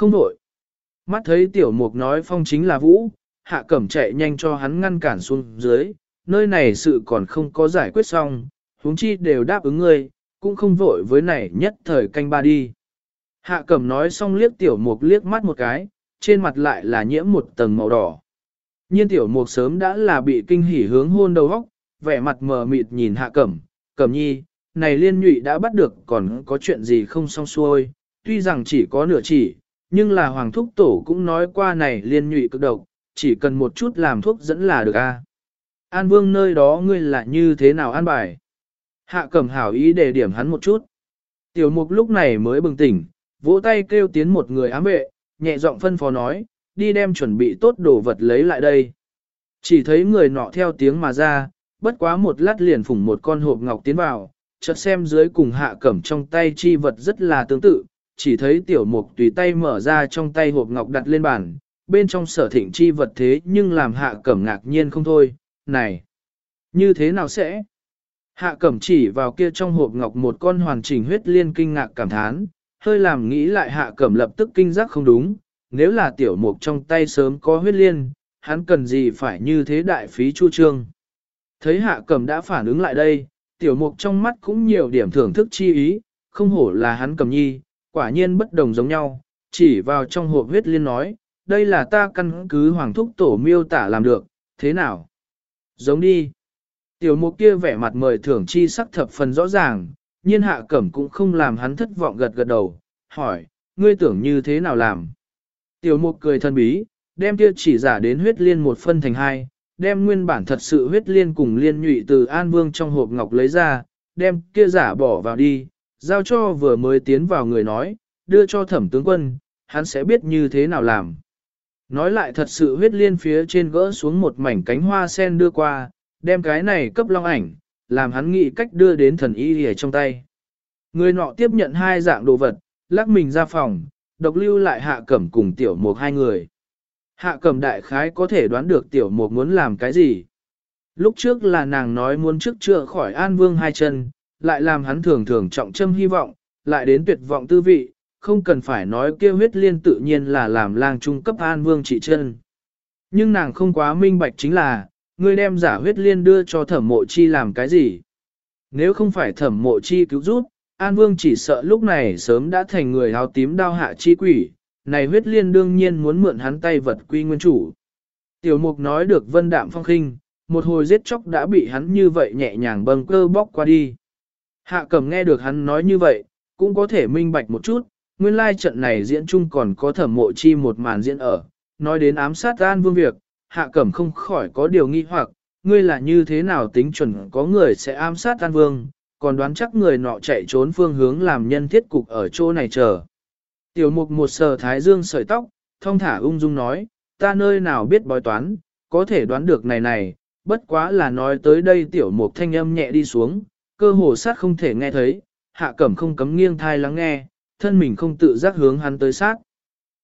không vội. Mắt thấy tiểu mục nói phong chính là vũ, hạ cẩm chạy nhanh cho hắn ngăn cản xuống dưới, nơi này sự còn không có giải quyết xong, huống chi đều đáp ứng ngươi, cũng không vội với này nhất thời canh ba đi. Hạ cẩm nói xong liếc tiểu mục liếc mắt một cái, trên mặt lại là nhiễm một tầng màu đỏ. Nhiên tiểu mục sớm đã là bị kinh hỉ hướng hôn đầu góc, vẻ mặt mờ mịt nhìn hạ cẩm, cẩm nhi, này liên nhụy đã bắt được còn có chuyện gì không xong xuôi, tuy rằng chỉ có nửa chỉ, nhưng là hoàng thúc tổ cũng nói qua này liên nhụy cực độc, chỉ cần một chút làm thuốc dẫn là được a. An vương nơi đó ngươi là như thế nào an bài? Hạ cẩm hảo ý để điểm hắn một chút. Tiểu mục lúc này mới bừng tỉnh, vỗ tay kêu tiến một người ám vệ, nhẹ giọng phân phó nói, đi đem chuẩn bị tốt đồ vật lấy lại đây. Chỉ thấy người nọ theo tiếng mà ra, bất quá một lát liền phủng một con hộp ngọc tiến vào, chợt xem dưới cùng hạ cẩm trong tay chi vật rất là tương tự, chỉ thấy tiểu mục tùy tay mở ra trong tay hộp ngọc đặt lên bàn, bên trong sở thịnh chi vật thế nhưng làm hạ cẩm ngạc nhiên không thôi, này, như thế nào sẽ? Hạ cẩm chỉ vào kia trong hộp ngọc một con hoàn chỉnh huyết liên kinh ngạc cảm thán, hơi làm nghĩ lại hạ cẩm lập tức kinh giác không đúng, nếu là tiểu mục trong tay sớm có huyết liên, hắn cần gì phải như thế đại phí chu trương. Thấy hạ cẩm đã phản ứng lại đây, tiểu mục trong mắt cũng nhiều điểm thưởng thức chi ý, không hổ là hắn cầm nhi, quả nhiên bất đồng giống nhau, chỉ vào trong hộp huyết liên nói, đây là ta căn cứ hoàng thúc tổ miêu tả làm được, thế nào? Giống đi. Tiểu mục kia vẻ mặt mời thưởng chi sắc thập phần rõ ràng, nhiên hạ cẩm cũng không làm hắn thất vọng gật gật đầu, hỏi, ngươi tưởng như thế nào làm? Tiểu mục cười thân bí, đem kia chỉ giả đến huyết liên một phân thành hai, đem nguyên bản thật sự huyết liên cùng liên nhụy từ An Vương trong hộp ngọc lấy ra, đem kia giả bỏ vào đi, giao cho vừa mới tiến vào người nói, đưa cho thẩm tướng quân, hắn sẽ biết như thế nào làm. Nói lại thật sự huyết liên phía trên gỡ xuống một mảnh cánh hoa sen đưa qua, đem cái này cấp long ảnh, làm hắn nghĩ cách đưa đến thần y ở trong tay. Người nọ tiếp nhận hai dạng đồ vật, lắc mình ra phòng, độc lưu lại hạ cẩm cùng tiểu mục hai người. Hạ cẩm đại khái có thể đoán được tiểu mục muốn làm cái gì. Lúc trước là nàng nói muốn trước chữa khỏi an vương hai chân, lại làm hắn thường thường trọng châm hy vọng, lại đến tuyệt vọng tư vị, không cần phải nói kêu huyết liên tự nhiên là làm lang trung cấp an vương trị chân. Nhưng nàng không quá minh bạch chính là, ngươi đem giả huyết liên đưa cho thẩm mộ chi làm cái gì? Nếu không phải thẩm mộ chi cứu giúp, An Vương chỉ sợ lúc này sớm đã thành người áo tím đao hạ chi quỷ, này huyết liên đương nhiên muốn mượn hắn tay vật quy nguyên chủ. Tiểu mục nói được vân đạm phong khinh, một hồi giết chóc đã bị hắn như vậy nhẹ nhàng bâng cơ bóc qua đi. Hạ cẩm nghe được hắn nói như vậy, cũng có thể minh bạch một chút, nguyên lai trận này diễn chung còn có thẩm mộ chi một màn diễn ở, nói đến ám sát an vương việc, hạ cẩm không khỏi có điều nghi hoặc, ngươi là như thế nào tính chuẩn có người sẽ ám sát an vương, còn đoán chắc người nọ chạy trốn phương hướng làm nhân thiết cục ở chỗ này chờ. Tiểu mục một sờ thái dương sợi tóc, thông thả ung dung nói, ta nơi nào biết bói toán, có thể đoán được này này, bất quá là nói tới đây tiểu mục thanh âm nhẹ đi xuống, cơ hồ sát không thể nghe thấy, hạ cẩm không cấm nghiêng thai lắng nghe, thân mình không tự giác hướng hắn tới sát.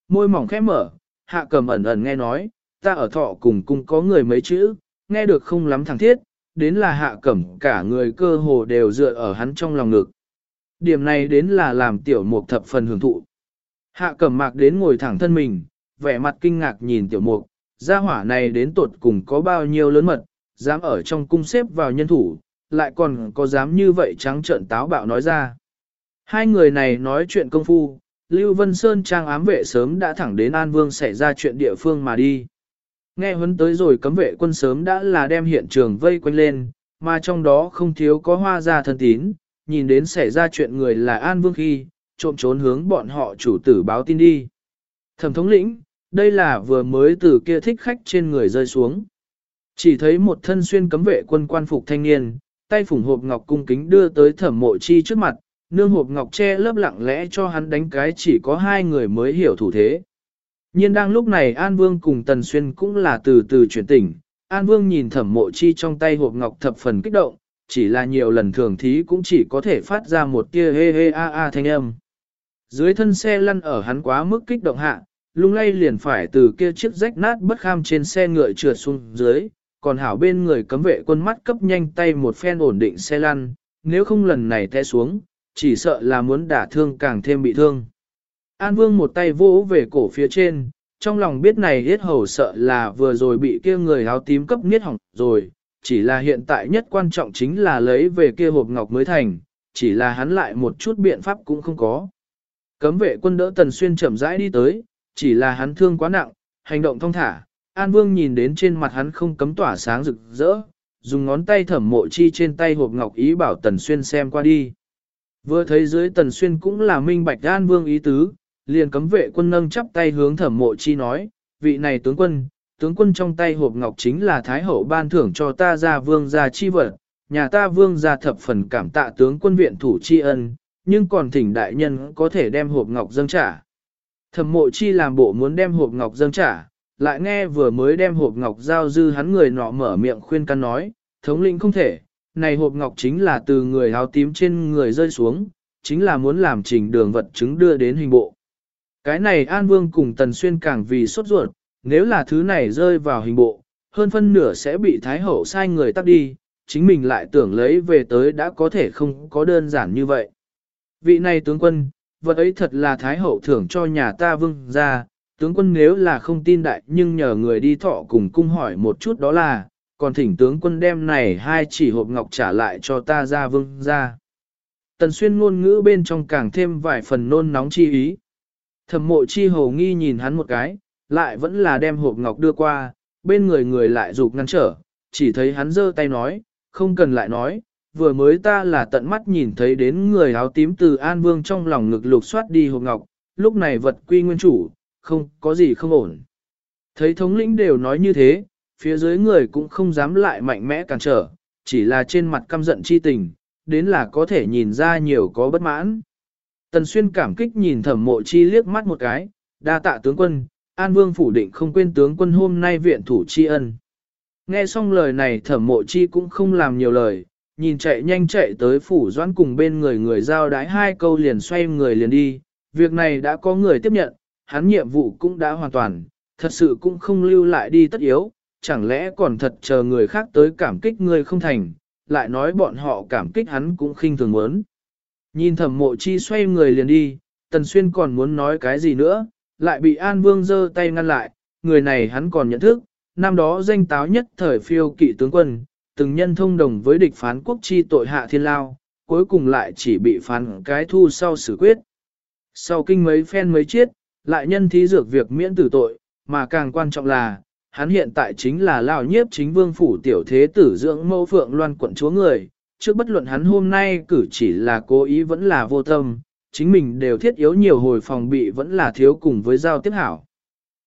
Môi mỏng khẽ mở, hạ cẩm ẩn ẩn nghe nói, ta ở thọ cùng cung có người mấy chữ, nghe được không lắm thẳng thiết, đến là hạ cẩm cả người cơ hồ đều dựa ở hắn trong lòng ngực. Điểm này đến là làm tiểu mục thập phần hưởng thụ. Hạ cẩm mạc đến ngồi thẳng thân mình, vẻ mặt kinh ngạc nhìn tiểu mục, gia hỏa này đến tột cùng có bao nhiêu lớn mật, dám ở trong cung xếp vào nhân thủ, lại còn có dám như vậy trắng trợn táo bạo nói ra. Hai người này nói chuyện công phu, Lưu Vân Sơn trang ám vệ sớm đã thẳng đến An Vương xảy ra chuyện địa phương mà đi. Nghe huấn tới rồi cấm vệ quân sớm đã là đem hiện trường vây quanh lên, mà trong đó không thiếu có hoa gia thân tín, nhìn đến xảy ra chuyện người là An Vương khi, trộm trốn hướng bọn họ chủ tử báo tin đi. Thẩm thống lĩnh, đây là vừa mới từ kia thích khách trên người rơi xuống. Chỉ thấy một thân xuyên cấm vệ quân quan phục thanh niên, tay phủng hộp ngọc cung kính đưa tới thẩm mộ chi trước mặt, nương hộp ngọc che lớp lặng lẽ cho hắn đánh cái chỉ có hai người mới hiểu thủ thế. Nhiên đang lúc này An Vương cùng Tần Xuyên cũng là từ từ chuyển tỉnh, An Vương nhìn thẩm mộ chi trong tay hộp ngọc thập phần kích động, chỉ là nhiều lần thường thí cũng chỉ có thể phát ra một tia hê hê a a thanh âm. Dưới thân xe lăn ở hắn quá mức kích động hạ, lung lay liền phải từ kia chiếc rách nát bất kham trên xe ngựa trượt xuống dưới, còn hảo bên người cấm vệ quân mắt cấp nhanh tay một phen ổn định xe lăn, nếu không lần này té xuống, chỉ sợ là muốn đả thương càng thêm bị thương. An Vương một tay vỗ về cổ phía trên, trong lòng biết này hết hầu sợ là vừa rồi bị kia người áo tím cấp niết hỏng rồi, chỉ là hiện tại nhất quan trọng chính là lấy về kia hộp ngọc mới thành, chỉ là hắn lại một chút biện pháp cũng không có. Cấm vệ quân đỡ Tần Xuyên chậm rãi đi tới, chỉ là hắn thương quá nặng, hành động thong thả, An Vương nhìn đến trên mặt hắn không cấm tỏa sáng rực rỡ, dùng ngón tay thẩm mộ chi trên tay hộp ngọc ý bảo Tần Xuyên xem qua đi. Vừa thấy dưới Tần Xuyên cũng là minh bạch An Vương ý tứ, liền cấm vệ quân nâng chắp tay hướng thẩm mộ chi nói, vị này tướng quân, tướng quân trong tay hộp ngọc chính là Thái Hậu ban thưởng cho ta ra vương gia chi vật, nhà ta vương gia thập phần cảm tạ tướng quân viện thủ tri ân, nhưng còn thỉnh đại nhân có thể đem hộp ngọc dâng trả. Thẩm mộ chi làm bộ muốn đem hộp ngọc dâng trả, lại nghe vừa mới đem hộp ngọc giao dư hắn người nọ mở miệng khuyên can nói, thống lĩnh không thể, này hộp ngọc chính là từ người áo tím trên người rơi xuống, chính là muốn làm trình đường vật chứng đưa đến hình bộ. Cái này An Vương cùng Tần Xuyên càng vì sốt ruột, nếu là thứ này rơi vào hình bộ, hơn phân nửa sẽ bị Thái Hậu sai người tắt đi, chính mình lại tưởng lấy về tới đã có thể không có đơn giản như vậy. Vị này tướng quân, vật ấy thật là Thái Hậu thưởng cho nhà ta vương ra, tướng quân nếu là không tin đại nhưng nhờ người đi thọ cùng cung hỏi một chút đó là, còn thỉnh tướng quân đem này hai chỉ hộp ngọc trả lại cho ta ra vương ra. Tần xuyên ngôn ngữ bên trong càng thêm vài phần nôn nóng chi ý. Thẩm mộ chi hồ nghi nhìn hắn một cái, lại vẫn là đem hộp ngọc đưa qua, bên người người lại rụt ngăn trở, chỉ thấy hắn giơ tay nói, không cần lại nói, vừa mới ta là tận mắt nhìn thấy đến người áo tím từ An Vương trong lòng ngực lục soát đi hộp ngọc, lúc này vật quy nguyên chủ, không có gì không ổn. Thấy thống lĩnh đều nói như thế, phía dưới người cũng không dám lại mạnh mẽ cản trở, chỉ là trên mặt căm giận chi tình, đến là có thể nhìn ra nhiều có bất mãn. Tần Xuyên cảm kích nhìn thẩm mộ chi liếc mắt một cái, đa tạ tướng quân, An Vương phủ định không quên tướng quân hôm nay viện thủ tri ân. Nghe xong lời này thẩm mộ chi cũng không làm nhiều lời, nhìn chạy nhanh chạy tới phủ doãn cùng bên người người giao đái hai câu liền xoay người liền đi, việc này đã có người tiếp nhận, hắn nhiệm vụ cũng đã hoàn toàn, thật sự cũng không lưu lại đi tất yếu, chẳng lẽ còn thật chờ người khác tới cảm kích người không thành, lại nói bọn họ cảm kích hắn cũng khinh thường muốn. Nhìn thẩm mộ chi xoay người liền đi, Tần Xuyên còn muốn nói cái gì nữa, lại bị An Vương giơ tay ngăn lại, người này hắn còn nhận thức, năm đó danh táo nhất thời phiêu kỵ tướng quân, từng nhân thông đồng với địch phán quốc chi tội hạ thiên lao, cuối cùng lại chỉ bị phán cái thu sau xử quyết. Sau kinh mấy phen mấy chết, lại nhân thí dược việc miễn tử tội, mà càng quan trọng là, hắn hiện tại chính là lão nhiếp chính vương phủ tiểu thế tử dưỡng mẫu phượng loan quận chúa người, trước bất luận hắn hôm nay cử chỉ là cố ý vẫn là vô tâm, chính mình đều thiết yếu nhiều hồi phòng bị vẫn là thiếu cùng với giao tiếp hảo.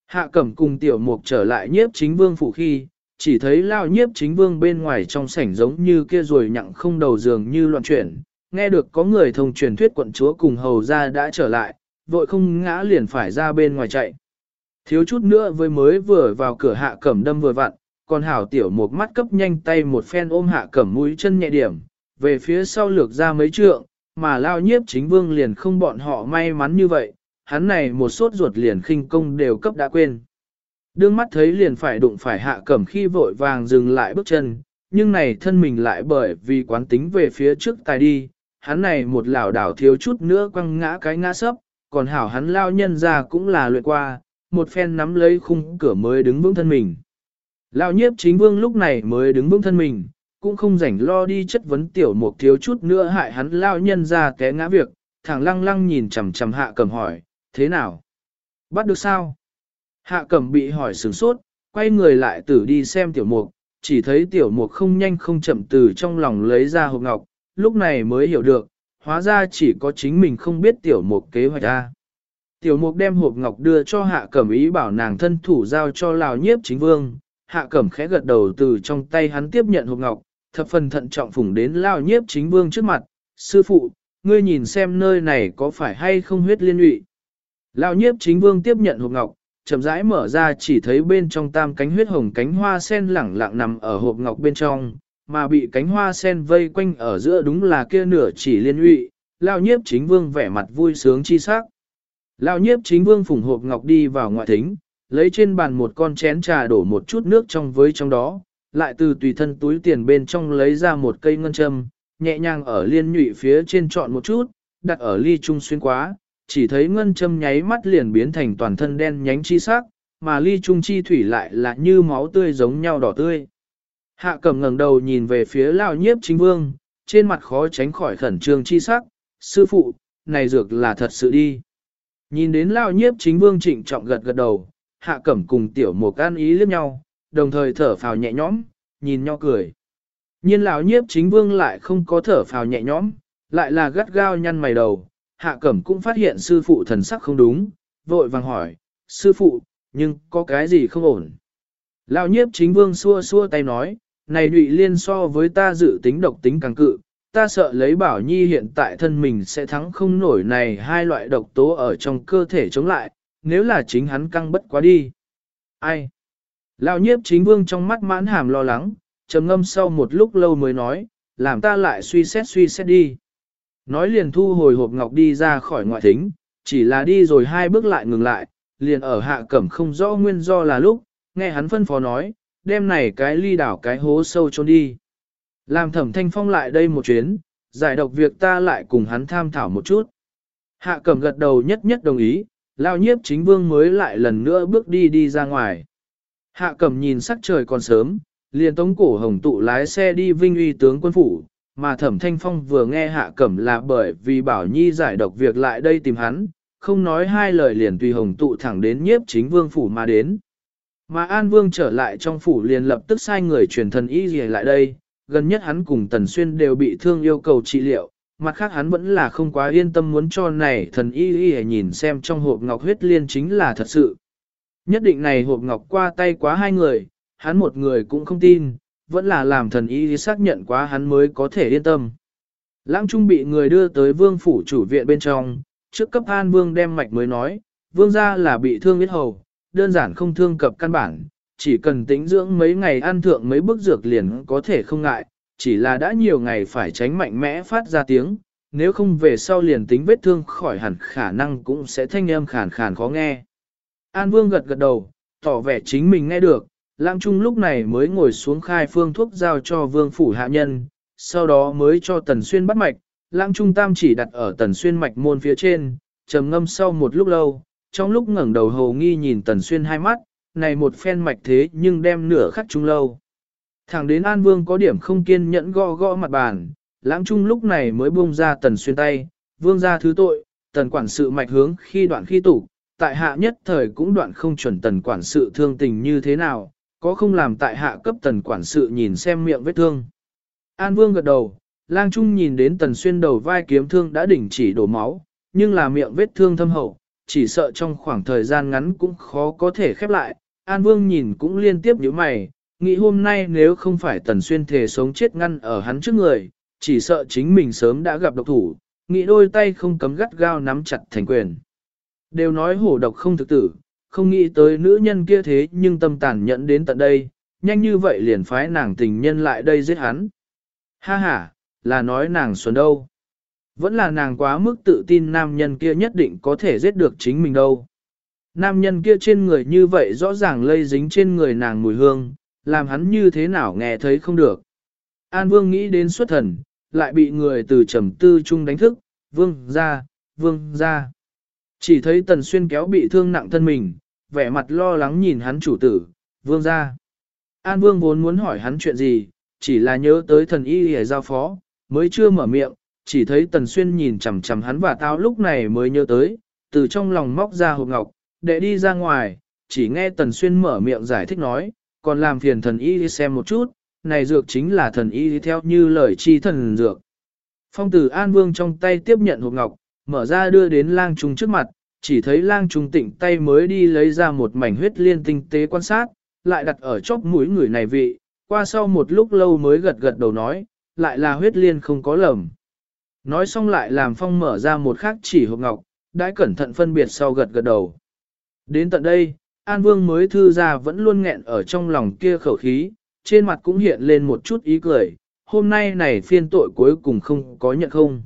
Hạ cẩm cùng tiểu mục trở lại nhiếp chính vương phủ khi, chỉ thấy lao nhiếp chính vương bên ngoài trong sảnh giống như kia rồi nhặng không đầu giường như loạn chuyển, nghe được có người thông truyền thuyết quận chúa cùng hầu ra đã trở lại, vội không ngã liền phải ra bên ngoài chạy. Thiếu chút nữa với mới vừa vào cửa hạ cẩm đâm vừa vặn, còn hảo tiểu một mắt cấp nhanh tay một phen ôm hạ cẩm mũi chân nhẹ điểm, về phía sau lược ra mấy trượng, mà lao nhiếp chính vương liền không bọn họ may mắn như vậy, hắn này một sốt ruột liền khinh công đều cấp đã quên. Đương mắt thấy liền phải đụng phải hạ cẩm khi vội vàng dừng lại bước chân, nhưng này thân mình lại bởi vì quán tính về phía trước tài đi, hắn này một lảo đảo thiếu chút nữa quăng ngã cái ngã sấp, còn hảo hắn lao nhân ra cũng là luyện qua, một phen nắm lấy khung cửa mới đứng vững thân mình. Lao nhiếp chính vương lúc này mới đứng vững thân mình, cũng không rảnh lo đi chất vấn tiểu mục thiếu chút nữa hại hắn lao nhân ra té ngã việc, thẳng lăng lăng nhìn chằm chằm hạ cầm hỏi, thế nào? Bắt được sao? Hạ cầm bị hỏi sửng sốt, quay người lại tử đi xem tiểu mục, chỉ thấy tiểu mục không nhanh không chậm từ trong lòng lấy ra hộp ngọc, lúc này mới hiểu được, hóa ra chỉ có chính mình không biết tiểu mục kế hoạch ra. Tiểu mục đem hộp ngọc đưa cho hạ cẩm ý bảo nàng thân thủ giao cho lào nhiếp chính vương, hạ cẩm khẽ gật đầu từ trong tay hắn tiếp nhận hộp ngọc, thập phần thận trọng phủng đến lao nhiếp chính vương trước mặt, sư phụ, ngươi nhìn xem nơi này có phải hay không huyết liên lụy. Lao nhiếp chính vương tiếp nhận hộp ngọc, chậm rãi mở ra chỉ thấy bên trong tam cánh huyết hồng cánh hoa sen lẳng lặng nằm ở hộp ngọc bên trong, mà bị cánh hoa sen vây quanh ở giữa đúng là kia nửa chỉ liên lụy, lao nhiếp chính vương vẻ mặt vui sướng chi sắc. Lao nhiếp chính vương phủng hộp ngọc đi vào ngoại thính, lấy trên bàn một con chén trà đổ một chút nước trong với trong đó, lại từ tùy thân túi tiền bên trong lấy ra một cây ngân châm, nhẹ nhàng ở liên nhụy phía trên chọn một chút, đặt ở ly trung xuyên quá, chỉ thấy ngân châm nháy mắt liền biến thành toàn thân đen nhánh chi sắc, mà ly trung chi thủy lại là như máu tươi giống nhau đỏ tươi. Hạ cẩm ngẩng đầu nhìn về phía lao nhiếp chính vương, trên mặt khó tránh khỏi khẩn trương chi sắc, sư phụ, này dược là thật sự đi. Nhìn đến lao nhiếp chính vương trịnh trọng gật gật đầu, hạ cẩm cùng tiểu mục an ý liếc nhau, đồng thời thở phào nhẹ nhõm, nhìn nhau cười. Nhiên lão nhiếp chính vương lại không có thở phào nhẹ nhõm, lại là gắt gao nhăn mày đầu, hạ cẩm cũng phát hiện sư phụ thần sắc không đúng, vội vàng hỏi, sư phụ, nhưng có cái gì không ổn. Lão nhiếp chính vương xua xua tay nói, này nhụy liên so với ta dự tính độc tính càng cự, ta sợ lấy bảo nhi hiện tại thân mình sẽ thắng không nổi này hai loại độc tố ở trong cơ thể chống lại, nếu là chính hắn căng bất quá đi. Ai? Lão nhiếp chính vương trong mắt mãn hàm lo lắng, trầm ngâm sau một lúc lâu mới nói, làm ta lại suy xét suy xét đi. Nói liền thu hồi hộp ngọc đi ra khỏi ngoại thính, chỉ là đi rồi hai bước lại ngừng lại, liền ở hạ cẩm không rõ nguyên do là lúc, nghe hắn phân phó nói, đem này cái ly đảo cái hố sâu trôn đi. Làm thẩm thanh phong lại đây một chuyến, giải độc việc ta lại cùng hắn tham thảo một chút. Hạ cẩm gật đầu nhất nhất đồng ý, lao nhiếp chính vương mới lại lần nữa bước đi đi ra ngoài. Hạ cẩm nhìn sắc trời còn sớm, liền tống cổ hồng tụ lái xe đi vinh uy tướng quân phủ, mà thẩm thanh phong vừa nghe hạ cẩm là bởi vì bảo nhi giải độc việc lại đây tìm hắn, không nói hai lời liền tùy hồng tụ thẳng đến nhiếp chính vương phủ mà đến. Mà An Vương trở lại trong phủ liền lập tức sai người truyền thần y gì lại đây, gần nhất hắn cùng Tần Xuyên đều bị thương yêu cầu trị liệu, mặt khác hắn vẫn là không quá yên tâm muốn cho này thần y y nhìn xem trong hộp ngọc huyết liên chính là thật sự. Nhất định này hộp ngọc qua tay quá hai người, hắn một người cũng không tin, vẫn là làm thần y xác nhận quá hắn mới có thể yên tâm. Lãng Trung bị người đưa tới vương phủ chủ viện bên trong, trước cấp an vương đem mạch mới nói, vương gia là bị thương biết hầu, đơn giản không thương cập căn bản, chỉ cần tĩnh dưỡng mấy ngày ăn thượng mấy bức dược liền có thể không ngại, chỉ là đã nhiều ngày phải tránh mạnh mẽ phát ra tiếng, nếu không về sau liền tính vết thương khỏi hẳn khả năng cũng sẽ thanh âm khàn khàn khó nghe. An Vương gật gật đầu, tỏ vẻ chính mình nghe được, Lãng Trung lúc này mới ngồi xuống khai phương thuốc giao cho Vương Phủ hạ nhân, sau đó mới cho Tần Xuyên bắt mạch, Lãng Trung Tam chỉ đặt ở Tần Xuyên mạch môn phía trên, trầm ngâm sau một lúc lâu, trong lúc ngẩng đầu hầu nghi nhìn Tần Xuyên hai mắt, này một phen mạch thế nhưng đem nửa khắc trung lâu. Thẳng đến An Vương có điểm không kiên nhẫn gõ gõ mặt bàn, lãng trung lúc này mới buông ra Tần Xuyên tay, vương ra thứ tội, Tần quản sự mạch hướng khi đoạn khi tủ, tại hạ nhất thời cũng đoạn không chuẩn Tần quản sự thương tình như thế nào, có không làm tại hạ cấp Tần quản sự nhìn xem miệng vết thương. An Vương gật đầu, lang trung nhìn đến Tần Xuyên đầu vai kiếm thương đã đỉnh chỉ đổ máu, nhưng là miệng vết thương thâm hậu, chỉ sợ trong khoảng thời gian ngắn cũng khó có thể khép lại. An Vương nhìn cũng liên tiếp nhíu mày, nghĩ hôm nay nếu không phải Tần Xuyên thề sống chết ngăn ở hắn trước người, chỉ sợ chính mình sớm đã gặp độc thủ, nghĩ đôi tay không cấm gắt gao nắm chặt thành quyền. Đều nói hổ độc không thực tử, không nghĩ tới nữ nhân kia thế nhưng tâm tàn nhẫn đến tận đây, nhanh như vậy liền phái nàng tình nhân lại đây giết hắn. Ha ha, là nói nàng xuân đâu. Vẫn là nàng quá mức tự tin nam nhân kia nhất định có thể giết được chính mình đâu. Nam nhân kia trên người như vậy rõ ràng lây dính trên người nàng mùi hương, làm hắn như thế nào nghe thấy không được. An Vương nghĩ đến xuất thần, lại bị người từ trầm tư chung đánh thức, Vương ra, Vương ra. Chỉ thấy Tần Xuyên kéo bị thương nặng thân mình, vẻ mặt lo lắng nhìn hắn chủ tử, Vương ra. An Vương vốn muốn hỏi hắn chuyện gì, chỉ là nhớ tới thần y hề giao phó, mới chưa mở miệng, chỉ thấy Tần Xuyên nhìn chằm chằm hắn và tao lúc này mới nhớ tới, từ trong lòng móc ra hộp ngọc, để đi ra ngoài, chỉ nghe Tần Xuyên mở miệng giải thích nói, còn làm phiền thần y đi xem một chút, này dược chính là thần y đi theo như lời chi thần dược. Phong tử An Vương trong tay tiếp nhận hộp ngọc, mở ra đưa đến lang trung trước mặt, chỉ thấy lang trung tịnh tay mới đi lấy ra một mảnh huyết liên tinh tế quan sát, lại đặt ở chóp mũi người này vị, qua sau một lúc lâu mới gật gật đầu nói, lại là huyết liên không có lầm. Nói xong lại làm phong mở ra một khắc chỉ hộp ngọc, đã cẩn thận phân biệt sau gật gật đầu. Đến tận đây, An Vương mới thư ra vẫn luôn nghẹn ở trong lòng kia khẩu khí, trên mặt cũng hiện lên một chút ý cười, hôm nay này phiên tội cuối cùng không có nhận không.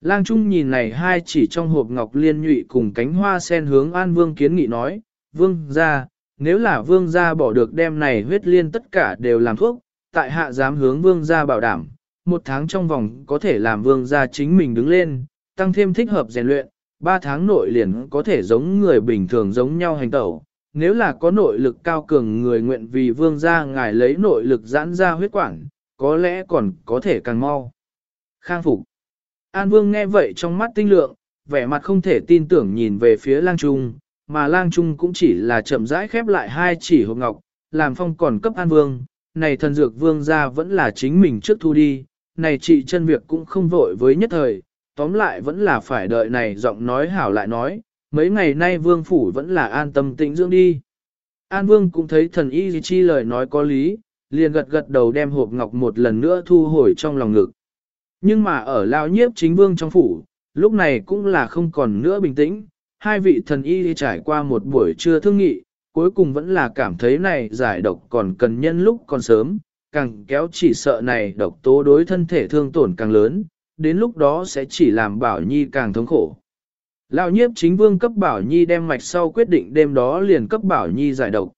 Lang Trung nhìn này hai chỉ trong hộp ngọc liên nhụy cùng cánh hoa sen hướng An Vương kiến nghị nói, Vương ra, nếu là Vương ra bỏ được đem này huyết liên tất cả đều làm thuốc, tại hạ dám hướng Vương ra bảo đảm, một tháng trong vòng có thể làm vương gia chính mình đứng lên, tăng thêm thích hợp rèn luyện, ba tháng nội liền có thể giống người bình thường giống nhau hành tẩu. Nếu là có nội lực cao cường người nguyện vì vương gia ngài lấy nội lực giãn ra huyết quản, có lẽ còn có thể càng mau. Khang phục. An vương nghe vậy trong mắt tinh lượng, vẻ mặt không thể tin tưởng nhìn về phía lang trung, mà lang trung cũng chỉ là chậm rãi khép lại hai chỉ hộp ngọc, làm phong còn cấp an vương, này thần dược vương gia vẫn là chính mình trước thu đi, này chị chân việc cũng không vội với nhất thời, tóm lại vẫn là phải đợi này giọng nói hảo lại nói, mấy ngày nay vương phủ vẫn là an tâm tĩnh dưỡng đi. An vương cũng thấy thần y chi lời nói có lý, liền gật gật đầu đem hộp ngọc một lần nữa thu hồi trong lòng ngực. Nhưng mà ở lao nhiếp chính vương trong phủ, lúc này cũng là không còn nữa bình tĩnh, hai vị thần y trải qua một buổi trưa thương nghị, cuối cùng vẫn là cảm thấy này giải độc còn cần nhân lúc còn sớm, càng kéo chỉ sợ này độc tố đối thân thể thương tổn càng lớn, đến lúc đó sẽ chỉ làm Bảo Nhi càng thống khổ. Lão nhiếp chính vương cấp Bảo Nhi đem mạch sau quyết định đêm đó liền cấp Bảo Nhi giải độc.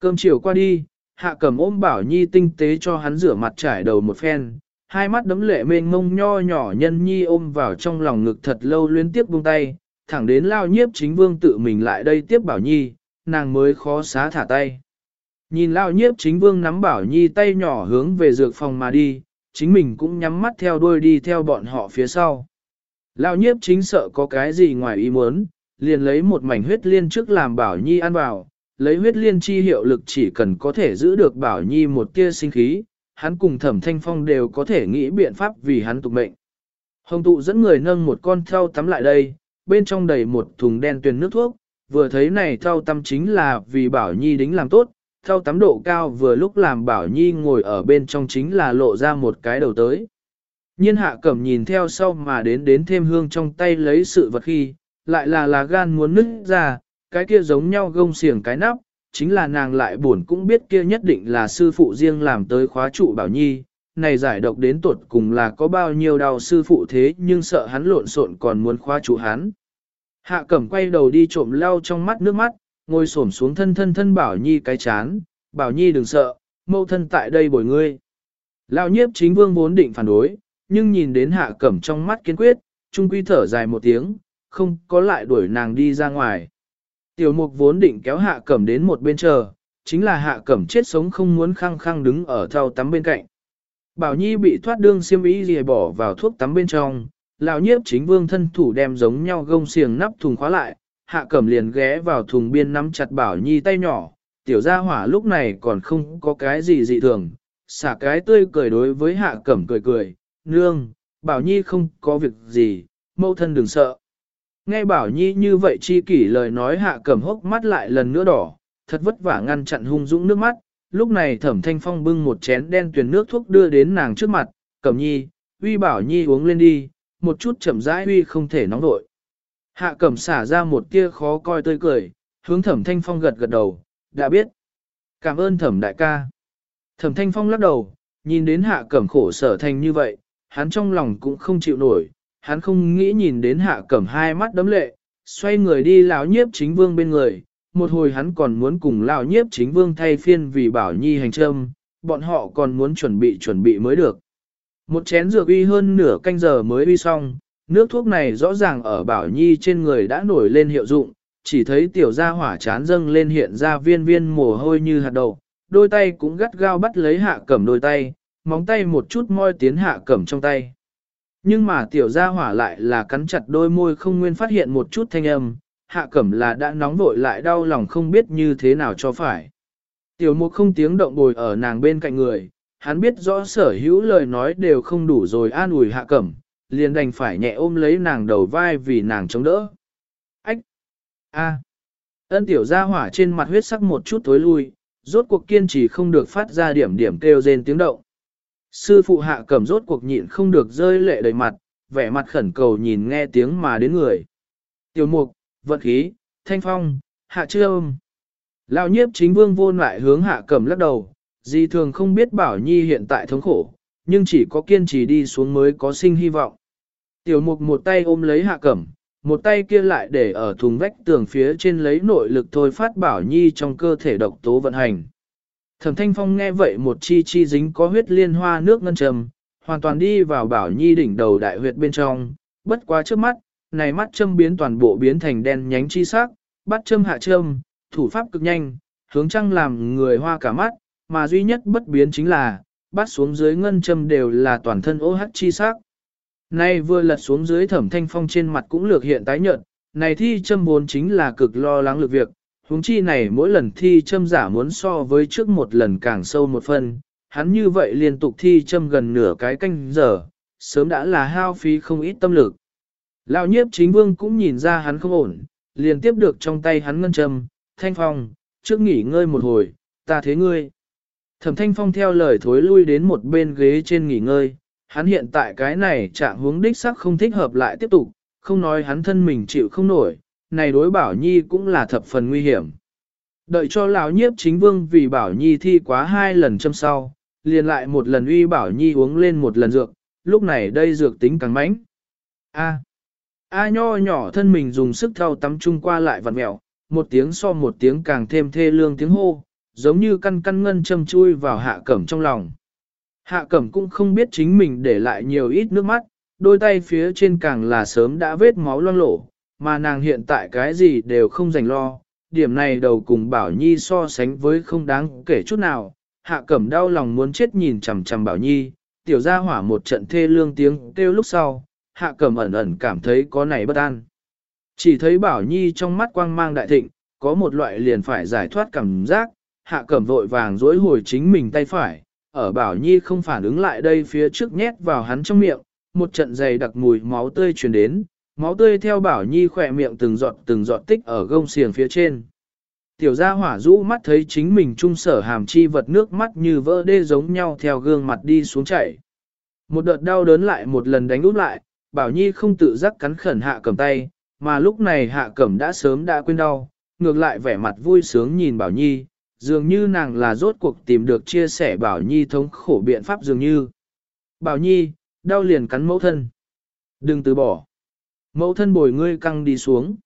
Cơm chiều qua đi, hạ cầm ôm Bảo Nhi tinh tế cho hắn rửa mặt trải đầu một phen, hai mắt đấm lệ mênh mông nho nhỏ nhân Nhi ôm vào trong lòng ngực thật lâu liên tiếp buông tay, thẳng đến Lão nhiếp chính vương tự mình lại đây tiếp Bảo Nhi, nàng mới khó xá thả tay. Nhìn Lão nhiếp chính vương nắm Bảo Nhi tay nhỏ hướng về dược phòng mà đi, chính mình cũng nhắm mắt theo đuôi đi theo bọn họ phía sau. Lão nhiếp chính sợ có cái gì ngoài ý muốn, liền lấy một mảnh huyết liên trước làm Bảo Nhi ăn vào, lấy huyết liên chi hiệu lực chỉ cần có thể giữ được Bảo Nhi một tia sinh khí, hắn cùng thẩm thanh phong đều có thể nghĩ biện pháp vì hắn tục mệnh. Hồng tụ dẫn người nâng một con thau tắm lại đây, bên trong đầy một thùng đen tuyền nước thuốc, vừa thấy này thau tắm chính là vì Bảo Nhi đính làm tốt, thao tắm độ cao vừa lúc làm Bảo Nhi ngồi ở bên trong chính là lộ ra một cái đầu tới. Nhiên hạ cẩm nhìn theo sau mà đến đến thêm hương trong tay lấy sự vật khi, lại là là gan muốn nứt ra, cái kia giống nhau gông xiềng cái nắp, chính là nàng lại buồn cũng biết kia nhất định là sư phụ riêng làm tới khóa trụ Bảo Nhi, này giải độc đến tuột cùng là có bao nhiêu đau sư phụ thế nhưng sợ hắn lộn xộn còn muốn khóa trụ hắn. Hạ cẩm quay đầu đi trộm lau trong mắt nước mắt, ngồi xổm xuống thân thân thân Bảo Nhi cái chán, Bảo Nhi đừng sợ, mâu thân tại đây bồi ngươi. Lão nhiếp chính vương vốn định phản đối, nhưng nhìn đến hạ cẩm trong mắt kiên quyết, trung quy thở dài một tiếng, không có lại đuổi nàng đi ra ngoài. Tiểu mục vốn định kéo hạ cẩm đến một bên chờ, chính là hạ cẩm chết sống không muốn khăng khăng đứng ở thau tắm bên cạnh. Bảo Nhi bị thoát đương xiêm ý gì bỏ vào thuốc tắm bên trong, lão nhiếp chính vương thân thủ đem giống nhau gông xiềng nắp thùng khóa lại, hạ cẩm liền ghé vào thùng biên nắm chặt bảo nhi tay nhỏ, tiểu gia hỏa lúc này còn không có cái gì dị thường, xả cái tươi cười đối với hạ cẩm cười cười, nương, bảo nhi không có việc gì, mâu thân đừng sợ. Nghe bảo nhi như vậy chi kỷ lời nói hạ cẩm hốc mắt lại lần nữa đỏ, thật vất vả ngăn chặn hung dũng nước mắt, lúc này thẩm thanh phong bưng một chén đen tuyền nước thuốc đưa đến nàng trước mặt, cẩm nhi, uy bảo nhi uống lên đi, một chút chậm rãi uy không thể nóng vội. Hạ cẩm xả ra một tia khó coi tươi cười, hướng thẩm thanh phong gật gật đầu, đã biết. Cảm ơn thẩm đại ca. Thẩm thanh phong lắc đầu, nhìn đến hạ cẩm khổ sở thành như vậy, hắn trong lòng cũng không chịu nổi, hắn không nghĩ nhìn đến hạ cẩm hai mắt đấm lệ, xoay người đi lão nhiếp chính vương bên người, một hồi hắn còn muốn cùng lão nhiếp chính vương thay phiên vì bảo nhi hành trâm, bọn họ còn muốn chuẩn bị chuẩn bị mới được. Một chén dược uy hơn nửa canh giờ mới uy xong, Nước thuốc này rõ ràng ở Bảo Nhi trên người đã nổi lên hiệu dụng, chỉ thấy tiểu gia hỏa chán dâng lên hiện ra viên viên mồ hôi như hạt đậu, đôi tay cũng gắt gao bắt lấy hạ cẩm đôi tay, móng tay một chút moi tiến hạ cẩm trong tay. Nhưng mà tiểu gia hỏa lại là cắn chặt đôi môi không nguyên phát hiện một chút thanh âm, hạ cẩm là đã nóng vội lại đau lòng không biết như thế nào cho phải. Tiểu mục không tiếng động bồi ở nàng bên cạnh người, hắn biết rõ sở hữu lời nói đều không đủ rồi an ủi hạ cẩm, liền đành phải nhẹ ôm lấy nàng đầu vai vì nàng chống đỡ. Ách! A! Ân tiểu ra hỏa trên mặt huyết sắc một chút tối lui, rốt cuộc kiên trì không được phát ra điểm điểm kêu rên tiếng động. Sư phụ hạ cầm rốt cuộc nhịn không được rơi lệ đầy mặt, vẻ mặt khẩn cầu nhìn nghe tiếng mà đến người. Tiểu mục, vận khí, thanh phong, hạ chưa âm. Lão nhiếp chính vương vô lại hướng hạ cầm lắc đầu, gì thường không biết bảo nhi hiện tại thống khổ, nhưng chỉ có kiên trì đi xuống mới có sinh hy vọng. Tiểu mục một tay ôm lấy hạ cẩm, một tay kia lại để ở thùng vách tường phía trên lấy nội lực thôi phát bảo nhi trong cơ thể độc tố vận hành. Thẩm thanh phong nghe vậy một chi chi dính có huyết liên hoa nước ngân trầm, hoàn toàn đi vào bảo nhi đỉnh đầu đại huyệt bên trong, bất quá trước mắt, này mắt châm biến toàn bộ biến thành đen nhánh chi sắc, bắt châm hạ châm, thủ pháp cực nhanh, hướng trăng làm người hoa cả mắt, mà duy nhất bất biến chính là, bắt xuống dưới ngân châm đều là toàn thân ô hắc chi sắc. Nay vừa lật xuống dưới thẩm thanh phong trên mặt cũng lược hiện tái nhợt, này thi châm vốn chính là cực lo lắng lực việc, huống chi này mỗi lần thi châm giả muốn so với trước một lần càng sâu một phần, hắn như vậy liên tục thi châm gần nửa cái canh giờ, sớm đã là hao phí không ít tâm lực. Lão nhiếp chính vương cũng nhìn ra hắn không ổn, liền tiếp được trong tay hắn ngân châm, thanh phong, trước nghỉ ngơi một hồi, ta thế ngươi. Thẩm thanh phong theo lời thối lui đến một bên ghế trên nghỉ ngơi, hắn hiện tại cái này trạng hướng đích sắc không thích hợp lại tiếp tục, không nói hắn thân mình chịu không nổi, này đối bảo nhi cũng là thập phần nguy hiểm. Đợi cho lão nhiếp chính vương vì bảo nhi thi quá hai lần châm sau, liền lại một lần uy bảo nhi uống lên một lần dược, lúc này đây dược tính càng mãnh. A. A nho nhỏ thân mình dùng sức thao tắm chung qua lại vặn mẹo, một tiếng so một tiếng càng thêm thê lương tiếng hô, giống như căn căn ngân châm chui vào hạ cẩm trong lòng. Hạ cẩm cũng không biết chính mình để lại nhiều ít nước mắt, đôi tay phía trên càng là sớm đã vết máu loang lổ, mà nàng hiện tại cái gì đều không dành lo, điểm này đầu cùng Bảo Nhi so sánh với không đáng kể chút nào, hạ cẩm đau lòng muốn chết nhìn chằm chằm Bảo Nhi, tiểu gia hỏa một trận thê lương tiếng kêu lúc sau, hạ cẩm ẩn ẩn cảm thấy có này bất an. Chỉ thấy Bảo Nhi trong mắt quang mang đại thịnh, có một loại liền phải giải thoát cảm giác, hạ cẩm vội vàng dối hồi chính mình tay phải, ở Bảo Nhi không phản ứng lại đây phía trước nhét vào hắn trong miệng, một trận dày đặc mùi máu tươi truyền đến, máu tươi theo Bảo Nhi khỏe miệng từng giọt từng giọt tích ở gông xiềng phía trên. Tiểu gia hỏa rũ mắt thấy chính mình trung sở hàm chi vật nước mắt như vỡ đê giống nhau theo gương mặt đi xuống chảy. Một đợt đau đớn lại một lần đánh úp lại, Bảo Nhi không tự giác cắn khẩn hạ cầm tay, mà lúc này hạ cẩm đã sớm đã quên đau, ngược lại vẻ mặt vui sướng nhìn Bảo Nhi, dường như nàng là rốt cuộc tìm được chia sẻ Bảo Nhi thống khổ biện pháp dường như. Bảo Nhi, đau liền cắn mẫu thân. Đừng từ bỏ. Mẫu thân bồi ngươi căng đi xuống.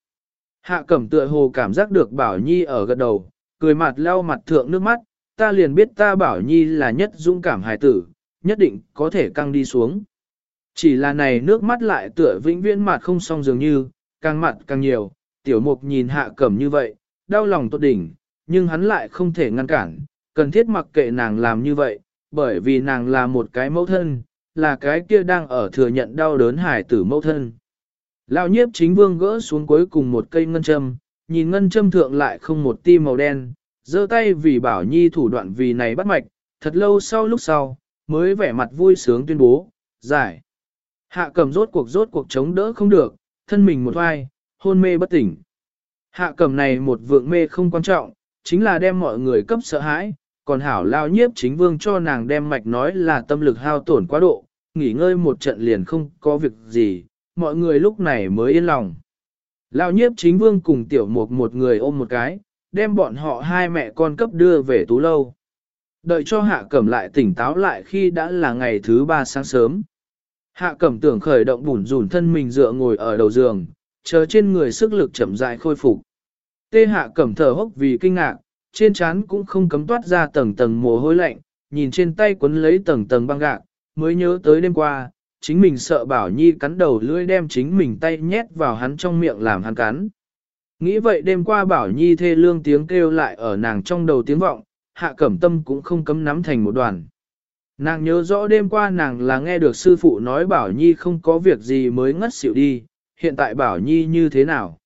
Hạ cẩm tựa hồ cảm giác được Bảo Nhi ở gật đầu, cười mặt leo mặt thượng nước mắt, ta liền biết ta Bảo Nhi là nhất dũng cảm hài tử, nhất định có thể căng đi xuống. Chỉ là này nước mắt lại tựa vĩnh viễn mặt không xong dường như, càng mặt càng nhiều, tiểu mục nhìn hạ cẩm như vậy, đau lòng tốt đỉnh, nhưng hắn lại không thể ngăn cản, cần thiết mặc kệ nàng làm như vậy, bởi vì nàng là một cái mẫu thân, là cái kia đang ở thừa nhận đau đớn hải tử mẫu thân. Lão nhiếp chính vương gỡ xuống cuối cùng một cây ngân châm, nhìn ngân châm thượng lại không một ti màu đen, giơ tay vì bảo nhi thủ đoạn vì này bắt mạch, thật lâu sau lúc sau, mới vẻ mặt vui sướng tuyên bố, giải. Hạ cầm rốt cuộc rốt cuộc chống đỡ không được, thân mình một vai hôn mê bất tỉnh. Hạ cầm này một vượng mê không quan trọng, chính là đem mọi người cấp sợ hãi, còn hảo lao nhiếp chính vương cho nàng đem mạch nói là tâm lực hao tổn quá độ, nghỉ ngơi một trận liền không có việc gì, mọi người lúc này mới yên lòng. Lao nhiếp chính vương cùng tiểu mục một người ôm một cái, đem bọn họ hai mẹ con cấp đưa về tú lâu. Đợi cho hạ cẩm lại tỉnh táo lại khi đã là ngày thứ ba sáng sớm. Hạ cẩm tưởng khởi động bùn rùn thân mình dựa ngồi ở đầu giường, chờ trên người sức lực chậm rãi khôi phục. Tê hạ cẩm thở hốc vì kinh ngạc, trên trán cũng không cấm toát ra tầng tầng mồ hôi lạnh, nhìn trên tay quấn lấy tầng tầng băng gạc, mới nhớ tới đêm qua, chính mình sợ bảo nhi cắn đầu lưỡi đem chính mình tay nhét vào hắn trong miệng làm hắn cắn. Nghĩ vậy đêm qua bảo nhi thê lương tiếng kêu lại ở nàng trong đầu tiếng vọng, hạ cẩm tâm cũng không cấm nắm thành một đoàn. Nàng nhớ rõ đêm qua nàng là nghe được sư phụ nói bảo nhi không có việc gì mới ngất xỉu đi, hiện tại bảo nhi như thế nào.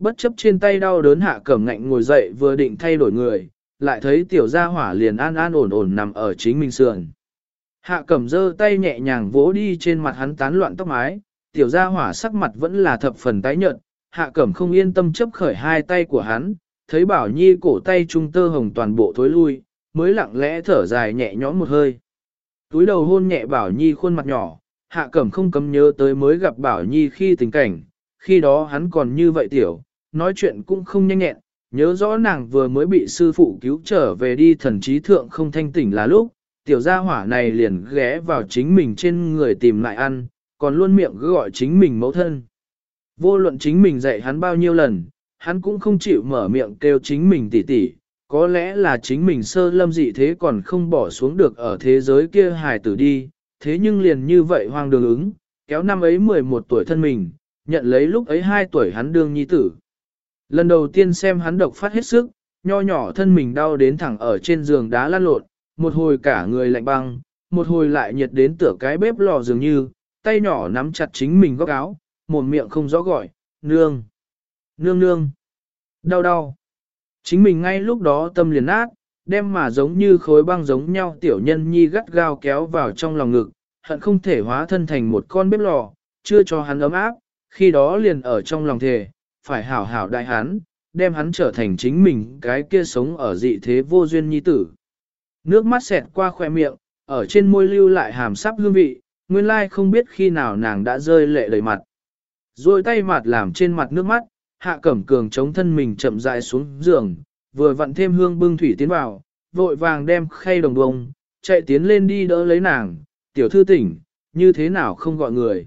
Bất chấp trên tay đau đớn hạ cẩm ngạnh ngồi dậy vừa định thay đổi người, lại thấy tiểu gia hỏa liền an an ổn ổn nằm ở chính mình sườn. Hạ cẩm giơ tay nhẹ nhàng vỗ đi trên mặt hắn tán loạn tóc mái, tiểu gia hỏa sắc mặt vẫn là thập phần tái nhợt, hạ cẩm không yên tâm chấp khởi hai tay của hắn, thấy bảo nhi cổ tay trung tơ hồng toàn bộ thối lui, mới lặng lẽ thở dài nhẹ nhõm một hơi. Túi đầu hôn nhẹ bảo nhi khuôn mặt nhỏ, hạ cẩm không cấm nhớ tới mới gặp bảo nhi khi tình cảnh, khi đó hắn còn như vậy tiểu, nói chuyện cũng không nhanh nhẹn, nhớ rõ nàng vừa mới bị sư phụ cứu trở về đi thần trí thượng không thanh tỉnh là lúc, tiểu gia hỏa này liền ghé vào chính mình trên người tìm lại ăn, còn luôn miệng cứ gọi chính mình mẫu thân. Vô luận chính mình dạy hắn bao nhiêu lần, hắn cũng không chịu mở miệng kêu chính mình tỉ tỉ, có lẽ là chính mình sơ lâm dị thế còn không bỏ xuống được ở thế giới kia hài tử đi, thế nhưng liền như vậy hoang đường ứng, kéo năm ấy 11 tuổi thân mình, nhận lấy lúc ấy hai tuổi hắn đương nhi tử. Lần đầu tiên xem hắn độc phát hết sức, nho nhỏ thân mình đau đến thẳng ở trên giường đá lăn lộn, một hồi cả người lạnh băng, một hồi lại nhiệt đến tựa cái bếp lò dường như, tay nhỏ nắm chặt chính mình góc áo, mồm miệng không rõ gọi, nương, nương nương, đau đau. Chính mình ngay lúc đó tâm liền nát, đem mà giống như khối băng giống nhau tiểu nhân nhi gắt gao kéo vào trong lòng ngực, hận không thể hóa thân thành một con bếp lò, chưa cho hắn ấm áp, khi đó liền ở trong lòng thề, phải hảo hảo đại hắn, đem hắn trở thành chính mình cái kia sống ở dị thế vô duyên nhi tử. Nước mắt xẹt qua khoe miệng, ở trên môi lưu lại hàm sắp hương vị, nguyên lai không biết khi nào nàng đã rơi lệ đầy mặt. Rồi tay mặt làm trên mặt nước mắt, hạ cẩm cường chống thân mình chậm rãi xuống giường, vừa vặn thêm hương bưng thủy tiến vào, vội vàng đem khay đồng bông, chạy tiến lên đi đỡ lấy nàng, tiểu thư tỉnh, như thế nào không gọi người.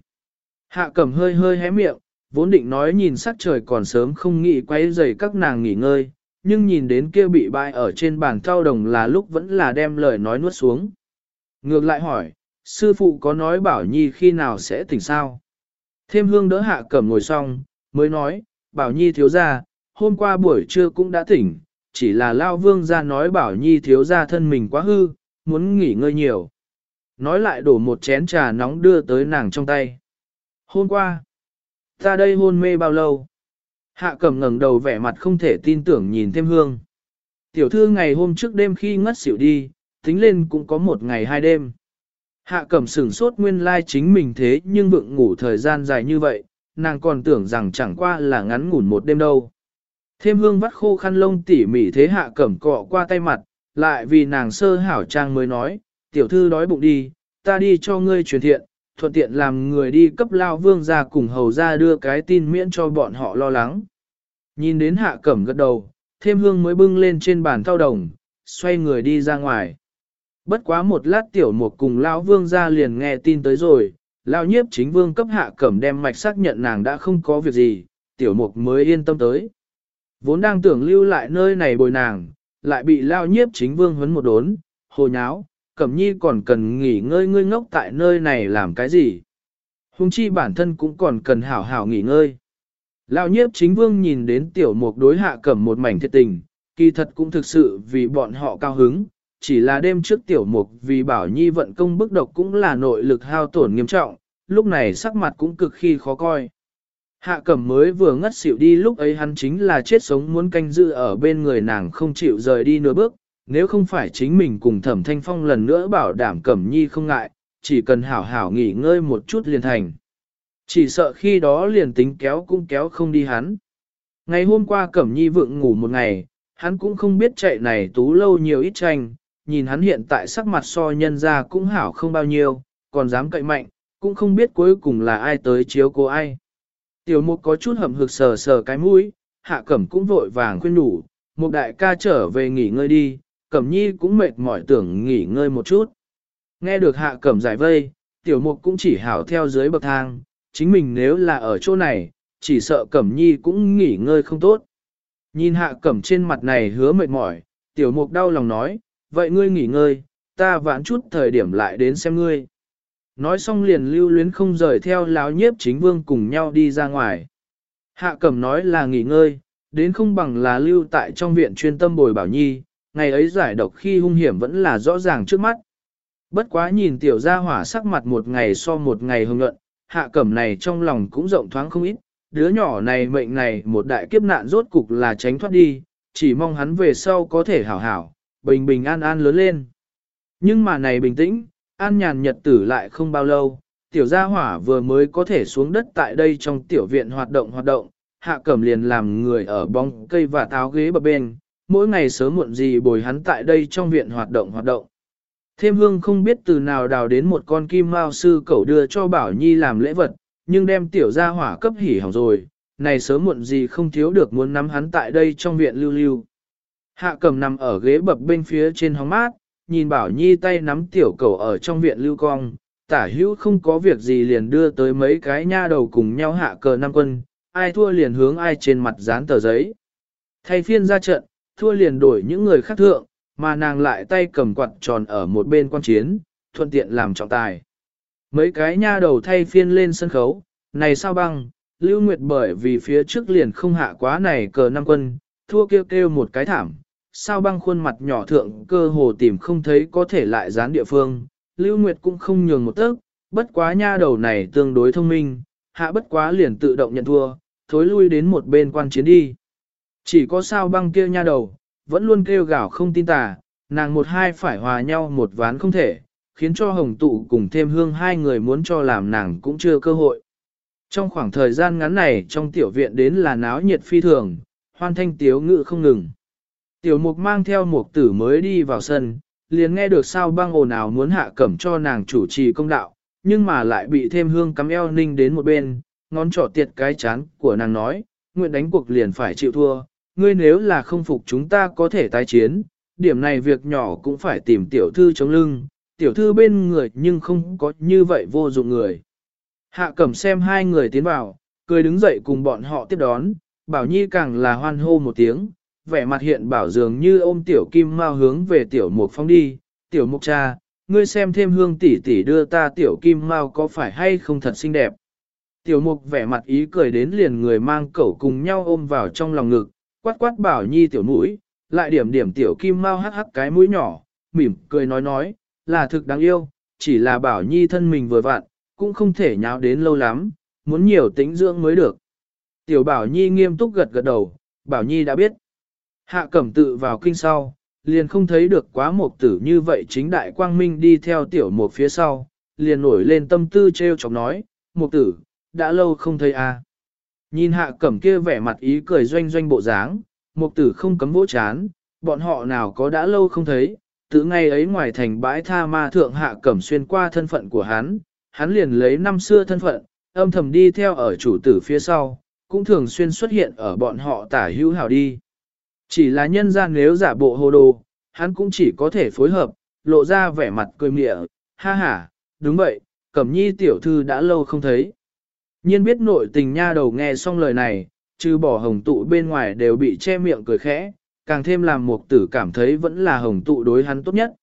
Hạ cẩm hơi hơi hé miệng, vốn định nói nhìn sắc trời còn sớm không nghĩ quay dày các nàng nghỉ ngơi, nhưng nhìn đến kia bị bại ở trên bàn thao đồng là lúc vẫn là đem lời nói nuốt xuống. Ngược lại hỏi, sư phụ có nói bảo nhi khi nào sẽ tỉnh sao? Thêm hương đỡ hạ cẩm ngồi xong, mới nói, bảo nhi thiếu ra, hôm qua buổi trưa cũng đã tỉnh, chỉ là lao vương ra nói bảo nhi thiếu ra thân mình quá hư, muốn nghỉ ngơi nhiều. Nói lại đổ một chén trà nóng đưa tới nàng trong tay. Hôm qua, ta đây hôn mê bao lâu? Hạ cẩm ngẩng đầu vẻ mặt không thể tin tưởng nhìn thêm hương. Tiểu thư ngày hôm trước đêm khi ngất xỉu đi, tính lên cũng có một ngày hai đêm. Hạ cẩm sửng sốt nguyên lai chính mình thế nhưng vượng ngủ thời gian dài như vậy, nàng còn tưởng rằng chẳng qua là ngắn ngủn một đêm đâu. Thêm hương vắt khô khăn lông tỉ mỉ thế hạ cẩm cọ qua tay mặt, lại vì nàng sơ hảo trang mới nói, tiểu thư đói bụng đi, ta đi cho ngươi truyền thiện, thuận tiện làm người đi cấp lao vương ra cùng hầu ra đưa cái tin miễn cho bọn họ lo lắng. Nhìn đến hạ cẩm gật đầu, thêm hương mới bưng lên trên bàn thao đồng, xoay người đi ra ngoài. Bất quá một lát tiểu mục cùng lão vương ra liền nghe tin tới rồi, lão nhiếp chính vương cấp hạ cẩm đem mạch xác nhận nàng đã không có việc gì, tiểu mục mới yên tâm tới. Vốn đang tưởng lưu lại nơi này bồi nàng, lại bị lão nhiếp chính vương huấn một đốn, hồ nháo, cẩm nhi còn cần nghỉ ngơi ngươi ngốc tại nơi này làm cái gì. Hùng chi bản thân cũng còn cần hảo hảo nghỉ ngơi. Lão nhiếp chính vương nhìn đến tiểu mục đối hạ cẩm một mảnh thiệt tình, kỳ thật cũng thực sự vì bọn họ cao hứng, chỉ là đêm trước tiểu mục vì bảo nhi vận công bức độc cũng là nội lực hao tổn nghiêm trọng, lúc này sắc mặt cũng cực khi khó coi. Hạ cẩm mới vừa ngất xỉu đi lúc ấy hắn chính là chết sống muốn canh giữ ở bên người nàng không chịu rời đi nửa bước, nếu không phải chính mình cùng thẩm thanh phong lần nữa bảo đảm cẩm nhi không ngại, chỉ cần hảo hảo nghỉ ngơi một chút liền thành. Chỉ sợ khi đó liền tính kéo cũng kéo không đi hắn. Ngày hôm qua cẩm nhi vượng ngủ một ngày, hắn cũng không biết chạy này tú lâu nhiều ít tranh, nhìn hắn hiện tại sắc mặt so nhân ra cũng hảo không bao nhiêu, còn dám cậy mạnh, cũng không biết cuối cùng là ai tới chiếu cô ai. Tiểu mục có chút hầm hực sờ sờ cái mũi, hạ cẩm cũng vội vàng khuyên đủ, một đại ca trở về nghỉ ngơi đi, cẩm nhi cũng mệt mỏi tưởng nghỉ ngơi một chút. Nghe được hạ cẩm giải vây, tiểu mục cũng chỉ hảo theo dưới bậc thang, chính mình nếu là ở chỗ này, chỉ sợ cẩm nhi cũng nghỉ ngơi không tốt. Nhìn hạ cẩm trên mặt này hứa mệt mỏi, tiểu mục đau lòng nói, vậy ngươi nghỉ ngơi, ta vãn chút thời điểm lại đến xem ngươi. Nói xong liền lưu luyến không rời theo Láo nhiếp chính vương cùng nhau đi ra ngoài. Hạ cẩm nói là nghỉ ngơi, đến không bằng là lưu tại trong viện chuyên tâm bồi bảo nhi, ngày ấy giải độc khi hung hiểm vẫn là rõ ràng trước mắt. Bất quá nhìn tiểu gia hỏa sắc mặt một ngày so một ngày hưng luận, hạ cẩm này trong lòng cũng rộng thoáng không ít, đứa nhỏ này mệnh này một đại kiếp nạn rốt cục là tránh thoát đi, chỉ mong hắn về sau có thể hảo hảo, bình bình an an lớn lên. Nhưng mà này bình tĩnh, an nhàn nhật tử lại không bao lâu, tiểu gia hỏa vừa mới có thể xuống đất tại đây trong tiểu viện hoạt động hoạt động, hạ cẩm liền làm người ở bóng cây và táo ghế bờ bên, mỗi ngày sớm muộn gì bồi hắn tại đây trong viện hoạt động hoạt động. Thêm hương không biết từ nào đào đến một con kim mao sư cẩu đưa cho Bảo Nhi làm lễ vật, nhưng đem tiểu gia hỏa cấp hỉ hỏng rồi, này sớm muộn gì không thiếu được muốn nắm hắn tại đây trong viện lưu lưu. Hạ cầm nằm ở ghế bập bên phía trên hóng mát, nhìn Bảo Nhi tay nắm tiểu cầu ở trong viện lưu cong, tả hữu không có việc gì liền đưa tới mấy cái nha đầu cùng nhau hạ cờ năm quân, ai thua liền hướng ai trên mặt dán tờ giấy. Thay phiên ra trận, thua liền đổi những người khác thượng, mà nàng lại tay cầm quạt tròn ở một bên quan chiến, thuận tiện làm trọng tài. Mấy cái nha đầu thay phiên lên sân khấu, này sao băng, Lưu Nguyệt bởi vì phía trước liền không hạ quá này cờ năm quân, thua kêu kêu một cái thảm, sao băng khuôn mặt nhỏ thượng cơ hồ tìm không thấy có thể lại dán địa phương, Lưu Nguyệt cũng không nhường một tấc, bất quá nha đầu này tương đối thông minh, hạ bất quá liền tự động nhận thua, thối lui đến một bên quan chiến đi. Chỉ có sao băng kia nha đầu, vẫn luôn kêu gào không tin tà, nàng một hai phải hòa nhau một ván không thể, khiến cho hồng tụ cùng thêm hương hai người muốn cho làm nàng cũng chưa cơ hội. Trong khoảng thời gian ngắn này trong tiểu viện đến là náo nhiệt phi thường, hoan thanh tiếu ngự không ngừng. Tiểu mục mang theo mục tử mới đi vào sân, liền nghe được sao băng ồn ào muốn hạ cẩm cho nàng chủ trì công đạo, nhưng mà lại bị thêm hương cắm eo ninh đến một bên, ngón trỏ tiệt cái chán của nàng nói, nguyện đánh cuộc liền phải chịu thua, ngươi nếu là không phục chúng ta có thể tái chiến, điểm này việc nhỏ cũng phải tìm tiểu thư chống lưng, tiểu thư bên người nhưng không có như vậy vô dụng người. Hạ cẩm xem hai người tiến vào, cười đứng dậy cùng bọn họ tiếp đón, bảo nhi càng là hoan hô một tiếng, vẻ mặt hiện bảo dường như ôm tiểu kim mau hướng về tiểu mục phong đi, tiểu mục cha, ngươi xem thêm hương tỷ tỷ đưa ta tiểu kim mau có phải hay không thật xinh đẹp. Tiểu mục vẻ mặt ý cười đến liền người mang cẩu cùng nhau ôm vào trong lòng ngực, quát quát bảo nhi tiểu mũi, lại điểm điểm tiểu kim mau hắc hắc cái mũi nhỏ, mỉm cười nói nói, là thực đáng yêu, chỉ là bảo nhi thân mình vừa vặn, cũng không thể nháo đến lâu lắm, muốn nhiều tính dưỡng mới được. Tiểu bảo nhi nghiêm túc gật gật đầu, bảo nhi đã biết. Hạ cẩm tự vào kinh sau, liền không thấy được quá một tử như vậy chính đại quang minh đi theo tiểu một phía sau, liền nổi lên tâm tư treo chọc nói, một tử, đã lâu không thấy a. À. Nhìn hạ cẩm kia vẻ mặt ý cười doanh doanh bộ dáng, một tử không cấm vỗ chán, bọn họ nào có đã lâu không thấy, từ ngày ấy ngoài thành bãi tha ma thượng hạ cẩm xuyên qua thân phận của hắn, hắn liền lấy năm xưa thân phận, âm thầm đi theo ở chủ tử phía sau, cũng thường xuyên xuất hiện ở bọn họ tả hữu hảo đi. Chỉ là nhân gian nếu giả bộ hồ đồ, hắn cũng chỉ có thể phối hợp, lộ ra vẻ mặt cười mịa, ha ha, đúng vậy, cẩm nhi tiểu thư đã lâu không thấy. Nhiên biết nội tình nha đầu nghe xong lời này, trừ bỏ hồng tụ bên ngoài đều bị che miệng cười khẽ, càng thêm làm mục tử cảm thấy vẫn là hồng tụ đối hắn tốt nhất.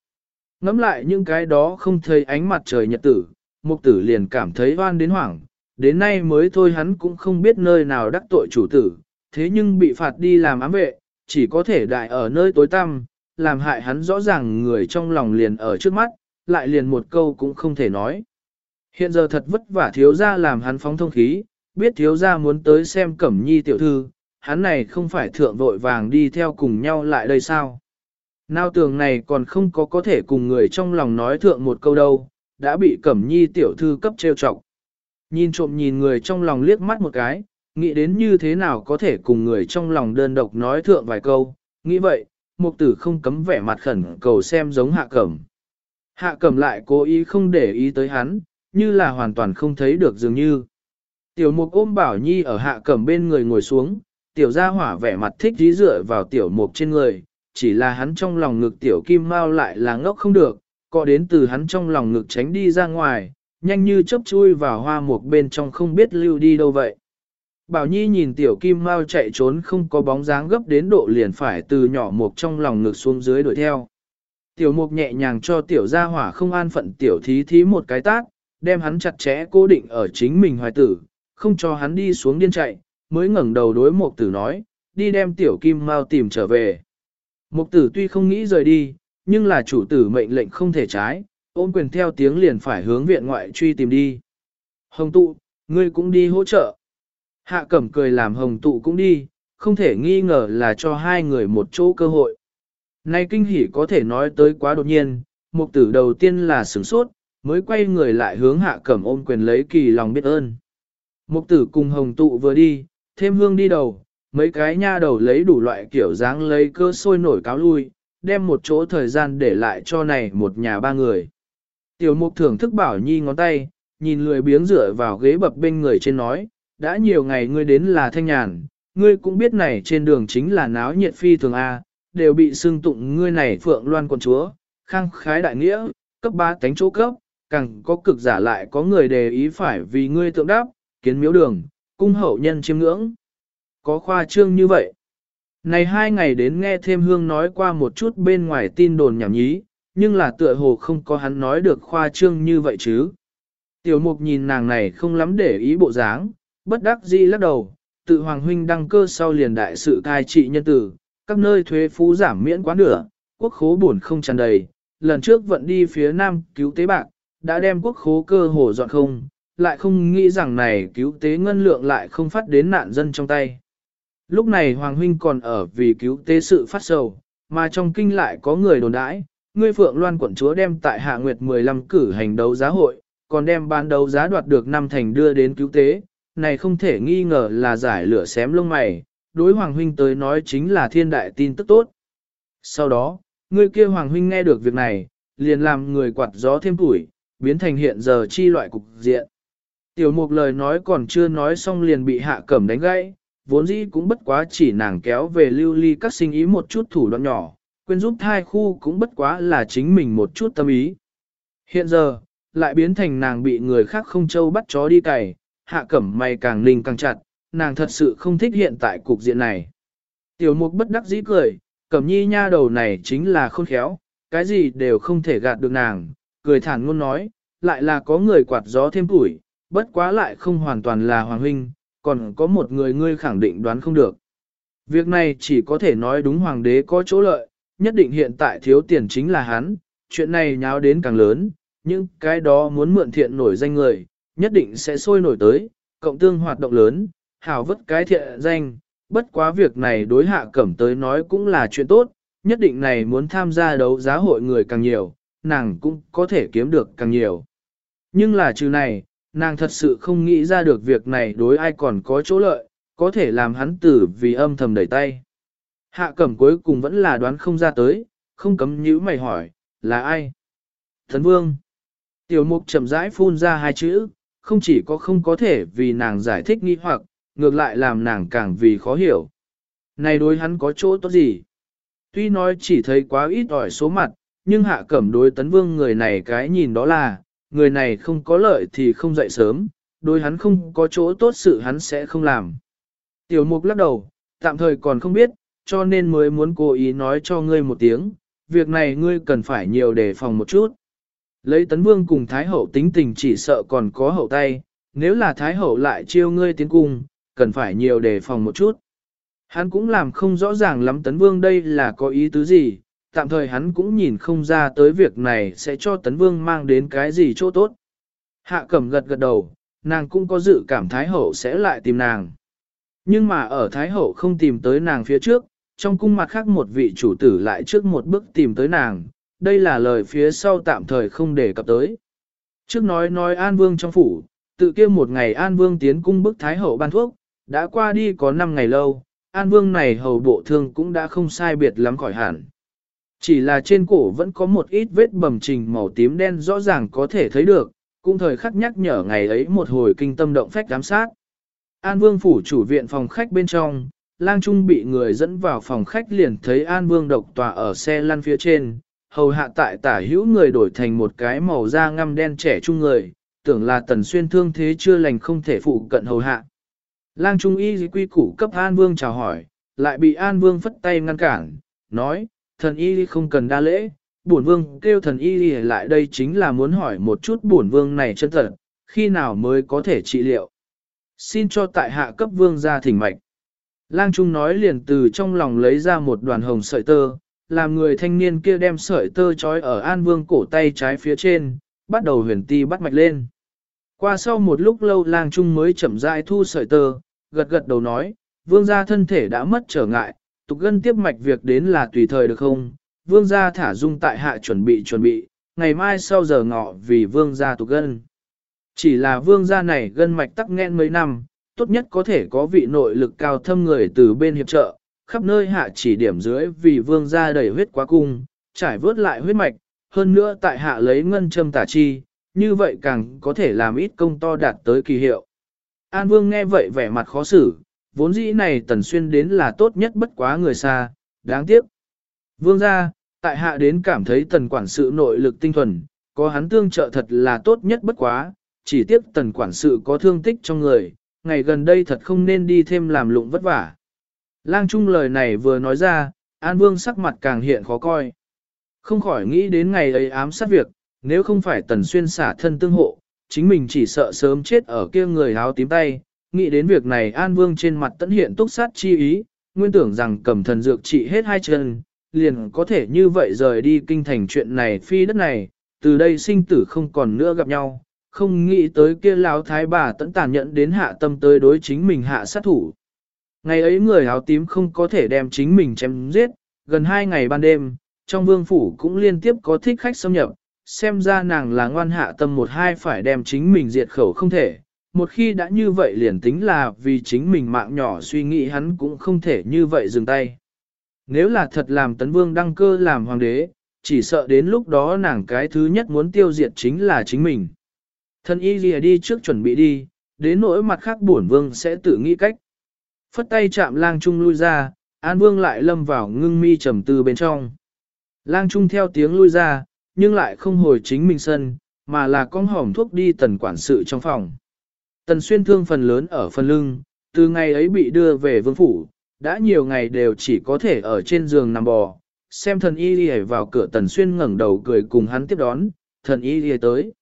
Ngắm lại những cái đó không thấy ánh mặt trời nhật tử, mục tử liền cảm thấy oan đến hoảng, đến nay mới thôi hắn cũng không biết nơi nào đắc tội chủ tử, thế nhưng bị phạt đi làm ám vệ, chỉ có thể đại ở nơi tối tăm, làm hại hắn rõ ràng người trong lòng liền ở trước mắt, lại liền một câu cũng không thể nói. Hiện giờ thật vất vả thiếu gia làm hắn phóng thông khí, biết thiếu gia muốn tới xem cẩm nhi tiểu thư, hắn này không phải thượng vội vàng đi theo cùng nhau lại đây sao. Nào tường này còn không có có thể cùng người trong lòng nói thượng một câu đâu, đã bị cẩm nhi tiểu thư cấp trêu chọc. Nhìn trộm nhìn người trong lòng liếc mắt một cái, nghĩ đến như thế nào có thể cùng người trong lòng đơn độc nói thượng vài câu, nghĩ vậy, mục tử không cấm vẻ mặt khẩn cầu xem giống hạ cẩm. Hạ cẩm lại cố ý không để ý tới hắn, như là hoàn toàn không thấy được dường như. Tiểu mục ôm bảo nhi ở hạ cẩm bên người ngồi xuống, tiểu gia hỏa vẻ mặt thích dí dựa vào tiểu mục trên người, chỉ là hắn trong lòng ngực tiểu kim mau lại là ngốc không được, có đến từ hắn trong lòng ngực tránh đi ra ngoài, nhanh như chớp chui vào hoa mục bên trong không biết lưu đi đâu vậy. Bảo Nhi nhìn tiểu kim mau chạy trốn không có bóng dáng gấp đến độ liền phải từ nhỏ mục trong lòng ngực xuống dưới đuổi theo. Tiểu mục nhẹ nhàng cho tiểu gia hỏa không an phận tiểu thí thí một cái tác, đem hắn chặt chẽ cố định ở chính mình hoài tử, không cho hắn đi xuống điên chạy, mới ngẩng đầu đối mục tử nói, đi đem tiểu kim mau tìm trở về. Mục tử tuy không nghĩ rời đi, nhưng là chủ tử mệnh lệnh không thể trái, ôm quyền theo tiếng liền phải hướng viện ngoại truy tìm đi. Hồng tụ, ngươi cũng đi hỗ trợ. Hạ cẩm cười làm hồng tụ cũng đi, không thể nghi ngờ là cho hai người một chỗ cơ hội. Nay kinh hỉ có thể nói tới quá đột nhiên, mục tử đầu tiên là sửng sốt, mới quay người lại hướng hạ cẩm ôm quyền lấy kỳ lòng biết ơn. Mục tử cùng hồng tụ vừa đi, thêm hương đi đầu, mấy cái nha đầu lấy đủ loại kiểu dáng lấy cơ sôi nổi cáo lui, đem một chỗ thời gian để lại cho này một nhà ba người. Tiểu mục thưởng thức bảo nhi ngón tay, nhìn lười biếng dựa vào ghế bập bên người trên nói, đã nhiều ngày ngươi đến là thanh nhàn, ngươi cũng biết này trên đường chính là náo nhiệt phi thường A, đều bị xưng tụng ngươi này phượng loan quần chúa, khang khái đại nghĩa, cấp ba tánh chỗ cấp, càng có cực giả lại có người đề ý phải vì ngươi tượng đáp, kiến miếu đường, cung hậu nhân chiêm ngưỡng. Có khoa trương như vậy. Này hai ngày đến nghe thêm hương nói qua một chút bên ngoài tin đồn nhảm nhí, nhưng là tựa hồ không có hắn nói được khoa trương như vậy chứ. Tiểu mục nhìn nàng này không lắm để ý bộ dáng, bất đắc dĩ lắc đầu, tự Hoàng Huynh đăng cơ sau liền đại sự cai trị nhân tử, các nơi thuế phú giảm miễn quá nửa, quốc khố buồn không tràn đầy, lần trước vận đi phía nam cứu tế bạc, đã đem quốc khố cơ hồ dọn không, lại không nghĩ rằng này cứu tế ngân lượng lại không phát đến nạn dân trong tay. Lúc này Hoàng Huynh còn ở vì cứu tế sự phát sầu, mà trong kinh lại có người đồn đãi, ngươi Phượng Loan quận chúa đem tại Hạ Nguyệt 15 cử hành đấu giá hội, còn đem bán đấu giá đoạt được năm thành đưa đến cứu tế, này không thể nghi ngờ là giải lửa xém lông mày, đối Hoàng Huynh tới nói chính là thiên đại tin tức tốt. Sau đó, người kia Hoàng Huynh nghe được việc này, liền làm người quạt gió thêm tuổi, biến thành hiện giờ chi loại cục diện. Tiểu mục lời nói còn chưa nói xong liền bị hạ cẩm đánh gãy, vốn dĩ cũng bất quá chỉ nàng kéo về lưu ly các sinh ý một chút thủ đoạn nhỏ, quên giúp thai khu cũng bất quá là chính mình một chút tâm ý. Hiện giờ, lại biến thành nàng bị người khác không châu bắt chó đi cày, hạ cẩm mày càng ninh càng chặt, nàng thật sự không thích hiện tại cục diện này. Tiểu mục bất đắc dĩ cười, cẩm nhi nha đầu này chính là khôn khéo, cái gì đều không thể gạt được nàng, cười thản ngôn nói, lại là có người quạt gió thêm tuổi, bất quá lại không hoàn toàn là hoàng huynh, còn có một người ngươi khẳng định đoán không được. Việc này chỉ có thể nói đúng hoàng đế có chỗ lợi, nhất định hiện tại thiếu tiền chính là hắn, chuyện này nháo đến càng lớn, nhưng cái đó muốn mượn thiện nổi danh người, nhất định sẽ sôi nổi tới, cộng tương hoạt động lớn, hào vất cái thiện danh, bất quá việc này đối hạ cẩm tới nói cũng là chuyện tốt, nhất định này muốn tham gia đấu giá hội người càng nhiều, nàng cũng có thể kiếm được càng nhiều. Nhưng là trừ này, nàng thật sự không nghĩ ra được việc này đối ai còn có chỗ lợi, có thể làm hắn tử vì âm thầm đẩy tay. Hạ cẩm cuối cùng vẫn là đoán không ra tới, không cấm nhữ mày hỏi, là ai? Thần vương. Tiểu mục chậm rãi phun ra hai chữ, không chỉ có không có thể vì nàng giải thích nghi hoặc, ngược lại làm nàng càng vì khó hiểu. Này đối hắn có chỗ tốt gì? Tuy nói chỉ thấy quá ít ỏi số mặt, nhưng hạ cẩm đối tấn vương người này cái nhìn đó là, người này không có lợi thì không dậy sớm, đối hắn không có chỗ tốt sự hắn sẽ không làm. Tiểu mục lắc đầu, tạm thời còn không biết, cho nên mới muốn cố ý nói cho ngươi một tiếng, việc này ngươi cần phải nhiều đề phòng một chút. Lấy tấn vương cùng Thái Hậu tính tình chỉ sợ còn có hậu tay, nếu là Thái Hậu lại chiêu ngươi tiến cung, cần phải nhiều đề phòng một chút. Hắn cũng làm không rõ ràng lắm tấn vương đây là có ý tứ gì, tạm thời hắn cũng nhìn không ra tới việc này sẽ cho tấn vương mang đến cái gì chỗ tốt. Hạ cẩm gật gật đầu, nàng cũng có dự cảm Thái Hậu sẽ lại tìm nàng. Nhưng mà ở Thái Hậu không tìm tới nàng phía trước, trong cung mặt khác một vị chủ tử lại trước một bước tìm tới nàng, đây là lời phía sau tạm thời không để cập tới. Trước nói nói An Vương trong phủ, tự kia một ngày An Vương tiến cung bức Thái Hậu ban thuốc, đã qua đi có 5 ngày lâu, An Vương này hầu bộ thương cũng đã không sai biệt lắm khỏi hẳn. Chỉ là trên cổ vẫn có một ít vết bầm trình màu tím đen rõ ràng có thể thấy được, cũng thời khắc nhắc nhở ngày ấy một hồi kinh tâm động phách giám sát. An Vương phủ chủ viện phòng khách bên trong, lang trung bị người dẫn vào phòng khách liền thấy An Vương độc tòa ở xe lăn phía trên, hầu hạ tại tả hữu người đổi thành một cái màu da ngăm đen trẻ trung người, tưởng là tần xuyên thương thế chưa lành không thể phụ cận hầu hạ. Lang trung y quy củ cấp An Vương chào hỏi, lại bị An Vương phất tay ngăn cản, nói, thần y không cần đa lễ, bổn vương kêu thần y lại đây chính là muốn hỏi một chút bổn vương này chân thật, khi nào mới có thể trị liệu. Xin cho tại hạ cấp vương ra thỉnh mạch. Lang Trung nói liền từ trong lòng lấy ra một đoàn hồng sợi tơ, làm người thanh niên kia đem sợi tơ trói ở An Vương cổ tay trái phía trên, bắt đầu huyền ti bắt mạch lên. Qua sau một lúc lâu lang trung mới chậm rãi thu sợi tơ, gật gật đầu nói, vương gia thân thể đã mất trở ngại, tục gân tiếp mạch việc đến là tùy thời được không? Vương gia thả dung tại hạ chuẩn bị chuẩn bị, ngày mai sau giờ ngọ vì vương gia tục gân. Chỉ là vương gia này gân mạch tắc nghẽn mấy năm, tốt nhất có thể có vị nội lực cao thâm người từ bên hiệp trợ, khắp nơi hạ chỉ điểm dưới vì vương gia đầy huyết quá cung, trải vớt lại huyết mạch, hơn nữa tại hạ lấy ngân châm tả chi, như vậy càng có thể làm ít công to đạt tới kỳ hiệu. An vương nghe vậy vẻ mặt khó xử, vốn dĩ này tần xuyên đến là tốt nhất bất quá người xa, đáng tiếc. Vương gia, tại hạ đến cảm thấy tần quản sự nội lực tinh thuần, có hắn tương trợ thật là tốt nhất bất quá, chỉ tiếc tần quản sự có thương tích trong người, ngày gần đây thật không nên đi thêm làm lụng vất vả. Lang Trung lời này vừa nói ra, An Vương sắc mặt càng hiện khó coi. Không khỏi nghĩ đến ngày ấy ám sát việc, nếu không phải tần xuyên xả thân tương hộ, chính mình chỉ sợ sớm chết ở kia người áo tím tay, nghĩ đến việc này An Vương trên mặt tẫn hiện túc sát chi ý, nguyên tưởng rằng cầm thần dược trị hết hai chân, liền có thể như vậy rời đi kinh thành chuyện này phi đất này, từ đây sinh tử không còn nữa gặp nhau, không nghĩ tới kia lão thái bà tẫn tàn nhẫn đến hạ tâm tới đối chính mình hạ sát thủ. Ngày ấy người áo tím không có thể đem chính mình chém giết, gần hai ngày ban đêm, trong vương phủ cũng liên tiếp có thích khách xâm nhập, xem ra nàng là ngoan hạ tâm một hai phải đem chính mình diệt khẩu không thể. Một khi đã như vậy liền tính là vì chính mình mạng nhỏ suy nghĩ hắn cũng không thể như vậy dừng tay. Nếu là thật làm tấn vương đăng cơ làm hoàng đế, chỉ sợ đến lúc đó nàng cái thứ nhất muốn tiêu diệt chính là chính mình. Thân y lìa đi trước chuẩn bị đi, đến nỗi mặt khác bổn vương sẽ tự nghĩ cách. Phất tay chạm lang trung lui ra, an vương lại lâm vào ngưng mi trầm tư bên trong. Lang trung theo tiếng lui ra, nhưng lại không hồi chính mình sân, mà là con hỏng thuốc đi tần quản sự trong phòng. Tần xuyên thương phần lớn ở phần lưng, từ ngày ấy bị đưa về vương phủ, đã nhiều ngày đều chỉ có thể ở trên giường nằm bò. Xem thần y đi vào cửa tần xuyên ngẩng đầu cười cùng hắn tiếp đón, thần y đi tới.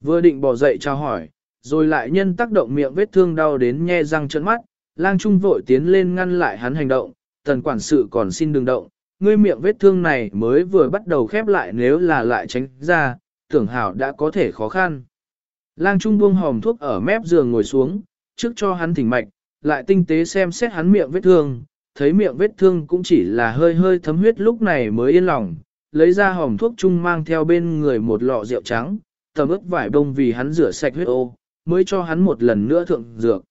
Vừa định bỏ dậy chào hỏi, rồi lại nhân tác động miệng vết thương đau đến nhe răng trợn mắt, lang trung vội tiến lên ngăn lại hắn hành động, tần quản sự còn xin đừng động, ngươi miệng vết thương này mới vừa bắt đầu khép lại nếu là lại tránh ra, tưởng hảo đã có thể khó khăn. Lang trung buông hòm thuốc ở mép giường ngồi xuống, trước cho hắn thỉnh mạch, lại tinh tế xem xét hắn miệng vết thương, thấy miệng vết thương cũng chỉ là hơi hơi thấm huyết lúc này mới yên lòng, lấy ra hòm thuốc chung mang theo bên người một lọ rượu trắng, tầm ướp vải bông vì hắn rửa sạch huyết ô, mới cho hắn một lần nữa thượng dược.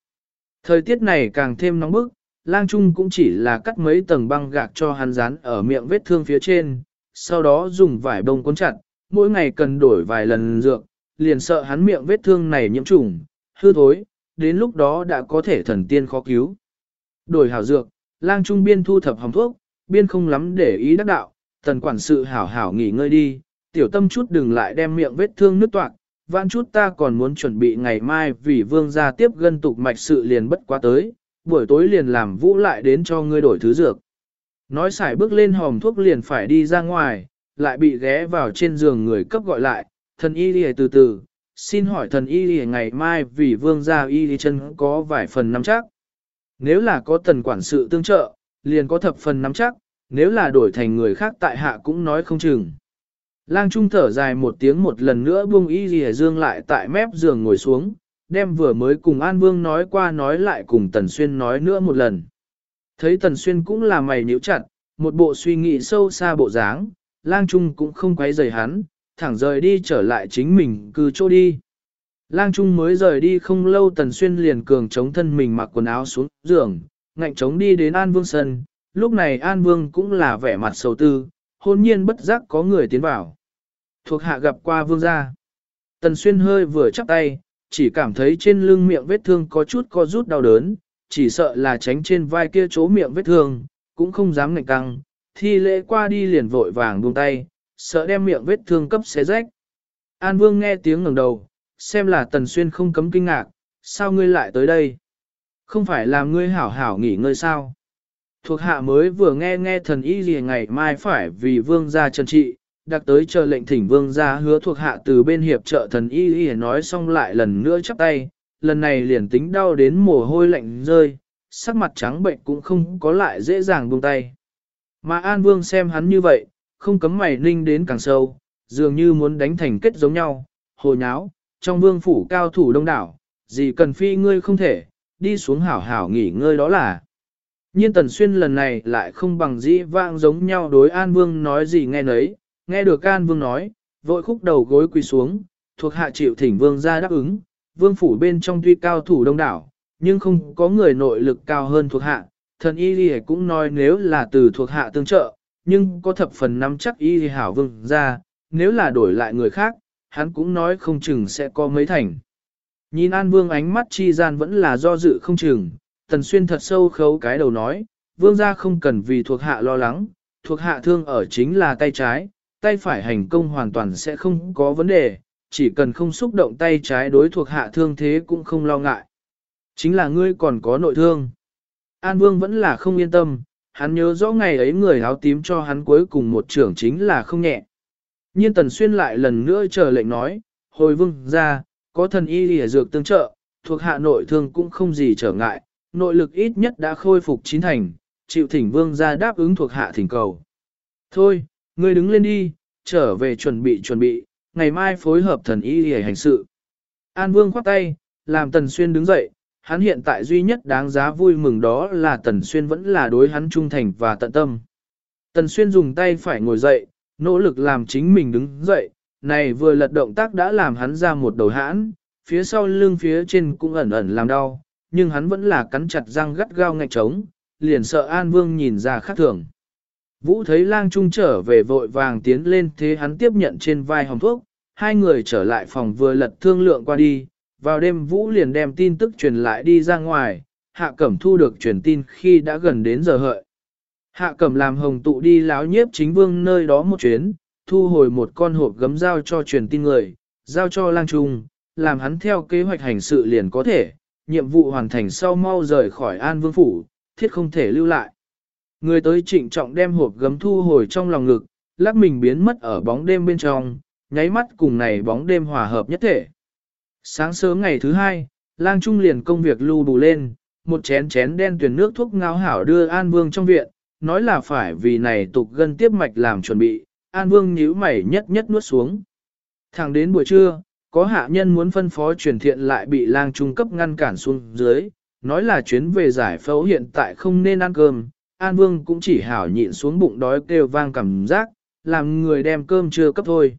Thời tiết này càng thêm nóng bức, lang trung cũng chỉ là cắt mấy tầng băng gạc cho hắn dán ở miệng vết thương phía trên, sau đó dùng vải bông cuốn chặt, mỗi ngày cần đổi vài lần dược, liền sợ hắn miệng vết thương này nhiễm trùng, hư thối, đến lúc đó đã có thể thần tiên khó cứu. Đổi hảo dược, lang trung biên thu thập hồng thuốc, biên không lắm để ý đắc đạo, tần quản sự hảo hảo nghỉ ngơi đi, tiểu tâm chút đừng lại đem miệng vết thương nứt toạc, vãn chút ta còn muốn chuẩn bị ngày mai vì vương gia tiếp gân tục mạch sự liền bất quá tới, buổi tối liền làm vũ lại đến cho ngươi đổi thứ dược. Nói xài bước lên hòm thuốc liền phải đi ra ngoài, lại bị ghé vào trên giường người cấp gọi lại, thần y Lìa từ từ, xin hỏi thần y Lìa ngày mai vì vương gia y Lìa chân có vài phần nắm chắc. Nếu là có tần quản sự tương trợ, liền có thập phần nắm chắc, nếu là đổi thành người khác tại hạ cũng nói không chừng. Lang Trung thở dài một tiếng một lần nữa buông y Lìa dương lại tại mép giường ngồi xuống, đem vừa mới cùng An Vương nói qua nói lại cùng Tần Xuyên nói nữa một lần. Thấy Tần Xuyên cũng là mày nhíu chặt, một bộ suy nghĩ sâu xa bộ dáng, Lang Trung cũng không quấy rầy hắn, thẳng rời đi trở lại chính mình cư chỗ đi. Lang Trung mới rời đi không lâu Tần Xuyên liền cường chống thân mình mặc quần áo xuống giường, ngạnh chống đi đến An Vương sân, lúc này An Vương cũng là vẻ mặt sầu tư, hôn nhiên bất giác có người tiến vào. Thuộc hạ gặp qua vương gia. Tần Xuyên hơi vừa chắp tay, chỉ cảm thấy trên lưng miệng vết thương có chút co rút đau đớn, chỉ sợ là tránh trên vai kia chỗ miệng vết thương, cũng không dám ngạnh căng, thi lễ qua đi liền vội vàng buông tay, sợ đem miệng vết thương cấp xé rách. An Vương nghe tiếng ngẩng đầu, xem là Tần Xuyên không cấm kinh ngạc, sao ngươi lại tới đây? Không phải là ngươi hảo hảo nghỉ ngơi sao? Thuộc hạ mới vừa nghe nghe thần y gì ngày mai phải vì vương gia trần trị, đặc tới chờ lệnh thỉnh vương gia hứa thuộc hạ từ bên hiệp trợ thần y y nói xong lại lần nữa chắp tay, lần này liền tính đau đến mồ hôi lạnh rơi, sắc mặt trắng bệnh cũng không có lại dễ dàng buông tay. Mà An Vương xem hắn như vậy, không cấm mày ninh đến càng sâu, dường như muốn đánh thành kết giống nhau, hồ nháo, trong vương phủ cao thủ đông đảo, gì cần phi ngươi không thể, đi xuống hảo hảo nghỉ ngơi đó là. Nhiên Tần Xuyên lần này lại không bằng dĩ vãng giống nhau đối An Vương nói gì nghe nấy, nghe được An Vương nói, vội khúc đầu gối quỳ xuống, thuộc hạ chịu thỉnh Vương ra đáp ứng, Vương phủ bên trong tuy cao thủ đông đảo, nhưng không có người nội lực cao hơn thuộc hạ, thần y đi cũng nói nếu là từ thuộc hạ tương trợ, nhưng có thập phần nắm chắc y thì hảo Vương ra, nếu là đổi lại người khác, hắn cũng nói không chừng sẽ có mấy thành. Nhìn An Vương ánh mắt chi gian vẫn là do dự không chừng, Tần Xuyên thật sâu khấu cái đầu nói, vương gia không cần vì thuộc hạ lo lắng, thuộc hạ thương ở chính là tay trái, tay phải hành công hoàn toàn sẽ không có vấn đề, chỉ cần không xúc động tay trái đối thuộc hạ thương thế cũng không lo ngại. Chính là ngươi còn có nội thương. An Vương vẫn là không yên tâm, hắn nhớ rõ ngày ấy người áo tím cho hắn cuối cùng một trưởng chính là không nhẹ. Nhiên Tần Xuyên lại lần nữa chờ lệnh nói, hồi vương ra, có thần y lìa dược tương trợ, thuộc hạ nội thương cũng không gì trở ngại, nội lực ít nhất đã khôi phục chín thành, chịu thỉnh vương ra đáp ứng thuộc hạ thỉnh cầu. Thôi, ngươi đứng lên đi, trở về chuẩn bị chuẩn bị, ngày mai phối hợp thần y lìa hành sự. An vương khoát tay, làm tần xuyên đứng dậy, hắn hiện tại duy nhất đáng giá vui mừng đó là tần xuyên vẫn là đối hắn trung thành và tận tâm. Tần xuyên dùng tay phải ngồi dậy, nỗ lực làm chính mình đứng dậy, này vừa lật động tác đã làm hắn ra một đầu hãn, phía sau lưng phía trên cũng ẩn ẩn làm đau, nhưng hắn vẫn là cắn chặt răng gắt gao ngạch trống, liền sợ An Vương nhìn ra khác thường. Vũ thấy lang trung trở về vội vàng tiến lên thế hắn tiếp nhận trên vai hồng thuốc, hai người trở lại phòng vừa lật thương lượng qua đi, vào đêm Vũ liền đem tin tức truyền lại đi ra ngoài, Hạ Cẩm thu được truyền tin khi đã gần đến giờ hợi. Hạ Cẩm làm hồng tụ đi láo nhiếp chính vương nơi đó một chuyến, thu hồi một con hộp gấm giao cho truyền tin người, giao cho lang trung, làm hắn theo kế hoạch hành sự liền có thể, nhiệm vụ hoàn thành sau mau rời khỏi An Vương Phủ, thiết không thể lưu lại. Người tới trịnh trọng đem hộp gấm thu hồi trong lòng ngực, lắc mình biến mất ở bóng đêm bên trong, nháy mắt cùng này bóng đêm hòa hợp nhất thể. Sáng sớm ngày thứ hai, lang trung liền công việc lưu đủ lên, một chén chén đen tuyển nước thuốc ngao hảo đưa An Vương trong viện, nói là phải vì này tục gân tiếp mạch làm chuẩn bị, An Vương nhíu mày nhất nhất nuốt xuống. Thẳng đến buổi trưa, có hạ nhân muốn phân phó truyền thiện lại bị lang trung cấp ngăn cản xuống dưới, nói là chuyến về giải phẫu hiện tại không nên ăn cơm, An Vương cũng chỉ hảo nhịn xuống bụng đói kêu vang cảm giác, làm người đem cơm chưa cấp thôi.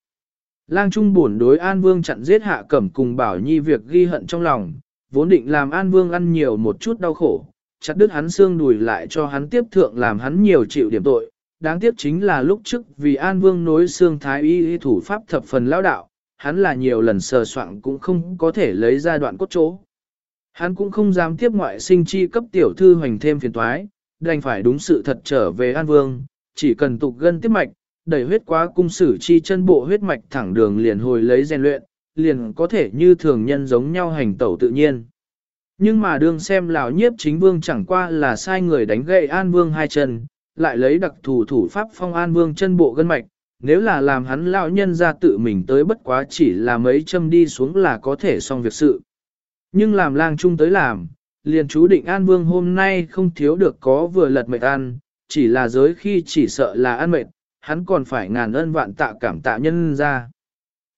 Lang Trung buồn đối An Vương chặn giết hạ cẩm cùng bảo nhi việc ghi hận trong lòng, vốn định làm An Vương ăn nhiều một chút đau khổ, chặt đứt hắn xương đùi lại cho hắn tiếp thượng làm hắn nhiều chịu điểm tội. Đáng tiếc chính là lúc trước vì An Vương nối xương thái y thủ pháp thập phần lão đạo, hắn là nhiều lần sờ soạn cũng không có thể lấy ra đoạn cốt chỗ. Hắn cũng không dám tiếp ngoại sinh chi cấp tiểu thư hoành thêm phiền toái, đành phải đúng sự thật trở về An Vương, chỉ cần tục gân tiếp mạch, đẩy huyết quá cung sử chi chân bộ huyết mạch thẳng đường liền hồi lấy rèn luyện, liền có thể như thường nhân giống nhau hành tẩu tự nhiên. Nhưng mà đương xem lão nhiếp chính vương chẳng qua là sai người đánh gậy An Vương hai chân, lại lấy đặc thủ thủ pháp phong An Vương chân bộ gân mạch, nếu là làm hắn lão nhân ra tự mình tới bất quá chỉ là mấy châm đi xuống là có thể xong việc sự. Nhưng làm lang trung tới làm, liền chú định An Vương hôm nay không thiếu được có vừa lật mệt ăn, chỉ là giới khi chỉ sợ là ăn mệt, hắn còn phải ngàn ân vạn tạ cảm tạ nhân ra.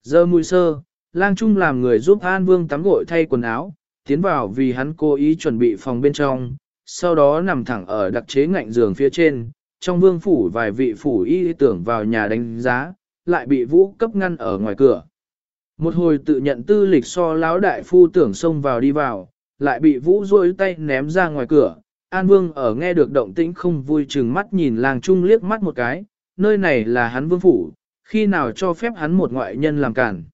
Giờ mùi sơ, lang trung làm người giúp An Vương tắm gội thay quần áo, tiến vào vì hắn cố ý chuẩn bị phòng bên trong, sau đó nằm thẳng ở đặc chế ngạnh giường phía trên, trong vương phủ vài vị phủ y tưởng vào nhà đánh giá, lại bị vũ cấp ngăn ở ngoài cửa. Một hồi tự nhận tư lịch so lão đại phu tưởng xông vào đi vào, lại bị vũ rôi tay ném ra ngoài cửa. An Vương ở nghe được động tĩnh không vui chừng mắt nhìn làng trung liếc mắt một cái, nơi này là hắn vương phủ, khi nào cho phép hắn một ngoại nhân làm cản.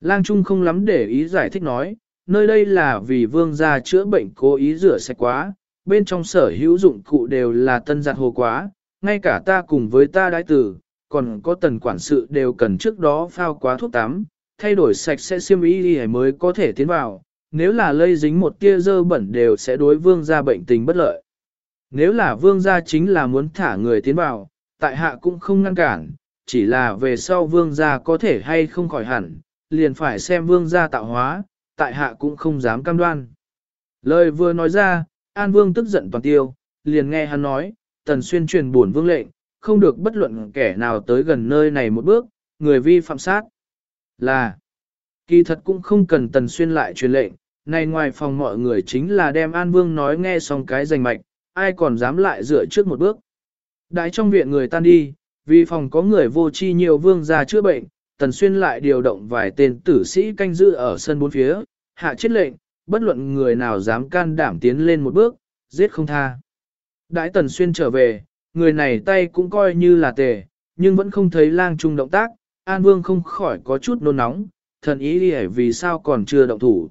Lang Trung không lắm để ý giải thích nói, nơi đây là vì vương gia chữa bệnh cố ý rửa sạch quá, bên trong sở hữu dụng cụ đều là tân giặt hồ quá, ngay cả ta cùng với ta đái tử, còn có tần quản sự đều cần trước đó phao quá thuốc tắm, thay đổi sạch sẽ xiêm y mới có thể tiến vào, nếu là lây dính một tia dơ bẩn đều sẽ đối vương gia bệnh tình bất lợi. Nếu là vương gia chính là muốn thả người tiến vào, tại hạ cũng không ngăn cản, chỉ là về sau vương gia có thể hay không khỏi hẳn, liền phải xem vương gia tạo hóa, tại hạ cũng không dám cam đoan. Lời vừa nói ra, An Vương tức giận toàn tiêu, liền nghe hắn nói, tần xuyên truyền buồn vương lệnh, không được bất luận kẻ nào tới gần nơi này một bước, người vi phạm sát. Là, kỳ thật cũng không cần tần xuyên lại truyền lệnh, này ngoài phòng mọi người chính là đem An Vương nói nghe xong cái rành mạch, ai còn dám lại dựa trước một bước. Đại trong viện người tan đi, vì phòng có người vô chi nhiều vương gia chữa bệnh, tần xuyên lại điều động vài tên tử sĩ canh giữ ở sân bốn phía, hạ chết lệnh, bất luận người nào dám can đảm tiến lên một bước, giết không tha. Đại tần xuyên trở về, người này tay cũng coi như là tề, nhưng vẫn không thấy lang trung động tác, An Vương không khỏi có chút nôn nóng, thần ý đi vì sao còn chưa động thủ.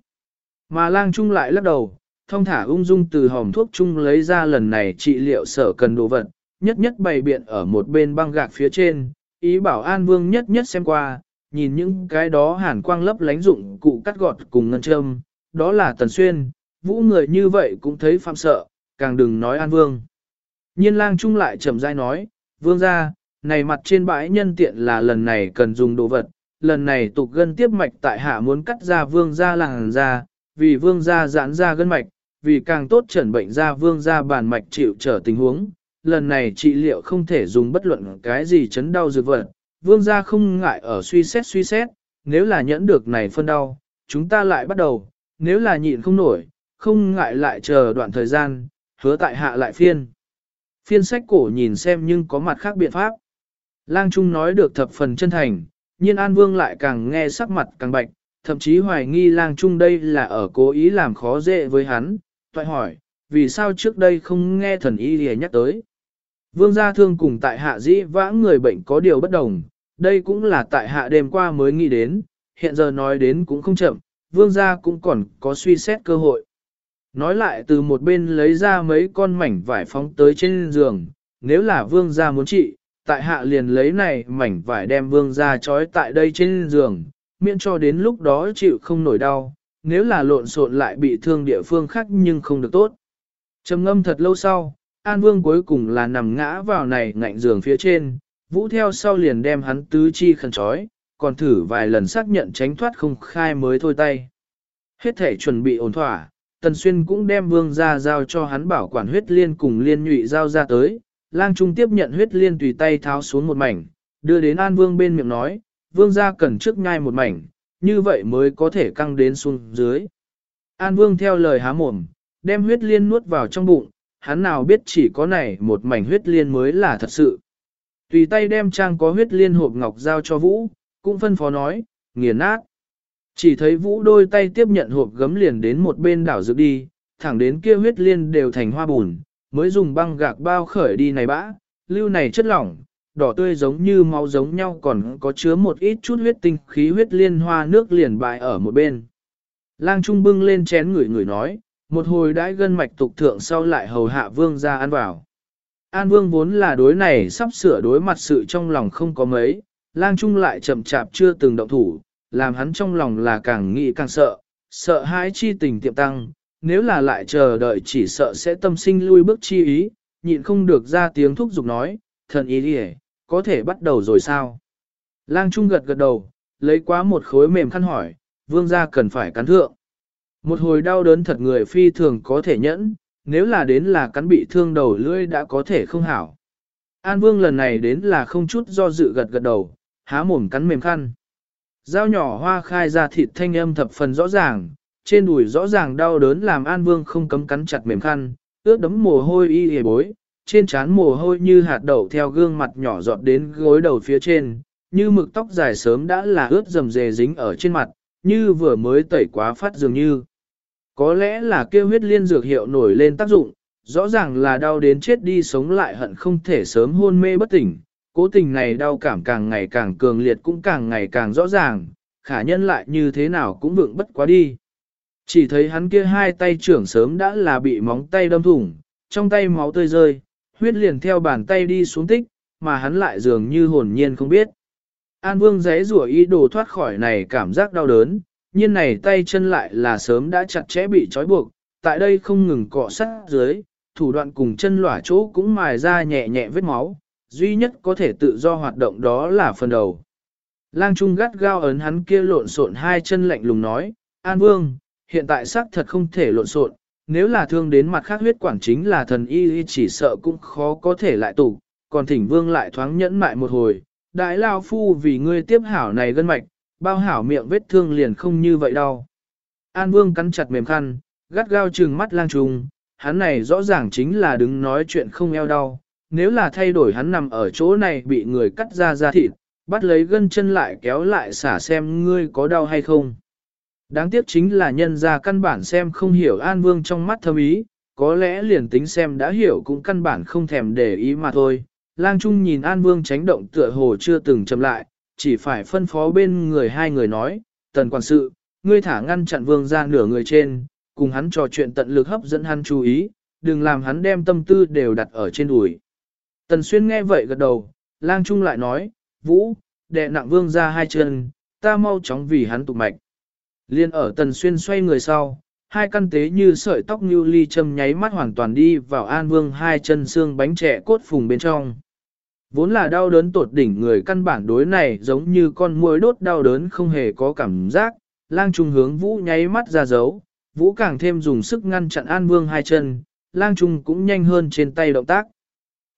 Mà lang trung lại lắc đầu, thông thả ung dung từ hòm thuốc trung lấy ra lần này trị liệu sở cần đồ vật, nhất nhất bày biện ở một bên băng gạc phía trên, ý bảo An Vương nhất nhất xem qua, nhìn những cái đó hàn quang lấp lánh dụng cụ cắt gọt cùng ngân châm, đó là Tần Xuyên, vũ người như vậy cũng thấy phạm sợ, càng đừng nói An Vương. Nhiên lang trung lại chậm rãi nói, Vương ra, này mặt trên bãi nhân tiện là lần này cần dùng đồ vật, lần này tục gân tiếp mạch tại hạ muốn cắt ra Vương ra làng ra, vì vương gia giãn ra gân mạch, vì càng tốt chẩn bệnh ra vương gia bàn mạch chịu trở tình huống. Lần này trị liệu không thể dùng bất luận cái gì chấn đau dược vật, vương gia không ngại ở suy xét suy xét, nếu là nhẫn được này phân đau, chúng ta lại bắt đầu, nếu là nhịn không nổi, không ngại lại chờ đoạn thời gian, hứa tại hạ lại phiên. Phiên sách cổ nhìn xem nhưng có mặt khác biện pháp. Lang Trung nói được thập phần chân thành, nhiên An Vương lại càng nghe sắc mặt càng bạch, thậm chí hoài nghi Lang Trung đây là ở cố ý làm khó dễ với hắn, toại hỏi, vì sao trước đây không nghe thần y lìa nhắc tới. Vương gia thương cùng tại hạ dĩ vãng người bệnh có điều bất đồng, đây cũng là tại hạ đêm qua mới nghĩ đến, hiện giờ nói đến cũng không chậm, vương gia cũng còn có suy xét cơ hội. Nói lại từ một bên lấy ra mấy con mảnh vải phóng tới trên giường, nếu là vương gia muốn trị, tại hạ liền lấy này mảnh vải đem vương gia trói tại đây trên giường, miễn cho đến lúc đó chịu không nổi đau, nếu là lộn xộn lại bị thương địa phương khác nhưng không được tốt. Trầm ngâm thật lâu sau, An Vương cuối cùng là nằm ngã vào này ngạnh giường phía trên, Vũ theo sau liền đem hắn tứ chi khẩn trói, còn thử vài lần xác nhận tránh thoát không khai mới thôi tay. Hết thể chuẩn bị ổn thỏa, Tần Xuyên cũng đem vương ra giao cho hắn bảo quản huyết liên cùng liên nhụy giao ra tới. Lang Trung tiếp nhận huyết liên tùy tay tháo xuống một mảnh, đưa đến An Vương bên miệng nói, vương ra cần trước nhai một mảnh, như vậy mới có thể căng đến xuống dưới. An Vương theo lời há mồm, đem huyết liên nuốt vào trong bụng, hắn nào biết chỉ có này một mảnh huyết liên mới là thật sự. Tùy tay đem trang có huyết liên hộp ngọc giao cho Vũ, cũng phân phó nói, nghiền nát. Chỉ thấy Vũ đôi tay tiếp nhận hộp gấm liền đến một bên đảo dược đi, thẳng đến kia huyết liên đều thành hoa bùn, mới dùng băng gạc bao khởi đi này bã, lưu này chất lỏng, đỏ tươi giống như máu giống nhau còn có chứa một ít chút huyết tinh khí huyết liên hoa nước liền bại ở một bên. Lang Trung bưng lên chén người người nói, một hồi đãi gân mạch tục thượng sau lại hầu hạ vương ra ăn vào. An vương vốn là đối này sắp sửa đối mặt sự trong lòng không có mấy, lang trung lại chậm chạp chưa từng động thủ, làm hắn trong lòng là càng nghĩ càng sợ, sợ hãi chi tình tiệm tăng, nếu là lại chờ đợi chỉ sợ sẽ tâm sinh lui bước chi ý, nhịn không được ra tiếng thúc giục nói, thần ý đi có thể bắt đầu rồi sao? Lang trung gật gật đầu, lấy quá một khối mềm khăn hỏi, vương gia cần phải cắn thượng. Một hồi đau đớn thật người phi thường có thể nhẫn, nếu là đến là cắn bị thương đầu lưỡi đã có thể không hảo. An Vương lần này đến là không chút do dự gật gật đầu, há mồm cắn mềm khăn. Dao nhỏ hoa khai ra thịt thanh âm thập phần rõ ràng, trên đùi rõ ràng đau đớn làm An Vương không cấm cắn chặt mềm khăn, ướt đấm mồ hôi y hề bối, trên trán mồ hôi như hạt đậu theo gương mặt nhỏ giọt đến gối đầu phía trên, như mực tóc dài sớm đã là ướt rầm rề dính ở trên mặt, như vừa mới tẩy quá phát dường như. Có lẽ là kêu huyết liên dược hiệu nổi lên tác dụng, rõ ràng là đau đến chết đi sống lại hận không thể sớm hôn mê bất tỉnh. Cố tình này đau cảm càng ngày càng cường liệt cũng càng ngày càng rõ ràng, khả nhân lại như thế nào cũng vượng bất quá đi. Chỉ thấy hắn kia hai tay trưởng sớm đã là bị móng tay đâm thủng, trong tay máu tươi rơi, huyết liền theo bàn tay đi xuống tích, mà hắn lại dường như hồn nhiên không biết. An Vương giấy rủa ý đồ thoát khỏi này cảm giác đau đớn, nhiên này tay chân lại là sớm đã chặt chẽ bị trói buộc, tại đây không ngừng cọ sát dưới, thủ đoạn cùng chân lỏa chỗ cũng mài ra nhẹ nhẹ vết máu, duy nhất có thể tự do hoạt động đó là phần đầu. Lang Trung gắt gao ấn hắn kia lộn xộn hai chân lạnh lùng nói, An Vương, hiện tại xác thật không thể lộn xộn, nếu là thương đến mặt khác huyết quản chính là thần y chỉ sợ cũng khó có thể lại tủ, còn thỉnh Vương lại thoáng nhẫn mại một hồi, đại lao phu vì ngươi tiếp hảo này gân mạch, bao hảo miệng vết thương liền không như vậy đau. An Vương cắn chặt mềm khăn, gắt gao trừng mắt lang trùng, hắn này rõ ràng chính là đứng nói chuyện không eo đau, nếu là thay đổi hắn nằm ở chỗ này bị người cắt ra da thịt, bắt lấy gân chân lại kéo lại xả xem ngươi có đau hay không. Đáng tiếc chính là nhân ra căn bản xem không hiểu An Vương trong mắt thâm ý, có lẽ liền tính xem đã hiểu cũng căn bản không thèm để ý mà thôi. Lang Trung nhìn An Vương tránh động tựa hồ chưa từng chậm lại, chỉ phải phân phó bên người hai người nói, tần quản sự, ngươi thả ngăn chặn vương ra nửa người trên, cùng hắn trò chuyện tận lực hấp dẫn hắn chú ý, đừng làm hắn đem tâm tư đều đặt ở trên đùi. Tần xuyên nghe vậy gật đầu, lang trung lại nói, vũ, đệ nặng vương ra hai chân, ta mau chóng vì hắn tụ mạch. Liên ở tần xuyên xoay người sau, hai căn tế như sợi tóc như ly châm nháy mắt hoàn toàn đi vào an vương hai chân xương bánh trẻ cốt phùng bên trong. Vốn là đau đớn tột đỉnh người căn bản đối này giống như con muỗi đốt đau đớn không hề có cảm giác, lang trung hướng vũ nháy mắt ra dấu, Vũ càng thêm dùng sức ngăn chặn An Vương hai chân, lang trung cũng nhanh hơn trên tay động tác.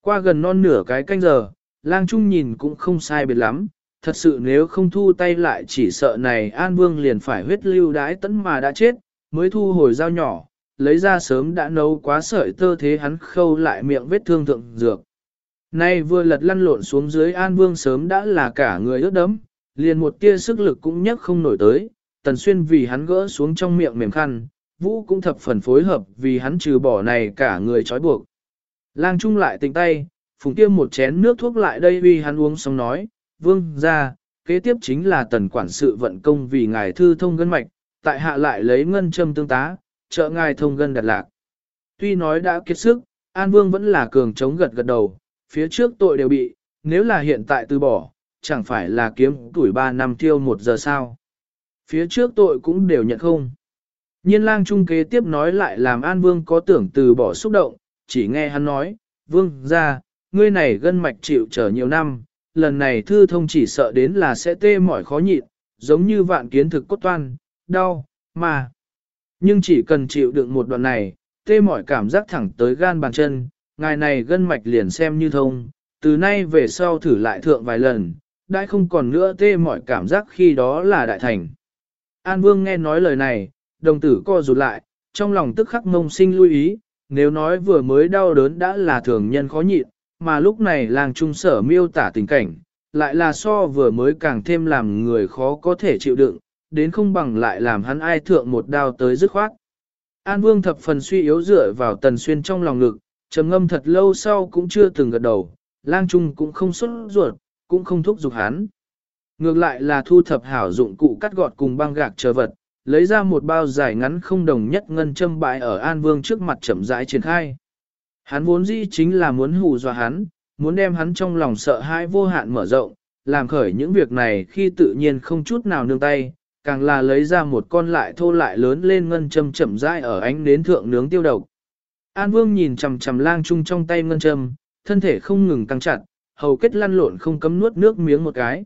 Qua gần non nửa cái canh giờ, lang trung nhìn cũng không sai biệt lắm, thật sự nếu không thu tay lại chỉ sợ này An Vương liền phải huyết lưu đái tấn mà đã chết, mới thu hồi dao nhỏ, lấy ra sớm đã nấu quá sợi tơ thế hắn khâu lại miệng vết thương thượng dược. Nay vừa lật lăn lộn xuống dưới An Vương sớm đã là cả người ướt đẫm, liền một tia sức lực cũng nhấc không nổi tới, Tần Xuyên vì hắn gỡ xuống trong miệng mềm khăn, Vũ cũng thập phần phối hợp vì hắn trừ bỏ này cả người trói buộc. Lang Trung lại tỉnh tay, phùng tiêm một chén nước thuốc lại đây vì hắn uống xong nói, vương ra, kế tiếp chính là tần quản sự vận công vì ngài thư thông gân mạch, tại hạ lại lấy ngân châm tương tá, trợ ngài thông gân đặt lạc. Tuy nói đã kiệt sức, An Vương vẫn là cường chống gật gật đầu, phía trước tội đều bị, nếu là hiện tại từ bỏ, chẳng phải là kiếm tuổi 3 năm tiêu một giờ sao. Phía trước tội cũng đều nhận không. Nhiên lang trung kế tiếp nói lại làm An Vương có tưởng từ bỏ xúc động, chỉ nghe hắn nói, Vương ra, ngươi này gân mạch chịu trở nhiều năm, lần này thư thông chỉ sợ đến là sẽ tê mỏi khó nhịn, giống như vạn kiến thực cốt toan, đau, mà. Nhưng chỉ cần chịu đựng một đoạn này, tê mỏi cảm giác thẳng tới gan bàn chân, ngài này gân mạch liền xem như thông, từ nay về sau thử lại thượng vài lần, đã không còn nữa tê mọi cảm giác khi đó là đại thành. An Vương nghe nói lời này, đồng tử co rụt lại, trong lòng tức khắc mông sinh lưu ý, nếu nói vừa mới đau đớn đã là thường nhân khó nhịn, mà lúc này làng trung sở miêu tả tình cảnh, lại là so vừa mới càng thêm làm người khó có thể chịu đựng, đến không bằng lại làm hắn ai thượng một đao tới dứt khoát. An Vương thập phần suy yếu dựa vào tần xuyên trong lòng ngực, trầm ngâm thật lâu sau cũng chưa từng gật đầu, lang trung cũng không xuất ruột, cũng không thúc giục hắn. Ngược lại là thu thập hảo dụng cụ cắt gọt cùng băng gạc chờ vật, lấy ra một bao dài ngắn không đồng nhất ngân châm bại ở An Vương trước mặt chậm rãi triển khai. Hắn vốn dĩ chính là muốn hù dọa hắn, muốn đem hắn trong lòng sợ hãi vô hạn mở rộng, làm khởi những việc này khi tự nhiên không chút nào nương tay, càng là lấy ra một con lại thô lại lớn lên ngân châm chậm rãi ở ánh nến thượng nướng tiêu độc. An Vương nhìn chằm chằm lang trung trong tay ngân châm, thân thể không ngừng căng chặt, hầu kết lăn lộn không cấm nuốt nước miếng một cái.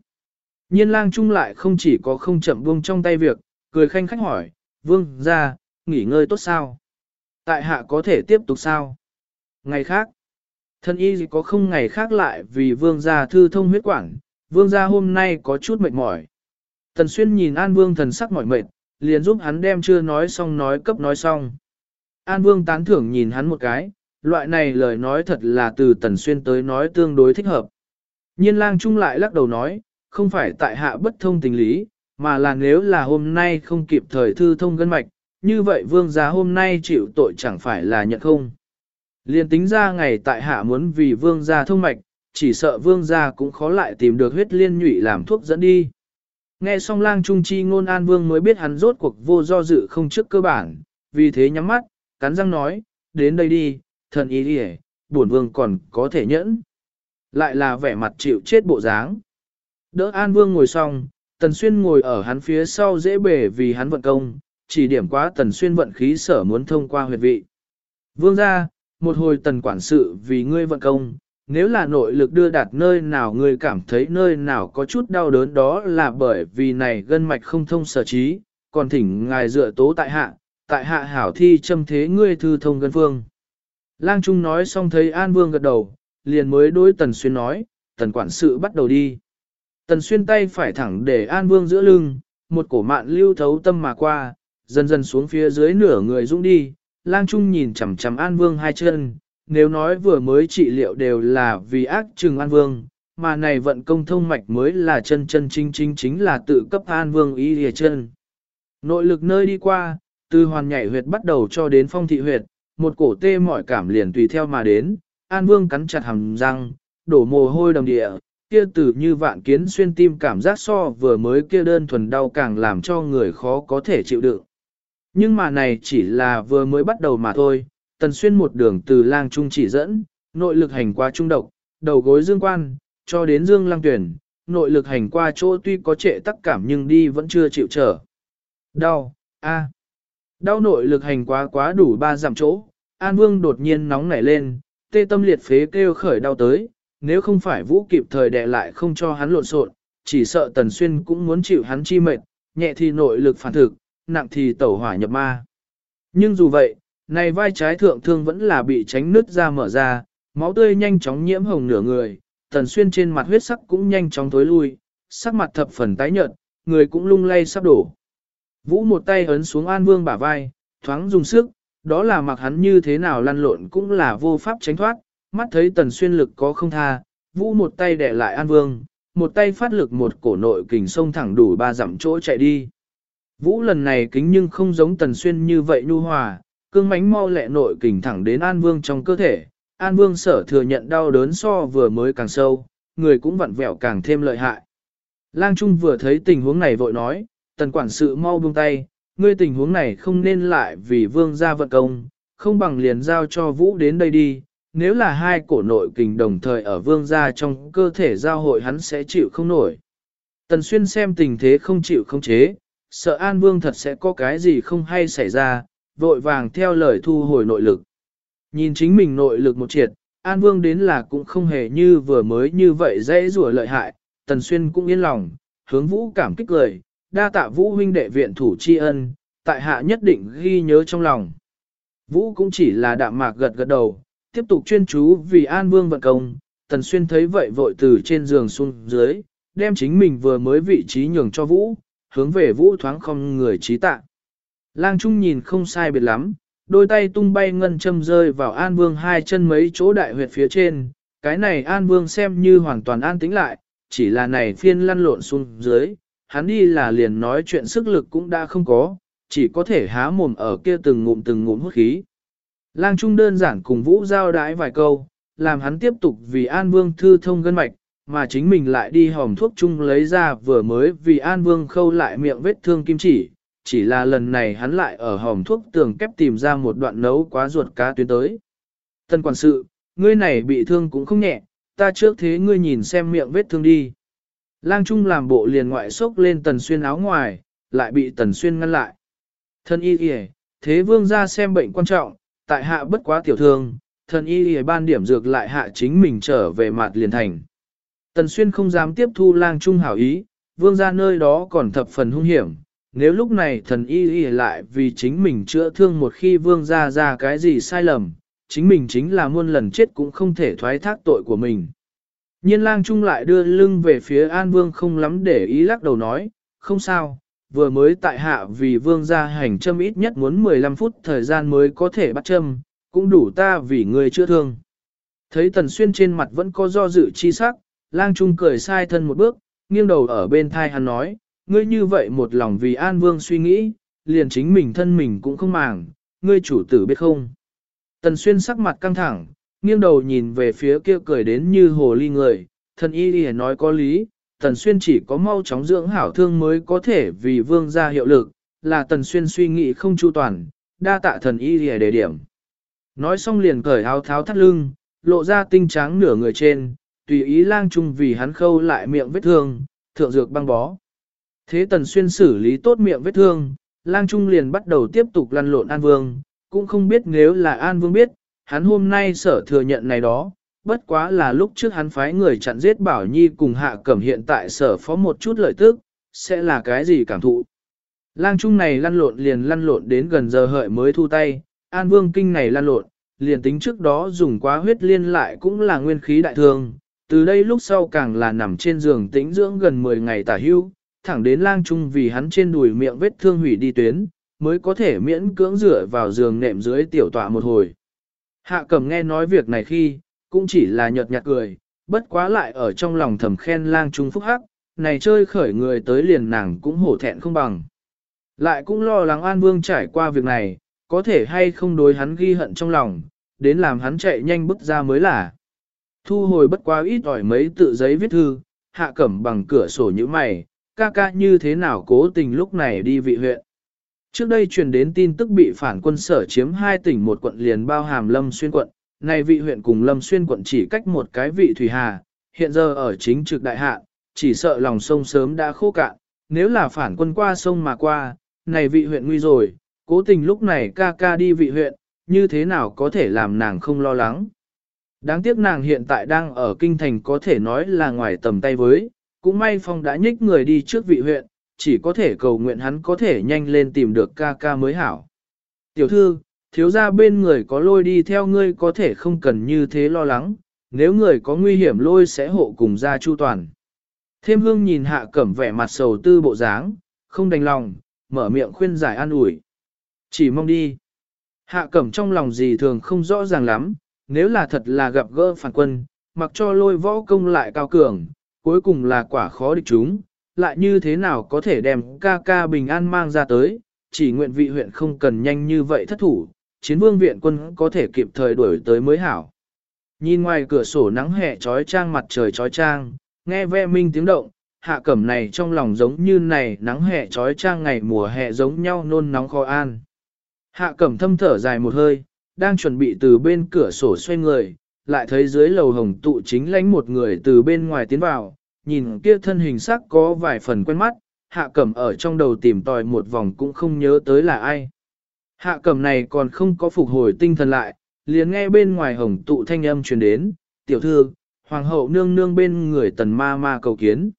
Nhiên lang trung lại không chỉ có không chậm buông trong tay việc, cười khanh khách hỏi, Vương ra, nghỉ ngơi tốt sao? Tại hạ có thể tiếp tục sao? Ngày khác, thân y có không ngày khác lại vì vương gia thư thông huyết quản, vương gia hôm nay có chút mệt mỏi. Tần xuyên nhìn An Vương thần sắc mỏi mệt, liền giúp hắn đem chưa nói xong nói cấp nói xong. An Vương tán thưởng nhìn hắn một cái, loại này lời nói thật là từ Tần Xuyên tới nói tương đối thích hợp. Nhiên lang trung lại lắc đầu nói, không phải tại hạ bất thông tình lý, mà là nếu là hôm nay không kịp thời thư thông gân mạch, như vậy vương gia hôm nay chịu tội chẳng phải là nhận không. Liên tính ra ngày tại hạ muốn vì vương gia thông mạch, chỉ sợ vương gia cũng khó lại tìm được huyết liên nhụy làm thuốc dẫn đi. Nghe xong lang trung chi ngôn an vương mới biết hắn rốt cuộc vô do dự không trước cơ bản, vì thế nhắm mắt, cắn răng nói, đến đây đi, thần ý đi bổn vương còn có thể nhẫn. Lại là vẻ mặt chịu chết bộ dáng. Đỡ an vương ngồi xong, tần xuyên ngồi ở hắn phía sau dễ bể vì hắn vận công, chỉ điểm quá tần xuyên vận khí sở muốn thông qua huyệt vị. Vương ra, một hồi tần quản sự vì ngươi vận công, nếu là nội lực đưa đạt nơi nào ngươi cảm thấy nơi nào có chút đau đớn đó là bởi vì này gân mạch không thông sở trí, còn thỉnh ngài dựa tố tại hạ, tại hạ hảo thi châm thế ngươi thư thông gân phương. Lang Trung nói xong thấy An Vương gật đầu, liền mới đối Tần Xuyên nói, Tần quản sự bắt đầu đi. Tần Xuyên tay phải thẳng để An Vương giữa lưng, một cổ mạn lưu thấu tâm mà qua, dần dần xuống phía dưới nửa người dũng đi, Lang Trung nhìn chằm chằm An Vương hai chân, nếu nói vừa mới trị liệu đều là vì ác trừng An Vương, mà này vận công thông mạch mới là chân chân chính chính chính là tự cấp An Vương ý lìa chân. Nội lực nơi đi qua, từ hoàn nhảy huyệt bắt đầu cho đến phong thị huyệt, một cổ tê mọi cảm liền tùy theo mà đến, An Vương cắn chặt hàm răng, đổ mồ hôi đồng địa, kia tử như vạn kiến xuyên tim cảm giác so vừa mới kia đơn thuần đau càng làm cho người khó có thể chịu đựng. Nhưng mà này chỉ là vừa mới bắt đầu mà thôi, tần xuyên một đường từ lang trung chỉ dẫn, nội lực hành qua trung độc, đầu gối dương quan, cho đến dương lang tuyển, nội lực hành qua chỗ tuy có trệ tắc cảm nhưng đi vẫn chưa chịu trở. Đau, a, Đau nội lực hành quá quá đủ ba giảm chỗ, An Vương đột nhiên nóng nảy lên, tê tâm liệt phế kêu khởi đau tới, nếu không phải vũ kịp thời đè lại không cho hắn lộn xộn, chỉ sợ Tần Xuyên cũng muốn chịu hắn chi mệt, nhẹ thì nội lực phản thực, nặng thì tẩu hỏa nhập ma. Nhưng dù vậy, này vai trái thượng thương vẫn là bị tránh nứt ra mở ra, máu tươi nhanh chóng nhiễm hồng nửa người, tần xuyên trên mặt huyết sắc cũng nhanh chóng tối lui, sắc mặt thập phần tái nhợt, người cũng lung lay sắp đổ. Vũ một tay ấn xuống An Vương bả vai, thoáng dùng sức, đó là mặc hắn như thế nào lăn lộn cũng là vô pháp tránh thoát, mắt thấy tần xuyên lực có không tha, Vũ một tay đè lại An Vương, một tay phát lực một cổ nội kình sông thẳng đủ ba dặm chỗ chạy đi. Vũ lần này kính nhưng không giống tần xuyên như vậy nhu hòa, cương mánh mau lẹ nội kình thẳng đến An Vương trong cơ thể. An Vương sở thừa nhận đau đớn so vừa mới càng sâu, người cũng vặn vẹo càng thêm lợi hại. Lang Trung vừa thấy tình huống này vội nói, tần quản sự mau buông tay, ngươi tình huống này không nên lại vì vương gia vận công, không bằng liền giao cho vũ đến đây đi, nếu là hai cổ nội kình đồng thời ở vương gia trong cơ thể giao hội hắn sẽ chịu không nổi. Tần xuyên xem tình thế không chịu không chế, sợ an vương thật sẽ có cái gì không hay xảy ra, vội vàng theo lời thu hồi nội lực. Nhìn chính mình nội lực một triệt, an vương đến là cũng không hề như vừa mới như vậy dễ rủa lợi hại, tần xuyên cũng yên lòng, hướng vũ cảm kích lời, đa tạ vũ huynh đệ viện thủ tri ân, tại hạ nhất định ghi nhớ trong lòng. Vũ cũng chỉ là đạm mạc gật gật đầu, tiếp tục chuyên chú vì An Vương vận công, Tần Xuyên thấy vậy vội từ trên giường xuống dưới, đem chính mình vừa mới vị trí nhường cho Vũ, hướng về Vũ thoáng không người trí tạ. Lang Trung nhìn không sai biệt lắm, đôi tay tung bay ngân châm rơi vào An Vương hai chân mấy chỗ đại huyệt phía trên, cái này An Vương xem như hoàn toàn an tĩnh lại, chỉ là này phiên lăn lộn xuống dưới, hắn đi là liền nói chuyện sức lực cũng đã không có, chỉ có thể há mồm ở kia từng ngụm từng ngụm hút khí. Lang Trung đơn giản cùng Vũ giao đái vài câu, làm hắn tiếp tục vì An Vương thư thông gân mạch, mà chính mình lại đi hòm thuốc chung lấy ra vừa mới vì An Vương khâu lại miệng vết thương kim chỉ, chỉ là lần này hắn lại ở hòm thuốc tường kép tìm ra một đoạn nấu quá ruột cá tuyến tới. Tân quản sự, ngươi này bị thương cũng không nhẹ, ta trước thế ngươi nhìn xem miệng vết thương đi. Lang Trung làm bộ liền ngoại sốc lên tần xuyên áo ngoài, lại bị tần xuyên ngăn lại. Thân y kìa, thế vương ra xem bệnh quan trọng, tại hạ bất quá tiểu thương, thần y Y ban điểm dược lại hạ chính mình trở về mặt liền thành. Tần Xuyên không dám tiếp thu lang trung hảo ý, vương ra nơi đó còn thập phần hung hiểm. Nếu lúc này thần y Y lại vì chính mình chữa thương một khi vương ra ra cái gì sai lầm, chính mình chính là muôn lần chết cũng không thể thoái thác tội của mình. Nhiên lang trung lại đưa lưng về phía an vương không lắm để ý lắc đầu nói, không sao, vừa mới tại hạ vì vương gia hành châm ít nhất muốn 15 phút thời gian mới có thể bắt châm, cũng đủ ta vì người chưa thương. Thấy tần xuyên trên mặt vẫn có do dự chi sắc, lang trung cười sai thân một bước, nghiêng đầu ở bên thai hắn nói, ngươi như vậy một lòng vì an vương suy nghĩ, liền chính mình thân mình cũng không màng, ngươi chủ tử biết không. Tần xuyên sắc mặt căng thẳng, nghiêng đầu nhìn về phía kia cười đến như hồ ly người, thần y đi nói có lý, Tần Xuyên chỉ có mau chóng dưỡng hảo thương mới có thể vì vương gia hiệu lực, là Tần Xuyên suy nghĩ không chu toàn, đa tạ thần y lìa đề điểm. Nói xong liền cởi áo tháo thắt lưng, lộ ra tinh trắng nửa người trên, tùy ý lang trung vì hắn khâu lại miệng vết thương, thượng dược băng bó. Thế Tần Xuyên xử lý tốt miệng vết thương, lang trung liền bắt đầu tiếp tục lăn lộn An Vương, cũng không biết nếu là An Vương biết, hắn hôm nay sở thừa nhận này đó, bất quá là lúc trước hắn phái người chặn giết Bảo Nhi cùng Hạ Cẩm hiện tại sở phó một chút lợi tức, sẽ là cái gì cảm thụ. Lang trung này lăn lộn liền lăn lộn đến gần giờ hợi mới thu tay, An Vương Kinh này lăn lộn, liền tính trước đó dùng quá huyết liên lại cũng là nguyên khí đại thương, từ đây lúc sau càng là nằm trên giường tĩnh dưỡng gần 10 ngày tả hưu, thẳng đến lang trung vì hắn trên đùi miệng vết thương hủy đi tuyến, mới có thể miễn cưỡng rửa vào giường nệm dưới tiểu tọa một hồi. Hạ Cẩm nghe nói việc này khi, cũng chỉ là nhợt nhạt cười, bất quá lại ở trong lòng thầm khen lang trung phúc hắc, này chơi khởi người tới liền nàng cũng hổ thẹn không bằng. Lại cũng lo lắng An Vương trải qua việc này, có thể hay không đối hắn ghi hận trong lòng, đến làm hắn chạy nhanh bước ra mới là. Thu hồi bất quá ít ỏi mấy tự giấy viết thư, hạ cẩm bằng cửa sổ như mày, ca ca như thế nào cố tình lúc này đi vị huyện. Trước đây truyền đến tin tức bị phản quân sở chiếm hai tỉnh một quận liền bao hàm lâm xuyên quận, này vị huyện cùng Lâm Xuyên quận chỉ cách một cái vị thủy hà, hiện giờ ở chính trực đại hạ, chỉ sợ lòng sông sớm đã khô cạn, nếu là phản quân qua sông mà qua, này vị huyện nguy rồi, cố tình lúc này ca ca đi vị huyện, như thế nào có thể làm nàng không lo lắng. Đáng tiếc nàng hiện tại đang ở kinh thành có thể nói là ngoài tầm tay với, cũng may phong đã nhích người đi trước vị huyện, chỉ có thể cầu nguyện hắn có thể nhanh lên tìm được ca ca mới hảo. Tiểu thư, thiếu gia bên người có lôi đi theo ngươi có thể không cần như thế lo lắng, nếu người có nguy hiểm lôi sẽ hộ cùng gia chu toàn. Thêm hương nhìn hạ cẩm vẻ mặt sầu tư bộ dáng, không đành lòng, mở miệng khuyên giải an ủi. Chỉ mong đi. Hạ cẩm trong lòng gì thường không rõ ràng lắm, nếu là thật là gặp gỡ phản quân, mặc cho lôi võ công lại cao cường, cuối cùng là quả khó địch chúng, lại như thế nào có thể đem ca ca bình an mang ra tới, chỉ nguyện vị huyện không cần nhanh như vậy thất thủ, chiến vương viện quân có thể kịp thời đuổi tới mới hảo. Nhìn ngoài cửa sổ nắng hè trói trang mặt trời trói trang, nghe ve minh tiếng động, hạ cẩm này trong lòng giống như này nắng hè trói trang ngày mùa hè giống nhau nôn nóng khó an. Hạ cẩm thâm thở dài một hơi, đang chuẩn bị từ bên cửa sổ xoay người, lại thấy dưới lầu hồng tụ chính lánh một người từ bên ngoài tiến vào, nhìn kia thân hình sắc có vài phần quen mắt, hạ cẩm ở trong đầu tìm tòi một vòng cũng không nhớ tới là ai. Hạ cẩm này còn không có phục hồi tinh thần lại, liền nghe bên ngoài hồng tụ thanh âm truyền đến, tiểu thư, hoàng hậu nương nương bên người tần ma ma cầu kiến.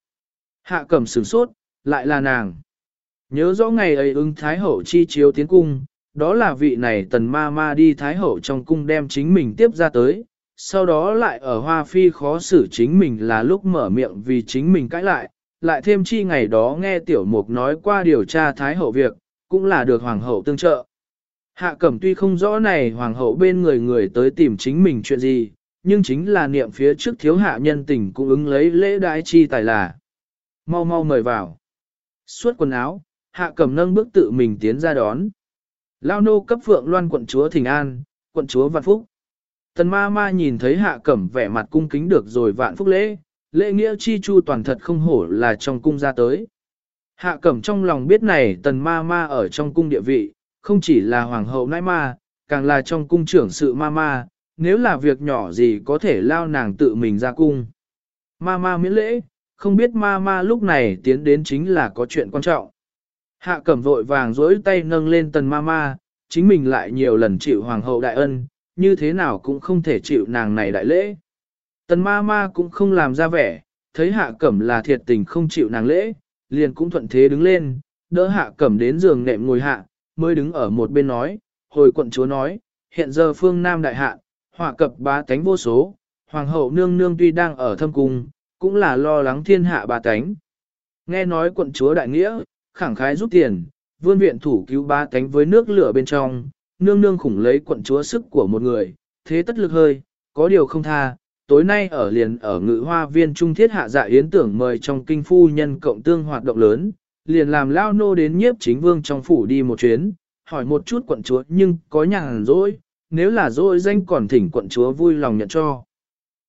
Hạ cẩm sửng sốt, lại là nàng. Nhớ rõ ngày ấy ứng thái hậu chi chiếu tiến cung, đó là vị này tần ma ma đi thái hậu trong cung đem chính mình tiếp ra tới, sau đó lại ở hoa phi khó xử chính mình là lúc mở miệng vì chính mình cãi lại, lại thêm chi ngày đó nghe tiểu mục nói qua điều tra thái hậu việc, cũng là được hoàng hậu tương trợ. Hạ cẩm tuy không rõ này hoàng hậu bên người người tới tìm chính mình chuyện gì, nhưng chính là niệm phía trước thiếu hạ nhân tình cũng ứng lấy lễ đái chi tài là. Mau mau mời vào. Suốt quần áo, hạ cẩm nâng bước tự mình tiến ra đón. Lao nô cấp phượng loan quận chúa Thình An, quận chúa Văn Phúc. Tần ma ma nhìn thấy hạ cẩm vẻ mặt cung kính được rồi Vạn Phúc lễ, lễ nghĩa chi chu toàn thật không hổ là trong cung ra tới. Hạ cẩm trong lòng biết này tần ma ma ở trong cung địa vị, không chỉ là hoàng hậu nãi ma, càng là trong cung trưởng sự ma ma, nếu là việc nhỏ gì có thể lao nàng tự mình ra cung. Ma ma miễn lễ, không biết ma ma lúc này tiến đến chính là có chuyện quan trọng. Hạ cẩm vội vàng dối tay nâng lên tần ma ma, chính mình lại nhiều lần chịu hoàng hậu đại ân, như thế nào cũng không thể chịu nàng này đại lễ. Tần ma ma cũng không làm ra vẻ, thấy hạ cẩm là thiệt tình không chịu nàng lễ, liền cũng thuận thế đứng lên, đỡ hạ cẩm đến giường nệm ngồi hạ, mới đứng ở một bên nói, hồi quận chúa nói, hiện giờ phương Nam đại hạ, họa cập bá tánh vô số, hoàng hậu nương nương tuy đang ở thâm cung, cũng là lo lắng thiên hạ bá tánh. Nghe nói quận chúa đại nghĩa, khẳng khái giúp tiền, vươn viện thủ cứu bá tánh với nước lửa bên trong, nương nương khủng lấy quận chúa sức của một người, thế tất lực hơi, có điều không tha, tối nay ở liền ở ngự hoa viên trung thiết hạ dạ yến tưởng mời trong kinh phu nhân cộng tương hoạt động lớn, liền làm lao nô đến nhiếp chính vương trong phủ đi một chuyến, hỏi một chút quận chúa nhưng có nhàn rỗi, nếu là rỗi danh còn thỉnh quận chúa vui lòng nhận cho.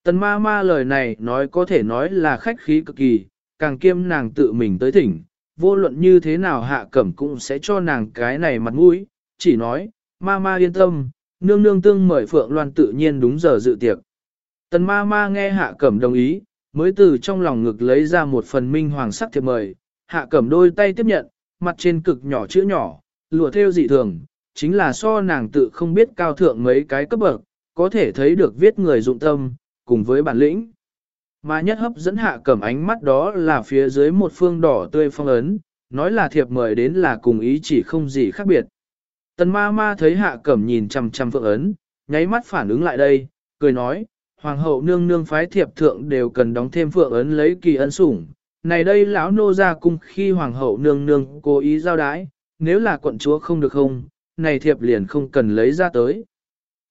Tần ma ma lời này nói có thể nói là khách khí cực kỳ, càng kiêm nàng tự mình tới thỉnh, vô luận như thế nào hạ cẩm cũng sẽ cho nàng cái này mặt mũi, chỉ nói, ma ma yên tâm, nương nương tương mời Phượng Loan tự nhiên đúng giờ dự tiệc. Tần ma ma nghe hạ cẩm đồng ý, mới từ trong lòng ngực lấy ra một phần minh hoàng sắc thiệp mời, hạ cẩm đôi tay tiếp nhận, mặt trên cực nhỏ chữ nhỏ, lùa theo dị thường, chính là so nàng tự không biết cao thượng mấy cái cấp bậc, có thể thấy được viết người dụng tâm, cùng với bản lĩnh. Mà nhất hấp dẫn hạ cẩm ánh mắt đó là phía dưới một phương đỏ tươi phong ấn, nói là thiệp mời đến là cùng ý chỉ không gì khác biệt. Tần ma ma thấy hạ cẩm nhìn chằm chằm phượng ấn, nháy mắt phản ứng lại đây, cười nói, hoàng hậu nương nương phái thiệp thượng đều cần đóng thêm phượng ấn lấy kỳ ân sủng. Này đây lão nô ra cung khi hoàng hậu nương nương cố ý giao đái, nếu là quận chúa không được không, này thiệp liền không cần lấy ra tới.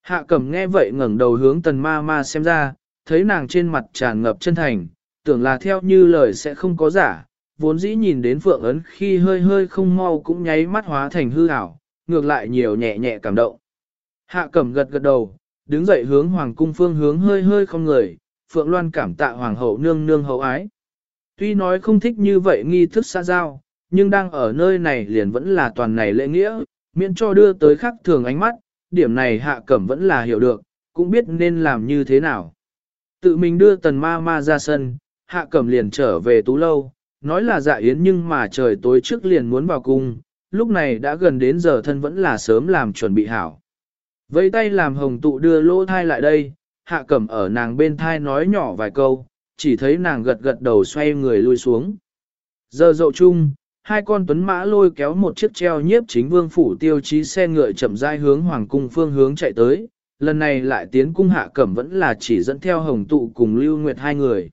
Hạ cẩm nghe vậy ngẩng đầu hướng tần ma ma xem ra, thấy nàng trên mặt tràn ngập chân thành, tưởng là theo như lời sẽ không có giả, vốn dĩ nhìn đến phượng ấn khi hơi hơi không mau cũng nháy mắt hóa thành hư ảo, ngược lại nhiều nhẹ nhẹ cảm động. Hạ cẩm gật gật đầu, đứng dậy hướng hoàng cung phương hướng hơi hơi không người, phượng loan cảm tạ hoàng hậu nương nương hậu ái. Tuy nói không thích như vậy nghi thức xa giao, nhưng đang ở nơi này liền vẫn là toàn này lễ nghĩa, miễn cho đưa tới khắc thường ánh mắt, điểm này hạ cẩm vẫn là hiểu được, cũng biết nên làm như thế nào. Tự mình đưa tần ma ma ra sân, hạ cẩm liền trở về tú lâu, nói là dạ yến nhưng mà trời tối trước liền muốn vào cung, lúc này đã gần đến giờ thân vẫn là sớm làm chuẩn bị hảo. Vây tay làm hồng tụ đưa lỗ thai lại đây, hạ cẩm ở nàng bên thai nói nhỏ vài câu, chỉ thấy nàng gật gật đầu xoay người lui xuống. Giờ dậu chung, Hai con tuấn mã lôi kéo một chiếc treo nhiếp chính vương phủ tiêu chí xe ngựa chậm rãi hướng hoàng cung phương hướng chạy tới, lần này lại tiến cung hạ cẩm vẫn là chỉ dẫn theo hồng tụ cùng lưu nguyệt hai người.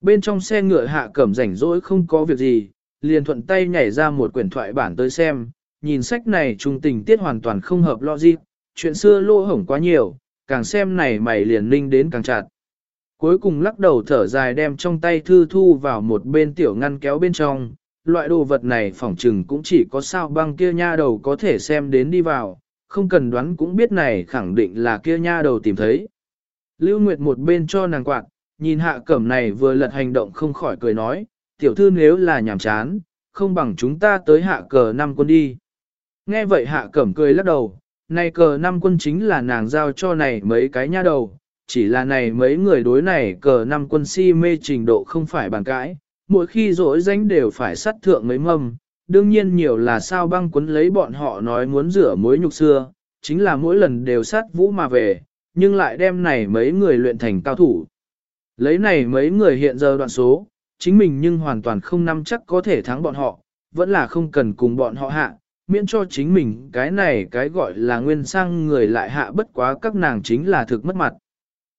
Bên trong xe ngựa hạ cẩm rảnh rỗi không có việc gì, liền thuận tay nhảy ra một quyển thoại bản tới xem, nhìn sách này trung tình tiết hoàn toàn không hợp logic, chuyện xưa lô hổng quá nhiều, càng xem này mày liền ninh đến càng chặt. Cuối cùng lắc đầu thở dài đem trong tay thư thu vào một bên tiểu ngăn kéo bên trong, loại đồ vật này phỏng trừng cũng chỉ có sao băng kia nha đầu có thể xem đến đi vào, không cần đoán cũng biết này khẳng định là kia nha đầu tìm thấy. Lưu Nguyệt một bên cho nàng quạt, nhìn hạ cẩm này vừa lật hành động không khỏi cười nói, tiểu thư nếu là nhàm chán, không bằng chúng ta tới hạ cờ năm quân đi. Nghe vậy hạ cẩm cười lắc đầu, này cờ năm quân chính là nàng giao cho này mấy cái nha đầu, chỉ là này mấy người đối này cờ năm quân si mê trình độ không phải bàn cãi, mỗi khi rỗi danh đều phải sắt thượng mấy mâm, đương nhiên nhiều là sao băng quấn lấy bọn họ nói muốn rửa mối nhục xưa, chính là mỗi lần đều sát vũ mà về, nhưng lại đem này mấy người luyện thành cao thủ. Lấy này mấy người hiện giờ đoạn số, chính mình nhưng hoàn toàn không nắm chắc có thể thắng bọn họ, vẫn là không cần cùng bọn họ hạ, miễn cho chính mình cái này cái gọi là nguyên sang người lại hạ bất quá các nàng chính là thực mất mặt.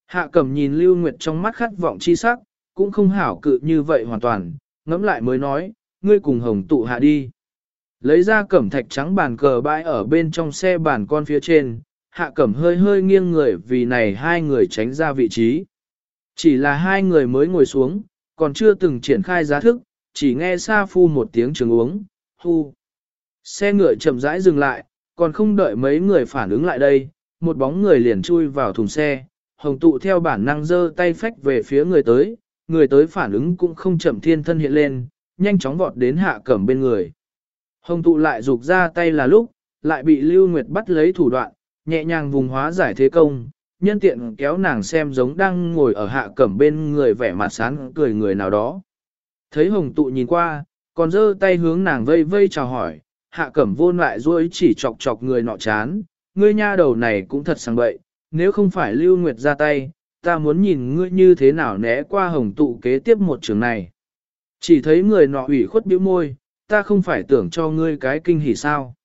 Hạ cẩm nhìn Lưu Nguyệt trong mắt khát vọng chi sắc, cũng không hảo cự như vậy hoàn toàn, ngẫm lại mới nói, ngươi cùng hồng tụ hạ đi. Lấy ra cẩm thạch trắng bàn cờ bãi ở bên trong xe bàn con phía trên, hạ cẩm hơi hơi nghiêng người vì này hai người tránh ra vị trí. Chỉ là hai người mới ngồi xuống, còn chưa từng triển khai giá thức, chỉ nghe xa phu một tiếng trường uống, hu. Xe ngựa chậm rãi dừng lại, còn không đợi mấy người phản ứng lại đây, một bóng người liền chui vào thùng xe, hồng tụ theo bản năng giơ tay phách về phía người tới, người tới phản ứng cũng không chậm thiên thân hiện lên, nhanh chóng vọt đến hạ cẩm bên người. Hồng tụ lại rụt ra tay là lúc, lại bị Lưu Nguyệt bắt lấy thủ đoạn, nhẹ nhàng vùng hóa giải thế công, nhân tiện kéo nàng xem giống đang ngồi ở hạ cẩm bên người vẻ mặt sáng cười người nào đó. Thấy hồng tụ nhìn qua, còn giơ tay hướng nàng vây vây chào hỏi, hạ cẩm vô lại rồi chỉ chọc chọc người nọ chán, ngươi nha đầu này cũng thật sang bậy, nếu không phải Lưu Nguyệt ra tay, ta muốn nhìn ngươi như thế nào né qua hồng tụ kế tiếp một trường này. Chỉ thấy người nọ ủy khuất bĩu môi, ta không phải tưởng cho ngươi cái kinh hỉ sao.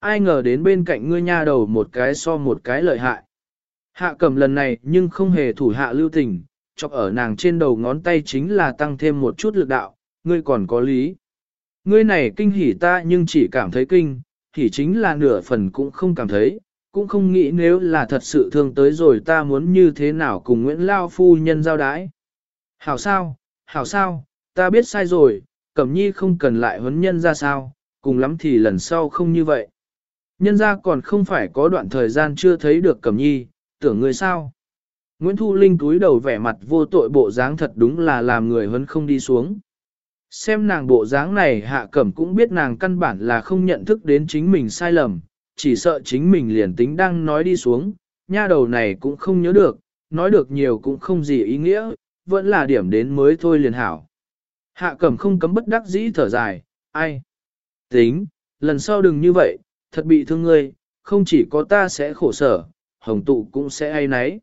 Ai ngờ đến bên cạnh ngươi nha đầu một cái so một cái lợi hại. Hạ cầm lần này nhưng không hề thủ hạ lưu tình, chọc ở nàng trên đầu ngón tay chính là tăng thêm một chút lực đạo, ngươi còn có lý. Ngươi này kinh hỉ ta nhưng chỉ cảm thấy kinh, hỉ chính là nửa phần cũng không cảm thấy, cũng không nghĩ nếu là thật sự thương tới rồi ta muốn như thế nào cùng Nguyễn Lao Phu Nhân giao đái. Hảo sao, hảo sao, ta biết sai rồi, Cẩm Nhi không cần lại huấn nhân ra sao, cùng lắm thì lần sau không như vậy. Nhân ra còn không phải có đoạn thời gian chưa thấy được Cẩm Nhi, tưởng người sao. Nguyễn Thu Linh túi đầu vẻ mặt vô tội bộ dáng thật đúng là làm người hấn không đi xuống. Xem nàng bộ dáng này hạ cẩm cũng biết nàng căn bản là không nhận thức đến chính mình sai lầm, chỉ sợ chính mình liền tính đang nói đi xuống, nha đầu này cũng không nhớ được, nói được nhiều cũng không gì ý nghĩa, vẫn là điểm đến mới thôi liền hảo. Hạ cẩm không cấm bất đắc dĩ thở dài, ai? Tính, lần sau đừng như vậy, thật bị thương ngươi, không chỉ có ta sẽ khổ sở, hồng tụ cũng sẽ ai nấy.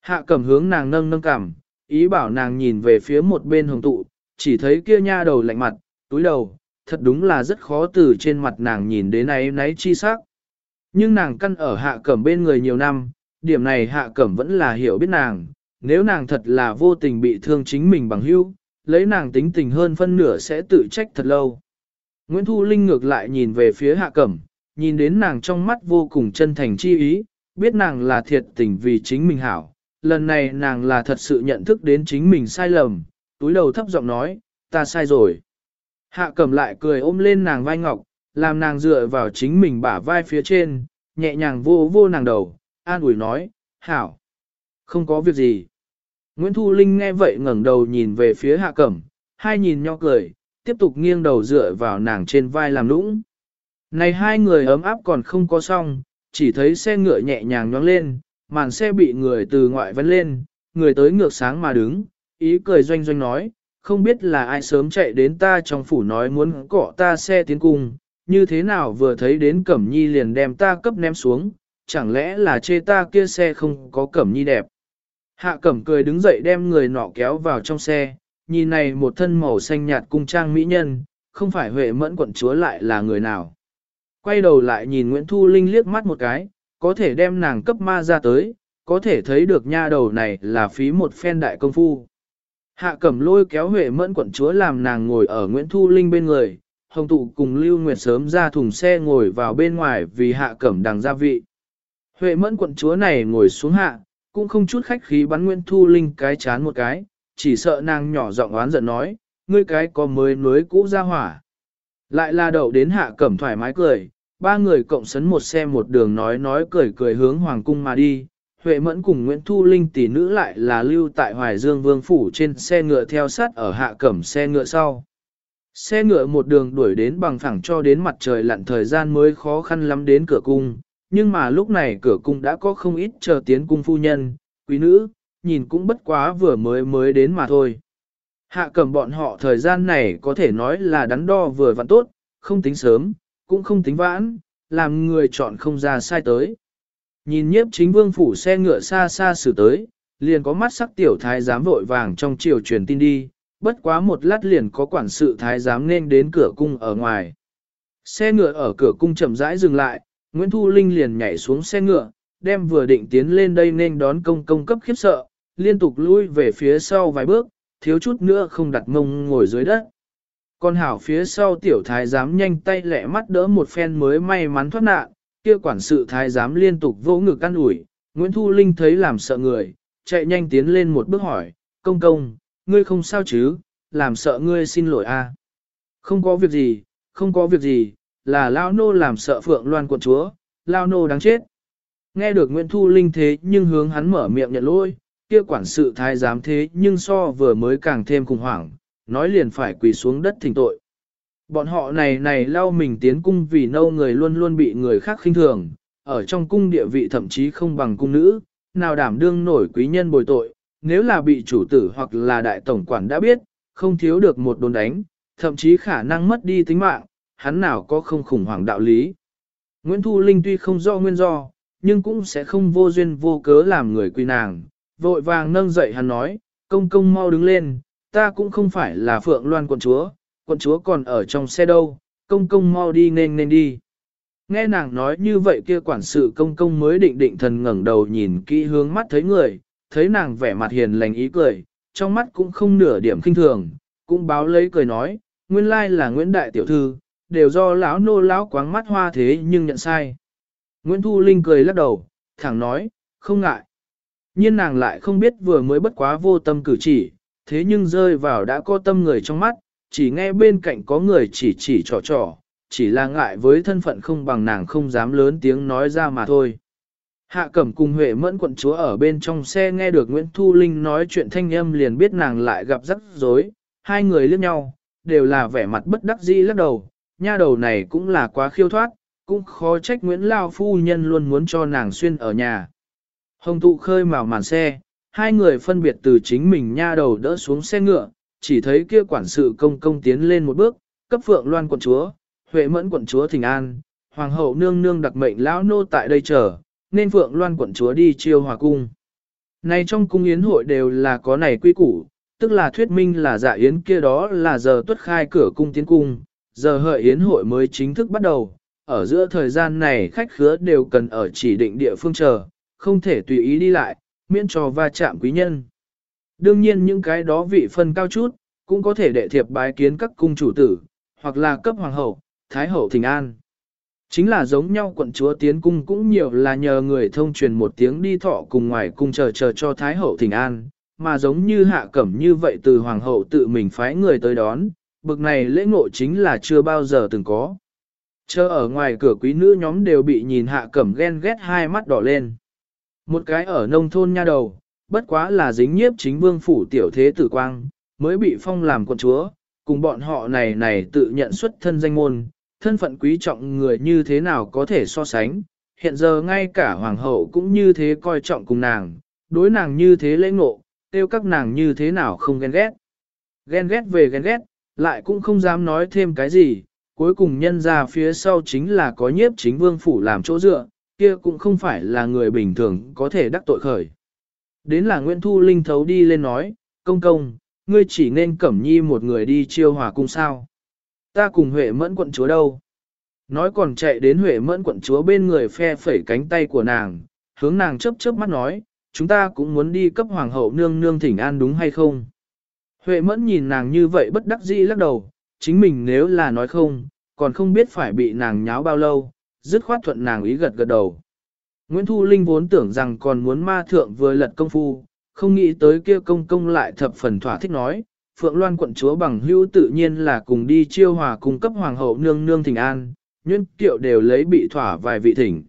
Hạ cẩm hướng nàng nâng nâng cảm, ý bảo nàng nhìn về phía một bên hồng tụ, chỉ thấy kia nha đầu lạnh mặt, túi đầu, thật đúng là rất khó từ trên mặt nàng nhìn đến ấy nấy chi sắc. Nhưng nàng căn ở hạ cẩm bên người nhiều năm, điểm này hạ cẩm vẫn là hiểu biết nàng, nếu nàng thật là vô tình bị thương chính mình bằng hữu, lấy nàng tính tình hơn phân nửa sẽ tự trách thật lâu. Nguyễn Thu Linh ngược lại nhìn về phía hạ cẩm, nhìn đến nàng trong mắt vô cùng chân thành chi ý, biết nàng là thiệt tình vì chính mình hảo. Lần này nàng là thật sự nhận thức đến chính mình sai lầm, túi đầu thấp giọng nói, ta sai rồi. Hạ cẩm lại cười ôm lên nàng vai ngọc, làm nàng dựa vào chính mình bả vai phía trên, nhẹ nhàng vô vô nàng đầu, an ủi nói, hảo, không có việc gì. Nguyễn Thu Linh nghe vậy ngẩng đầu nhìn về phía hạ cẩm, hai nhìn nho cười, tiếp tục nghiêng đầu dựa vào nàng trên vai làm lũng Này hai người ấm áp còn không có xong, chỉ thấy xe ngựa nhẹ nhàng nhoáng lên, màn xe bị người từ ngoại vấn lên, người tới ngược sáng mà đứng, ý cười doanh doanh nói, không biết là ai sớm chạy đến ta trong phủ nói muốn cọ ta xe tiến cung, như thế nào vừa thấy đến Cẩm Nhi liền đem ta cấp ném xuống, chẳng lẽ là chê ta kia xe không có Cẩm Nhi đẹp. Hạ Cẩm cười đứng dậy đem người nọ kéo vào trong xe, nhìn này một thân màu xanh nhạt cung trang mỹ nhân, không phải Huệ mẫn quận chúa lại là người nào. Quay đầu lại nhìn Nguyễn Thu Linh liếc mắt một cái, có thể đem nàng cấp ma ra tới, có thể thấy được nha đầu này là phí một phen đại công phu. Hạ cẩm lôi kéo Huệ mẫn quận chúa làm nàng ngồi ở Nguyễn Thu Linh bên người, hồng tụ cùng Lưu Nguyệt sớm ra thùng xe ngồi vào bên ngoài vì hạ cẩm đằng gia vị. Huệ mẫn quận chúa này ngồi xuống hạ, cũng không chút khách khí bắn Nguyễn Thu Linh cái chán một cái, chỉ sợ nàng nhỏ giọng oán giận nói, ngươi cái có mới nối cũ ra hỏa. Lại là đậu đến hạ cẩm thoải mái cười, ba người cộng sấn một xe một đường nói nói cười cười hướng hoàng cung mà đi. Huệ Mẫn cùng Nguyễn Thu Linh tỷ nữ lại là lưu tại Hoài Dương Vương Phủ trên xe ngựa theo sát ở hạ cẩm xe ngựa sau. Xe ngựa một đường đuổi đến bằng phẳng cho đến mặt trời lặn thời gian mới khó khăn lắm đến cửa cung, nhưng mà lúc này cửa cung đã có không ít chờ tiến cung phu nhân, quý nữ, nhìn cũng bất quá vừa mới mới đến mà thôi. Hạ cầm bọn họ thời gian này có thể nói là đắn đo vừa vặn tốt, không tính sớm, cũng không tính vãn, làm người chọn không ra sai tới. Nhìn nhiếp chính vương phủ xe ngựa xa xa xử tới, liền có mắt sắc tiểu thái giám vội vàng trong chiều truyền tin đi, bất quá một lát liền có quản sự thái giám nên đến cửa cung ở ngoài. Xe ngựa ở cửa cung chậm rãi dừng lại, Nguyễn Thu Linh liền nhảy xuống xe ngựa, đem vừa định tiến lên đây nên đón công công cấp khiếp sợ, liên tục lui về phía sau vài bước, thiếu chút nữa không đặt mông ngồi dưới đất. Con hảo phía sau tiểu thái giám nhanh tay lẹ mắt đỡ một phen mới may mắn thoát nạn, kia quản sự thái giám liên tục vỗ ngực căn ủi, Nguyễn Thu Linh thấy làm sợ người, chạy nhanh tiến lên một bước hỏi, công công, ngươi không sao chứ, làm sợ ngươi xin lỗi a. À? Không có việc gì, không có việc gì, là Lao Nô làm sợ Phượng Loan quận chúa, Lao Nô đáng chết. Nghe được Nguyễn Thu Linh thế nhưng hướng hắn mở miệng nhận lỗi, kia quản sự thái giám thế nhưng so vừa mới càng thêm khủng hoảng, nói liền phải quỳ xuống đất thỉnh tội. Bọn họ này này lao mình tiến cung vì nâu người luôn luôn bị người khác khinh thường, ở trong cung địa vị thậm chí không bằng cung nữ, nào đảm đương nổi quý nhân bồi tội, nếu là bị chủ tử hoặc là đại tổng quản đã biết, không thiếu được một đồn đánh, thậm chí khả năng mất đi tính mạng, hắn nào có không khủng hoảng đạo lý. Nguyễn Thu Linh tuy không do nguyên do, nhưng cũng sẽ không vô duyên vô cớ làm người quy nàng, vội vàng nâng dậy hắn nói, công công mau đứng lên, ta cũng không phải là Phượng Loan quận chúa, quận chúa còn ở trong xe đâu, công công mau đi nên nên đi. Nghe nàng nói như vậy kia quản sự công công mới định định thần ngẩng đầu nhìn kỹ hướng mắt thấy người, thấy nàng vẻ mặt hiền lành ý cười, trong mắt cũng không nửa điểm kinh thường, cũng báo lấy cười nói, nguyên lai là Nguyễn Đại Tiểu Thư, đều do lão nô lão quáng mắt hoa thế nhưng nhận sai. Nguyễn Thu Linh cười lắc đầu, thẳng nói, không ngại nhiên nàng lại không biết vừa mới bất quá vô tâm cử chỉ, thế nhưng rơi vào đã có tâm người trong mắt, chỉ nghe bên cạnh có người chỉ chỉ trò trò, chỉ là ngại với thân phận không bằng nàng không dám lớn tiếng nói ra mà thôi. Hạ cẩm cùng Huệ mẫn quận chúa ở bên trong xe nghe được Nguyễn Thu Linh nói chuyện thanh âm liền biết nàng lại gặp rắc rối, hai người liếc nhau, đều là vẻ mặt bất đắc dĩ lắc đầu, nha đầu này cũng là quá khiêu thoát, cũng khó trách Nguyễn Lao Phu Nhân luôn muốn cho nàng xuyên ở nhà. Hồng tụ khơi màu màn xe, hai người phân biệt từ chính mình nha đầu đỡ xuống xe ngựa, chỉ thấy kia quản sự công công tiến lên một bước, cấp phượng loan quận chúa, huệ mẫn quận chúa thỉnh an, hoàng hậu nương nương đặc mệnh lão nô tại đây chờ, nên phượng loan quận chúa đi chiêu hòa cung. Này trong cung yến hội đều là có này quy củ, tức là thuyết minh là dạ yến kia đó là giờ tuất khai cửa cung tiến cung, giờ hợi yến hội mới chính thức bắt đầu, ở giữa thời gian này khách khứa đều cần ở chỉ định địa phương chờ, không thể tùy ý đi lại, miễn cho va chạm quý nhân. Đương nhiên những cái đó vị phân cao chút, cũng có thể đệ thiệp bái kiến các cung chủ tử, hoặc là cấp hoàng hậu, thái hậu thỉnh an. Chính là giống nhau quận chúa tiến cung cũng nhiều là nhờ người thông truyền một tiếng đi thọ cùng ngoài cung chờ chờ cho thái hậu thỉnh an, mà giống như hạ cẩm như vậy từ hoàng hậu tự mình phái người tới đón, bực này lễ ngộ chính là chưa bao giờ từng có. Chờ ở ngoài cửa quý nữ nhóm đều bị nhìn hạ cẩm ghen ghét hai mắt đỏ lên. Một cái ở nông thôn nha đầu, bất quá là dính nhiếp chính vương phủ tiểu thế tử quang, mới bị phong làm con chúa, cùng bọn họ này này tự nhận xuất thân danh môn, thân phận quý trọng người như thế nào có thể so sánh, hiện giờ ngay cả hoàng hậu cũng như thế coi trọng cùng nàng, đối nàng như thế lễ ngộ, tiêu các nàng như thế nào không ghen ghét. Ghen ghét về ghen ghét, lại cũng không dám nói thêm cái gì, cuối cùng nhân ra phía sau chính là có nhiếp chính vương phủ làm chỗ dựa, kia cũng không phải là người bình thường có thể đắc tội khởi. Đến là Nguyễn Thu Linh thấu đi lên nói, công công, ngươi chỉ nên cẩm nhi một người đi chiêu hòa cung sao. Ta cùng Huệ mẫn quận chúa đâu? Nói còn chạy đến Huệ mẫn quận chúa bên người phe phẩy cánh tay của nàng, hướng nàng chớp chớp mắt nói, chúng ta cũng muốn đi cấp hoàng hậu nương nương thỉnh an đúng hay không? Huệ mẫn nhìn nàng như vậy bất đắc dĩ lắc đầu, chính mình nếu là nói không, còn không biết phải bị nàng nháo bao lâu, dứt khoát thuận nàng ý gật gật đầu. Nguyễn Thu Linh vốn tưởng rằng còn muốn ma thượng vừa lật công phu, không nghĩ tới kia công công lại thập phần thỏa thích nói, Phượng Loan quận chúa bằng hữu tự nhiên là cùng đi chiêu hòa cung cấp hoàng hậu nương nương thỉnh an, nhuyễn kiệu đều lấy bị thỏa vài vị thỉnh.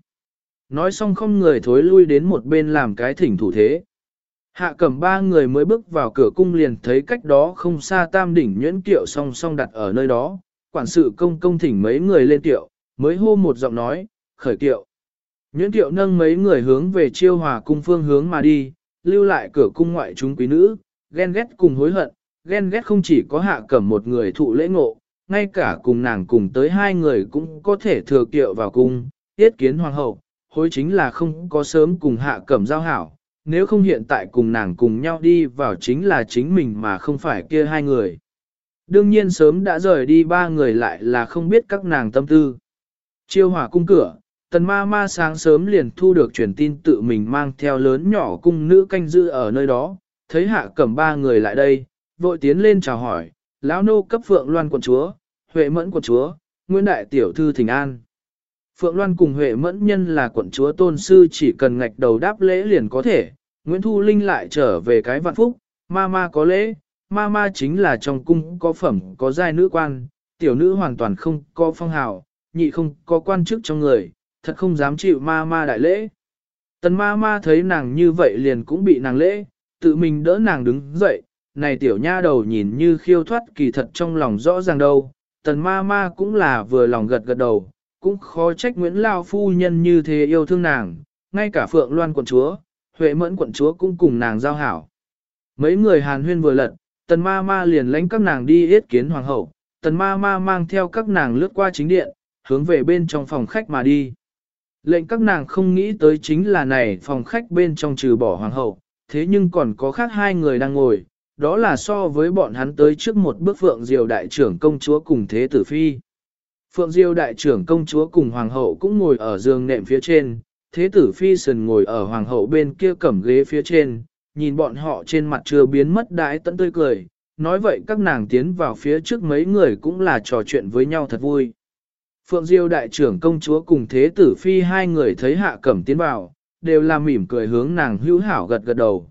Nói xong không người thối lui đến một bên làm cái thỉnh thủ thế. Hạ cẩm ba người mới bước vào cửa cung liền thấy cách đó không xa tam đỉnh nhuyễn kiệu song song đặt ở nơi đó, quản sự công công thỉnh mấy người lên kiệu, mới hô một giọng nói, khởi kiệu. Nhuyễn kiệu nâng mấy người hướng về chiêu hòa cung phương hướng mà đi, lưu lại cửa cung ngoại chúng quý nữ, ghen ghét cùng hối hận, ghen ghét không chỉ có hạ cẩm một người thụ lễ ngộ, ngay cả cùng nàng cùng tới hai người cũng có thể thừa kiệu vào cung, tiết kiến hoàng hậu, hối chính là không có sớm cùng hạ cẩm giao hảo, nếu không hiện tại cùng nàng cùng nhau đi vào chính là chính mình mà không phải kia hai người. Đương nhiên sớm đã rời đi ba người lại là không biết các nàng tâm tư. Chiêu hỏa cung cửa, tần ma ma sáng sớm liền thu được truyền tin tự mình mang theo lớn nhỏ cung nữ canh giữ ở nơi đó, thấy hạ cẩm ba người lại đây, vội tiến lên chào hỏi, lão nô cấp phượng loan quận chúa, huệ mẫn quận chúa, nguyên đại tiểu thư thỉnh an. Phượng Loan cùng Huệ Mẫn Nhân là quận chúa tôn sư chỉ cần ngạch đầu đáp lễ liền có thể, Nguyễn Thu Linh lại trở về cái vạn phúc, ma ma có lễ, ma ma chính là trong cung có phẩm có giai nữ quan, tiểu nữ hoàn toàn không có phong hào, nhị không có quan chức trong người, thật không dám chịu ma ma đại lễ. Tần ma ma thấy nàng như vậy liền cũng bị nàng lễ, tự mình đỡ nàng đứng dậy, này tiểu nha đầu nhìn như khiêu thoát kỳ thật trong lòng rõ ràng đâu, tần ma ma cũng là vừa lòng gật gật đầu, cũng khó trách Nguyễn Lao phu nhân như thế yêu thương nàng, ngay cả Phượng Loan quận chúa, Huệ Mẫn quận chúa cũng cùng nàng giao hảo. Mấy người hàn huyên vừa lật, tần ma ma liền lãnh các nàng đi yết kiến hoàng hậu, tần ma ma mang theo các nàng lướt qua chính điện, hướng về bên trong phòng khách mà đi. Lệnh các nàng không nghĩ tới chính là này phòng khách bên trong trừ bỏ hoàng hậu, thế nhưng còn có khác hai người đang ngồi, đó là so với bọn hắn tới trước một bước phượng diều đại trưởng công chúa cùng thế tử phi. Phượng Diêu đại trưởng công chúa cùng hoàng hậu cũng ngồi ở giường nệm phía trên, thế tử phi sần ngồi ở hoàng hậu bên kia cẩm ghế phía trên, nhìn bọn họ trên mặt chưa biến mất đái tận tươi cười, nói vậy các nàng tiến vào phía trước mấy người cũng là trò chuyện với nhau thật vui. Phượng Diêu đại trưởng công chúa cùng thế tử phi hai người thấy hạ cẩm tiến vào, đều là mỉm cười hướng nàng hữu hảo gật gật đầu.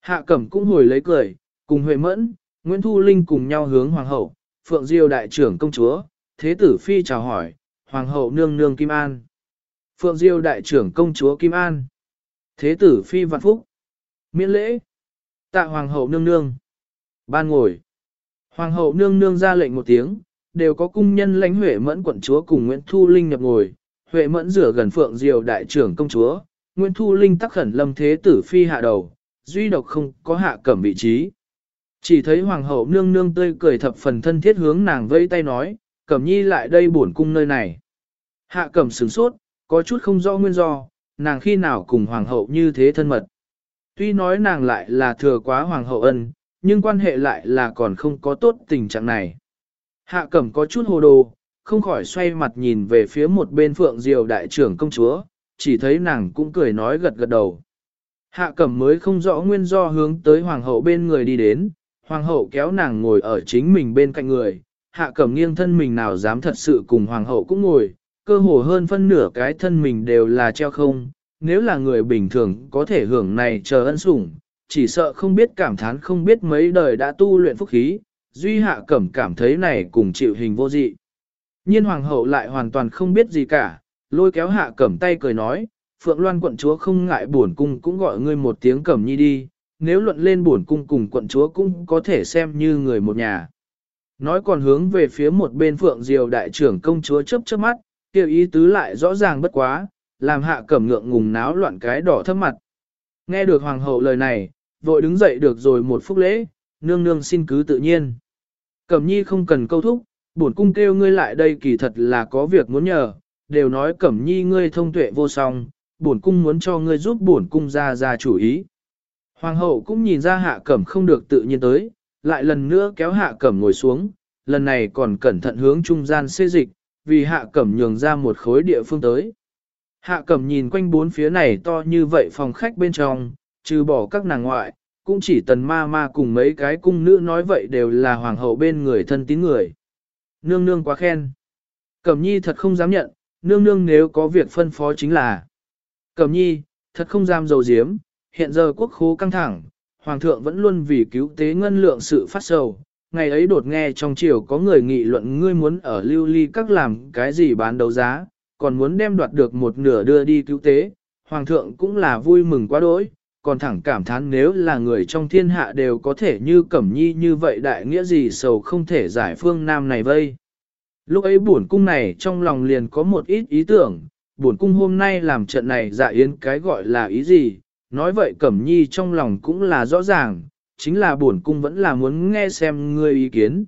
Hạ cẩm cũng hồi lấy cười, cùng Huệ Mẫn, Nguyễn Thu Linh cùng nhau hướng hoàng hậu, Phượng Diêu đại trưởng công chúa, thế tử phi chào hỏi, hoàng hậu nương nương Kim An. Phượng Diêu đại trưởng công chúa Kim An. Thế tử phi vạn phúc. Miễn lễ. Tạ hoàng hậu nương nương. Ban ngồi. Hoàng hậu nương nương ra lệnh một tiếng, đều có cung nhân lãnh Huệ Mẫn quận chúa cùng Nguyễn Thu Linh nhập ngồi. Huệ Mẫn rửa gần Phượng diều đại trưởng công chúa, Nguyễn Thu Linh tắc khẩn lâm thế tử phi hạ đầu, duy độc không có hạ cẩm vị trí. Chỉ thấy hoàng hậu nương nương tươi cười thập phần thân thiết hướng nàng vẫy tay nói, Cẩm nhi lại đây buồn cung nơi này. Hạ cẩm sửng sốt, có chút không rõ nguyên do, nàng khi nào cùng hoàng hậu như thế thân mật. Tuy nói nàng lại là thừa quá hoàng hậu ân, nhưng quan hệ lại là còn không có tốt tình trạng này. Hạ cẩm có chút hồ đồ, không khỏi xoay mặt nhìn về phía một bên phượng diều đại trưởng công chúa, chỉ thấy nàng cũng cười nói gật gật đầu. Hạ cẩm mới không rõ nguyên do hướng tới hoàng hậu bên người đi đến, hoàng hậu kéo nàng ngồi ở chính mình bên cạnh người, hạ cẩm nghiêng thân mình nào dám thật sự cùng hoàng hậu cũng ngồi, cơ hồ hơn phân nửa cái thân mình đều là treo không, nếu là người bình thường có thể hưởng này chờ ân sủng, chỉ sợ không biết cảm thán không biết mấy đời đã tu luyện phúc khí, duy hạ cẩm cảm thấy này cùng chịu hình vô dị. Nhiên hoàng hậu lại hoàn toàn không biết gì cả, lôi kéo hạ cẩm tay cười nói, Phượng Loan quận chúa không ngại buồn cung cũng gọi ngươi một tiếng cẩm nhi đi, nếu luận lên buồn cung cùng quận chúa cũng có thể xem như người một nhà. Nói còn hướng về phía một bên phượng diều đại trưởng công chúa chớp chớp mắt, kêu ý tứ lại rõ ràng bất quá, làm hạ cẩm ngượng ngùng náo loạn cái đỏ thấp mặt. Nghe được hoàng hậu lời này, vội đứng dậy được rồi một phút lễ, nương nương xin cứ tự nhiên. Cẩm nhi không cần câu thúc, bổn cung kêu ngươi lại đây kỳ thật là có việc muốn nhờ, đều nói cẩm nhi ngươi thông tuệ vô song, bổn cung muốn cho ngươi giúp bổn cung ra ra chủ ý. Hoàng hậu cũng nhìn ra hạ cẩm không được tự nhiên tới, lại lần nữa kéo hạ cẩm ngồi xuống, lần này còn cẩn thận hướng trung gian xê dịch, vì hạ cẩm nhường ra một khối địa phương tới. Hạ cẩm nhìn quanh bốn phía này to như vậy phòng khách bên trong, trừ bỏ các nàng ngoại, cũng chỉ tần ma ma cùng mấy cái cung nữ nói vậy đều là hoàng hậu bên người thân tín người. Nương nương quá khen. Cẩm nhi thật không dám nhận, nương nương nếu có việc phân phó chính là. Cẩm nhi, thật không dám dầu diếm, hiện giờ quốc khố căng thẳng, hoàng thượng vẫn luôn vì cứu tế ngân lượng sự phát sầu. Ngày ấy đột nghe trong triều có người nghị luận ngươi muốn ở lưu ly các làm cái gì bán đấu giá, còn muốn đem đoạt được một nửa đưa đi cứu tế, hoàng thượng cũng là vui mừng quá đỗi, còn thẳng cảm thán nếu là người trong thiên hạ đều có thể như cẩm nhi như vậy đại nghĩa gì sầu không thể giải phương nam này vây. Lúc ấy buồn cung này trong lòng liền có một ít ý tưởng, buồn cung hôm nay làm trận này dạ yến cái gọi là ý gì, nói vậy cẩm nhi trong lòng cũng là rõ ràng, chính là buồn cung vẫn là muốn nghe xem ngươi ý kiến.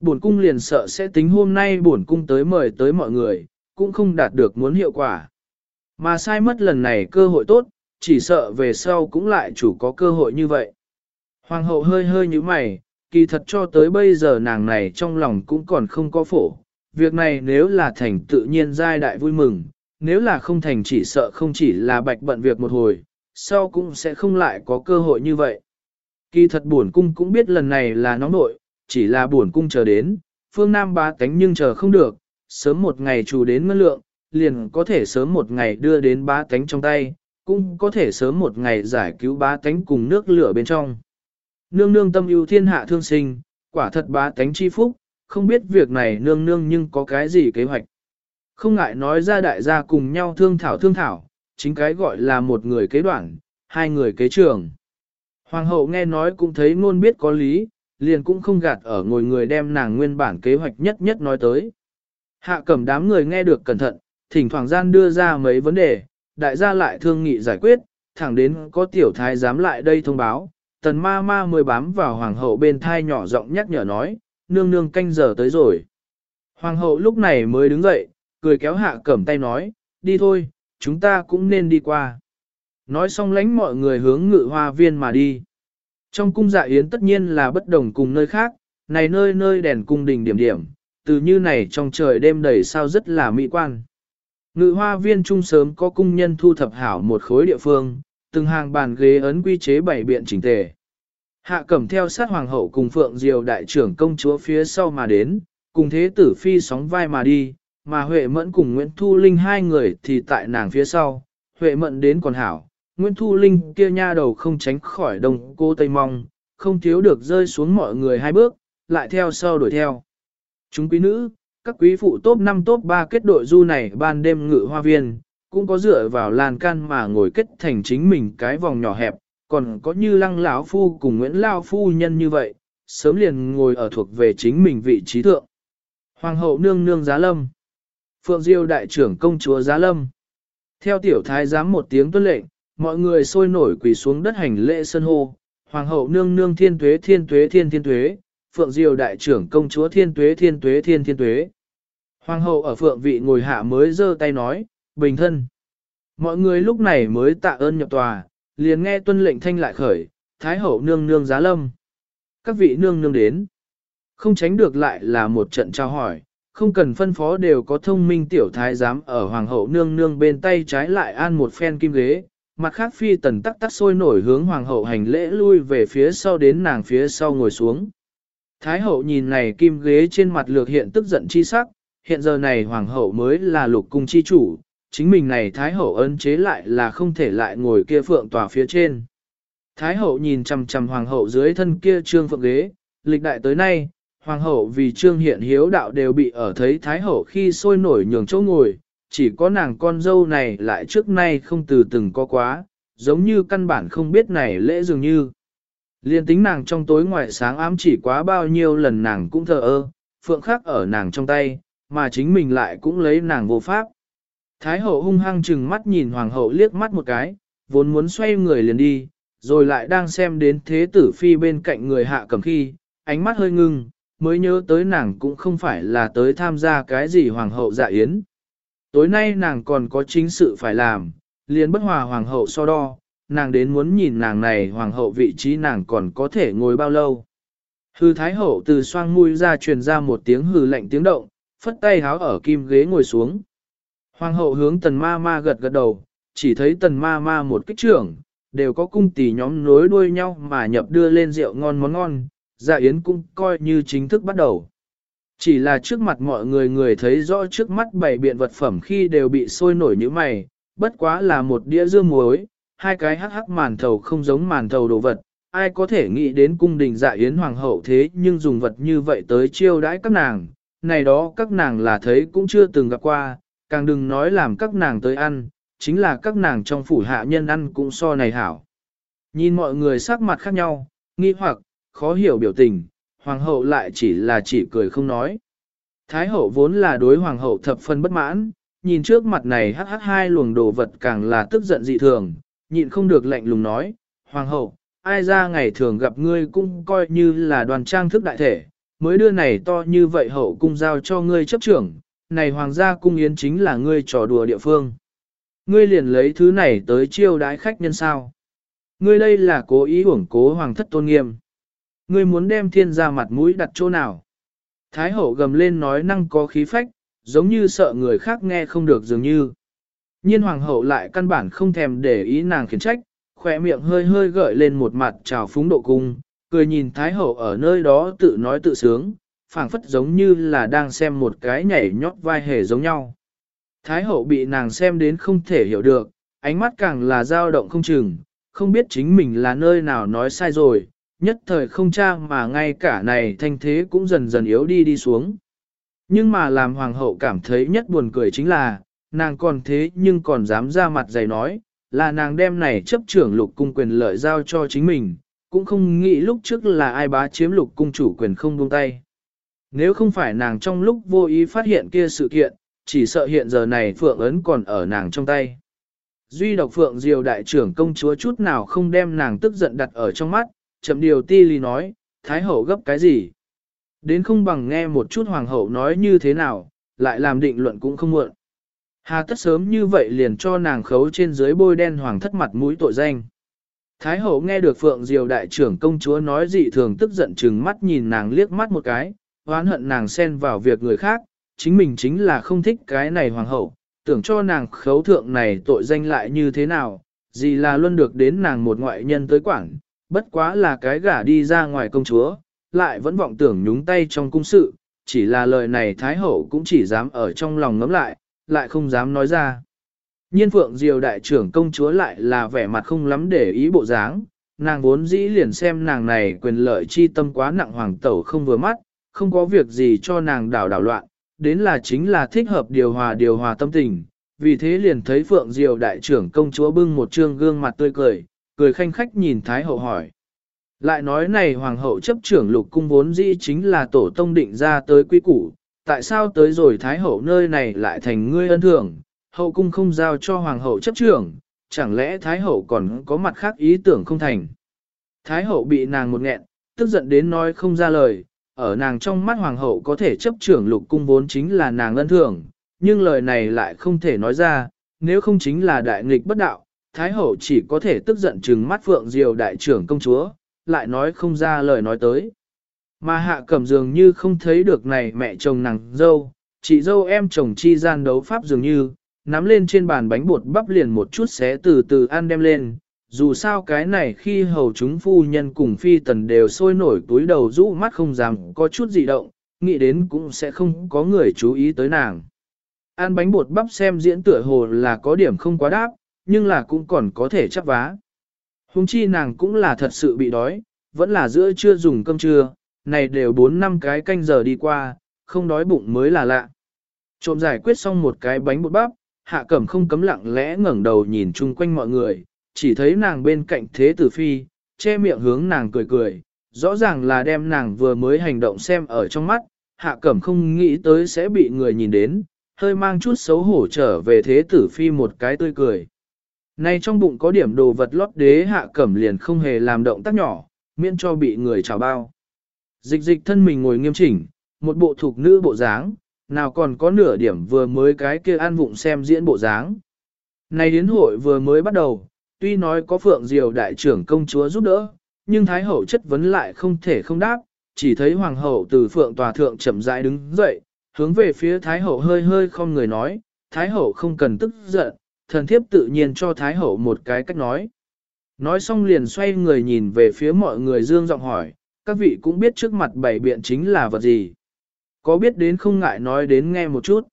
Buồn cung liền sợ sẽ tính hôm nay buồn cung tới mời tới mọi người, cũng không đạt được muốn hiệu quả. Mà sai mất lần này cơ hội tốt, chỉ sợ về sau cũng lại chủ có cơ hội như vậy. Hoàng hậu hơi hơi như mày, kỳ thật cho tới bây giờ nàng này trong lòng cũng còn không có phổ. Việc này nếu là thành tự nhiên giai đại vui mừng, nếu là không thành chỉ sợ không chỉ là bạch bận việc một hồi, sau cũng sẽ không lại có cơ hội như vậy. Kỳ thật buồn cung cũng biết lần này là nóng nội, chỉ là buồn cung chờ đến, phương Nam ba tánh nhưng chờ không được, sớm một ngày chủ đến ngân lượng, liền có thể sớm một ngày đưa đến ba tánh trong tay, cũng có thể sớm một ngày giải cứu bá tánh cùng nước lửa bên trong. Nương nương tâm ưu thiên hạ thương sinh, quả thật bá tánh chi phúc, không biết việc này nương nương nhưng có cái gì kế hoạch. Không ngại nói ra đại gia cùng nhau thương thảo thương thảo, chính cái gọi là một người kế đoạn, hai người kế trường. Hoàng hậu nghe nói cũng thấy ngôn biết có lý, liền cũng không gạt ở ngồi người đem nàng nguyên bản kế hoạch nhất nhất nói tới. Hạ cẩm đám người nghe được cẩn thận, thỉnh thoảng gian đưa ra mấy vấn đề, đại gia lại thương nghị giải quyết, thẳng đến có tiểu thái dám lại đây thông báo, tần ma ma mới bám vào hoàng hậu bên thai nhỏ giọng nhắc nhở nói, nương nương canh giờ tới rồi. Hoàng hậu lúc này mới đứng dậy, cười kéo hạ cẩm tay nói, đi thôi, chúng ta cũng nên đi qua. Nói xong lánh mọi người hướng ngự hoa viên mà đi. Trong cung dạ yến tất nhiên là bất đồng cùng nơi khác, này nơi nơi đèn cung đình điểm điểm, từ như này trong trời đêm đầy sao rất là mỹ quan. Ngự hoa viên trung sớm có cung nhân thu thập hảo một khối địa phương, từng hàng bàn ghế ấn quy chế bảy biện chỉnh tề. Hạ cẩm theo sát hoàng hậu cùng phượng diều đại trưởng công chúa phía sau mà đến, cùng thế tử phi sóng vai mà đi, mà Huệ Mẫn cùng Nguyễn Thu Linh hai người thì tại nàng phía sau, Huệ Mẫn đến còn hảo, Nguyễn Thu Linh kia nha đầu không tránh khỏi đồng cô Tây Mong, không thiếu được rơi xuống mọi người hai bước, lại theo sau đuổi theo. Chúng quý nữ, các quý phụ top 5 top 3 kết đội du này ban đêm ngự hoa viên, cũng có dựa vào lan can mà ngồi kết thành chính mình cái vòng nhỏ hẹp, còn có như lăng lão phu cùng Nguyễn Lao phu nhân như vậy, sớm liền ngồi ở thuộc về chính mình vị trí thượng. Hoàng hậu nương nương giá lâm. Phượng Diêu đại trưởng công chúa giá lâm. Theo tiểu thái giám một tiếng tuân lệnh, mọi người sôi nổi quỳ xuống đất hành lễ sân hô. Hoàng hậu nương nương thiên tuế thiên tuế thiên thiên tuế, Phượng Diều đại trưởng công chúa thiên tuế thiên tuế thiên thiên tuế. Hoàng hậu ở phượng vị ngồi hạ mới giơ tay nói, bình thân. Mọi người lúc này mới tạ ơn nhập tòa, liền nghe tuân lệnh thanh lại khởi, thái hậu nương nương giá lâm. Các vị nương nương đến. Không tránh được lại là một trận trao hỏi, không cần phân phó đều có thông minh tiểu thái giám ở hoàng hậu nương nương bên tay trái lại an một phen kim ghế, mặt khác phi tần tắc tắc sôi nổi hướng hoàng hậu hành lễ lui về phía sau đến nàng phía sau ngồi xuống. Thái hậu nhìn này kim ghế trên mặt lược hiện tức giận chi sắc, hiện giờ này hoàng hậu mới là lục cung chi chủ, chính mình này thái hậu ấn chế lại là không thể lại ngồi kia phượng tòa phía trên. Thái hậu nhìn chằm chằm hoàng hậu dưới thân kia trương phượng ghế, lịch đại tới nay, hoàng hậu vì trương hiện hiếu đạo đều bị ở thấy thái hậu khi sôi nổi nhường chỗ ngồi, chỉ có nàng con dâu này lại trước nay không từ từng có quá, giống như căn bản không biết này lễ dường như. Liên tính nàng trong tối ngoài sáng ám chỉ quá bao nhiêu lần nàng cũng thờ ơ, phượng khắc ở nàng trong tay, mà chính mình lại cũng lấy nàng vô pháp. Thái hậu hung hăng chừng mắt nhìn hoàng hậu liếc mắt một cái, vốn muốn xoay người liền đi, rồi lại đang xem đến thế tử phi bên cạnh người hạ cầm khi, ánh mắt hơi ngưng, mới nhớ tới nàng cũng không phải là tới tham gia cái gì hoàng hậu dạ yến. Tối nay nàng còn có chính sự phải làm, liền bất hòa hoàng hậu so đo, nàng đến muốn nhìn nàng này hoàng hậu vị trí nàng còn có thể ngồi bao lâu. Hư thái hậu từ xoang mũi ra truyền ra một tiếng hừ lạnh tiếng động, phất tay háo ở kim ghế ngồi xuống. Hoàng hậu hướng tần ma ma gật gật đầu, chỉ thấy tần ma ma một kích trưởng, đều có cung tỷ nhóm nối đuôi nhau mà nhập đưa lên rượu ngon món ngon, dạ yến cũng coi như chính thức bắt đầu. Chỉ là trước mặt mọi người người thấy rõ trước mắt bảy biện vật phẩm khi đều bị sôi nổi như mày, bất quá là một đĩa dưa muối, hai cái hắc hắc màn thầu không giống màn thầu đồ vật, ai có thể nghĩ đến cung đình dạ yến hoàng hậu thế nhưng dùng vật như vậy tới chiêu đãi các nàng, này đó các nàng là thấy cũng chưa từng gặp qua, càng đừng nói làm các nàng tới ăn, chính là các nàng trong phủ hạ nhân ăn cũng so này hảo. Nhìn mọi người sắc mặt khác nhau, nghi hoặc, khó hiểu biểu tình, hoàng hậu lại chỉ là chỉ cười không nói. Thái hậu vốn là đối hoàng hậu thập phân bất mãn, nhìn trước mặt này hắc hắc hai luồng đồ vật càng là tức giận dị thường, nhịn không được lạnh lùng nói, hoàng hậu, ai ra ngày thường gặp ngươi cũng coi như là đoàn trang thức đại thể, mới đưa này to như vậy hậu cung giao cho ngươi chấp trưởng, này hoàng gia cung yến chính là ngươi trò đùa địa phương. Ngươi liền lấy thứ này tới chiêu đái khách nhân sao. Ngươi đây là cố ý uổng cố hoàng thất tôn nghiêm. Ngươi muốn đem thiên gia mặt mũi đặt chỗ nào. Thái hậu gầm lên nói năng có khí phách, giống như sợ người khác nghe không được dường như. Nhiên hoàng hậu lại căn bản không thèm để ý nàng khiển trách, khỏe miệng hơi hơi gợi lên một mặt trào phúng độ cung, cười nhìn Thái hậu ở nơi đó tự nói tự sướng, phảng phất giống như là đang xem một cái nhảy nhót vai hề giống nhau. Thái hậu bị nàng xem đến không thể hiểu được, ánh mắt càng là dao động không chừng, không biết chính mình là nơi nào nói sai rồi, nhất thời không tra mà ngay cả này thanh thế cũng dần dần yếu đi đi xuống. Nhưng mà làm hoàng hậu cảm thấy nhất buồn cười chính là, nàng còn thế nhưng còn dám ra mặt dày nói, là nàng đem này chấp trưởng lục cung quyền lợi giao cho chính mình, cũng không nghĩ lúc trước là ai bá chiếm lục cung chủ quyền không buông tay. Nếu không phải nàng trong lúc vô ý phát hiện kia sự kiện, chỉ sợ hiện giờ này Phượng ấn còn ở nàng trong tay. Duy độc Phượng Diều đại trưởng công chúa chút nào không đem nàng tức giận đặt ở trong mắt, chậm điều ti ly nói, Thái hậu gấp cái gì? Đến không bằng nghe một chút hoàng hậu nói như thế nào, lại làm định luận cũng không muộn. Hà tất sớm như vậy liền cho nàng khấu trên dưới bôi đen hoàng thất mặt mũi tội danh. Thái hậu nghe được Phượng Diều đại trưởng công chúa nói dị thường tức giận chừng mắt nhìn nàng liếc mắt một cái, oán hận nàng xen vào việc người khác, chính mình chính là không thích cái này hoàng hậu, tưởng cho nàng khấu thượng này tội danh lại như thế nào, gì là luôn được đến nàng một ngoại nhân tới quảng, bất quá là cái gả đi ra ngoài công chúa, lại vẫn vọng tưởng nhúng tay trong cung sự, chỉ là lời này Thái Hậu cũng chỉ dám ở trong lòng ngấm lại, lại không dám nói ra. Nhiên Phượng Diều đại trưởng công chúa lại là vẻ mặt không lắm để ý bộ dáng, nàng vốn dĩ liền xem nàng này quyền lợi chi tâm quá nặng hoàng tẩu không vừa mắt, không có việc gì cho nàng đảo đảo loạn, đến là chính là thích hợp điều hòa điều hòa tâm tình, vì thế liền thấy Phượng Diều đại trưởng công chúa bưng một trương gương mặt tươi cười, cười khanh khách nhìn Thái Hậu hỏi. Lại nói này Hoàng hậu chấp trưởng lục cung vốn dĩ chính là tổ tông định ra tới quy củ, tại sao tới rồi Thái Hậu nơi này lại thành ngươi ân thưởng, hậu cung không giao cho Hoàng hậu chấp trưởng, chẳng lẽ Thái Hậu còn có mặt khác ý tưởng không thành. Thái Hậu bị nàng một nghẹn, tức giận đến nói không ra lời, ở nàng trong mắt hoàng hậu có thể chấp trưởng lục cung vốn chính là nàng ân thưởng, nhưng lời này lại không thể nói ra, nếu không chính là đại nghịch bất đạo, thái hậu chỉ có thể tức giận trừng mắt phượng diều đại trưởng công chúa, lại nói không ra lời nói tới. Mà hạ cẩm dường như không thấy được này mẹ chồng nàng dâu, chị dâu em chồng chi gian đấu pháp dường như, nắm lên trên bàn bánh bột bắp liền một chút xé từ từ ăn đem lên, dù sao cái này khi hầu chúng phu nhân cùng phi tần đều sôi nổi túi đầu rũ mắt không dám có chút gì động, nghĩ đến cũng sẽ không có người chú ý tới nàng. Ăn bánh bột bắp xem diễn tựa hồ là có điểm không quá đáp, nhưng là cũng còn có thể chấp vá. Hùng chi nàng cũng là thật sự bị đói, vẫn là giữa chưa dùng cơm trưa, này đều 4 năm cái canh giờ đi qua, không đói bụng mới là lạ. Trộm giải quyết xong một cái bánh bột bắp, hạ cẩm không cấm lặng lẽ ngẩng đầu nhìn chung quanh mọi người, chỉ thấy nàng bên cạnh thế tử phi, che miệng hướng nàng cười cười, rõ ràng là đem nàng vừa mới hành động xem ở trong mắt, hạ cẩm không nghĩ tới sẽ bị người nhìn đến, hơi mang chút xấu hổ trở về thế tử phi một cái tươi cười. Nay trong bụng có điểm đồ vật lót đế hạ cẩm liền không hề làm động tác nhỏ, miễn cho bị người trào bao. Dịch dịch thân mình ngồi nghiêm chỉnh, một bộ thuộc nữ bộ dáng, nào còn có nửa điểm vừa mới cái kia an vụng xem diễn bộ dáng. Này đến hội vừa mới bắt đầu, tuy nói có Phượng Diều đại trưởng công chúa giúp đỡ, nhưng Thái Hậu chất vấn lại không thể không đáp, chỉ thấy hoàng hậu từ phượng tòa thượng chậm rãi đứng dậy, hướng về phía thái hậu hơi hơi không người nói, thái hậu không cần tức giận, thần thiếp tự nhiên cho thái hậu một cái cách nói. Nói xong liền xoay người nhìn về phía mọi người dương giọng hỏi, các vị cũng biết trước mặt bảy biện chính là vật gì. Có biết đến không ngại nói đến nghe một chút.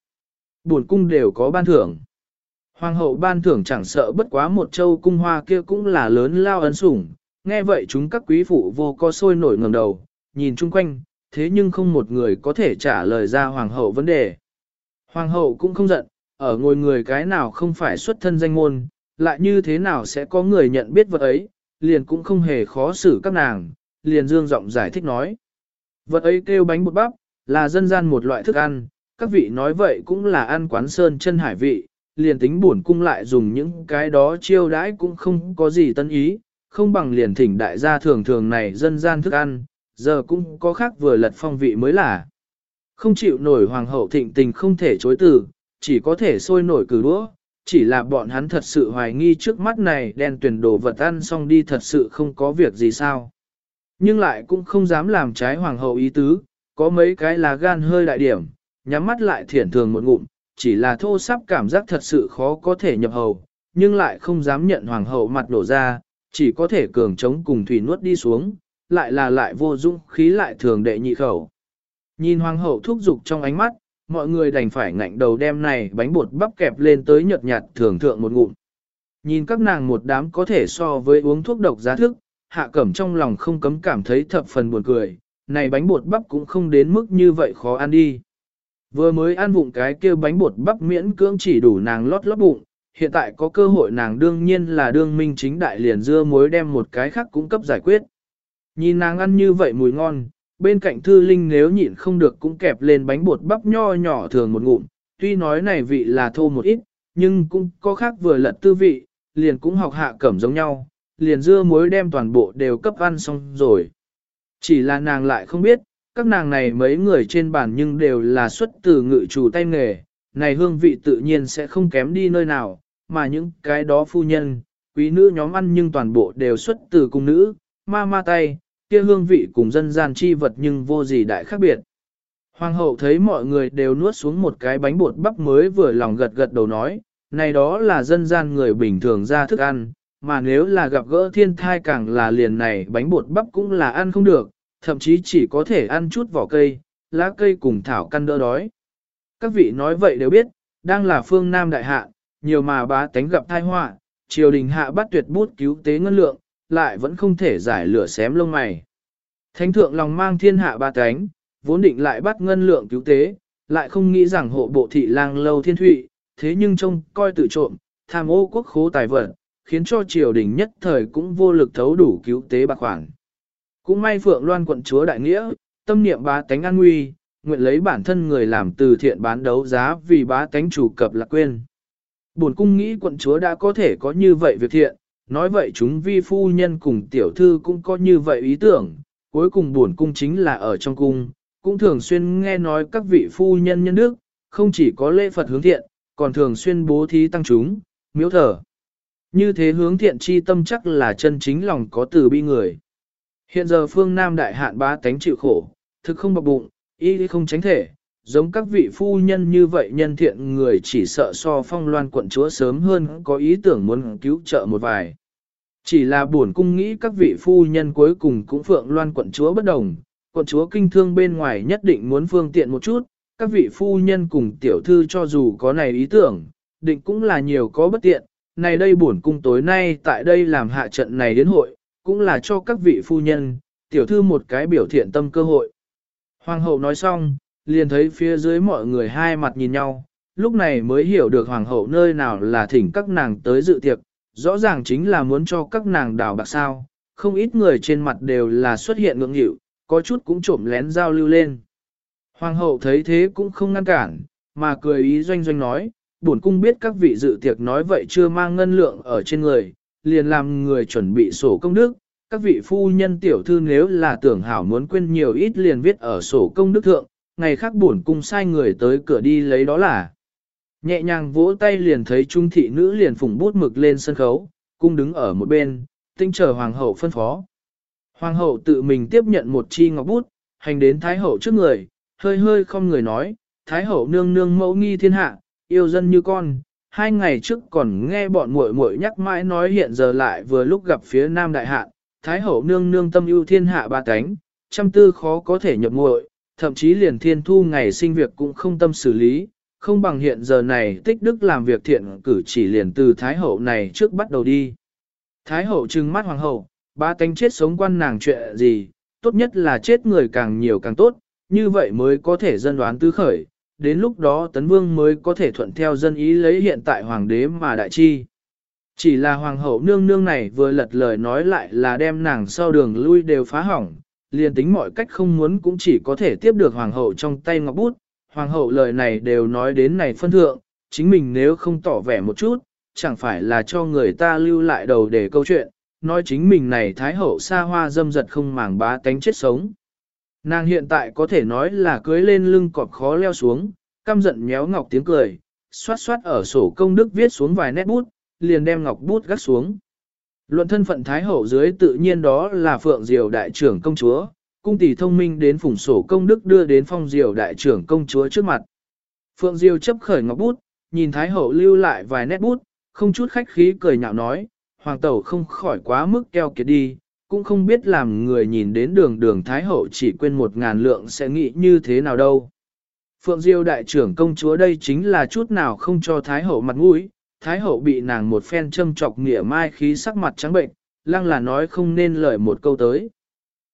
Buồn cung đều có ban thưởng. Hoàng hậu ban thưởng chẳng sợ bất quá một châu cung hoa kia cũng là lớn lao ấn sủng. Nghe vậy chúng các quý phụ vô co sôi nổi ngầm đầu, nhìn chung quanh, thế nhưng không một người có thể trả lời ra hoàng hậu vấn đề. Hoàng hậu cũng không giận, ở ngồi người cái nào không phải xuất thân danh môn, lại như thế nào sẽ có người nhận biết vật ấy, liền cũng không hề khó xử các nàng, liền dương giọng giải thích nói. Vật ấy kêu bánh bột bắp, là dân gian một loại thức ăn, các vị nói vậy cũng là ăn quán sơn chân hải vị, liền tính buồn cung lại dùng những cái đó chiêu đãi cũng không có gì tân ý, không bằng liền thỉnh đại gia thường thường này dân gian thức ăn, giờ cũng có khác vừa lật phong vị mới là. Không chịu nổi hoàng hậu thịnh tình không thể chối từ, chỉ có thể sôi nổi cử đũa, chỉ là bọn hắn thật sự hoài nghi trước mắt này đen tuyển đồ vật ăn xong đi thật sự không có việc gì sao. Nhưng lại cũng không dám làm trái hoàng hậu ý tứ, có mấy cái là gan hơi đại điểm, nhắm mắt lại thiển thường một ngụm, chỉ là thô sắp cảm giác thật sự khó có thể nhập hầu, nhưng lại không dám nhận hoàng hậu mặt đổ ra, chỉ có thể cường chống cùng thủy nuốt đi xuống, lại là lại vô dụng khí lại thường đệ nhị khẩu. Nhìn hoàng hậu thúc giục trong ánh mắt, mọi người đành phải ngạnh đầu đem này bánh bột bắp kẹp lên tới nhợt nhạt thường thượng một ngụm. Nhìn các nàng một đám có thể so với uống thuốc độc giá thức, hạ cẩm trong lòng không cấm cảm thấy thập phần buồn cười, này bánh bột bắp cũng không đến mức như vậy khó ăn đi. Vừa mới ăn vụng cái kia bánh bột bắp miễn cưỡng chỉ đủ nàng lót lót bụng, hiện tại có cơ hội nàng đương nhiên là đương minh chính đại liền dưa muối đem một cái khác cung cấp giải quyết. Nhìn nàng ăn như vậy mùi ngon, bên cạnh thư linh nếu nhịn không được cũng kẹp lên bánh bột bắp nho nhỏ thường một ngụm, tuy nói này vị là thô một ít, nhưng cũng có khác vừa lật tư vị, liền cũng học hạ cẩm giống nhau, liền dưa muối đem toàn bộ đều cấp ăn xong rồi. Chỉ là nàng lại không biết, các nàng này mấy người trên bàn nhưng đều là xuất từ ngự chủ tay nghề, này hương vị tự nhiên sẽ không kém đi nơi nào, mà những cái đó phu nhân, quý nữ nhóm ăn nhưng toàn bộ đều xuất từ cung nữ, ma ma tay, kia hương vị cùng dân gian chi vật nhưng vô gì đại khác biệt. Hoàng hậu thấy mọi người đều nuốt xuống một cái bánh bột bắp mới vừa lòng gật gật đầu nói, này đó là dân gian người bình thường ra thức ăn, mà nếu là gặp gỡ thiên thai càng là liền này bánh bột bắp cũng là ăn không được, thậm chí chỉ có thể ăn chút vỏ cây, lá cây cùng thảo căn đỡ đói. Các vị nói vậy đều biết, đang là phương Nam đại hạ, nhiều mà bá tánh gặp thai họa, triều đình hạ bắt tuyệt bút cứu tế ngân lượng, lại vẫn không thể giải lửa xém lông mày. Thánh thượng lòng mang thiên hạ ba tánh, vốn định lại bắt ngân lượng cứu tế, lại không nghĩ rằng hộ bộ thị lang lâu thiên thụy, thế nhưng trông coi tự trộm, tham ô quốc khố tài vật, khiến cho triều đình nhất thời cũng vô lực thấu đủ cứu tế bạc khoản. Cũng may Phượng Loan quận chúa đại nghĩa, tâm niệm bá tánh an nguy, nguyện lấy bản thân người làm từ thiện bán đấu giá vì bá tánh chủ cập lạc quên. Bổn cung nghĩ quận chúa đã có thể có như vậy việc thiện, nói vậy chúng vi phu nhân cùng tiểu thư cũng có như vậy ý tưởng, cuối cùng bổn cung chính là ở trong cung, cũng thường xuyên nghe nói các vị phu nhân nhân đức, không chỉ có lễ Phật hướng thiện, còn thường xuyên bố thí tăng chúng, miếu thờ. Như thế hướng thiện chi tâm chắc là chân chính lòng có từ bi người. Hiện giờ phương Nam đại hạn bá tánh chịu khổ, thực không bọc bụng, y không tránh thể, giống các vị phu nhân như vậy nhân thiện người chỉ sợ so phong loan quận chúa sớm hơn có ý tưởng muốn cứu trợ một vài. Chỉ là buồn cung nghĩ các vị phu nhân cuối cùng cũng phượng loan quận chúa bất đồng, quận chúa kinh thương bên ngoài nhất định muốn phương tiện một chút, các vị phu nhân cùng tiểu thư cho dù có này ý tưởng, định cũng là nhiều có bất tiện, này đây buồn cung tối nay tại đây làm hạ trận này đến hội, cũng là cho các vị phu nhân, tiểu thư một cái biểu thiện tâm cơ hội. Hoàng hậu nói xong, liền thấy phía dưới mọi người hai mặt nhìn nhau, lúc này mới hiểu được hoàng hậu nơi nào là thỉnh các nàng tới dự tiệc, rõ ràng chính là muốn cho các nàng đào bạc sao, không ít người trên mặt đều là xuất hiện ngưỡng hiệu, có chút cũng trộm lén giao lưu lên. Hoàng hậu thấy thế cũng không ngăn cản, mà cười ý doanh doanh nói, bổn cung biết các vị dự tiệc nói vậy chưa mang ngân lượng ở trên người, liền làm người chuẩn bị sổ công đức, các vị phu nhân tiểu thư nếu là tưởng hảo muốn quên nhiều ít liền viết ở sổ công đức thượng, ngày khác bổn cung sai người tới cửa đi lấy đó là. Nhẹ nhàng vỗ tay liền thấy trung thị nữ liền phùng bút mực lên sân khấu, cung đứng ở một bên, tinh chờ hoàng hậu phân phó. Hoàng hậu tự mình tiếp nhận một chi ngọc bút, hành đến Thái Hậu trước người, hơi hơi không người nói, Thái Hậu nương nương mẫu nghi thiên hạ, yêu dân như con. Hai ngày trước còn nghe bọn muội muội nhắc mãi nói hiện giờ lại vừa lúc gặp phía Nam Đại Hạn, Thái Hậu nương nương tâm ưu thiên hạ ba cánh, trăm tư khó có thể nhập muội, thậm chí liền thiên thu ngày sinh việc cũng không tâm xử lý, không bằng hiện giờ này tích đức làm việc thiện cử chỉ liền từ Thái Hậu này trước bắt đầu đi. Thái Hậu trừng mắt Hoàng Hậu, ba cánh chết sống quan nàng chuyện gì, tốt nhất là chết người càng nhiều càng tốt, như vậy mới có thể dân đoán tứ khởi, đến lúc đó Tấn Vương mới có thể thuận theo dân ý lấy hiện tại Hoàng đế mà đại chi. Chỉ là Hoàng hậu nương nương này vừa lật lời nói lại là đem nàng sau đường lui đều phá hỏng, liền tính mọi cách không muốn cũng chỉ có thể tiếp được Hoàng hậu trong tay ngọc bút. Hoàng hậu lời này đều nói đến này phân thượng, chính mình nếu không tỏ vẻ một chút, chẳng phải là cho người ta lưu lại đầu để câu chuyện, nói chính mình này thái hậu xa hoa dâm giật không màng bá tánh chết sống. Nàng hiện tại có thể nói là cưới lên lưng cọp khó leo xuống, căm giận méo ngọc tiếng cười, xoát xoát ở sổ công đức viết xuống vài nét bút, liền đem ngọc bút gắt xuống. Luận thân phận thái hậu dưới tự nhiên đó là Phượng Diều đại trưởng công chúa, cung tỷ thông minh đến phủng sổ công đức đưa đến phong Diều đại trưởng công chúa trước mặt. Phượng Diều chấp khởi ngọc bút, nhìn thái hậu lưu lại vài nét bút, không chút khách khí cười nhạo nói, hoàng tẩu không khỏi quá mức keo kiệt đi, cũng không biết làm người nhìn đến đường đường Thái Hậu chỉ quên một ngàn lượng sẽ nghĩ như thế nào đâu. Phượng Diêu đại trưởng công chúa đây chính là chút nào không cho Thái Hậu mặt mũi, Thái Hậu bị nàng một phen châm chọc nghĩa mai khí sắc mặt trắng bệnh, lăng là nói không nên lời một câu tới.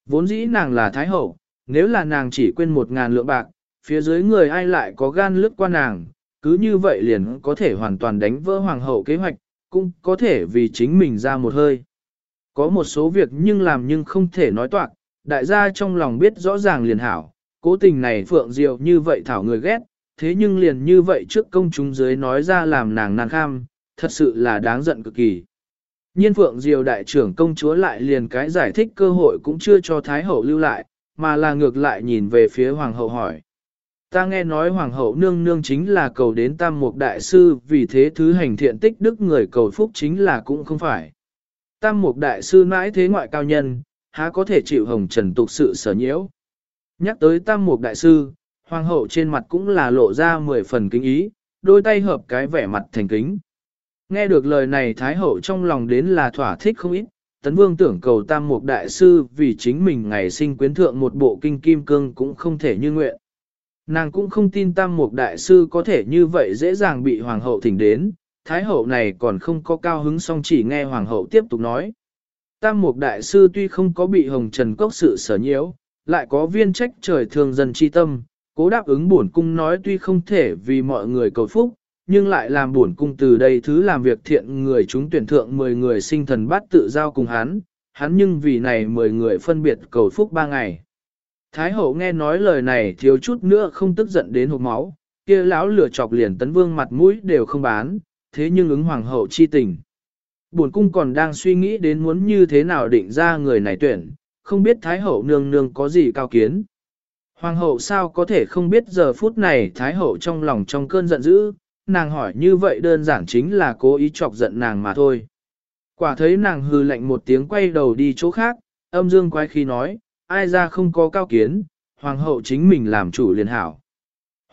Vốn dĩ nàng là Thái Hậu, nếu là nàng chỉ quên một ngàn lượng bạc, phía dưới người ai lại có gan lướt qua nàng, cứ như vậy liền có thể hoàn toàn đánh vỡ Hoàng hậu kế hoạch, cũng có thể vì chính mình ra một hơi. Có một số việc nhưng làm nhưng không thể nói toạc, đại gia trong lòng biết rõ ràng liền hảo, cố tình này Phượng Diệu như vậy thảo người ghét, thế nhưng liền như vậy trước công chúng dưới nói ra làm nàng nàng kham, thật sự là đáng giận cực kỳ. Nhiên Phượng Diệu đại trưởng công chúa lại liền cái giải thích cơ hội cũng chưa cho Thái Hậu lưu lại, mà là ngược lại nhìn về phía Hoàng Hậu hỏi. Ta nghe nói Hoàng Hậu nương nương chính là cầu đến Tam Mục Đại Sư vì thế thứ hành thiện tích đức người cầu phúc chính là cũng không phải. Tam mục đại sư mãi thế ngoại cao nhân, há có thể chịu hồng trần tục sự sở nhiễu. Nhắc tới tam mục đại sư, hoàng hậu trên mặt cũng là lộ ra mười phần kính ý, đôi tay hợp cái vẻ mặt thành kính. Nghe được lời này Thái hậu trong lòng đến là thỏa thích không ít, tấn vương tưởng cầu tam mục đại sư vì chính mình ngày sinh quyến thượng một bộ kinh kim cương cũng không thể như nguyện. Nàng cũng không tin tam mục đại sư có thể như vậy dễ dàng bị hoàng hậu thỉnh đến, Thái hậu này còn không có cao hứng song chỉ nghe hoàng hậu tiếp tục nói. Tam mục đại sư tuy không có bị hồng trần cốc sự sở nhiễu, lại có viên trách trời thường dân chi tâm, cố đáp ứng bổn cung nói tuy không thể vì mọi người cầu phúc, nhưng lại làm bổn cung từ đây thứ làm việc thiện người chúng tuyển thượng 10 người sinh thần bát tự giao cùng hắn, hắn nhưng vì này 10 người phân biệt cầu phúc ba ngày. Thái hậu nghe nói lời này thiếu chút nữa không tức giận đến hộp máu, kia lão lửa chọc liền tấn vương mặt mũi đều không bán, thế nhưng ứng hoàng hậu chi tình. Bổn cung còn đang suy nghĩ đến muốn như thế nào định ra người này tuyển, không biết Thái hậu nương nương có gì cao kiến. Hoàng hậu sao có thể không biết giờ phút này Thái hậu trong lòng trong cơn giận dữ, nàng hỏi như vậy đơn giản chính là cố ý chọc giận nàng mà thôi. Quả thấy nàng hư lạnh một tiếng quay đầu đi chỗ khác, âm dương quái khi nói, ai ra không có cao kiến, hoàng hậu chính mình làm chủ liền hảo.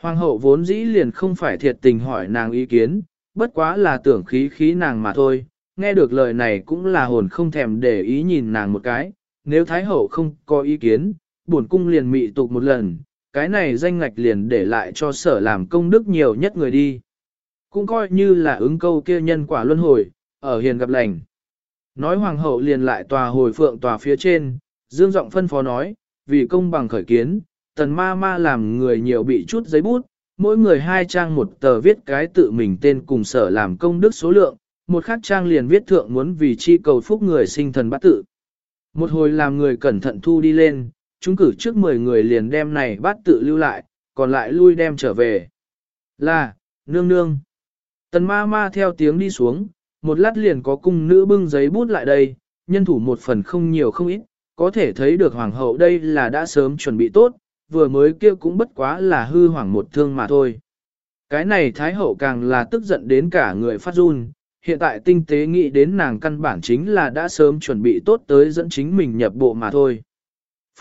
Hoàng hậu vốn dĩ liền không phải thiệt tình hỏi nàng ý kiến, bất quá là tưởng khí khí nàng mà thôi, nghe được lời này cũng là hồn không thèm để ý nhìn nàng một cái, nếu Thái Hậu không có ý kiến, bổn cung liền mị tục một lần, cái này danh ngạch liền để lại cho sở làm công đức nhiều nhất người đi. Cũng coi như là ứng câu kia nhân quả luân hồi, ở hiền gặp lành. Nói hoàng hậu liền lại tòa hồi phượng tòa phía trên, dương giọng phân phó nói, vì công bằng khởi kiến, tần ma ma làm người nhiều bị chút giấy bút, mỗi người hai trang một tờ viết cái tự mình tên cùng sở làm công đức số lượng, một khác trang liền viết thượng muốn vì chi cầu phúc người sinh thần bát tự. Một hồi làm người cẩn thận thu đi lên, chúng cử trước 10 người liền đem này bát tự lưu lại, còn lại lui đem trở về. Là, nương nương. Tần ma ma theo tiếng đi xuống, một lát liền có cung nữ bưng giấy bút lại đây, nhân thủ một phần không nhiều không ít, có thể thấy được hoàng hậu đây là đã sớm chuẩn bị tốt, vừa mới kia cũng bất quá là hư hoảng một thương mà thôi. Cái này Thái Hậu càng là tức giận đến cả người phát run, hiện tại tinh tế nghĩ đến nàng căn bản chính là đã sớm chuẩn bị tốt tới dẫn chính mình nhập bộ mà thôi.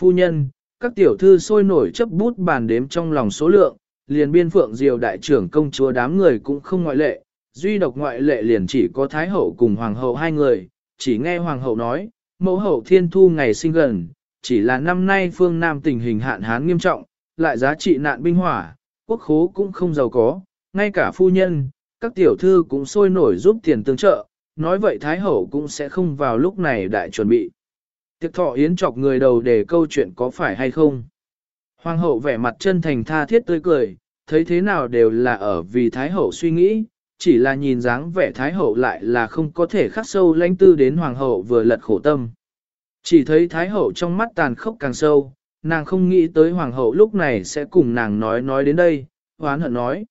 Phu nhân, các tiểu thư sôi nổi chấp bút bàn đếm trong lòng số lượng, liền biên phượng diều đại trưởng công chúa đám người cũng không ngoại lệ, duy độc ngoại lệ liền chỉ có Thái Hậu cùng Hoàng Hậu hai người, chỉ nghe Hoàng Hậu nói, mẫu hậu thiên thu ngày sinh gần, chỉ là năm nay phương Nam tình hình hạn hán nghiêm trọng, lại giá trị nạn binh hỏa, quốc khố cũng không giàu có, ngay cả phu nhân, các tiểu thư cũng sôi nổi giúp tiền tương trợ, nói vậy Thái Hậu cũng sẽ không vào lúc này đại chuẩn bị. Tiệc thọ yến chọc người đầu để câu chuyện có phải hay không. Hoàng hậu vẻ mặt chân thành tha thiết tươi cười, thấy thế nào đều là ở vì Thái Hậu suy nghĩ, chỉ là nhìn dáng vẻ Thái Hậu lại là không có thể khắc sâu lãnh tư đến Hoàng hậu vừa lật khổ tâm. Chỉ thấy Thái Hậu trong mắt tàn khốc càng sâu, nàng không nghĩ tới Hoàng hậu lúc này sẽ cùng nàng nói nói đến đây, hoán hận nói.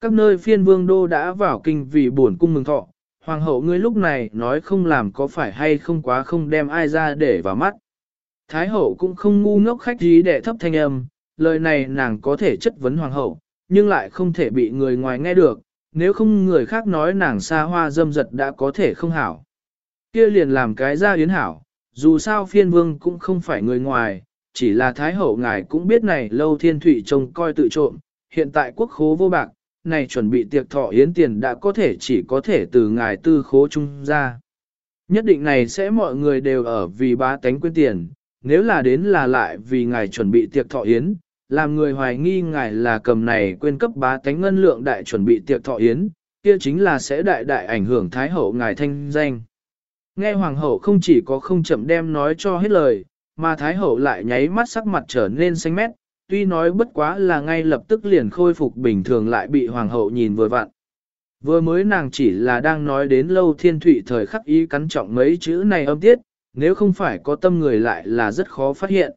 Các nơi phiên vương đô đã vào kinh vì buồn cung mừng thọ, Hoàng hậu ngươi lúc này nói không làm có phải hay không quá không đem ai ra để vào mắt. Thái hậu cũng không ngu ngốc khách gì để thấp thanh âm, lời này nàng có thể chất vấn hoàng hậu, nhưng lại không thể bị người ngoài nghe được, nếu không người khác nói nàng xa hoa dâm giật đã có thể không hảo. Kia liền làm cái ra yến hảo, dù sao phiên vương cũng không phải người ngoài, chỉ là thái hậu ngài cũng biết này lâu thiên thủy trông coi tự trộm, hiện tại quốc khố vô bạc, này chuẩn bị tiệc thọ yến tiền đã có thể chỉ có thể từ ngài tư khố trung ra. Nhất định này sẽ mọi người đều ở vì bá tánh quên tiền, nếu là đến là lại vì ngài chuẩn bị tiệc thọ yến, làm người hoài nghi ngài là cầm này quên cấp bá tánh ngân lượng đại chuẩn bị tiệc thọ yến, kia chính là sẽ đại đại ảnh hưởng thái hậu ngài thanh danh. Nghe hoàng hậu không chỉ có không chậm đem nói cho hết lời, mà thái hậu lại nháy mắt sắc mặt trở nên xanh mét, tuy nói bất quá là ngay lập tức liền khôi phục bình thường lại bị hoàng hậu nhìn vừa vặn. Vừa mới nàng chỉ là đang nói đến lâu thiên thụy thời khắc ý cắn trọng mấy chữ này âm tiết, nếu không phải có tâm người lại là rất khó phát hiện.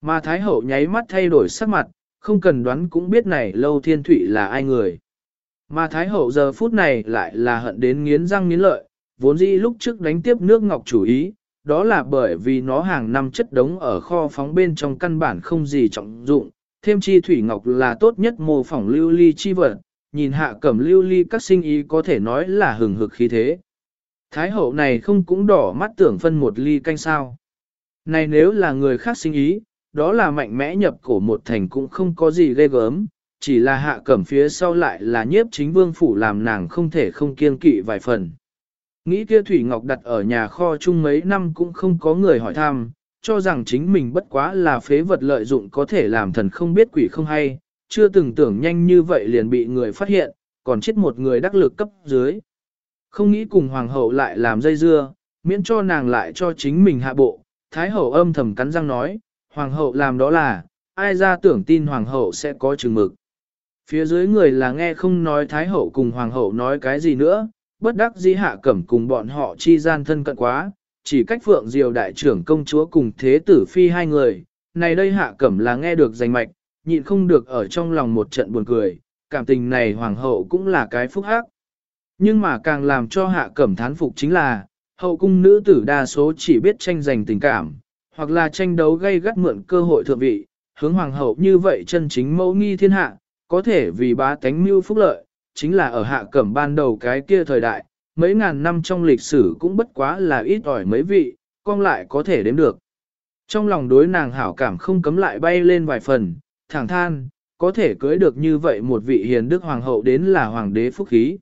Mà Thái Hậu nháy mắt thay đổi sắc mặt, không cần đoán cũng biết này lâu thiên thụy là ai người. Mà Thái Hậu giờ phút này lại là hận đến nghiến răng nghiến lợi, vốn dĩ lúc trước đánh tiếp nước ngọc chủ ý, đó là bởi vì nó hàng năm chất đống ở kho phóng bên trong căn bản không gì trọng dụng, thêm chi thủy ngọc là tốt nhất mô phỏng lưu ly chi vật, nhìn hạ cẩm lưu ly các sinh ý có thể nói là hừng hực khí thế. Thái hậu này không cũng đỏ mắt tưởng phân một ly canh sao. Này nếu là người khác sinh ý, đó là mạnh mẽ nhập cổ một thành cũng không có gì ghê gớm, chỉ là hạ cẩm phía sau lại là nhiếp chính vương phủ làm nàng không thể không kiên kỵ vài phần. Nghĩ kia Thủy Ngọc đặt ở nhà kho chung mấy năm cũng không có người hỏi thăm, cho rằng chính mình bất quá là phế vật lợi dụng có thể làm thần không biết quỷ không hay, chưa từng tưởng nhanh như vậy liền bị người phát hiện, còn chết một người đắc lực cấp dưới. Không nghĩ cùng hoàng hậu lại làm dây dưa, miễn cho nàng lại cho chính mình hạ bộ, thái hậu âm thầm cắn răng nói, hoàng hậu làm đó là, ai ra tưởng tin hoàng hậu sẽ có chừng mực. Phía dưới người là nghe không nói thái hậu cùng hoàng hậu nói cái gì nữa, bất đắc dĩ hạ cẩm cùng bọn họ chi gian thân cận quá, chỉ cách phượng diều đại trưởng công chúa cùng thế tử phi hai người, này đây hạ cẩm là nghe được danh mạch, nhịn không được ở trong lòng một trận buồn cười, cảm tình này hoàng hậu cũng là cái phúc hắc. Nhưng mà càng làm cho hạ cẩm thán phục chính là, hậu cung nữ tử đa số chỉ biết tranh giành tình cảm, hoặc là tranh đấu gây gắt mượn cơ hội thượng vị, hướng hoàng hậu như vậy chân chính mẫu nghi thiên hạ, có thể vì bá tánh mưu phúc lợi, chính là ở hạ cẩm ban đầu cái kia thời đại, mấy ngàn năm trong lịch sử cũng bất quá là ít ỏi mấy vị, con lại có thể đếm được. Trong lòng đối nàng hảo cảm không cấm lại bay lên vài phần, thẳng than, có thể cưới được như vậy một vị hiền đức hoàng hậu đến là hoàng đế phúc khí.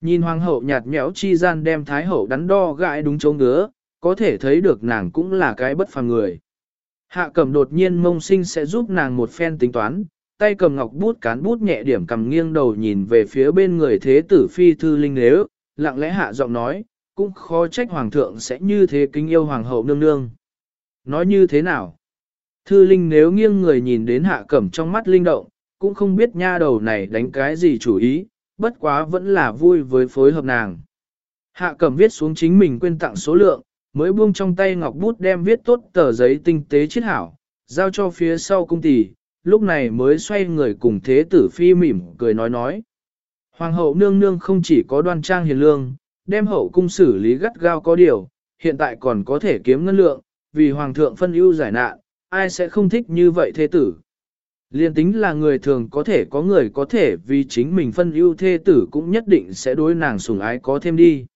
Nhìn hoàng hậu nhạt nhẽo chi gian đem thái hậu đắn đo gãi đúng chỗ ngứa, có thể thấy được nàng cũng là cái bất phàm người. Hạ cẩm đột nhiên mông sinh sẽ giúp nàng một phen tính toán, tay cầm ngọc bút cán bút nhẹ điểm cầm nghiêng đầu nhìn về phía bên người thế tử phi thư linh nếu, lặng lẽ hạ giọng nói, cũng khó trách hoàng thượng sẽ như thế kính yêu hoàng hậu nương nương. Nói như thế nào? Thư linh nếu nghiêng người nhìn đến hạ cẩm trong mắt linh động, cũng không biết nha đầu này đánh cái gì chủ ý, bất quá vẫn là vui với phối hợp nàng. Hạ cẩm viết xuống chính mình quên tặng số lượng, mới buông trong tay ngọc bút đem viết tốt tờ giấy tinh tế chiết hảo, giao cho phía sau cung tỷ, lúc này mới xoay người cùng thế tử phi mỉm cười nói nói. Hoàng hậu nương nương không chỉ có đoan trang hiền lương, đem hậu cung xử lý gắt gao có điều, hiện tại còn có thể kiếm ngân lượng, vì hoàng thượng phân ưu giải nạn, ai sẽ không thích như vậy thế tử. Liên tính là người thường có thể có người có thể vì chính mình phân ưu thế tử cũng nhất định sẽ đối nàng sủng ái có thêm đi.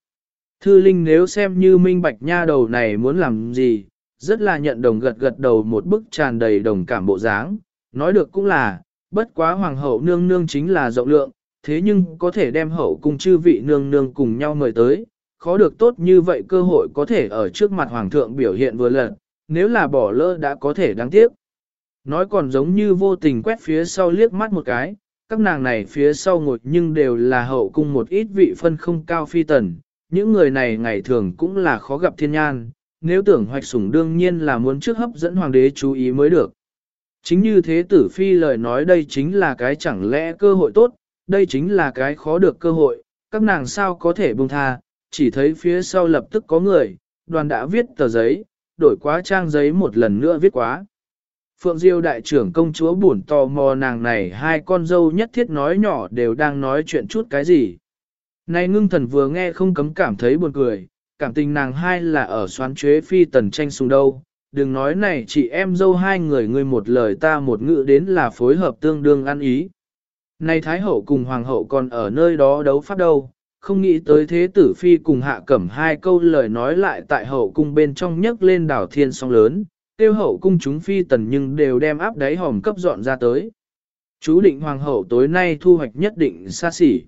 Thư Linh nếu xem như minh bạch nha đầu này muốn làm gì, rất là nhận đồng gật gật đầu một bức tràn đầy đồng cảm bộ dáng, nói được cũng là, bất quá hoàng hậu nương nương chính là rộng lượng, thế nhưng có thể đem hậu cùng chư vị nương nương cùng nhau mời tới, khó được tốt như vậy cơ hội có thể ở trước mặt hoàng thượng biểu hiện vừa lần, nếu là bỏ lỡ đã có thể đáng tiếc. Nói còn giống như vô tình quét phía sau liếc mắt một cái, các nàng này phía sau ngồi nhưng đều là hậu cung một ít vị phân không cao phi tần, những người này ngày thường cũng là khó gặp thiên nhan, nếu tưởng hoạch sủng đương nhiên là muốn trước hấp dẫn hoàng đế chú ý mới được. Chính như thế tử phi lời nói đây chính là cái chẳng lẽ cơ hội tốt, đây chính là cái khó được cơ hội, các nàng sao có thể buông tha, chỉ thấy phía sau lập tức có người, đoàn đã viết tờ giấy, đổi quá trang giấy một lần nữa viết quá. Phượng Diêu đại trưởng công chúa buồn tò mò nàng này hai con dâu nhất thiết nói nhỏ đều đang nói chuyện chút cái gì. Này ngưng thần vừa nghe không cấm cảm thấy buồn cười, cảm tình nàng hai là ở xoán chế phi tần tranh xung đâu. Đừng nói này chị em dâu hai người ngươi một lời ta một ngữ đến là phối hợp tương đương ăn ý. Này Thái Hậu cùng Hoàng Hậu còn ở nơi đó đấu pháp đâu, không nghĩ tới thế tử phi cùng hạ cẩm hai câu lời nói lại tại hậu cung bên trong nhấc lên đảo thiên song lớn, tiêu hậu cung chúng phi tần nhưng đều đem áp đáy hòm cấp dọn ra tới. Chú định hoàng hậu tối nay thu hoạch nhất định xa xỉ.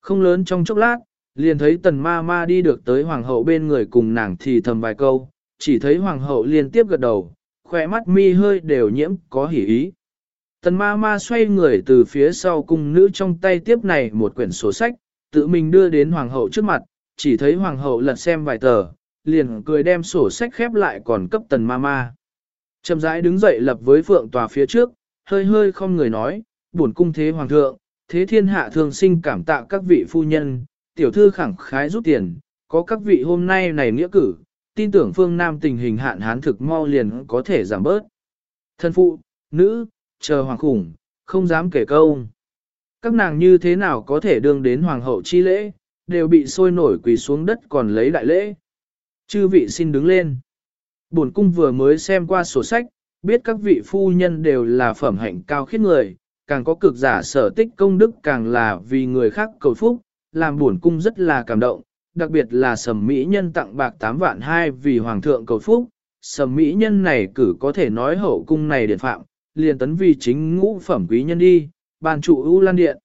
Không lớn trong chốc lát, liền thấy tần ma ma đi được tới hoàng hậu bên người cùng nàng thì thầm vài câu, chỉ thấy hoàng hậu liên tiếp gật đầu, khỏe mắt mi hơi đều nhiễm có hỉ ý. Tần ma ma xoay người từ phía sau cung nữ trong tay tiếp này một quyển sổ sách, tự mình đưa đến hoàng hậu trước mặt, chỉ thấy hoàng hậu lật xem vài tờ, liền cười đem sổ sách khép lại còn cấp tần ma ma. Chậm rãi đứng dậy lập với phượng tòa phía trước, hơi hơi không người nói, buồn cung thế hoàng thượng, thế thiên hạ thường sinh cảm tạ các vị phu nhân, tiểu thư khẳng khái rút tiền, có các vị hôm nay này nghĩa cử, tin tưởng phương Nam tình hình hạn hán thực mau liền có thể giảm bớt. Thân phụ, nữ, chờ hoàng khủng, không dám kể câu. Các nàng như thế nào có thể đương đến hoàng hậu chi lễ, đều bị sôi nổi quỳ xuống đất còn lấy đại lễ. Chư vị xin đứng lên. Bổn cung vừa mới xem qua sổ sách, biết các vị phu nhân đều là phẩm hạnh cao khiết người, càng có cực giả sở tích công đức càng là vì người khác cầu phúc, làm bổn cung rất là cảm động, đặc biệt là sầm mỹ nhân tặng bạc 8 vạn 2 vì hoàng thượng cầu phúc, sầm mỹ nhân này cử có thể nói hậu cung này điện phạm, liền tấn vì chính ngũ phẩm quý nhân đi, ban trụ ưu lan điện.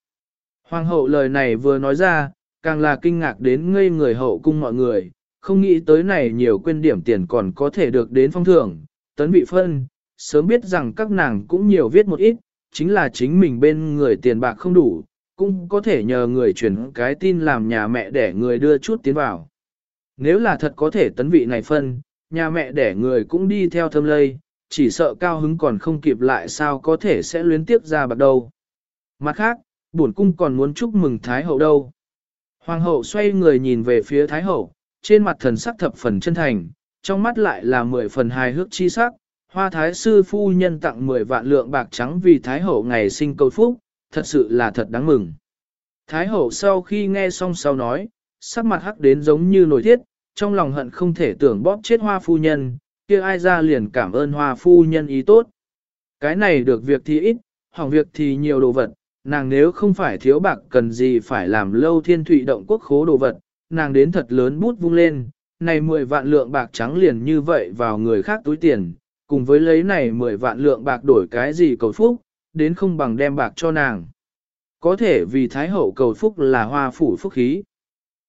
Hoàng hậu lời này vừa nói ra, càng là kinh ngạc đến ngây người hậu cung mọi người, không nghĩ tới này nhiều quên điểm tiền còn có thể được đến phong thưởng, tấn vị phân, sớm biết rằng các nàng cũng nhiều viết một ít, chính là chính mình bên người tiền bạc không đủ, cũng có thể nhờ người chuyển cái tin làm nhà mẹ để người đưa chút tiến vào. Nếu là thật có thể tấn vị này phân, nhà mẹ để người cũng đi theo thâm lây, chỉ sợ cao hứng còn không kịp lại sao có thể sẽ luyến tiếp ra bạc đầu. Mặt khác, bổn cung còn muốn chúc mừng Thái Hậu đâu. Hoàng hậu xoay người nhìn về phía Thái Hậu, trên mặt thần sắc thập phần chân thành, trong mắt lại là mười phần hài hước chi sắc. Hoa Thái Sư Phu Nhân tặng 10 vạn lượng bạc trắng vì Thái Hậu ngày sinh cầu phúc, thật sự là thật đáng mừng. Thái Hậu sau khi nghe xong sau nói, sắc mặt hắc đến giống như nổi thiết, trong lòng hận không thể tưởng bóp chết Hoa Phu Nhân, kia ai ra liền cảm ơn Hoa Phu Nhân ý tốt. Cái này được việc thì ít, hỏng việc thì nhiều đồ vật, nàng nếu không phải thiếu bạc cần gì phải làm lâu thiên thụy động quốc khố đồ vật, nàng đến thật lớn bút vung lên, này 10 vạn lượng bạc trắng liền như vậy vào người khác túi tiền, cùng với lấy này 10 vạn lượng bạc đổi cái gì cầu phúc, đến không bằng đem bạc cho nàng. Có thể vì Thái Hậu cầu phúc là hoa phủ phúc khí.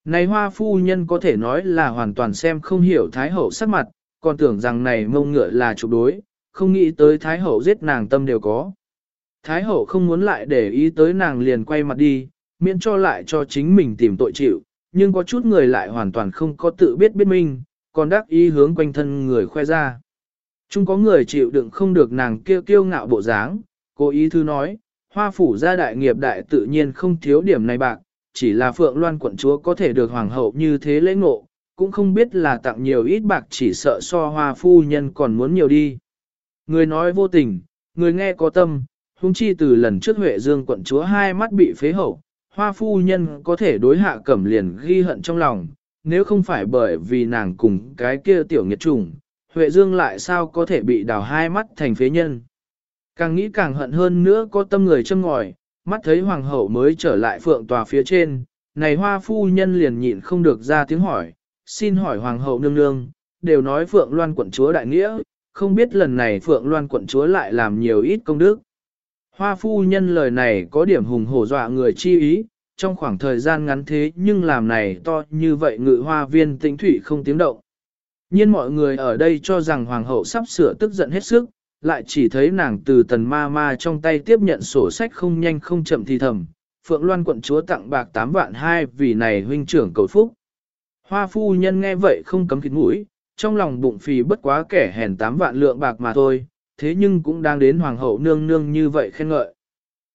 Này hoa phu nhân có thể nói là hoàn toàn xem không hiểu Thái Hậu sắc mặt, còn tưởng rằng này mông ngựa là trục đối, không nghĩ tới Thái Hậu giết nàng tâm đều có. Thái hậu không muốn lại để ý tới nàng liền quay mặt đi, miễn cho lại cho chính mình tìm tội chịu, nhưng có chút người lại hoàn toàn không có tự biết biết mình, còn đắc ý hướng quanh thân người khoe ra. Chung có người chịu đựng không được nàng kêu kiêu ngạo bộ dáng, cố ý thư nói, hoa phủ gia đại nghiệp đại tự nhiên không thiếu điểm này bạc, chỉ là phượng loan quận chúa có thể được hoàng hậu như thế lễ ngộ, cũng không biết là tặng nhiều ít bạc chỉ sợ so hoa phu nhân còn muốn nhiều đi. Người nói vô tình, người nghe có tâm, Hùng chi từ lần trước Huệ Dương quận chúa hai mắt bị phế hậu, hoa phu nhân có thể đối hạ cẩm liền ghi hận trong lòng, nếu không phải bởi vì nàng cùng cái kia tiểu nghiệt trùng, Huệ Dương lại sao có thể bị đào hai mắt thành phế nhân. Càng nghĩ càng hận hơn nữa có tâm người châm ngòi, mắt thấy hoàng hậu mới trở lại phượng tòa phía trên, này hoa phu nhân liền nhịn không được ra tiếng hỏi, xin hỏi hoàng hậu nương nương, đều nói Phượng Loan quận chúa đại nghĩa, không biết lần này Phượng Loan quận chúa lại làm nhiều ít công đức. Hoa phu nhân lời này có điểm hùng hổ dọa người chi ý, trong khoảng thời gian ngắn thế nhưng làm này to như vậy ngự hoa viên tĩnh thủy không tiếng động. Nhiên mọi người ở đây cho rằng hoàng hậu sắp sửa tức giận hết sức, lại chỉ thấy nàng từ tần ma ma trong tay tiếp nhận sổ sách không nhanh không chậm thì thầm. Phượng Loan quận chúa tặng bạc 8 vạn hai vì này huynh trưởng cầu phúc. Hoa phu nhân nghe vậy không cấm kín mũi, trong lòng bụng phì bất quá kẻ hèn 8 vạn lượng bạc mà thôi, thế nhưng cũng đang đến hoàng hậu nương nương như vậy khen ngợi.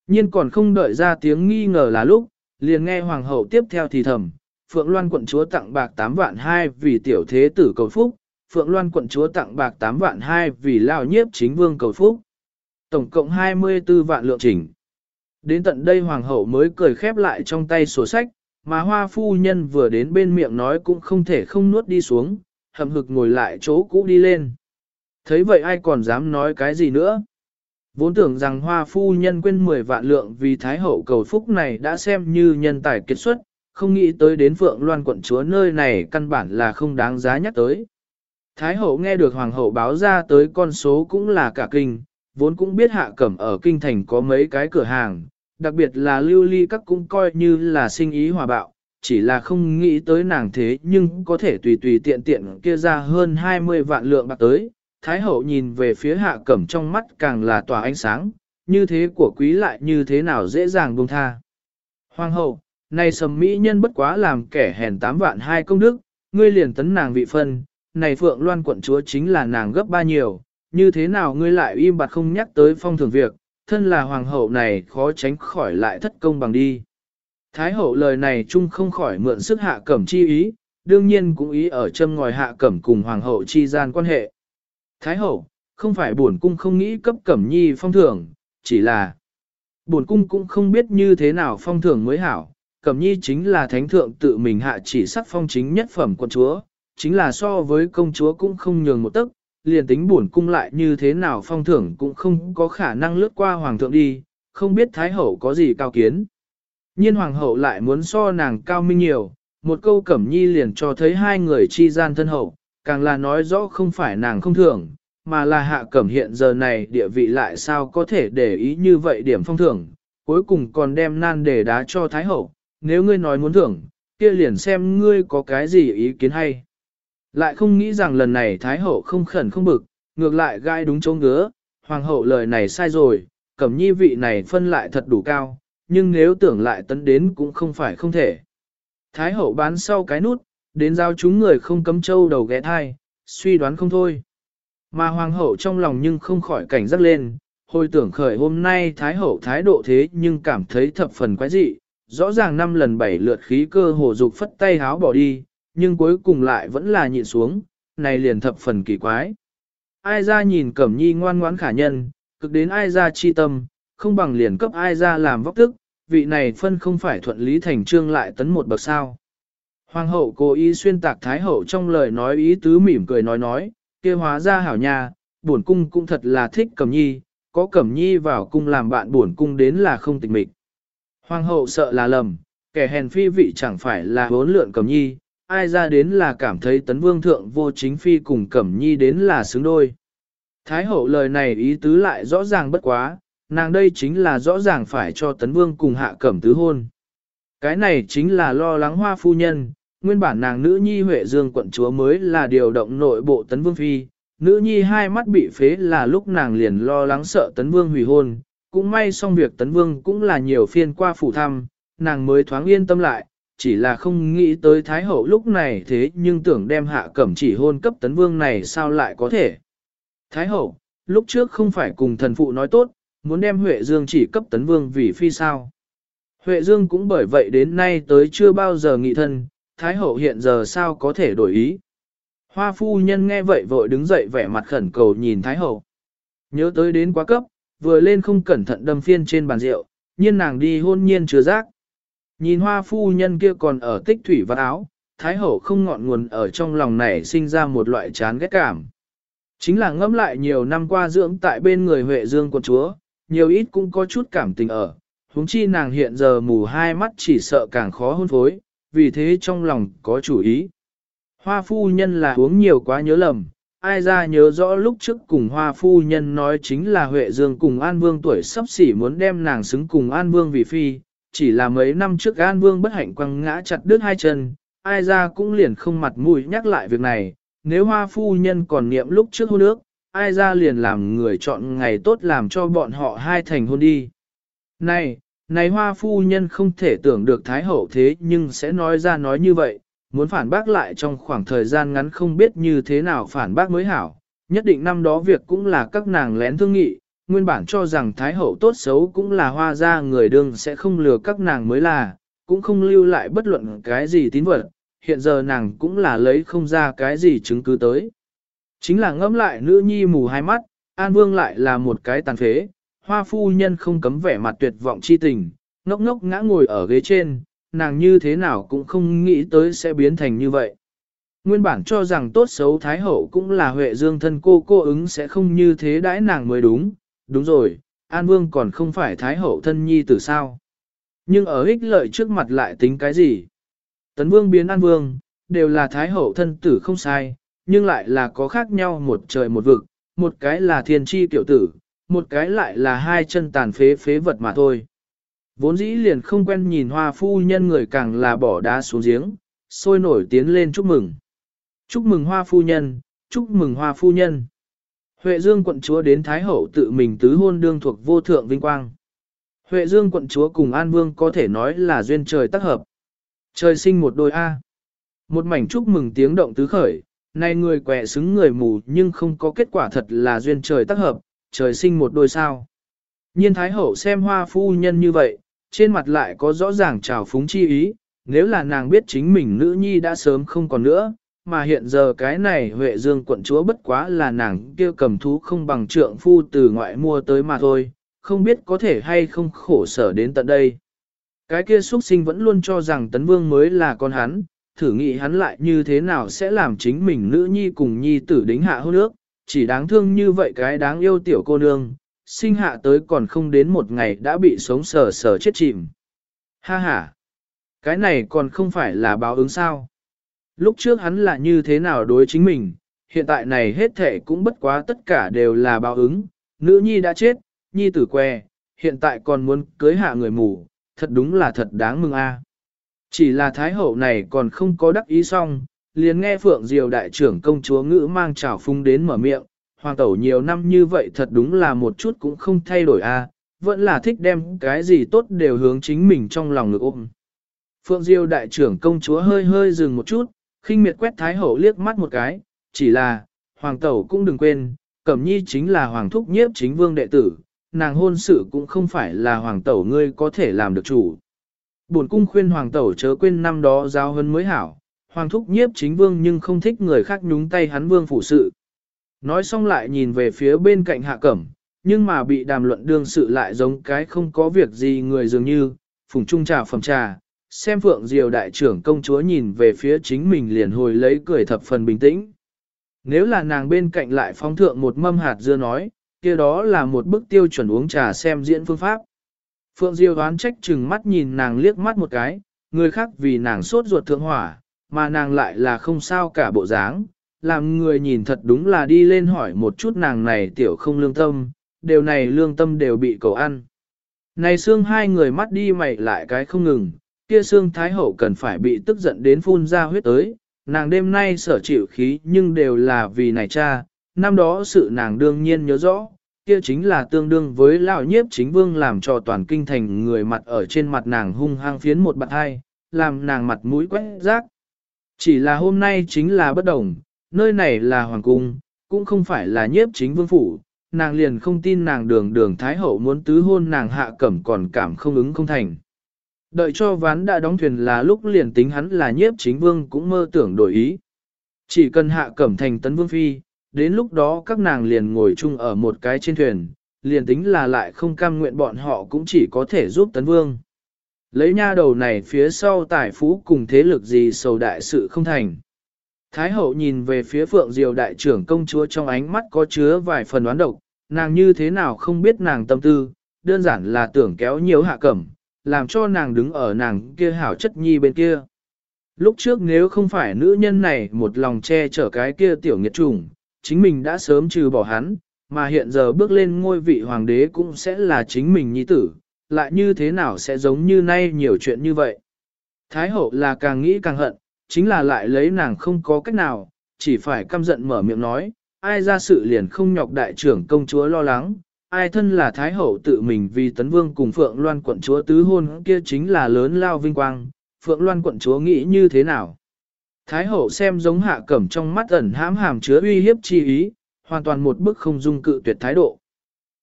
Nhiên còn không đợi ra tiếng nghi ngờ là lúc, liền nghe hoàng hậu tiếp theo thì thầm, Phượng Loan quận chúa tặng bạc 8 vạn hai vì tiểu thế tử cầu phúc, Phượng Loan quận chúa tặng bạc 8 vạn hai vì lao nhiếp chính vương cầu phúc. Tổng cộng 24 vạn lượng chỉnh. Đến tận đây hoàng hậu mới cười khép lại trong tay sổ sách, mà hoa phu nhân vừa đến bên miệng nói cũng không thể không nuốt đi xuống, hầm hực ngồi lại chỗ cũ đi lên. Thấy vậy ai còn dám nói cái gì nữa? Vốn tưởng rằng hoa phu nhân quên 10 vạn lượng vì thái hậu cầu phúc này đã xem như nhân tài kết xuất, không nghĩ tới đến Phượng Loan quận chúa nơi này căn bản là không đáng giá nhắc tới. Thái hậu nghe được hoàng hậu báo ra tới con số cũng là cả kinh, vốn cũng biết hạ cẩm ở kinh thành có mấy cái cửa hàng, đặc biệt là lưu ly các cũng coi như là sinh ý hòa bạo, chỉ là không nghĩ tới nàng thế nhưng có thể tùy tùy tiện tiện kia ra hơn 20 vạn lượng bạc tới. Thái hậu nhìn về phía hạ cẩm trong mắt càng là tỏa ánh sáng, như thế của quý lại như thế nào dễ dàng buông tha. Hoàng hậu, này sầm mỹ nhân bất quá làm kẻ hèn tám vạn hai công đức, ngươi liền tấn nàng vị phân, này phượng loan quận chúa chính là nàng gấp ba nhiều, như thế nào ngươi lại im bặt không nhắc tới phong thường việc, thân là hoàng hậu này khó tránh khỏi lại thất công bằng đi. Thái hậu lời này chung không khỏi mượn sức hạ cẩm chi ý, đương nhiên cũng ý ở châm ngòi hạ cẩm cùng hoàng hậu chi gian quan hệ. Thái hậu, không phải buồn cung không nghĩ cấp cẩm nhi phong thưởng, chỉ là buồn cung cũng không biết như thế nào phong thưởng mới hảo. Cẩm nhi chính là thánh thượng tự mình hạ chỉ sắc phong chính nhất phẩm quân chúa, chính là so với công chúa cũng không nhường một tấc, liền tính buồn cung lại như thế nào phong thưởng cũng không có khả năng lướt qua hoàng thượng đi, không biết thái hậu có gì cao kiến. Nhiên hoàng hậu lại muốn so nàng cao minh nhiều, một câu cẩm nhi liền cho thấy hai người chi gian thân hậu, càng là nói rõ không phải nàng không thưởng, mà là hạ cẩm hiện giờ này địa vị lại sao có thể để ý như vậy điểm phong thưởng, cuối cùng còn đem nan để đá cho thái hậu, nếu ngươi nói muốn thưởng, kia liền xem ngươi có cái gì ý kiến hay. Lại không nghĩ rằng lần này thái hậu không khẩn không bực, ngược lại gai đúng chỗ ngứa, hoàng hậu lời này sai rồi, cẩm nhi vị này phân lại thật đủ cao, nhưng nếu tưởng lại tấn đến cũng không phải không thể. Thái hậu bán sau cái nút, đến giao chúng người không cấm châu đầu ghé thai, suy đoán không thôi. Mà hoàng hậu trong lòng nhưng không khỏi cảnh giác lên, hồi tưởng khởi hôm nay thái hậu thái độ thế nhưng cảm thấy thập phần quái dị, rõ ràng năm lần bảy lượt khí cơ hồ dục phất tay háo bỏ đi, nhưng cuối cùng lại vẫn là nhịn xuống, này liền thập phần kỳ quái. Ai ra nhìn cẩm nhi ngoan ngoãn khả nhân, cực đến ai ra chi tâm, không bằng liền cấp ai ra làm vóc tức, vị này phân không phải thuận lý thành trương lại tấn một bậc sao. Hoàng hậu cố ý xuyên tạc thái hậu trong lời nói ý tứ mỉm cười nói nói, kia hóa ra hảo nha, buồn cung cũng thật là thích cẩm nhi, có cẩm nhi vào cung làm bạn buồn cung đến là không tịch mịch. Hoàng hậu sợ là lầm, kẻ hèn phi vị chẳng phải là hốn lượn cẩm nhi, ai ra đến là cảm thấy tấn vương thượng vô chính phi cùng cẩm nhi đến là xứng đôi. Thái hậu lời này ý tứ lại rõ ràng bất quá, nàng đây chính là rõ ràng phải cho tấn vương cùng hạ cẩm tứ hôn. Cái này chính là lo lắng hoa phu nhân, nguyên bản nàng nữ nhi Huệ Dương quận chúa mới là điều động nội bộ tấn vương phi, nữ nhi hai mắt bị phế là lúc nàng liền lo lắng sợ tấn vương hủy hôn, cũng may xong việc tấn vương cũng là nhiều phiên qua phủ thăm, nàng mới thoáng yên tâm lại, chỉ là không nghĩ tới Thái Hậu lúc này thế nhưng tưởng đem hạ cẩm chỉ hôn cấp tấn vương này sao lại có thể. Thái Hậu, lúc trước không phải cùng thần phụ nói tốt, muốn đem Huệ Dương chỉ cấp tấn vương vì phi sao. Huệ Dương cũng bởi vậy đến nay tới chưa bao giờ nghị thân, Thái Hậu hiện giờ sao có thể đổi ý. Hoa phu nhân nghe vậy vội đứng dậy vẻ mặt khẩn cầu nhìn Thái Hậu. Nhớ tới đến quá cấp, vừa lên không cẩn thận đâm phiên trên bàn rượu, nhiên nàng đi hôn nhiên chưa giác. Nhìn hoa phu nhân kia còn ở tích thủy văn áo, Thái Hậu không ngọn nguồn ở trong lòng này sinh ra một loại chán ghét cảm. Chính là ngẫm lại nhiều năm qua dưỡng tại bên người Huệ Dương quận chúa, nhiều ít cũng có chút cảm tình ở, huống chi nàng hiện giờ mù hai mắt chỉ sợ càng khó hôn phối, vì thế trong lòng có chủ ý. Hoa phu nhân là uống nhiều quá nhớ lầm, ai ra nhớ rõ lúc trước cùng hoa phu nhân nói chính là Huệ Dương cùng An Vương tuổi sắp xỉ muốn đem nàng xứng cùng An Vương vì phi, chỉ là mấy năm trước An Vương bất hạnh quăng ngã chặt đứt hai chân, ai ra cũng liền không mặt mũi nhắc lại việc này, nếu hoa phu nhân còn niệm lúc trước hôn nước, ai ra liền làm người chọn ngày tốt làm cho bọn họ hai thành hôn đi. Này, này hoa phu nhân không thể tưởng được Thái Hậu thế nhưng sẽ nói ra nói như vậy, muốn phản bác lại trong khoảng thời gian ngắn không biết như thế nào phản bác mới hảo. Nhất định năm đó việc cũng là các nàng lén thương nghị, nguyên bản cho rằng Thái Hậu tốt xấu cũng là hoa ra người đương sẽ không lừa các nàng mới là, cũng không lưu lại bất luận cái gì tín vật, hiện giờ nàng cũng là lấy không ra cái gì chứng cứ tới. Chính là ngẫm lại nữ nhi mù hai mắt, An Vương lại là một cái tàn phế, hoa phu nhân không cấm vẻ mặt tuyệt vọng chi tình, ngốc ngốc ngã ngồi ở ghế trên, nàng như thế nào cũng không nghĩ tới sẽ biến thành như vậy. Nguyên bản cho rằng tốt xấu Thái Hậu cũng là Huệ Dương thân cô cô ứng sẽ không như thế đãi nàng mới đúng, đúng rồi, An Vương còn không phải Thái Hậu thân nhi tử sao. Nhưng ở ích lợi trước mặt lại tính cái gì? Tấn Vương biến An Vương, đều là Thái Hậu thân tử không sai, nhưng lại là có khác nhau một trời một vực, một cái là thiên tri tiểu tử, một cái lại là hai chân tàn phế phế vật mà thôi. Vốn dĩ liền không quen nhìn hoa phu nhân người càng là bỏ đá xuống giếng, sôi nổi tiến lên chúc mừng. Chúc mừng hoa phu nhân, chúc mừng hoa phu nhân. Huệ Dương quận chúa đến Thái Hậu tự mình tứ hôn đương thuộc vô thượng vinh quang. Huệ Dương quận chúa cùng An Vương có thể nói là duyên trời tác hợp. Trời sinh một đôi A. Một mảnh chúc mừng tiếng động tứ khởi, Nay người quẻ xứng người mù nhưng không có kết quả thật là duyên trời tác hợp, trời sinh một đôi sao. Nhiên Thái Hậu xem hoa phu nhân như vậy, trên mặt lại có rõ ràng trào phúng chi ý, nếu là nàng biết chính mình nữ nhi đã sớm không còn nữa, mà hiện giờ cái này Huệ Dương quận chúa bất quá là nàng kia cầm thú không bằng trượng phu từ ngoại mua tới mà thôi, không biết có thể hay không khổ sở đến tận đây. Cái kia xuất sinh vẫn luôn cho rằng Tấn Vương mới là con hắn, thử nghĩ hắn lại như thế nào sẽ làm chính mình nữ nhi cùng nhi tử đính hạ hôn nước, chỉ đáng thương như vậy cái đáng yêu tiểu cô nương, sinh hạ tới còn không đến một ngày đã bị sống sờ sờ chết chìm. Ha ha! Cái này còn không phải là báo ứng sao? Lúc trước hắn là như thế nào đối chính mình, hiện tại này hết thể cũng bất quá tất cả đều là báo ứng, nữ nhi đã chết, nhi tử que, hiện tại còn muốn cưới hạ người mù, thật đúng là thật đáng mừng a. Chỉ là thái hậu này còn không có đắc ý xong, liền nghe Phượng Diều đại trưởng công chúa ngữ mang trào phung đến mở miệng, hoàng tẩu nhiều năm như vậy thật đúng là một chút cũng không thay đổi a, vẫn là thích đem cái gì tốt đều hướng chính mình trong lòng ngực ôm. Phượng Diêu đại trưởng công chúa hơi hơi dừng một chút, khinh miệt quét Thái Hậu liếc mắt một cái, chỉ là, hoàng tẩu cũng đừng quên, Cẩm Nhi chính là hoàng thúc nhiếp chính vương đệ tử, nàng hôn sự cũng không phải là hoàng tẩu ngươi có thể làm được chủ. Bổn cung khuyên hoàng tẩu chớ quên năm đó giao hơn mới hảo, hoàng thúc nhiếp chính vương nhưng không thích người khác nhúng tay hắn vương phụ sự. Nói xong lại nhìn về phía bên cạnh hạ cẩm, nhưng mà bị đàm luận đương sự lại giống cái không có việc gì người dường như, phùng trung trà phẩm trà, xem phượng diều đại trưởng công chúa nhìn về phía chính mình liền hồi lấy cười thập phần bình tĩnh. Nếu là nàng bên cạnh lại phóng thượng một mâm hạt dưa nói, kia đó là một bức tiêu chuẩn uống trà xem diễn phương pháp. Phượng Diêu đoán trách chừng mắt nhìn nàng liếc mắt một cái, người khác vì nàng sốt ruột thượng hỏa, mà nàng lại là không sao cả bộ dáng, làm người nhìn thật đúng là đi lên hỏi một chút nàng này tiểu không lương tâm, điều này lương tâm đều bị cầu ăn. Này xương hai người mắt đi mày lại cái không ngừng, kia xương thái hậu cần phải bị tức giận đến phun ra huyết tới, nàng đêm nay sở chịu khí nhưng đều là vì này cha, năm đó sự nàng đương nhiên nhớ rõ, kia chính là tương đương với lão nhiếp chính vương làm cho toàn kinh thành người mặt ở trên mặt nàng hung hăng phiến một bạn hai, làm nàng mặt mũi quét rác. Chỉ là hôm nay chính là bất đồng, nơi này là hoàng cung, cũng không phải là nhiếp chính vương phủ, nàng liền không tin nàng đường đường thái hậu muốn tứ hôn nàng hạ cẩm còn cảm không ứng không thành. Đợi cho ván đã đóng thuyền là lúc liền tính hắn là nhiếp chính vương cũng mơ tưởng đổi ý. Chỉ cần hạ cẩm thành tấn vương phi, đến lúc đó các nàng liền ngồi chung ở một cái trên thuyền, liền tính là lại không cam nguyện bọn họ cũng chỉ có thể giúp tấn vương. Lấy nha đầu này phía sau tài phú cùng thế lực gì sầu đại sự không thành. Thái hậu nhìn về phía phượng diều đại trưởng công chúa trong ánh mắt có chứa vài phần đoán độc, nàng như thế nào không biết nàng tâm tư, đơn giản là tưởng kéo nhiều hạ cẩm, làm cho nàng đứng ở nàng kia hảo chất nhi bên kia. Lúc trước nếu không phải nữ nhân này một lòng che chở cái kia tiểu nghiệt trùng, chính mình đã sớm trừ bỏ hắn, mà hiện giờ bước lên ngôi vị hoàng đế cũng sẽ là chính mình nhi tử, lại như thế nào sẽ giống như nay nhiều chuyện như vậy. Thái hậu là càng nghĩ càng hận, chính là lại lấy nàng không có cách nào, chỉ phải căm giận mở miệng nói, ai ra sự liền không nhọc đại trưởng công chúa lo lắng, ai thân là Thái hậu tự mình vì tấn vương cùng Phượng Loan quận chúa tứ hôn kia chính là lớn lao vinh quang, Phượng Loan quận chúa nghĩ như thế nào. Thái hậu xem giống hạ cẩm trong mắt ẩn hãm hàm chứa uy hiếp chi ý, hoàn toàn một bức không dung cự tuyệt thái độ.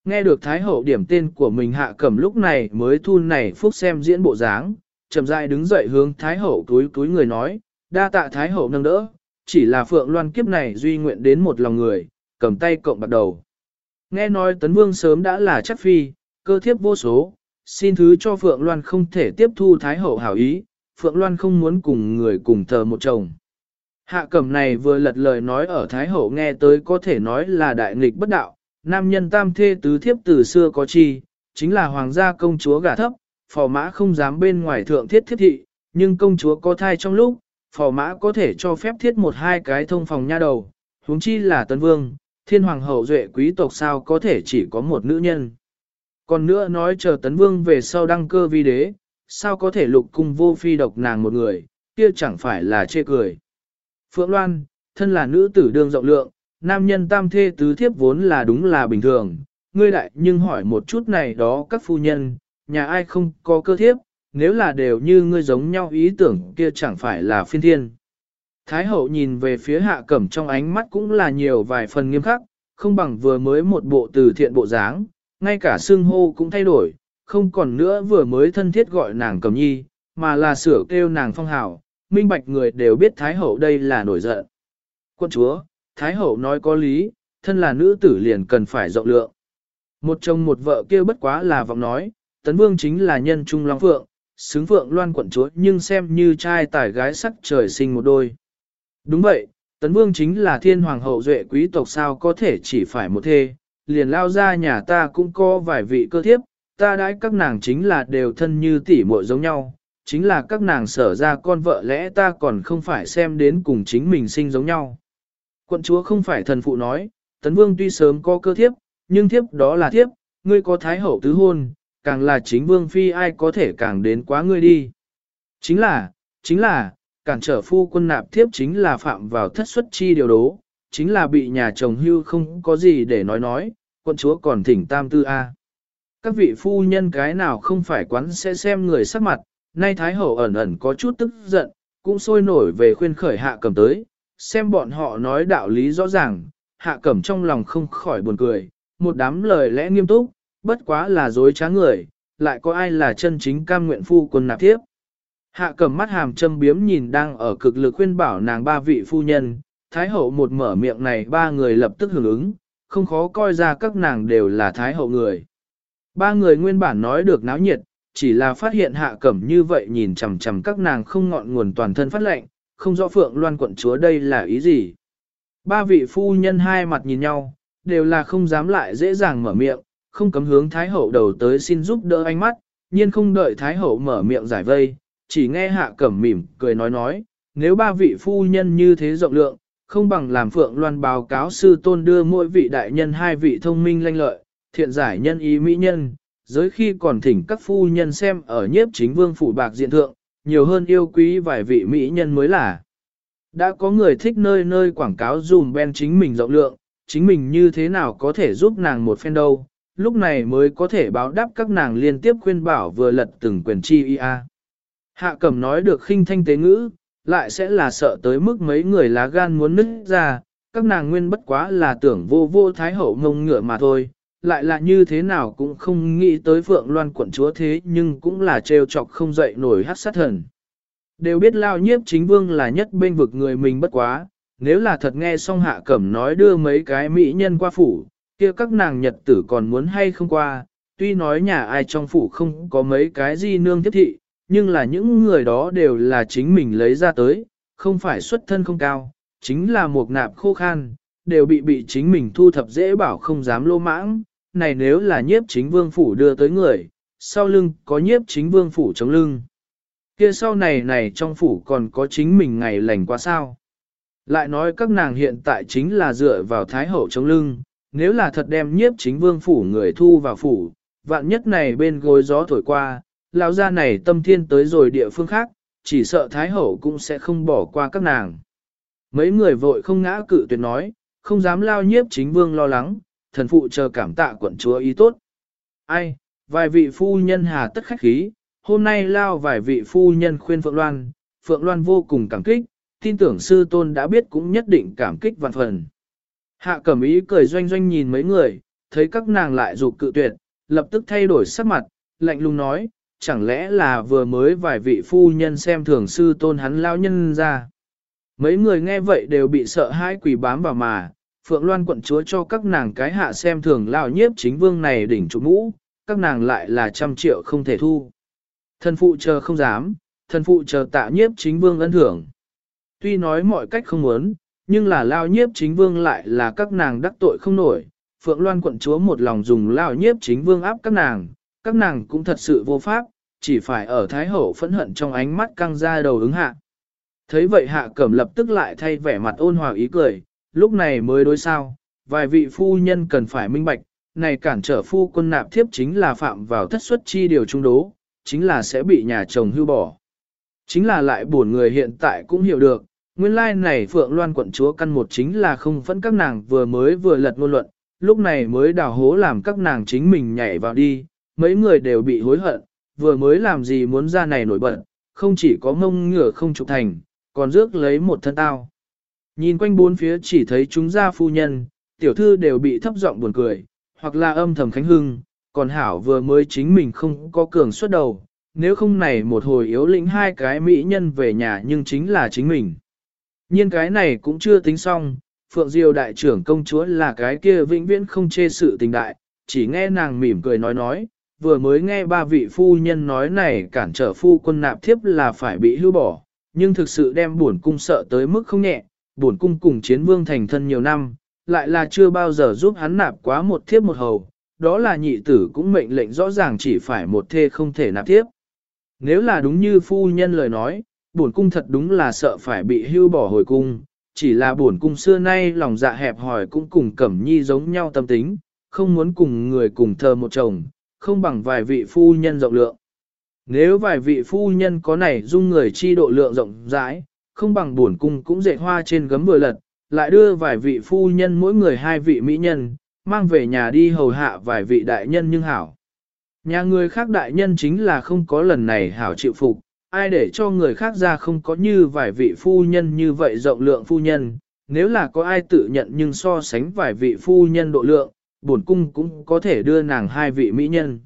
Nghe được Thái hậu điểm tên của mình hạ cẩm lúc này mới thu này phúc xem diễn bộ dáng, chậm rãi đứng dậy hướng Thái hậu túi túi người nói, đa tạ Thái hậu nâng đỡ, chỉ là Phượng Loan kiếp này duy nguyện đến một lòng người, cầm tay cộng bắt đầu. Nghe nói Tấn Vương sớm đã là chắc phi, cơ thiếp vô số, xin thứ cho Phượng Loan không thể tiếp thu Thái hậu hảo ý, Phượng Loan không muốn cùng người cùng thờ một chồng. Hạ cẩm này vừa lật lời nói ở Thái hậu nghe tới có thể nói là đại nghịch bất đạo, nam nhân tam thê tứ thiếp từ xưa có chi, chính là hoàng gia công chúa gả thấp, phò mã không dám bên ngoài thượng thiết thiết thị, nhưng công chúa có thai trong lúc, phò mã có thể cho phép thiết một hai cái thông phòng nha đầu, huống chi là tân vương, thiên hoàng hậu duệ quý tộc sao có thể chỉ có một nữ nhân. Còn nữa nói chờ tấn vương về sau đăng cơ vi đế, sao có thể lục cung vô phi độc nàng một người, kia chẳng phải là chê cười. Phượng Loan, thân là nữ tử đương rộng lượng, nam nhân tam thê tứ thiếp vốn là đúng là bình thường, ngươi đại nhưng hỏi một chút này đó các phu nhân, nhà ai không có cơ thiếp, nếu là đều như ngươi giống nhau ý tưởng kia chẳng phải là phiên thiên. Thái hậu nhìn về phía hạ cẩm trong ánh mắt cũng là nhiều vài phần nghiêm khắc, không bằng vừa mới một bộ từ thiện bộ dáng, ngay cả xương hô cũng thay đổi, không còn nữa vừa mới thân thiết gọi nàng cẩm nhi, mà là sửa kêu nàng phong hào, minh bạch người đều biết Thái hậu đây là nổi giận. Quân chúa, Thái hậu nói có lý, thân là nữ tử liền cần phải rộng lượng. Một chồng một vợ kia bất quá là vọng nói, tấn vương chính là nhân trung long phượng, xứng phượng loan quận chúa nhưng xem như trai tài gái sắc trời sinh một đôi. Đúng vậy, tấn vương chính là thiên hoàng hậu duệ quý tộc sao có thể chỉ phải một thê, liền lao ra nhà ta cũng có vài vị cơ thiếp, ta đãi các nàng chính là đều thân như tỷ muội giống nhau, chính là các nàng sở ra con vợ lẽ ta còn không phải xem đến cùng chính mình sinh giống nhau. Quận chúa không phải thần phụ nói, tấn vương tuy sớm có cơ thiếp, nhưng thiếp đó là thiếp, ngươi có thái hậu tứ hôn, càng là chính vương phi ai có thể càng đến quá ngươi đi. Chính là, chính là, cản trở phu quân nạp thiếp chính là phạm vào thất xuất chi điều đố, chính là bị nhà chồng hưu không có gì để nói nói, quân chúa còn thỉnh tam tư A. Các vị phu nhân cái nào không phải quán sẽ xem người sắc mặt, nay Thái Hậu ẩn ẩn có chút tức giận, cũng sôi nổi về khuyên khởi hạ cầm tới, xem bọn họ nói đạo lý rõ ràng, hạ cẩm trong lòng không khỏi buồn cười, một đám lời lẽ nghiêm túc, bất quá là dối trá người, lại có ai là chân chính cam nguyện phu quân nạp tiếp. Hạ cẩm mắt hàm châm biếm nhìn đang ở cực lực khuyên bảo nàng ba vị phu nhân, thái hậu một mở miệng này ba người lập tức hưởng ứng, không khó coi ra các nàng đều là thái hậu người. Ba người nguyên bản nói được náo nhiệt, chỉ là phát hiện hạ cẩm như vậy nhìn chằm chằm các nàng không ngọn nguồn toàn thân phát lệnh, không rõ phượng loan quận chúa đây là ý gì. Ba vị phu nhân hai mặt nhìn nhau, đều là không dám lại dễ dàng mở miệng, không cấm hướng Thái Hậu đầu tới xin giúp đỡ ánh mắt, nhiên không đợi Thái Hậu mở miệng giải vây, chỉ nghe hạ cẩm mỉm, cười nói nói, nếu ba vị phu nhân như thế rộng lượng, không bằng làm phượng loan báo cáo sư tôn đưa mỗi vị đại nhân hai vị thông minh lanh lợi, thiện giải nhân ý mỹ nhân, giới khi còn thỉnh các phu nhân xem ở nhiếp chính vương phủ bạc diện thượng, nhiều hơn yêu quý vài vị mỹ nhân mới là. Đã có người thích nơi nơi quảng cáo dùm ben chính mình rộng lượng, chính mình như thế nào có thể giúp nàng một phen đâu, lúc này mới có thể báo đáp các nàng liên tiếp khuyên bảo vừa lật từng quyền chi ia. Hạ cẩm nói được khinh thanh tế ngữ, lại sẽ là sợ tới mức mấy người lá gan muốn nứt ra, các nàng nguyên bất quá là tưởng vô vô thái hậu ngông ngựa mà thôi, lại là như thế nào cũng không nghĩ tới Phượng Loan quận chúa thế nhưng cũng là trêu chọc không dậy nổi hát sát thần. Đều biết lao nhiếp chính vương là nhất bên vực người mình bất quá, nếu là thật nghe xong hạ cẩm nói đưa mấy cái mỹ nhân qua phủ, kia các nàng nhật tử còn muốn hay không qua, tuy nói nhà ai trong phủ không có mấy cái gì nương tiếp thị, nhưng là những người đó đều là chính mình lấy ra tới, không phải xuất thân không cao, chính là một nạp khô khan, đều bị bị chính mình thu thập dễ bảo không dám lô mãng, này nếu là nhiếp chính vương phủ đưa tới người, sau lưng có nhiếp chính vương phủ chống lưng. Kia sau này này trong phủ còn có chính mình ngày lành quá sao. Lại nói các nàng hiện tại chính là dựa vào thái hậu chống lưng, nếu là thật đem nhiếp chính vương phủ người thu vào phủ, vạn nhất này bên gối gió thổi qua, lão gia này tâm thiên tới rồi địa phương khác, chỉ sợ thái hậu cũng sẽ không bỏ qua các nàng. Mấy người vội không ngã cự tuyệt nói, không dám lao nhiếp chính vương lo lắng, thần phụ chờ cảm tạ quận chúa ý tốt. Ai, vài vị phu nhân hà tất khách khí, hôm nay lao vài vị phu nhân khuyên Phượng Loan, Phượng Loan vô cùng cảm kích, tin tưởng sư tôn đã biết cũng nhất định cảm kích vạn phần. Hạ cẩm ý cười doanh doanh nhìn mấy người, thấy các nàng lại dục cự tuyệt, lập tức thay đổi sắc mặt, lạnh lùng nói, chẳng lẽ là vừa mới vài vị phu nhân xem thường sư tôn hắn lao nhân ra. Mấy người nghe vậy đều bị sợ hãi quỷ bám vào mà, Phượng Loan quận chúa cho các nàng cái hạ xem thường lao nhiếp chính vương này đỉnh trụ mũ, các nàng lại là trăm triệu không thể thu. Thần phụ chờ không dám, thần phụ chờ tạ nhiếp chính vương ân thưởng. Tuy nói mọi cách không muốn, nhưng là lao nhiếp chính vương lại là các nàng đắc tội không nổi. Phượng Loan quận chúa một lòng dùng lao nhiếp chính vương áp các nàng, các nàng cũng thật sự vô pháp, chỉ phải ở Thái Hậu phẫn hận trong ánh mắt căng ra đầu ứng hạ. Thấy vậy hạ cẩm lập tức lại thay vẻ mặt ôn hòa ý cười, lúc này mới đối sao, vài vị phu nhân cần phải minh bạch, này cản trở phu quân nạp thiếp chính là phạm vào thất suất chi điều trung đố, chính là sẽ bị nhà chồng hưu bỏ. Chính là lại buồn người hiện tại cũng hiểu được, nguyên lai này Phượng Loan quận chúa căn một chính là không phẫn các nàng vừa mới vừa lật ngôn luận, lúc này mới đào hố làm các nàng chính mình nhảy vào đi, mấy người đều bị hối hận, vừa mới làm gì muốn ra này nổi bật, không chỉ có mông ngửa không trục thành, còn rước lấy một thân tao. Nhìn quanh bốn phía chỉ thấy chúng gia phu nhân, tiểu thư đều bị thấp giọng buồn cười, hoặc là âm thầm khánh hưng, còn hảo vừa mới chính mình không có cường suất đầu, nếu không này một hồi yếu lĩnh hai cái mỹ nhân về nhà nhưng chính là chính mình. Nhiên cái này cũng chưa tính xong, Phượng Diêu đại trưởng công chúa là cái kia vĩnh viễn không chê sự tình đại, chỉ nghe nàng mỉm cười nói nói, vừa mới nghe ba vị phu nhân nói này cản trở phu quân nạp thiếp là phải bị hưu bỏ, nhưng thực sự đem buồn cung sợ tới mức không nhẹ, buồn cung cùng chiến vương thành thân nhiều năm, lại là chưa bao giờ giúp hắn nạp quá một thiếp một hầu, đó là nhị tử cũng mệnh lệnh rõ ràng chỉ phải một thê không thể nạp thiếp. Nếu là đúng như phu nhân lời nói, buồn cung thật đúng là sợ phải bị hưu bỏ hồi cung, chỉ là buồn cung xưa nay lòng dạ hẹp hòi cũng cùng cẩm nhi giống nhau tâm tính, không muốn cùng người cùng thờ một chồng, không bằng vài vị phu nhân rộng lượng. Nếu vài vị phu nhân có này dung người chi độ lượng rộng rãi, không bằng buồn cung cũng dệt hoa trên gấm vừa lật, lại đưa vài vị phu nhân mỗi người hai vị mỹ nhân, mang về nhà đi hầu hạ vài vị đại nhân nhưng hảo. Nhà người khác đại nhân chính là không có lần này hảo chịu phục, ai để cho người khác ra không có như vài vị phu nhân như vậy rộng lượng phu nhân, nếu là có ai tự nhận nhưng so sánh vài vị phu nhân độ lượng, bổn cung cũng có thể đưa nàng hai vị mỹ nhân.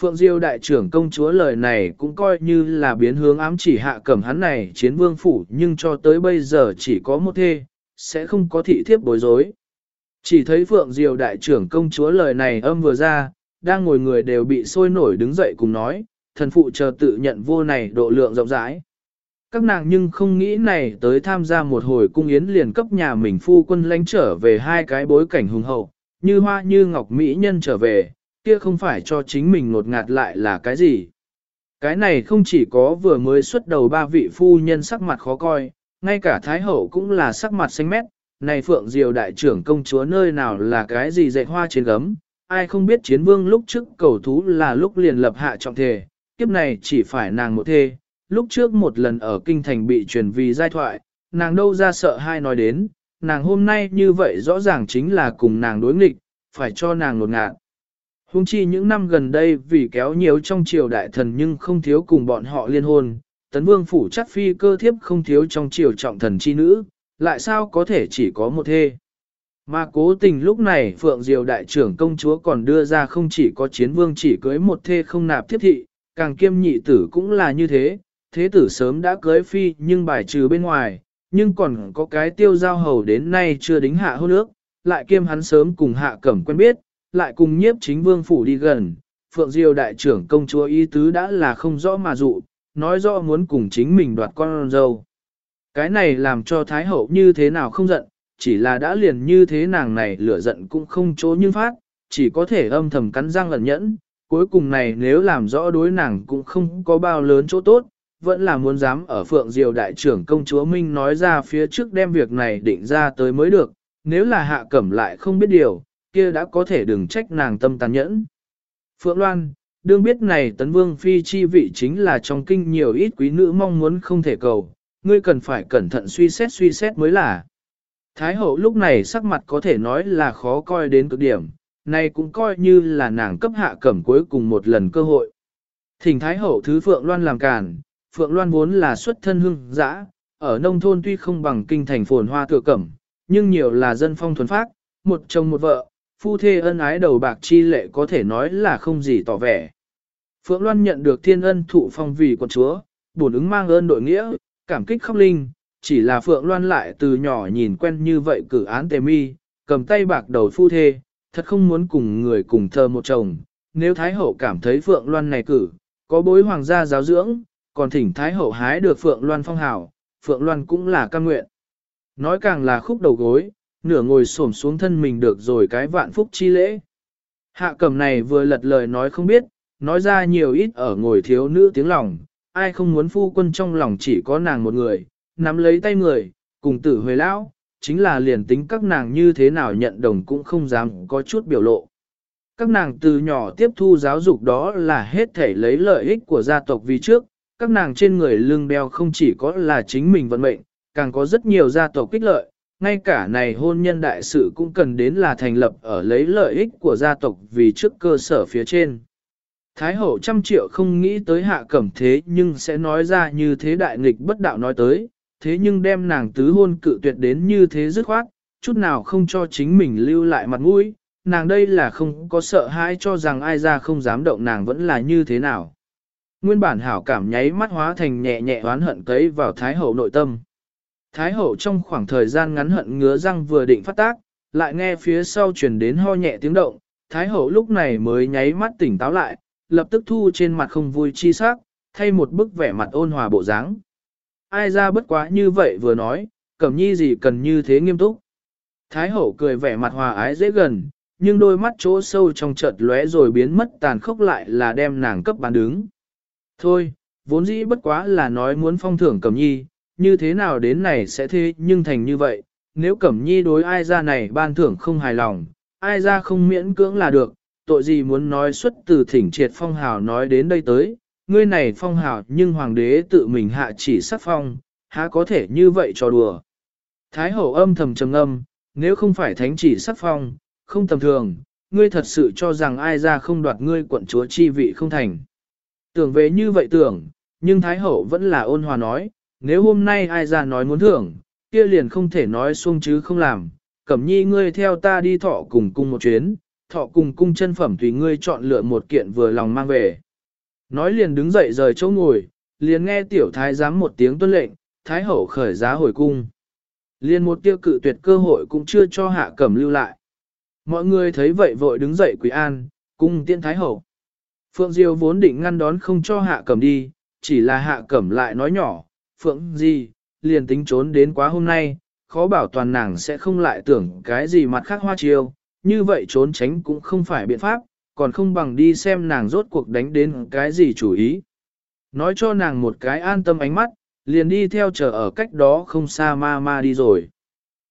Phượng Diêu đại trưởng công chúa lời này cũng coi như là biến hướng ám chỉ hạ cẩm hắn này chiến vương phủ nhưng cho tới bây giờ chỉ có một thê, sẽ không có thị thiếp bối rối. Chỉ thấy Phượng Diêu đại trưởng công chúa lời này âm vừa ra, đang ngồi người đều bị sôi nổi đứng dậy cùng nói, thần phụ chờ tự nhận vô này độ lượng rộng rãi. Các nàng nhưng không nghĩ này tới tham gia một hồi cung yến liền cấp nhà mình phu quân lãnh trở về hai cái bối cảnh hùng hậu, như hoa như ngọc mỹ nhân trở về, kia không phải cho chính mình ngột ngạt lại là cái gì. Cái này không chỉ có vừa mới xuất đầu ba vị phu nhân sắc mặt khó coi, ngay cả Thái Hậu cũng là sắc mặt xanh mét, này Phượng Diều đại trưởng công chúa nơi nào là cái gì dạy hoa trên gấm, ai không biết chiến vương lúc trước cầu thú là lúc liền lập hạ trọng thề, kiếp này chỉ phải nàng một thê, lúc trước một lần ở kinh thành bị truyền vì giai thoại, nàng đâu ra sợ hai nói đến, nàng hôm nay như vậy rõ ràng chính là cùng nàng đối nghịch, phải cho nàng lột ngạn. Hùng chi những năm gần đây vì kéo nhiều trong triều đại thần nhưng không thiếu cùng bọn họ liên hôn, tấn vương phủ chắc phi cơ thiếp không thiếu trong triều trọng thần chi nữ, lại sao có thể chỉ có một thê. Mà cố tình lúc này Phượng Diều đại trưởng công chúa còn đưa ra không chỉ có chiến vương chỉ cưới một thê không nạp thiết thị, càng kiêm nhị tử cũng là như thế, thế tử sớm đã cưới phi nhưng bài trừ bên ngoài, nhưng còn có cái tiêu giao hầu đến nay chưa đính hạ hôn ước, lại kiêm hắn sớm cùng hạ cẩm quen biết, lại cùng nhiếp chính vương phủ đi gần, Phượng Diêu đại trưởng công chúa ý tứ đã là không rõ mà dụ, nói rõ muốn cùng chính mình đoạt con dâu. Cái này làm cho Thái Hậu như thế nào không giận, chỉ là đã liền như thế nàng này lửa giận cũng không chỗ như phát, chỉ có thể âm thầm cắn răng lẩn nhẫn, cuối cùng này nếu làm rõ đối nàng cũng không có bao lớn chỗ tốt, vẫn là muốn dám ở Phượng Diều đại trưởng công chúa Minh nói ra phía trước đem việc này định ra tới mới được, nếu là hạ cẩm lại không biết điều, kia đã có thể đừng trách nàng tâm tàn nhẫn. Phượng Loan, đương biết này tấn vương phi chi vị chính là trong kinh nhiều ít quý nữ mong muốn không thể cầu, ngươi cần phải cẩn thận suy xét suy xét mới là. Thái hậu lúc này sắc mặt có thể nói là khó coi đến cực điểm, này cũng coi như là nàng cấp hạ cẩm cuối cùng một lần cơ hội. Thỉnh Thái hậu thứ Phượng Loan làm càn, Phượng Loan vốn là xuất thân hưng dã, ở nông thôn tuy không bằng kinh thành phồn hoa tựa cẩm, nhưng nhiều là dân phong thuần phác, một chồng một vợ, phu thê ân ái đầu bạc chi lệ có thể nói là không gì tỏ vẻ. Phượng Loan nhận được thiên ân thụ phong vì quận chúa, bổn ứng mang ơn đội nghĩa, cảm kích khóc linh, chỉ là Phượng Loan lại từ nhỏ nhìn quen như vậy cử án tề mi, cầm tay bạc đầu phu thê, thật không muốn cùng người cùng thơ một chồng. Nếu Thái Hậu cảm thấy Phượng Loan này cử, có bối hoàng gia giáo dưỡng, còn thỉnh Thái Hậu hái được Phượng Loan phong hào, Phượng Loan cũng là cam nguyện. Nói càng là khúc đầu gối, nửa ngồi xổm xuống thân mình được rồi cái vạn phúc chi lễ. Hạ cầm này vừa lật lời nói không biết, nói ra nhiều ít ở ngồi thiếu nữ tiếng lòng, ai không muốn phu quân trong lòng chỉ có nàng một người, nắm lấy tay người, cùng tử huề lão, chính là liền tính các nàng như thế nào nhận đồng cũng không dám có chút biểu lộ. Các nàng từ nhỏ tiếp thu giáo dục đó là hết thể lấy lợi ích của gia tộc vì trước, các nàng trên người lưng đeo không chỉ có là chính mình vận mệnh, càng có rất nhiều gia tộc kích lợi, ngay cả này hôn nhân đại sự cũng cần đến là thành lập ở lấy lợi ích của gia tộc vì trước cơ sở phía trên. Thái hậu trăm triệu không nghĩ tới hạ cẩm thế nhưng sẽ nói ra như thế đại nghịch bất đạo nói tới, thế nhưng đem nàng tứ hôn cự tuyệt đến như thế dứt khoát, chút nào không cho chính mình lưu lại mặt mũi, nàng đây là không có sợ hãi cho rằng ai ra không dám động nàng vẫn là như thế nào. Nguyên bản hảo cảm nháy mắt hóa thành nhẹ nhẹ oán hận cấy vào Thái hậu nội tâm. Thái hậu trong khoảng thời gian ngắn hận ngứa răng vừa định phát tác, lại nghe phía sau truyền đến ho nhẹ tiếng động, Thái hậu lúc này mới nháy mắt tỉnh táo lại, lập tức thu trên mặt không vui chi sắc, thay một bức vẻ mặt ôn hòa bộ dáng. Ai ra bất quá như vậy vừa nói, cẩm nhi gì cần như thế nghiêm túc. Thái hậu cười vẻ mặt hòa ái dễ gần, nhưng đôi mắt chỗ sâu trong chợt lóe rồi biến mất tàn khốc lại là đem nàng cấp bán đứng. Thôi, vốn dĩ bất quá là nói muốn phong thưởng cẩm nhi, như thế nào đến này sẽ thế nhưng thành như vậy, nếu cẩm nhi đối ai ra này ban thưởng không hài lòng, ai ra không miễn cưỡng là được, tội gì muốn nói xuất từ thỉnh triệt phong hào nói đến đây tới, ngươi này phong hào nhưng hoàng đế tự mình hạ chỉ sắc phong, há có thể như vậy cho đùa. Thái hậu âm thầm trầm âm, nếu không phải thánh chỉ sắc phong, không tầm thường, ngươi thật sự cho rằng ai ra không đoạt ngươi quận chúa chi vị không thành. Tưởng về như vậy tưởng, nhưng Thái hậu vẫn là ôn hòa nói, nếu hôm nay ai ra nói muốn thưởng, kia liền không thể nói xuông chứ không làm, cẩm nhi ngươi theo ta đi thọ cùng cung một chuyến, thọ cùng cung chân phẩm tùy ngươi chọn lựa một kiện vừa lòng mang về. Nói liền đứng dậy rời chỗ ngồi, liền nghe tiểu thái giám một tiếng tuân lệnh, thái hậu khởi giá hồi cung. Liền một tiêu cự tuyệt cơ hội cũng chưa cho hạ cẩm lưu lại. Mọi người thấy vậy vội đứng dậy quý an, cung tiên thái hậu. Phượng Diêu vốn định ngăn đón không cho hạ cẩm đi, chỉ là hạ cẩm lại nói nhỏ, Phượng gì, liền tính trốn đến quá hôm nay, khó bảo toàn nàng sẽ không lại tưởng cái gì mặt khác hoa chiêu, như vậy trốn tránh cũng không phải biện pháp, còn không bằng đi xem nàng rốt cuộc đánh đến cái gì chủ ý. Nói cho nàng một cái an tâm ánh mắt, liền đi theo chờ ở cách đó không xa ma ma đi rồi.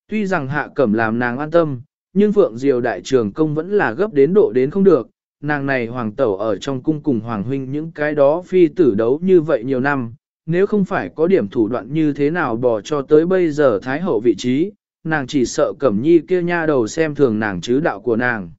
Tuy rằng hạ cẩm làm nàng an tâm, nhưng Phượng Diều đại trường công vẫn là gấp đến độ đến không được, nàng này hoàng tẩu ở trong cung cùng hoàng huynh những cái đó phi tử đấu như vậy nhiều năm, nếu không phải có điểm thủ đoạn như thế nào bỏ cho tới bây giờ thái hậu vị trí, nàng chỉ sợ cẩm nhi kia nha đầu xem thường nàng chứ đạo của nàng.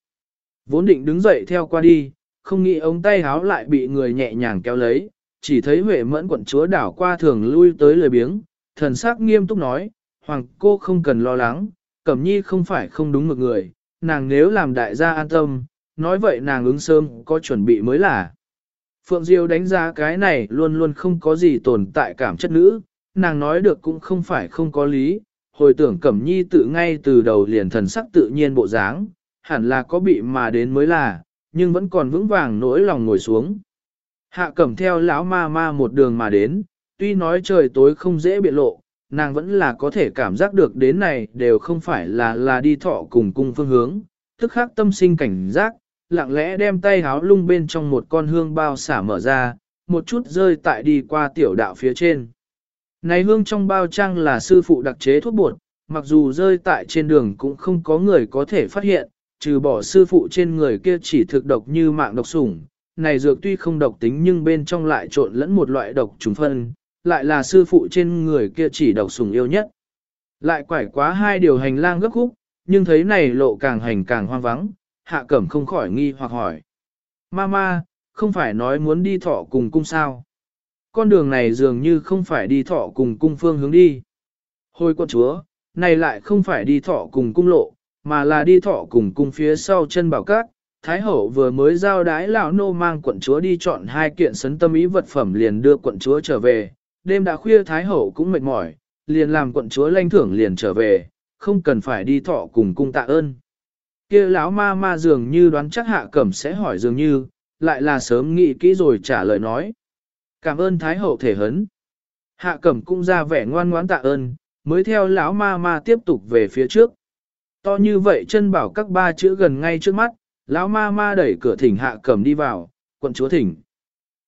Vốn định đứng dậy theo qua đi, không nghĩ ống tay háo lại bị người nhẹ nhàng kéo lấy, chỉ thấy Huệ mẫn quận chúa đảo qua thường lui tới lời biếng, thần sắc nghiêm túc nói, hoàng cô không cần lo lắng, cẩm nhi không phải không đúng một người, nàng nếu làm đại gia an tâm, nói vậy nàng ứng sớm có chuẩn bị mới là. Phượng Diêu đánh giá cái này luôn luôn không có gì tồn tại cảm chất nữ, nàng nói được cũng không phải không có lý, hồi tưởng Cẩm Nhi tự ngay từ đầu liền thần sắc tự nhiên bộ dáng, hẳn là có bị mà đến mới là, nhưng vẫn còn vững vàng nỗi lòng ngồi xuống. Hạ Cẩm theo lão ma ma một đường mà đến, tuy nói trời tối không dễ biện lộ, nàng vẫn là có thể cảm giác được đến này đều không phải là là đi thọ cùng cung phương hướng, tức khắc tâm sinh cảnh giác, lặng lẽ đem tay háo lung bên trong một con hương bao xả mở ra, một chút rơi tại đi qua tiểu đạo phía trên. Này hương trong bao trang là sư phụ đặc chế thuốc bột, mặc dù rơi tại trên đường cũng không có người có thể phát hiện, trừ bỏ sư phụ trên người kia chỉ thực độc như mạng độc sủng. Này dược tuy không độc tính nhưng bên trong lại trộn lẫn một loại độc trùng phân, lại là sư phụ trên người kia chỉ độc sủng yêu nhất. Lại quải quá hai điều hành lang gấp khúc, nhưng thấy này lộ càng hành càng hoang vắng, hạ cẩm không khỏi nghi hoặc hỏi. Mama, không phải nói muốn đi thọ cùng cung sao? Con đường này dường như không phải đi thọ cùng cung phương hướng đi. Hồi quân chúa, này lại không phải đi thọ cùng cung lộ, mà là đi thọ cùng cung phía sau chân bảo cát. Thái hậu vừa mới giao đái lão nô mang quận chúa đi chọn hai kiện sấn tâm ý vật phẩm liền đưa quận chúa trở về. Đêm đã khuya Thái hậu cũng mệt mỏi, liền làm quận chúa lanh thưởng liền trở về, không cần phải đi thọ cùng cung tạ ơn kia lão ma ma dường như đoán chắc hạ cẩm sẽ hỏi dường như, lại là sớm nghĩ kỹ rồi trả lời nói. Cảm ơn Thái hậu thể hấn. Hạ cẩm cũng ra vẻ ngoan ngoãn tạ ơn, mới theo lão ma ma tiếp tục về phía trước. To như vậy chân bảo các ba chữ gần ngay trước mắt, lão ma ma đẩy cửa thỉnh hạ cẩm đi vào, quận chúa thỉnh.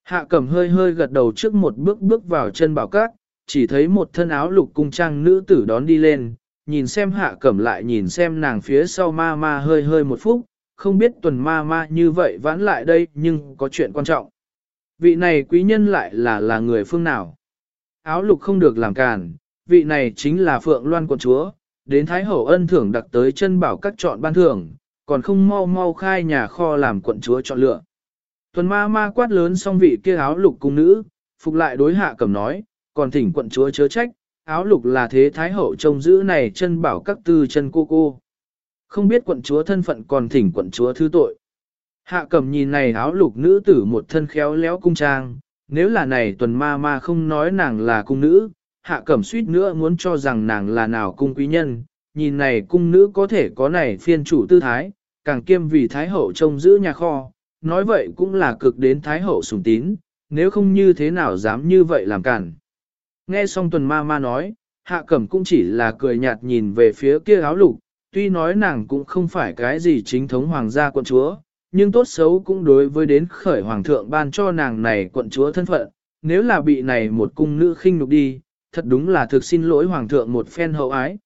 Hạ cẩm hơi hơi gật đầu trước một bước bước vào chân bảo các, chỉ thấy một thân áo lục cung trang nữ tử đón đi lên, nhìn xem hạ cẩm lại nhìn xem nàng phía sau ma ma hơi hơi một phút, không biết tuần ma ma như vậy vãn lại đây nhưng có chuyện quan trọng. Vị này quý nhân lại là là người phương nào? Áo lục không được làm càn, vị này chính là Phượng Loan quận chúa, đến Thái Hậu ân thưởng đặc tới chân bảo các chọn ban thưởng, còn không mau mau khai nhà kho làm quận chúa chọn lựa. Tuần ma ma quát lớn xong vị kia áo lục cung nữ, phục lại đối hạ cẩm nói, còn thỉnh quận chúa chớ trách, áo lục là thế Thái Hậu trông giữ này chân bảo các tư chân cô cô. Không biết quận chúa thân phận còn thỉnh quận chúa thứ tội. Hạ cẩm nhìn này áo lục nữ tử một thân khéo léo cung trang, nếu là này tuần ma ma không nói nàng là cung nữ, hạ cẩm suýt nữa muốn cho rằng nàng là nào cung quý nhân, nhìn này cung nữ có thể có này phiên chủ tư thái, càng kiêm vì thái hậu trông giữ nhà kho, nói vậy cũng là cực đến thái hậu sùng tín, nếu không như thế nào dám như vậy làm cản. Nghe xong tuần ma ma nói, hạ cẩm cũng chỉ là cười nhạt nhìn về phía kia áo lục, tuy nói nàng cũng không phải cái gì chính thống hoàng gia quận chúa, nhưng tốt xấu cũng đối với đến khởi hoàng thượng ban cho nàng này quận chúa thân phận, nếu là bị này một cung nữ khinh nhục đi, thật đúng là thực xin lỗi hoàng thượng một phen hậu ái.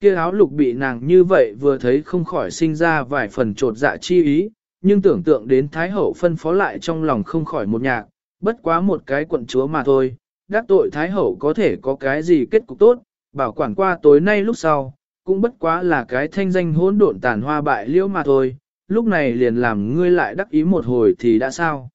Kia áo lục bị nàng như vậy vừa thấy không khỏi sinh ra vài phần trột dạ chi ý, nhưng tưởng tượng đến thái hậu phân phó lại trong lòng không khỏi một nhạc, bất quá một cái quận chúa mà thôi, đắc tội thái hậu có thể có cái gì kết cục tốt, bảo quản qua tối nay lúc sau, cũng bất quá là cái thanh danh hỗn độn tàn hoa bại liễu mà thôi, lúc này liền làm ngươi lại đắc ý một hồi thì đã sao.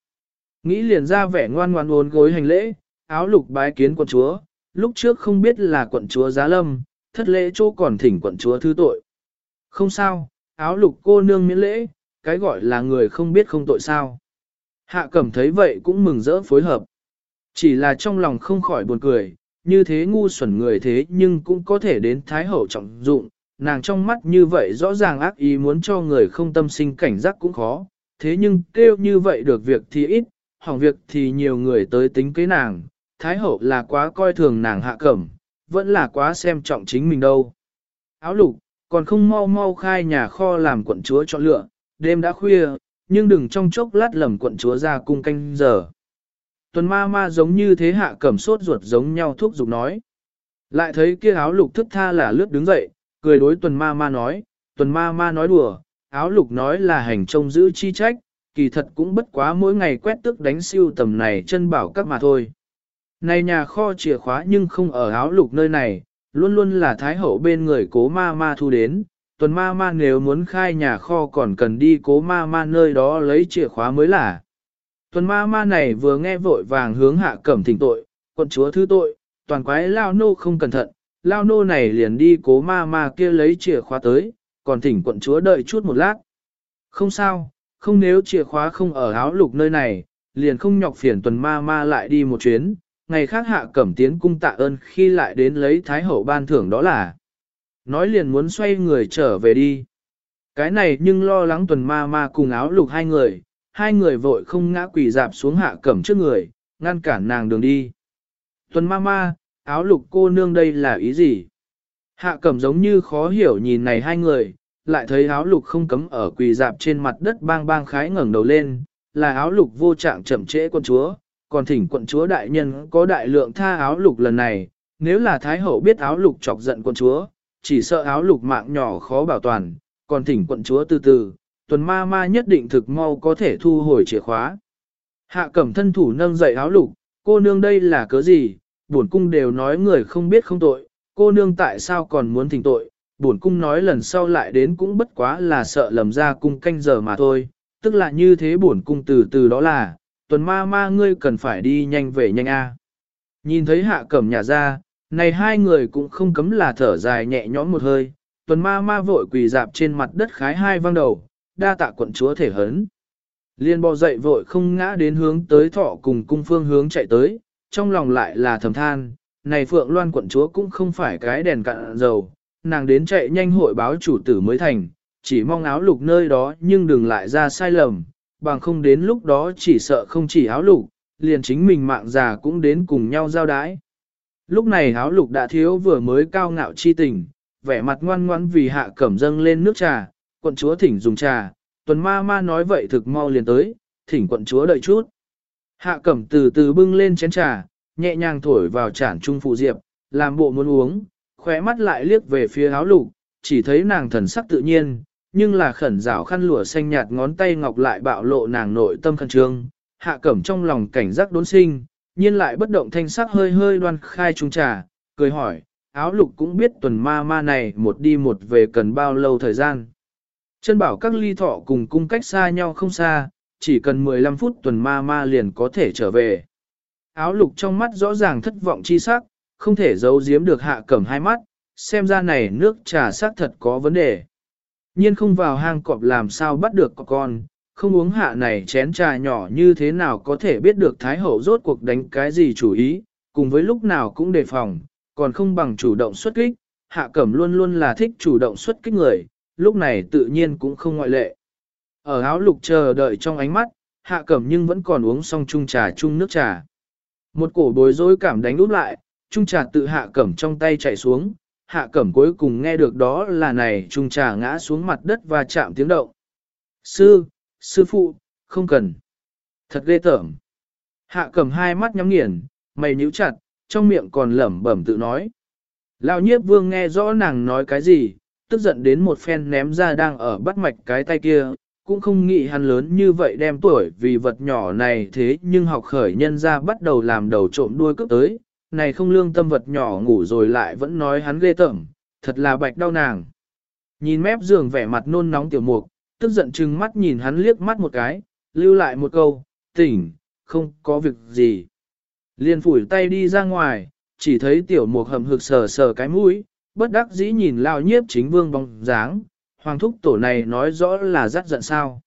Nghĩ liền ra vẻ ngoan ngoan ôn gối hành lễ, áo lục bái kiến quận chúa, lúc trước không biết là quận chúa giá lâm, thất lễ chỗ còn thỉnh quận chúa thứ tội. Không sao, áo lục cô nương miễn lễ, cái gọi là người không biết không tội sao. Hạ cẩm thấy vậy cũng mừng rỡ phối hợp. Chỉ là trong lòng không khỏi buồn cười, như thế ngu xuẩn người thế nhưng cũng có thể đến thái hậu trọng dụng, nàng trong mắt như vậy rõ ràng ác ý muốn cho người không tâm sinh cảnh giác cũng khó, thế nhưng kêu như vậy được việc thì ít, hỏng việc thì nhiều người tới tính kế nàng, Thái hậu là quá coi thường nàng hạ cẩm, vẫn là quá xem trọng chính mình đâu. Áo lục, còn không mau mau khai nhà kho làm quận chúa chọn lựa, đêm đã khuya, nhưng đừng trong chốc lát lầm quận chúa ra cung canh giờ. Tuần ma ma giống như thế hạ cẩm sốt ruột giống nhau thuốc dục nói. Lại thấy kia áo lục thức tha là lướt đứng dậy, cười đối tuần ma ma nói, tuần ma ma nói đùa, áo lục nói là hành trông giữ chi trách, kỳ thật cũng bất quá mỗi ngày quét tức đánh siêu tầm này chân bảo các mà thôi. Này nhà kho chìa khóa nhưng không ở áo lục nơi này, luôn luôn là thái hậu bên người cố ma ma thu đến, tuần ma ma nếu muốn khai nhà kho còn cần đi cố ma ma nơi đó lấy chìa khóa mới là. Tuần ma ma này vừa nghe vội vàng hướng hạ cẩm thỉnh tội, quận chúa thứ tội, toàn quái lao nô không cẩn thận, lao nô này liền đi cố ma ma kia lấy chìa khóa tới, còn thỉnh quận chúa đợi chút một lát. Không sao, không nếu chìa khóa không ở áo lục nơi này, liền không nhọc phiền tuần ma ma lại đi một chuyến, ngày khác hạ cẩm tiến cung tạ ơn khi lại đến lấy thái hậu ban thưởng đó là. Nói liền muốn xoay người trở về đi. Cái này nhưng lo lắng tuần ma ma cùng áo lục hai người, hai người vội không ngã quỳ dạp xuống hạ cẩm trước người, ngăn cản nàng đường đi. Tuần ma ma, áo lục cô nương đây là ý gì? Hạ cẩm giống như khó hiểu nhìn này hai người, lại thấy áo lục không cấm ở quỳ dạp trên mặt đất bang bang khái ngẩng đầu lên, là áo lục vô trạng chậm trễ quân chúa, còn thỉnh quận chúa đại nhân có đại lượng tha áo lục lần này, nếu là Thái Hậu biết áo lục chọc giận quận chúa, chỉ sợ áo lục mạng nhỏ khó bảo toàn, còn thỉnh quận chúa từ từ, tuần ma ma nhất định thực mau có thể thu hồi chìa khóa. Hạ cẩm thân thủ nâng dậy áo lục, cô nương đây là cớ gì, bổn cung đều nói người không biết không tội, cô nương tại sao còn muốn thỉnh tội, bổn cung nói lần sau lại đến cũng bất quá là sợ lầm ra cung canh giờ mà thôi, tức là như thế bổn cung từ từ đó là, tuần ma ma ngươi cần phải đi nhanh về nhanh a. Nhìn thấy hạ cẩm nhà ra, này hai người cũng không cấm là thở dài nhẹ nhõm một hơi, tuần ma ma vội quỳ dạp trên mặt đất khái hai văng đầu, đa tạ quận chúa thể hấn. Liên bò dậy vội không ngã đến hướng tới thọ cùng cung phương hướng chạy tới, trong lòng lại là thầm than, này Phượng Loan quận chúa cũng không phải cái đèn cạn dầu, nàng đến chạy nhanh hội báo chủ tử mới thành, chỉ mong áo lục nơi đó nhưng đừng lại ra sai lầm, bằng không đến lúc đó chỉ sợ không chỉ áo lục, liền chính mình mạng già cũng đến cùng nhau giao đái. Lúc này áo lục đã thiếu vừa mới cao ngạo chi tình, vẻ mặt ngoan ngoãn vì hạ cẩm dâng lên nước trà, quận chúa thỉnh dùng trà, tuần ma ma nói vậy thực mau liền tới, thỉnh quận chúa đợi chút. Hạ cẩm từ từ bưng lên chén trà, nhẹ nhàng thổi vào chản trung phụ diệp, làm bộ muốn uống, khóe mắt lại liếc về phía áo lục, chỉ thấy nàng thần sắc tự nhiên, nhưng là khẩn rảo khăn lụa xanh nhạt ngón tay ngọc lại bạo lộ nàng nội tâm khẩn trương, hạ cẩm trong lòng cảnh giác đốn sinh, nhiên lại bất động thanh sắc hơi hơi đoan khai trung trà, cười hỏi, áo lục cũng biết tuần ma ma này một đi một về cần bao lâu thời gian. Chân bảo các ly thọ cùng cung cách xa nhau không xa, chỉ cần 15 phút tuần ma ma liền có thể trở về. Áo lục trong mắt rõ ràng thất vọng chi sắc, không thể giấu giếm được hạ cẩm hai mắt, xem ra này nước trà sắc thật có vấn đề. Nhiên không vào hang cọp làm sao bắt được con, không uống hạ này chén trà nhỏ như thế nào có thể biết được Thái Hậu rốt cuộc đánh cái gì chủ ý, cùng với lúc nào cũng đề phòng, còn không bằng chủ động xuất kích, hạ cẩm luôn luôn là thích chủ động xuất kích người, lúc này tự nhiên cũng không ngoại lệ. Ở áo lục chờ đợi trong ánh mắt, hạ cẩm nhưng vẫn còn uống xong chung trà chung nước trà. Một cổ bối rối cảm đánh úp lại, chung trà tự hạ cẩm trong tay chạy xuống, hạ cẩm cuối cùng nghe được đó là này chung trà ngã xuống mặt đất và chạm tiếng động. Sư, sư phụ, không cần. Thật ghê tởm. Hạ cẩm hai mắt nhắm nghiền, mày nhíu chặt, trong miệng còn lẩm bẩm tự nói. Lão nhiếp vương nghe rõ nàng nói cái gì, tức giận đến một phen ném ra đang ở bắt mạch cái tay kia, cũng không nghĩ hắn lớn như vậy đem tuổi vì vật nhỏ này thế nhưng học khởi nhân ra bắt đầu làm đầu trộm đuôi cướp tới, này không lương tâm vật nhỏ ngủ rồi lại vẫn nói hắn ghê tởm, thật là bạch đau nàng. Nhìn mép giường vẻ mặt nôn nóng tiểu mục, tức giận chừng mắt nhìn hắn liếc mắt một cái, lưu lại một câu, tỉnh, không có việc gì. Liên phủi tay đi ra ngoài, chỉ thấy tiểu mục hầm hực sờ sờ cái mũi, bất đắc dĩ nhìn lao nhiếp chính vương bóng dáng, hoàng thúc tổ này nói rõ là rất giận sao.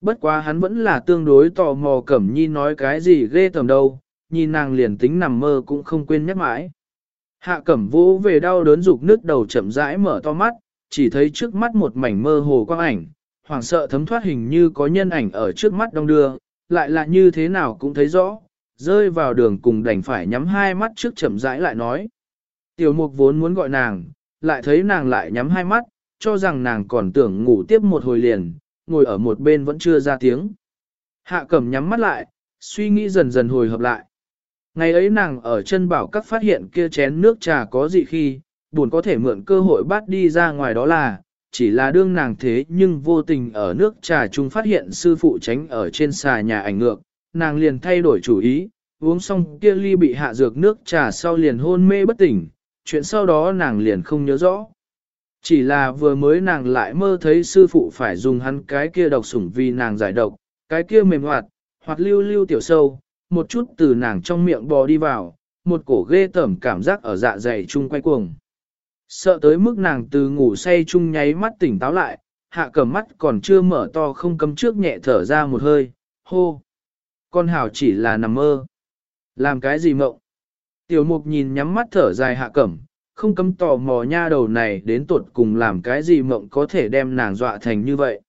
Bất quá hắn vẫn là tương đối tò mò cẩm nhi nói cái gì ghê tầm đâu, nhìn nàng liền tính nằm mơ cũng không quên nhắc mãi. Hạ cẩm vũ về đau đớn dục nước đầu chậm rãi mở to mắt, chỉ thấy trước mắt một mảnh mơ hồ quang ảnh, hoảng sợ thấm thoát hình như có nhân ảnh ở trước mắt đông đưa, lại là như thế nào cũng thấy rõ, rơi vào đường cùng đành phải nhắm hai mắt trước chậm rãi lại nói. Tiểu mục vốn muốn gọi nàng, lại thấy nàng lại nhắm hai mắt, cho rằng nàng còn tưởng ngủ tiếp một hồi liền, ngồi ở một bên vẫn chưa ra tiếng. Hạ cẩm nhắm mắt lại, suy nghĩ dần dần hồi hợp lại. Ngày ấy nàng ở chân bảo các phát hiện kia chén nước trà có gì khi, buồn có thể mượn cơ hội bắt đi ra ngoài đó là, chỉ là đương nàng thế nhưng vô tình ở nước trà chung phát hiện sư phụ tránh ở trên xà nhà ảnh ngược, nàng liền thay đổi chủ ý, uống xong kia ly bị hạ dược nước trà sau liền hôn mê bất tỉnh, chuyện sau đó nàng liền không nhớ rõ. Chỉ là vừa mới nàng lại mơ thấy sư phụ phải dùng hắn cái kia độc sủng vì nàng giải độc, cái kia mềm hoạt, hoặc lưu lưu tiểu sâu, một chút từ nàng trong miệng bò đi vào, một cổ ghê tởm cảm giác ở dạ dày chung quay cuồng. Sợ tới mức nàng từ ngủ say chung nháy mắt tỉnh táo lại, hạ cầm mắt còn chưa mở to không cấm trước nhẹ thở ra một hơi, hô. Con hảo chỉ là nằm mơ. Làm cái gì mộng? Tiểu mục nhìn nhắm mắt thở dài hạ cẩm, không cấm tò mò nha đầu này đến tuột cùng làm cái gì mộng có thể đem nàng dọa thành như vậy.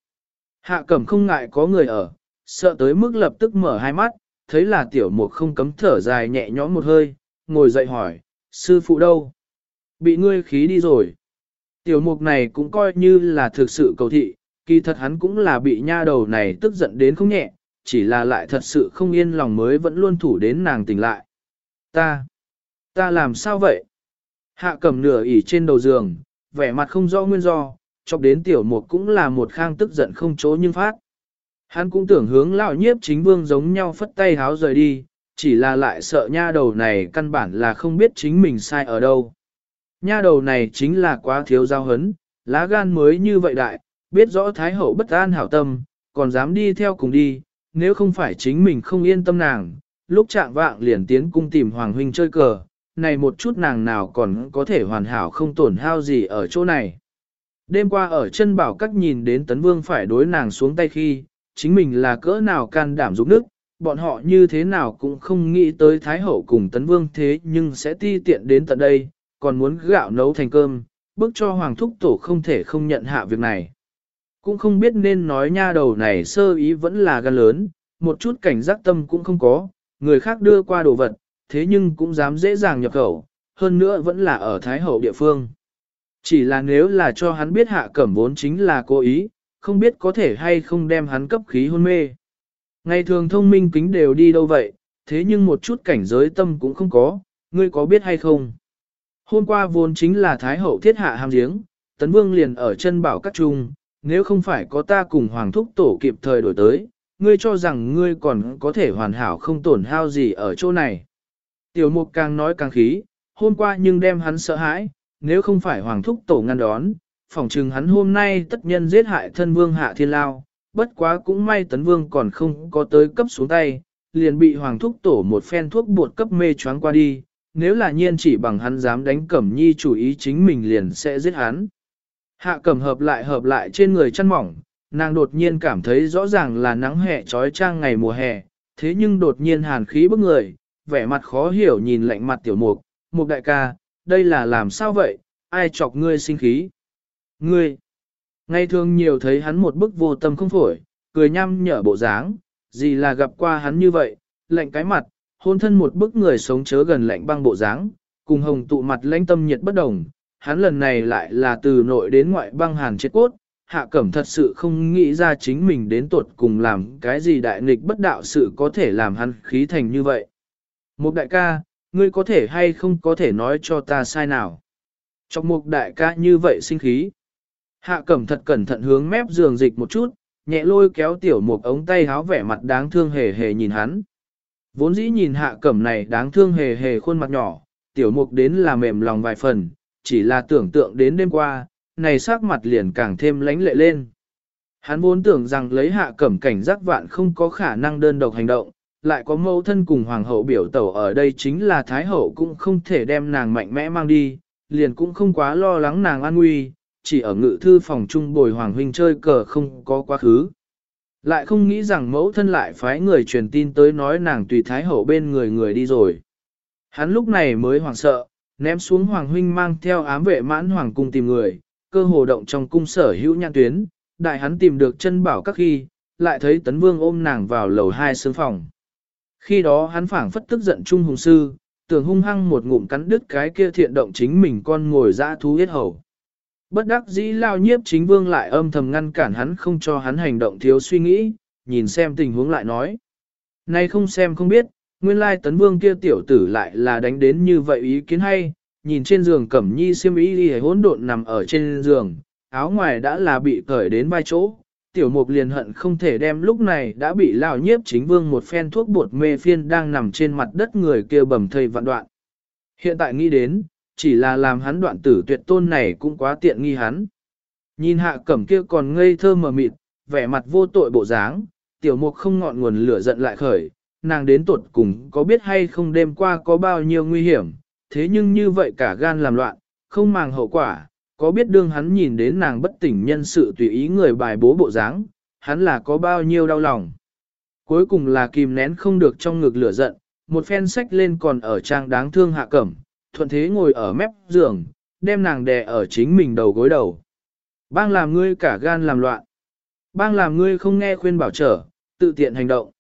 Hạ cẩm không ngại có người ở, sợ tới mức lập tức mở hai mắt, thấy là tiểu mục không cấm thở dài nhẹ nhõm một hơi, ngồi dậy hỏi, sư phụ đâu? Bị ngươi khí đi rồi. Tiểu mục này cũng coi như là thực sự cầu thị, kỳ thật hắn cũng là bị nha đầu này tức giận đến không nhẹ, chỉ là lại thật sự không yên lòng mới vẫn luôn thủ đến nàng tỉnh lại. Ta, ta làm sao vậy? Hạ cầm nửa ỉ trên đầu giường, vẻ mặt không rõ nguyên do, chọc đến tiểu mục cũng là một khang tức giận không chỗ nhưng phát. Hắn cũng tưởng hướng lão nhiếp chính vương giống nhau phất tay háo rời đi, chỉ là lại sợ nha đầu này căn bản là không biết chính mình sai ở đâu. Nha đầu này chính là quá thiếu giao hấn, lá gan mới như vậy đại, biết rõ Thái Hậu bất an hảo tâm, còn dám đi theo cùng đi, nếu không phải chính mình không yên tâm nàng, lúc trạng vạng liền tiến cung tìm Hoàng Huynh chơi cờ, này một chút nàng nào còn có thể hoàn hảo không tổn hao gì ở chỗ này. Đêm qua ở chân bảo các nhìn đến Tấn Vương phải đối nàng xuống tay khi, chính mình là cỡ nào can đảm giúp nước, bọn họ như thế nào cũng không nghĩ tới Thái Hậu cùng Tấn Vương thế nhưng sẽ ti tiện đến tận đây, còn muốn gạo nấu thành cơm, bức cho Hoàng Thúc Tổ không thể không nhận hạ việc này. Cũng không biết nên nói nha đầu này sơ ý vẫn là gan lớn, một chút cảnh giác tâm cũng không có, người khác đưa qua đồ vật, thế nhưng cũng dám dễ dàng nhập khẩu, hơn nữa vẫn là ở Thái Hậu địa phương. Chỉ là nếu là cho hắn biết hạ cẩm vốn chính là cố ý, không biết có thể hay không đem hắn cấp khí hôn mê. Ngày thường thông minh kính đều đi đâu vậy, thế nhưng một chút cảnh giới tâm cũng không có, ngươi có biết hay không? Hôm qua vốn chính là Thái Hậu thiết hạ hàm giếng, Tấn Vương liền ở chân bảo các trung, nếu không phải có ta cùng Hoàng Thúc Tổ kịp thời đổi tới, ngươi cho rằng ngươi còn có thể hoàn hảo không tổn hao gì ở chỗ này. Tiểu mục càng nói càng khí, hôm qua nhưng đem hắn sợ hãi, nếu không phải Hoàng Thúc Tổ ngăn đón, phỏng chừng hắn hôm nay tất nhân giết hại thân vương hạ thiên lao, bất quá cũng may tấn vương còn không có tới cấp xuống tay, liền bị Hoàng Thúc Tổ một phen thuốc bột cấp mê choáng qua đi, nếu là nhiên chỉ bằng hắn dám đánh cẩm nhi chủ ý chính mình liền sẽ giết hắn. Hạ cẩm hợp lại hợp lại trên người chăn mỏng, nàng đột nhiên cảm thấy rõ ràng là nắng hè trói trang ngày mùa hè, thế nhưng đột nhiên hàn khí bức người, vẻ mặt khó hiểu nhìn lạnh mặt tiểu mục, mục đại ca, đây là làm sao vậy, ai chọc ngươi sinh khí? Ngươi, ngày thường nhiều thấy hắn một bức vô tâm không phổi, cười nhăm nhở bộ dáng, gì là gặp qua hắn như vậy, lạnh cái mặt, hôn thân một bức người sống chớ gần lạnh băng bộ dáng, cùng hồng tụ mặt lãnh tâm nhiệt bất đồng, hắn lần này lại là từ nội đến ngoại băng hàn chết cốt, hạ cẩm thật sự không nghĩ ra chính mình đến tuột cùng làm cái gì đại nghịch bất đạo sự có thể làm hắn khí thành như vậy. Một đại ca, ngươi có thể hay không có thể nói cho ta sai nào. Chọc mục đại ca như vậy sinh khí. Hạ cẩm thật cẩn thận hướng mép giường dịch một chút, nhẹ lôi kéo tiểu mục ống tay háo vẻ mặt đáng thương hề hề nhìn hắn. Vốn dĩ nhìn hạ cẩm này đáng thương hề hề khuôn mặt nhỏ, tiểu mục đến là mềm lòng vài phần, chỉ là tưởng tượng đến đêm qua, này sắc mặt liền càng thêm lánh lệ lên. Hắn vốn tưởng rằng lấy hạ cẩm cảnh giác vạn không có khả năng đơn độc hành động, lại có mẫu thân cùng hoàng hậu biểu tẩu ở đây chính là thái hậu cũng không thể đem nàng mạnh mẽ mang đi, liền cũng không quá lo lắng nàng an nguy, chỉ ở ngự thư phòng trung bồi hoàng huynh chơi cờ không có quá khứ. Lại không nghĩ rằng mẫu thân lại phái người truyền tin tới nói nàng tùy thái hậu bên người người đi rồi. Hắn lúc này mới hoảng sợ, ném xuống hoàng huynh mang theo ám vệ mãn hoàng cung tìm người, cơ hồ động trong cung sở hữu nhãn tuyến, đại hắn tìm được chân bảo các khi, lại thấy tấn vương ôm nàng vào lầu hai sương phòng. Khi đó hắn phảng phất tức giận trung hùng sư, tưởng hung hăng một ngụm cắn đứt cái kia thiện động chính mình con ngồi dã thú huyết hầu. Bất đắc dĩ lao nhiếp chính vương lại âm thầm ngăn cản hắn không cho hắn hành động thiếu suy nghĩ, nhìn xem tình huống lại nói. Nay không xem không biết, nguyên lai tấn vương kia tiểu tử lại là đánh đến như vậy ý kiến hay, nhìn trên giường cẩm nhi xiêm y đi hỗn độn nằm ở trên giường, áo ngoài đã là bị cởi đến vai chỗ. Tiểu mục liền hận không thể đem lúc này đã bị lao nhiếp chính vương một phen thuốc bột mê phiên đang nằm trên mặt đất người kia bầm thây vạn đoạn. Hiện tại nghĩ đến, chỉ là làm hắn đoạn tử tuyệt tôn này cũng quá tiện nghi hắn. Nhìn hạ cẩm kia còn ngây thơ mờ mịt, vẻ mặt vô tội bộ dáng, tiểu mục không ngọn nguồn lửa giận lại khởi, nàng đến tuột cùng có biết hay không đêm qua có bao nhiêu nguy hiểm, thế nhưng như vậy cả gan làm loạn, không màng hậu quả, có biết đương hắn nhìn đến nàng bất tỉnh nhân sự tùy ý người bài bố bộ dáng, hắn là có bao nhiêu đau lòng. Cuối cùng là kìm nén không được trong ngực lửa giận, một phen sách lên còn ở trang đáng thương hạ cẩm, thuận thế ngồi ở mép giường, đem nàng đè ở chính mình đầu gối đầu. Bang làm ngươi cả gan làm loạn. Bang làm ngươi không nghe khuyên bảo trở, tự tiện hành động.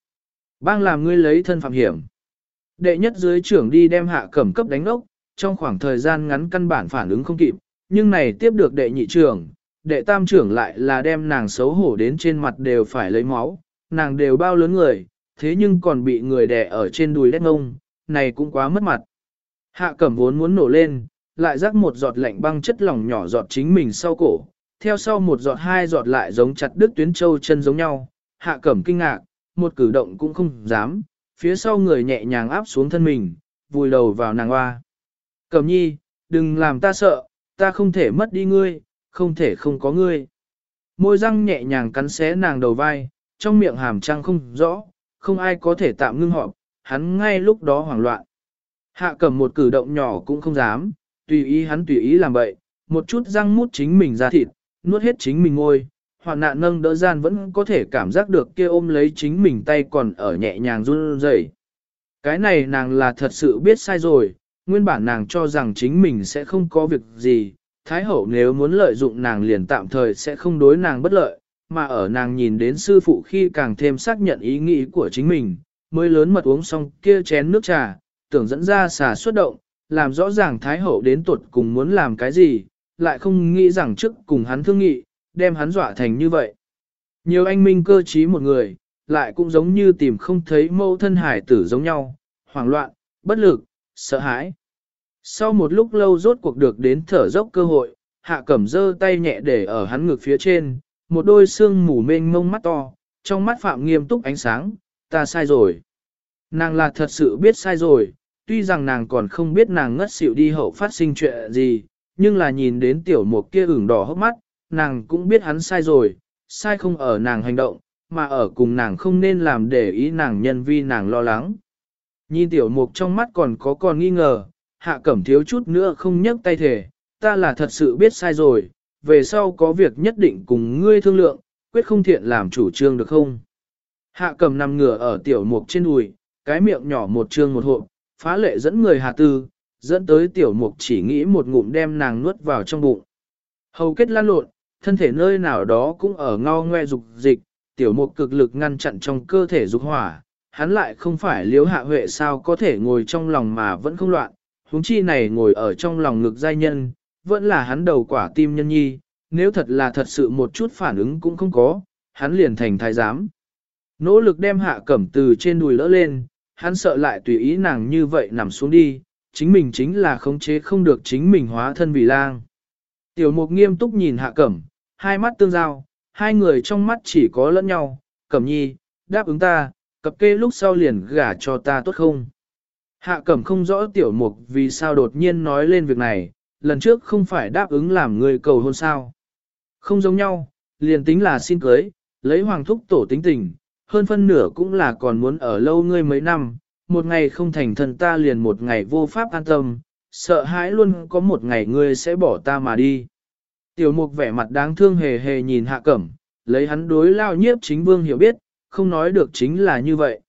Bang làm ngươi lấy thân phạm hiểm. Đệ nhất dưới trưởng đi đem hạ cẩm cấp đánh ốc, trong khoảng thời gian ngắn căn bản phản ứng không kịp, nhưng này tiếp được đệ nhị trưởng, đệ tam trưởng lại là đem nàng xấu hổ đến trên mặt đều phải lấy máu, nàng đều bao lớn người, thế nhưng còn bị người đè ở trên đùi đét ngông, này cũng quá mất mặt. Hạ cẩm vốn muốn nổ lên, lại rắc một giọt lạnh băng chất lỏng nhỏ giọt chính mình sau cổ, theo sau một giọt hai giọt lại giống chặt đứt tuyến châu chân giống nhau, hạ cẩm kinh ngạc, một cử động cũng không dám, phía sau người nhẹ nhàng áp xuống thân mình, vùi đầu vào nàng hoa. Cẩm nhi, đừng làm ta sợ, ta không thể mất đi ngươi, không thể không có ngươi. Môi răng nhẹ nhàng cắn xé nàng đầu vai, trong miệng hàm trăng không rõ, không ai có thể tạm ngưng họp, hắn ngay lúc đó hoảng loạn. Hạ cầm một cử động nhỏ cũng không dám, tùy ý hắn tùy ý làm vậy, một chút răng mút chính mình ra thịt, nuốt hết chính mình ngôi, hoạn nạn nâng đỡ gian vẫn có thể cảm giác được kia ôm lấy chính mình tay còn ở nhẹ nhàng run rẩy. Cái này nàng là thật sự biết sai rồi, nguyên bản nàng cho rằng chính mình sẽ không có việc gì, Thái hậu nếu muốn lợi dụng nàng liền tạm thời sẽ không đối nàng bất lợi, mà ở nàng nhìn đến sư phụ khi càng thêm xác nhận ý nghĩ của chính mình, mới lớn mật uống xong kia chén nước trà, tưởng dẫn ra xà xuất động, làm rõ ràng Thái hậu đến tuột cùng muốn làm cái gì, lại không nghĩ rằng trước cùng hắn thương nghị, đem hắn dọa thành như vậy. Nhiều anh minh cơ trí một người, lại cũng giống như tìm không thấy mâu thân hải tử giống nhau, hoảng loạn, bất lực, sợ hãi. Sau một lúc lâu rốt cuộc được đến thở dốc cơ hội, hạ cẩm dơ tay nhẹ để ở hắn ngực phía trên, một đôi xương mù mênh mông mắt to, trong mắt phạm nghiêm túc ánh sáng, ta sai rồi. Nàng là thật sự biết sai rồi, tuy rằng nàng còn không biết nàng ngất xỉu đi hậu phát sinh chuyện gì, nhưng là nhìn đến tiểu mục kia ửng đỏ hốc mắt, nàng cũng biết hắn sai rồi, sai không ở nàng hành động, mà ở cùng nàng không nên làm để ý nàng nhân vi nàng lo lắng. Nhìn tiểu mục trong mắt còn có còn nghi ngờ, hạ cẩm thiếu chút nữa không nhấc tay thể, ta là thật sự biết sai rồi, về sau có việc nhất định cùng ngươi thương lượng, quyết không thiện làm chủ trương được không? Hạ cẩm nằm ngửa ở tiểu mục trên đùi, cái miệng nhỏ một trương một hộp, phá lệ dẫn người hạ tư, dẫn tới tiểu mục chỉ nghĩ một ngụm đem nàng nuốt vào trong bụng. Hầu kết lan lộn, thân thể nơi nào đó cũng ở ngao ngoe dục dịch, tiểu mục cực lực ngăn chặn trong cơ thể dục hỏa, hắn lại không phải liếu hạ huệ sao có thể ngồi trong lòng mà vẫn không loạn, huống chi này ngồi ở trong lòng ngực giai nhân, vẫn là hắn đầu quả tim nhân nhi, nếu thật là thật sự một chút phản ứng cũng không có, hắn liền thành thái giám. Nỗ lực đem hạ cẩm từ trên đùi lỡ lên, hắn sợ lại tùy ý nàng như vậy nằm xuống đi, chính mình chính là khống chế không được chính mình hóa thân vì lang. Tiểu mục nghiêm túc nhìn hạ cẩm, hai mắt tương giao, hai người trong mắt chỉ có lẫn nhau, cẩm nhi, đáp ứng ta, cập kê lúc sau liền gả cho ta tốt không? Hạ cẩm không rõ tiểu mục vì sao đột nhiên nói lên việc này, lần trước không phải đáp ứng làm người cầu hôn sao. Không giống nhau, liền tính là xin cưới, lấy hoàng thúc tổ tính tình, hơn phân nửa cũng là còn muốn ở lâu ngươi mấy năm, một ngày không thành thân ta liền một ngày vô pháp an tâm, sợ hãi luôn có một ngày ngươi sẽ bỏ ta mà đi. Tiểu mục vẻ mặt đáng thương hề hề nhìn hạ cẩm, lấy hắn đối lao nhiếp chính vương hiểu biết, không nói được chính là như vậy.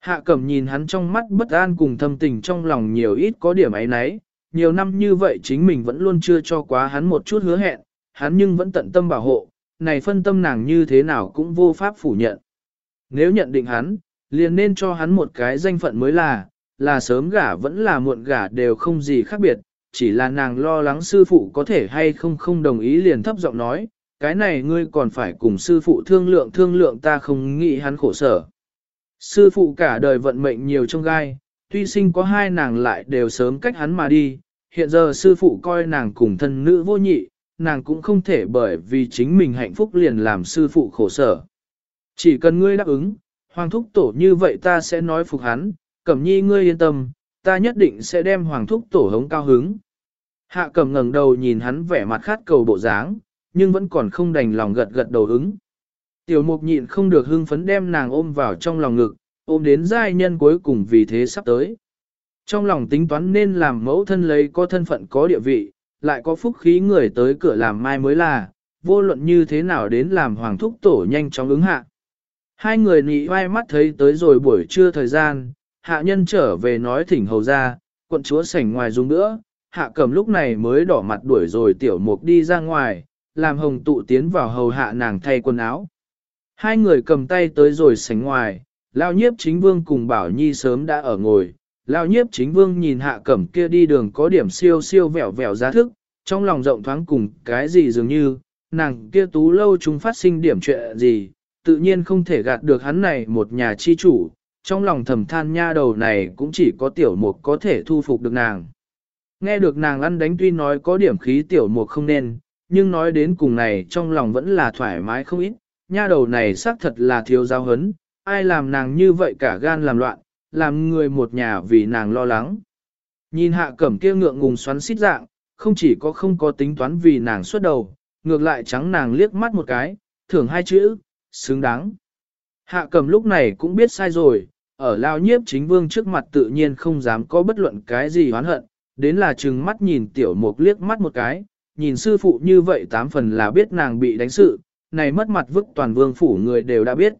Hạ cẩm nhìn hắn trong mắt bất an cùng thâm tình trong lòng nhiều ít có điểm ấy nấy, nhiều năm như vậy chính mình vẫn luôn chưa cho quá hắn một chút hứa hẹn, hắn nhưng vẫn tận tâm bảo hộ, này phân tâm nàng như thế nào cũng vô pháp phủ nhận. Nếu nhận định hắn, liền nên cho hắn một cái danh phận mới là, là sớm gả vẫn là muộn gả đều không gì khác biệt, chỉ là nàng lo lắng sư phụ có thể hay không không đồng ý liền thấp giọng nói, cái này ngươi còn phải cùng sư phụ thương lượng thương lượng ta không nghĩ hắn khổ sở. Sư phụ cả đời vận mệnh nhiều trong gai, tuy sinh có hai nàng lại đều sớm cách hắn mà đi, hiện giờ sư phụ coi nàng cùng thân nữ vô nhị, nàng cũng không thể bởi vì chính mình hạnh phúc liền làm sư phụ khổ sở. Chỉ cần ngươi đáp ứng, hoàng thúc tổ như vậy ta sẽ nói phục hắn, cẩm nhi ngươi yên tâm, ta nhất định sẽ đem hoàng thúc tổ hống cao hứng. Hạ cẩm ngẩng đầu nhìn hắn vẻ mặt khát cầu bộ dáng, nhưng vẫn còn không đành lòng gật gật đầu ứng. Tiểu mục nhịn không được hưng phấn đem nàng ôm vào trong lòng ngực, ôm đến giai nhân cuối cùng vì thế sắp tới. Trong lòng tính toán nên làm mẫu thân lấy có thân phận có địa vị, lại có phúc khí người tới cửa làm mai mới là, vô luận như thế nào đến làm hoàng thúc tổ nhanh chóng ứng hạ. Hai người nị vai mắt thấy tới rồi buổi trưa thời gian, hạ nhân trở về nói thỉnh hầu ra, quận chúa sảnh ngoài dùng nữa, hạ cầm lúc này mới đỏ mặt đuổi rồi tiểu mục đi ra ngoài, làm hồng tụ tiến vào hầu hạ nàng thay quần áo. Hai người cầm tay tới rồi sánh ngoài, lao nhiếp chính vương cùng bảo nhi sớm đã ở ngồi, lao nhiếp chính vương nhìn hạ cẩm kia đi đường có điểm siêu siêu vẹo vẹo giá thức, trong lòng rộng thoáng cùng cái gì dường như, nàng kia tú lâu chúng phát sinh điểm chuyện gì, tự nhiên không thể gạt được hắn này một nhà chi chủ, trong lòng thầm than nha đầu này cũng chỉ có tiểu mục có thể thu phục được nàng. Nghe được nàng ăn đánh tuy nói có điểm khí tiểu mục không nên, nhưng nói đến cùng này trong lòng vẫn là thoải mái không ít, nha đầu này xác thật là thiếu giáo hấn, ai làm nàng như vậy cả gan làm loạn, làm người một nhà vì nàng lo lắng. Nhìn hạ cẩm kia ngượng ngùng xoắn xít dạng, không chỉ có không có tính toán vì nàng xuất đầu, ngược lại trắng nàng liếc mắt một cái, thưởng hai chữ, xứng đáng. Hạ cẩm lúc này cũng biết sai rồi, ở lao nhiếp chính vương trước mặt tự nhiên không dám có bất luận cái gì hoán hận, đến là chừng mắt nhìn tiểu mục liếc mắt một cái, nhìn sư phụ như vậy tám phần là biết nàng bị đánh sự, này mất mặt vứt toàn vương phủ người đều đã biết.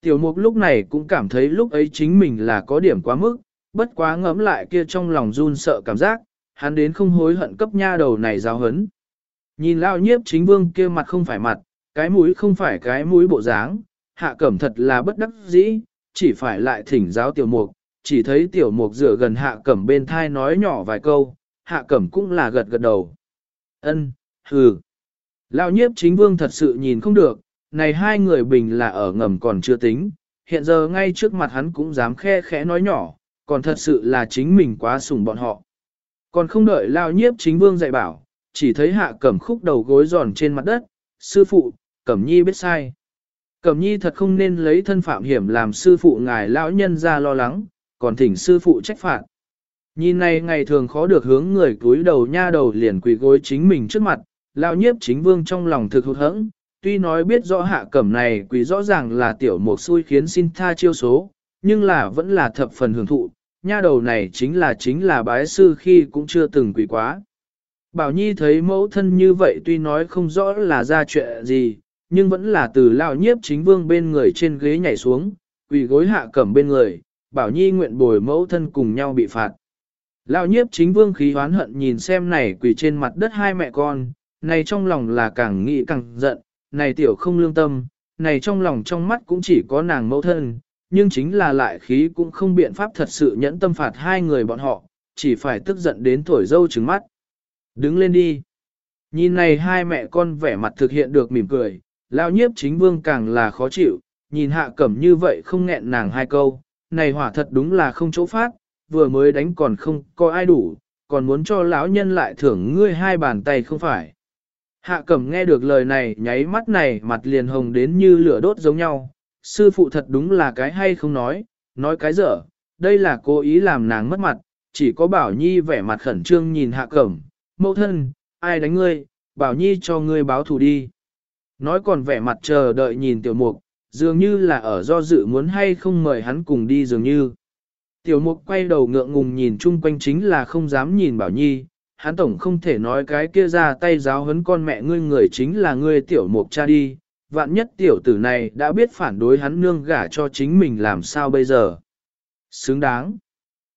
Tiểu mục lúc này cũng cảm thấy lúc ấy chính mình là có điểm quá mức, bất quá ngẫm lại kia trong lòng run sợ cảm giác, hắn đến không hối hận cấp nha đầu này giáo hấn. Nhìn lao nhiếp chính vương kia mặt không phải mặt, cái mũi không phải cái mũi bộ dáng, hạ cẩm thật là bất đắc dĩ, chỉ phải lại thỉnh giáo tiểu mục, chỉ thấy tiểu mục dựa gần hạ cẩm bên thai nói nhỏ vài câu, hạ cẩm cũng là gật gật đầu ân hừ. Lão nhiếp chính vương thật sự nhìn không được, này hai người bình là ở ngầm còn chưa tính, hiện giờ ngay trước mặt hắn cũng dám khe khẽ nói nhỏ, còn thật sự là chính mình quá sủng bọn họ. Còn không đợi Lão nhiếp chính vương dạy bảo, chỉ thấy hạ cẩm khúc đầu gối giòn trên mặt đất, sư phụ, cẩm nhi biết sai. Cẩm nhi thật không nên lấy thân phạm hiểm làm sư phụ ngài lão nhân ra lo lắng, còn thỉnh sư phụ trách phạt. Nhìn này ngày thường khó được hướng người cúi đầu nha đầu liền quỳ gối chính mình trước mặt, lão nhiếp chính vương trong lòng thực hụt hẫng, tuy nói biết rõ hạ cẩm này quỳ rõ ràng là tiểu mục xui khiến xin tha chiêu số, nhưng là vẫn là thập phần hưởng thụ, nha đầu này chính là chính là bái sư khi cũng chưa từng quỳ quá. Bảo Nhi thấy mẫu thân như vậy tuy nói không rõ là ra chuyện gì, nhưng vẫn là từ lão nhiếp chính vương bên người trên ghế nhảy xuống, quỳ gối hạ cẩm bên người, Bảo Nhi nguyện bồi mẫu thân cùng nhau bị phạt. Lão nhiếp chính vương khí hoán hận nhìn xem này quỳ trên mặt đất hai mẹ con, này trong lòng là càng nghĩ càng giận, này tiểu không lương tâm, này trong lòng trong mắt cũng chỉ có nàng mẫu thân, nhưng chính là lại khí cũng không biện pháp thật sự nhẫn tâm phạt hai người bọn họ, chỉ phải tức giận đến thổi dâu trứng mắt. Đứng lên đi. Nhìn này hai mẹ con vẻ mặt thực hiện được mỉm cười, lão nhiếp chính vương càng là khó chịu, nhìn hạ cẩm như vậy không nghẹn nàng hai câu, này hỏa thật đúng là không chỗ phát, vừa mới đánh còn không có ai đủ, còn muốn cho lão nhân lại thưởng ngươi hai bàn tay không phải. Hạ cẩm nghe được lời này nháy mắt này mặt liền hồng đến như lửa đốt giống nhau, sư phụ thật đúng là cái hay không nói, nói cái dở, đây là cố ý làm nàng mất mặt, chỉ có bảo nhi vẻ mặt khẩn trương nhìn hạ cẩm, mẫu thân, ai đánh ngươi, bảo nhi cho ngươi báo thù đi. Nói còn vẻ mặt chờ đợi nhìn tiểu mục, dường như là ở do dự muốn hay không mời hắn cùng đi dường như. Tiểu mục quay đầu ngượng ngùng nhìn chung quanh chính là không dám nhìn bảo nhi, hắn tổng không thể nói cái kia ra tay giáo huấn con mẹ ngươi người chính là ngươi tiểu mục cha đi, vạn nhất tiểu tử này đã biết phản đối hắn nương gả cho chính mình làm sao bây giờ. Xứng đáng.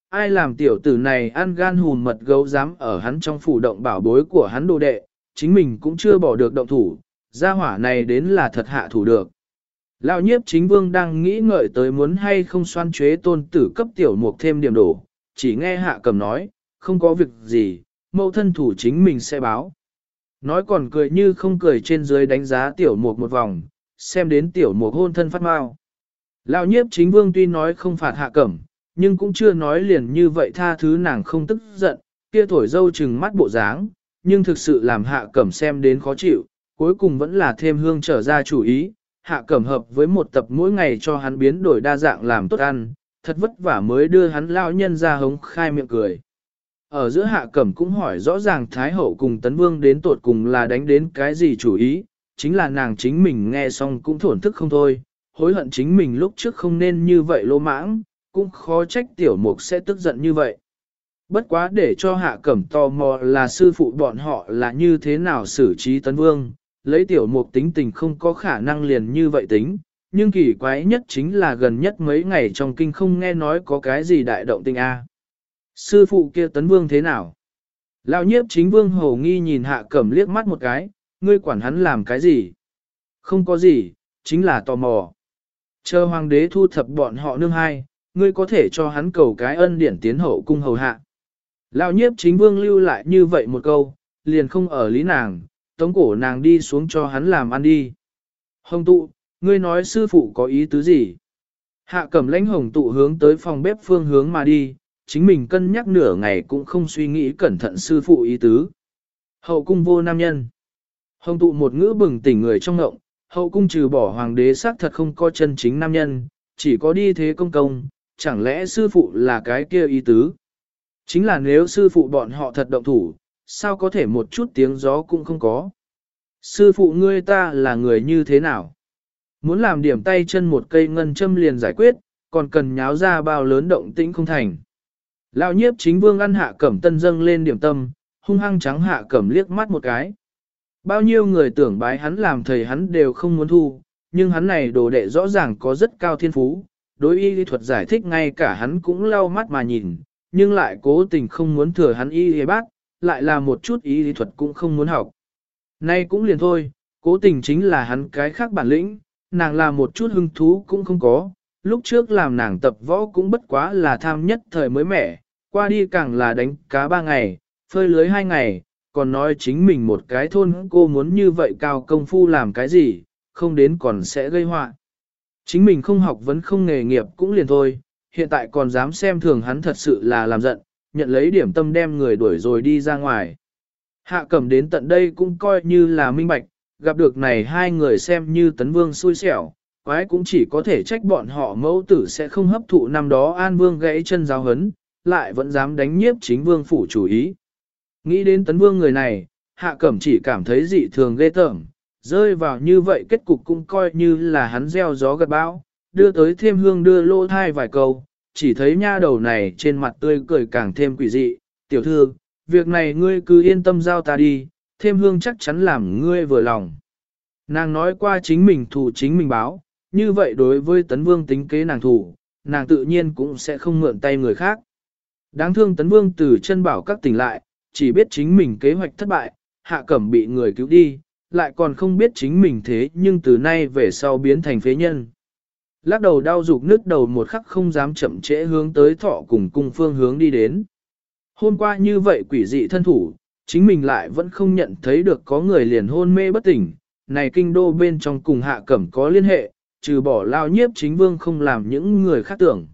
Ai làm tiểu tử này ăn gan hùn mật gấu dám ở hắn trong phủ động bảo bối của hắn đồ đệ, chính mình cũng chưa bỏ được động thủ, gia hỏa này đến là thật hạ thủ được. Lão nhiếp chính vương đang nghĩ ngợi tới muốn hay không xoan chế tôn tử cấp tiểu mục thêm điểm đổ, chỉ nghe hạ cầm nói, không có việc gì, mẫu thân thủ chính mình sẽ báo. Nói còn cười như không cười trên dưới đánh giá tiểu mục một vòng, xem đến tiểu mục hôn thân phát mau. Lão nhiếp chính vương tuy nói không phạt hạ cẩm, nhưng cũng chưa nói liền như vậy tha thứ nàng không tức giận, kia thổi dâu chừng mắt bộ dáng, nhưng thực sự làm hạ cẩm xem đến khó chịu, cuối cùng vẫn là thêm hương trở ra chủ ý, hạ cẩm hợp với một tập mỗi ngày cho hắn biến đổi đa dạng làm tốt ăn, thật vất vả mới đưa hắn lao nhân ra hống khai miệng cười. Ở giữa hạ cẩm cũng hỏi rõ ràng Thái Hậu cùng Tấn Vương đến tột cùng là đánh đến cái gì chủ ý, chính là nàng chính mình nghe xong cũng thổn thức không thôi, hối hận chính mình lúc trước không nên như vậy lô mãng, cũng khó trách tiểu mục sẽ tức giận như vậy. Bất quá để cho hạ cẩm tò mò là sư phụ bọn họ là như thế nào xử trí Tấn Vương, lấy tiểu mục tính tình không có khả năng liền như vậy tính, nhưng kỳ quái nhất chính là gần nhất mấy ngày trong kinh không nghe nói có cái gì đại động tình a. Sư phụ kia tấn vương thế nào? Lão nhiếp chính vương hầu nghi nhìn hạ cẩm liếc mắt một cái, ngươi quản hắn làm cái gì? Không có gì, chính là tò mò. Chờ hoàng đế thu thập bọn họ nương hai, ngươi có thể cho hắn cầu cái ân điển tiến hậu cung hầu hạ. Lão nhiếp chính vương lưu lại như vậy một câu, liền không ở lý nàng, tống cổ nàng đi xuống cho hắn làm ăn đi. Hồng tụ, Ngươi nói sư phụ có ý tứ gì? Hạ cẩm lãnh hồng tụ hướng tới phòng bếp phương hướng mà đi, chính mình cân nhắc nửa ngày cũng không suy nghĩ cẩn thận sư phụ ý tứ. Hậu cung vô nam nhân. Hồng tụ một ngữ bừng tỉnh người trong ngộng, hậu cung trừ bỏ hoàng đế xác thật không có chân chính nam nhân, chỉ có đi thế công công, chẳng lẽ sư phụ là cái kia ý tứ. Chính là nếu sư phụ bọn họ thật động thủ, sao có thể một chút tiếng gió cũng không có. Sư phụ ngươi ta là người như thế nào? Muốn làm điểm tay chân một cây ngân châm liền giải quyết, còn cần nháo ra bao lớn động tĩnh không thành. Lão nhiếp chính vương ăn hạ cẩm tân dâng lên điểm tâm, hung hăng trắng hạ cẩm liếc mắt một cái. Bao nhiêu người tưởng bái hắn làm thầy hắn đều không muốn thu, nhưng hắn này đồ đệ rõ ràng có rất cao thiên phú, đối y lý thuật giải thích ngay cả hắn cũng lau mắt mà nhìn, nhưng lại cố tình không muốn thừa hắn y lý bác, lại là một chút ý lý thuật cũng không muốn học. Nay cũng liền thôi, cố tình chính là hắn cái khác bản lĩnh, nàng là một chút hứng thú cũng không có, lúc trước làm nàng tập võ cũng bất quá là tham nhất thời mới mẻ, qua đi càng là đánh cá ba ngày, phơi lưới hai ngày, còn nói chính mình một cái thôn cô muốn như vậy cao công phu làm cái gì, không đến còn sẽ gây họa. Chính mình không học vẫn không nghề nghiệp cũng liền thôi, hiện tại còn dám xem thường hắn thật sự là làm giận, nhận lấy điểm tâm đem người đuổi rồi đi ra ngoài. Hạ cẩm đến tận đây cũng coi như là minh bạch, gặp được này hai người xem như tấn vương xui xẻo, quái cũng chỉ có thể trách bọn họ mẫu tử sẽ không hấp thụ năm đó an vương gãy chân giáo hấn, lại vẫn dám đánh nhiếp chính vương phủ chủ ý. Nghĩ đến tấn vương người này, hạ cẩm chỉ cảm thấy dị thường ghê tởm, rơi vào như vậy kết cục cũng coi như là hắn gieo gió gật bão, đưa tới thêm hương đưa lô thai vài câu, chỉ thấy nha đầu này trên mặt tươi cười càng thêm quỷ dị, tiểu thư, việc này ngươi cứ yên tâm giao ta đi, thêm hương chắc chắn làm ngươi vừa lòng. Nàng nói qua chính mình thủ chính mình báo, như vậy đối với tấn vương tính kế nàng thủ, nàng tự nhiên cũng sẽ không mượn tay người khác. Đáng thương tấn vương từ chân bảo các tỉnh lại, chỉ biết chính mình kế hoạch thất bại, hạ cẩm bị người cứu đi, lại còn không biết chính mình thế nhưng từ nay về sau biến thành phế nhân. Lắc đầu đau dục nứt đầu một khắc không dám chậm trễ hướng tới thọ cùng cung phương hướng đi đến. Hôm qua như vậy quỷ dị thân thủ, chính mình lại vẫn không nhận thấy được có người liền hôn mê bất tỉnh, này kinh đô bên trong cùng hạ cẩm có liên hệ, trừ bỏ lao nhiếp chính vương không làm những người khác tưởng.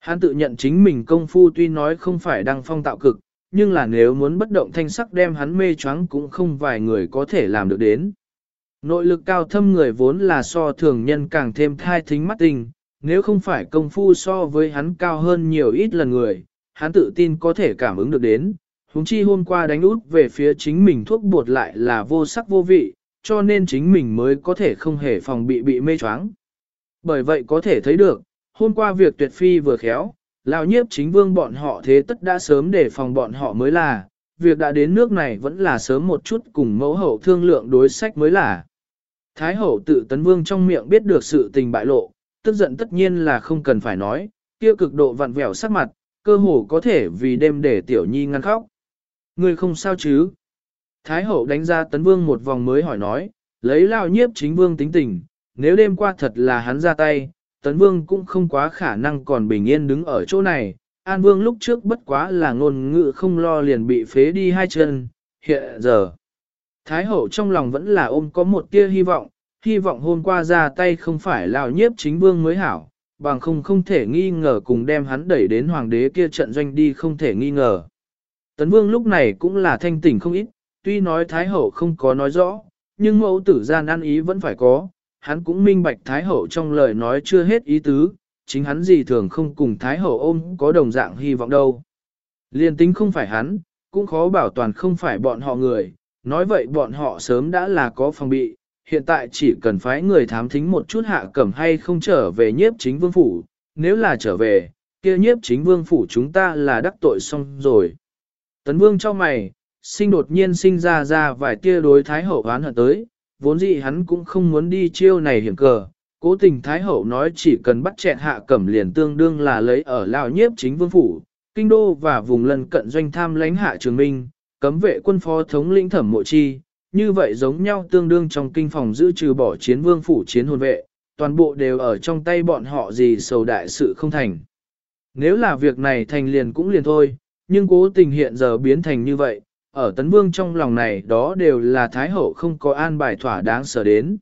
Hắn tự nhận chính mình công phu tuy nói không phải đăng phong tạo cực, nhưng là nếu muốn bất động thanh sắc đem hắn mê choáng cũng không vài người có thể làm được đến. Nội lực cao thâm người vốn là so thường nhân càng thêm thai thính mắt tình, nếu không phải công phu so với hắn cao hơn nhiều ít lần người, hắn tự tin có thể cảm ứng được đến. Húng chi hôm qua đánh út về phía chính mình thuốc bột lại là vô sắc vô vị, cho nên chính mình mới có thể không hề phòng bị bị mê choáng. Bởi vậy có thể thấy được, hôm qua việc tuyệt phi vừa khéo, lão nhiếp chính vương bọn họ thế tất đã sớm để phòng bọn họ mới là, việc đã đến nước này vẫn là sớm một chút cùng mẫu hậu thương lượng đối sách mới là. Thái hậu tự tấn vương trong miệng biết được sự tình bại lộ, tức giận tất nhiên là không cần phải nói, kia cực độ vặn vẹo sắc mặt, cơ hồ có thể vì đêm để tiểu nhi ngăn khóc. Người không sao chứ? Thái hậu đánh ra tấn vương một vòng mới hỏi nói, lấy lao nhiếp chính vương tính tình, nếu đêm qua thật là hắn ra tay, tấn vương cũng không quá khả năng còn bình yên đứng ở chỗ này. An vương lúc trước bất quá là ngôn ngữ không lo liền bị phế đi hai chân, hiện giờ. Thái hậu trong lòng vẫn là ôm có một tia hy vọng, hy vọng hôm qua ra tay không phải lão nhiếp chính vương mới hảo, bằng không không thể nghi ngờ cùng đem hắn đẩy đến hoàng đế kia trận doanh đi không thể nghi ngờ. Tấn vương lúc này cũng là thanh tỉnh không ít, tuy nói Thái hậu không có nói rõ, nhưng mẫu tử gian ăn ý vẫn phải có, hắn cũng minh bạch Thái hậu trong lời nói chưa hết ý tứ, chính hắn gì thường không cùng Thái hậu ôm có đồng dạng hy vọng đâu. Liên tính không phải hắn, cũng khó bảo toàn không phải bọn họ người, nói vậy bọn họ sớm đã là có phòng bị, hiện tại chỉ cần phái người thám thính một chút hạ cẩm hay không trở về nhiếp chính vương phủ, nếu là trở về, kia nhiếp chính vương phủ chúng ta là đắc tội xong rồi. Tấn vương cho mày, sinh đột nhiên sinh ra ra vài tia đối thái hậu oán hận tới, vốn dĩ hắn cũng không muốn đi chiêu này hiểm cờ, cố tình thái hậu nói chỉ cần bắt chẹn hạ cẩm liền tương đương là lấy ở lao nhiếp chính vương phủ, kinh đô và vùng lân cận doanh tham lãnh hạ trường minh, cấm vệ quân phó thống lĩnh thẩm mộ chi, như vậy giống nhau tương đương trong kinh phòng giữ trừ bỏ chiến vương phủ chiến hồn vệ, toàn bộ đều ở trong tay bọn họ gì sầu đại sự không thành. Nếu là việc này thành liền cũng liền thôi, nhưng cố tình hiện giờ biến thành như vậy, ở tấn vương trong lòng này đó đều là thái hậu không có an bài thỏa đáng sở đến.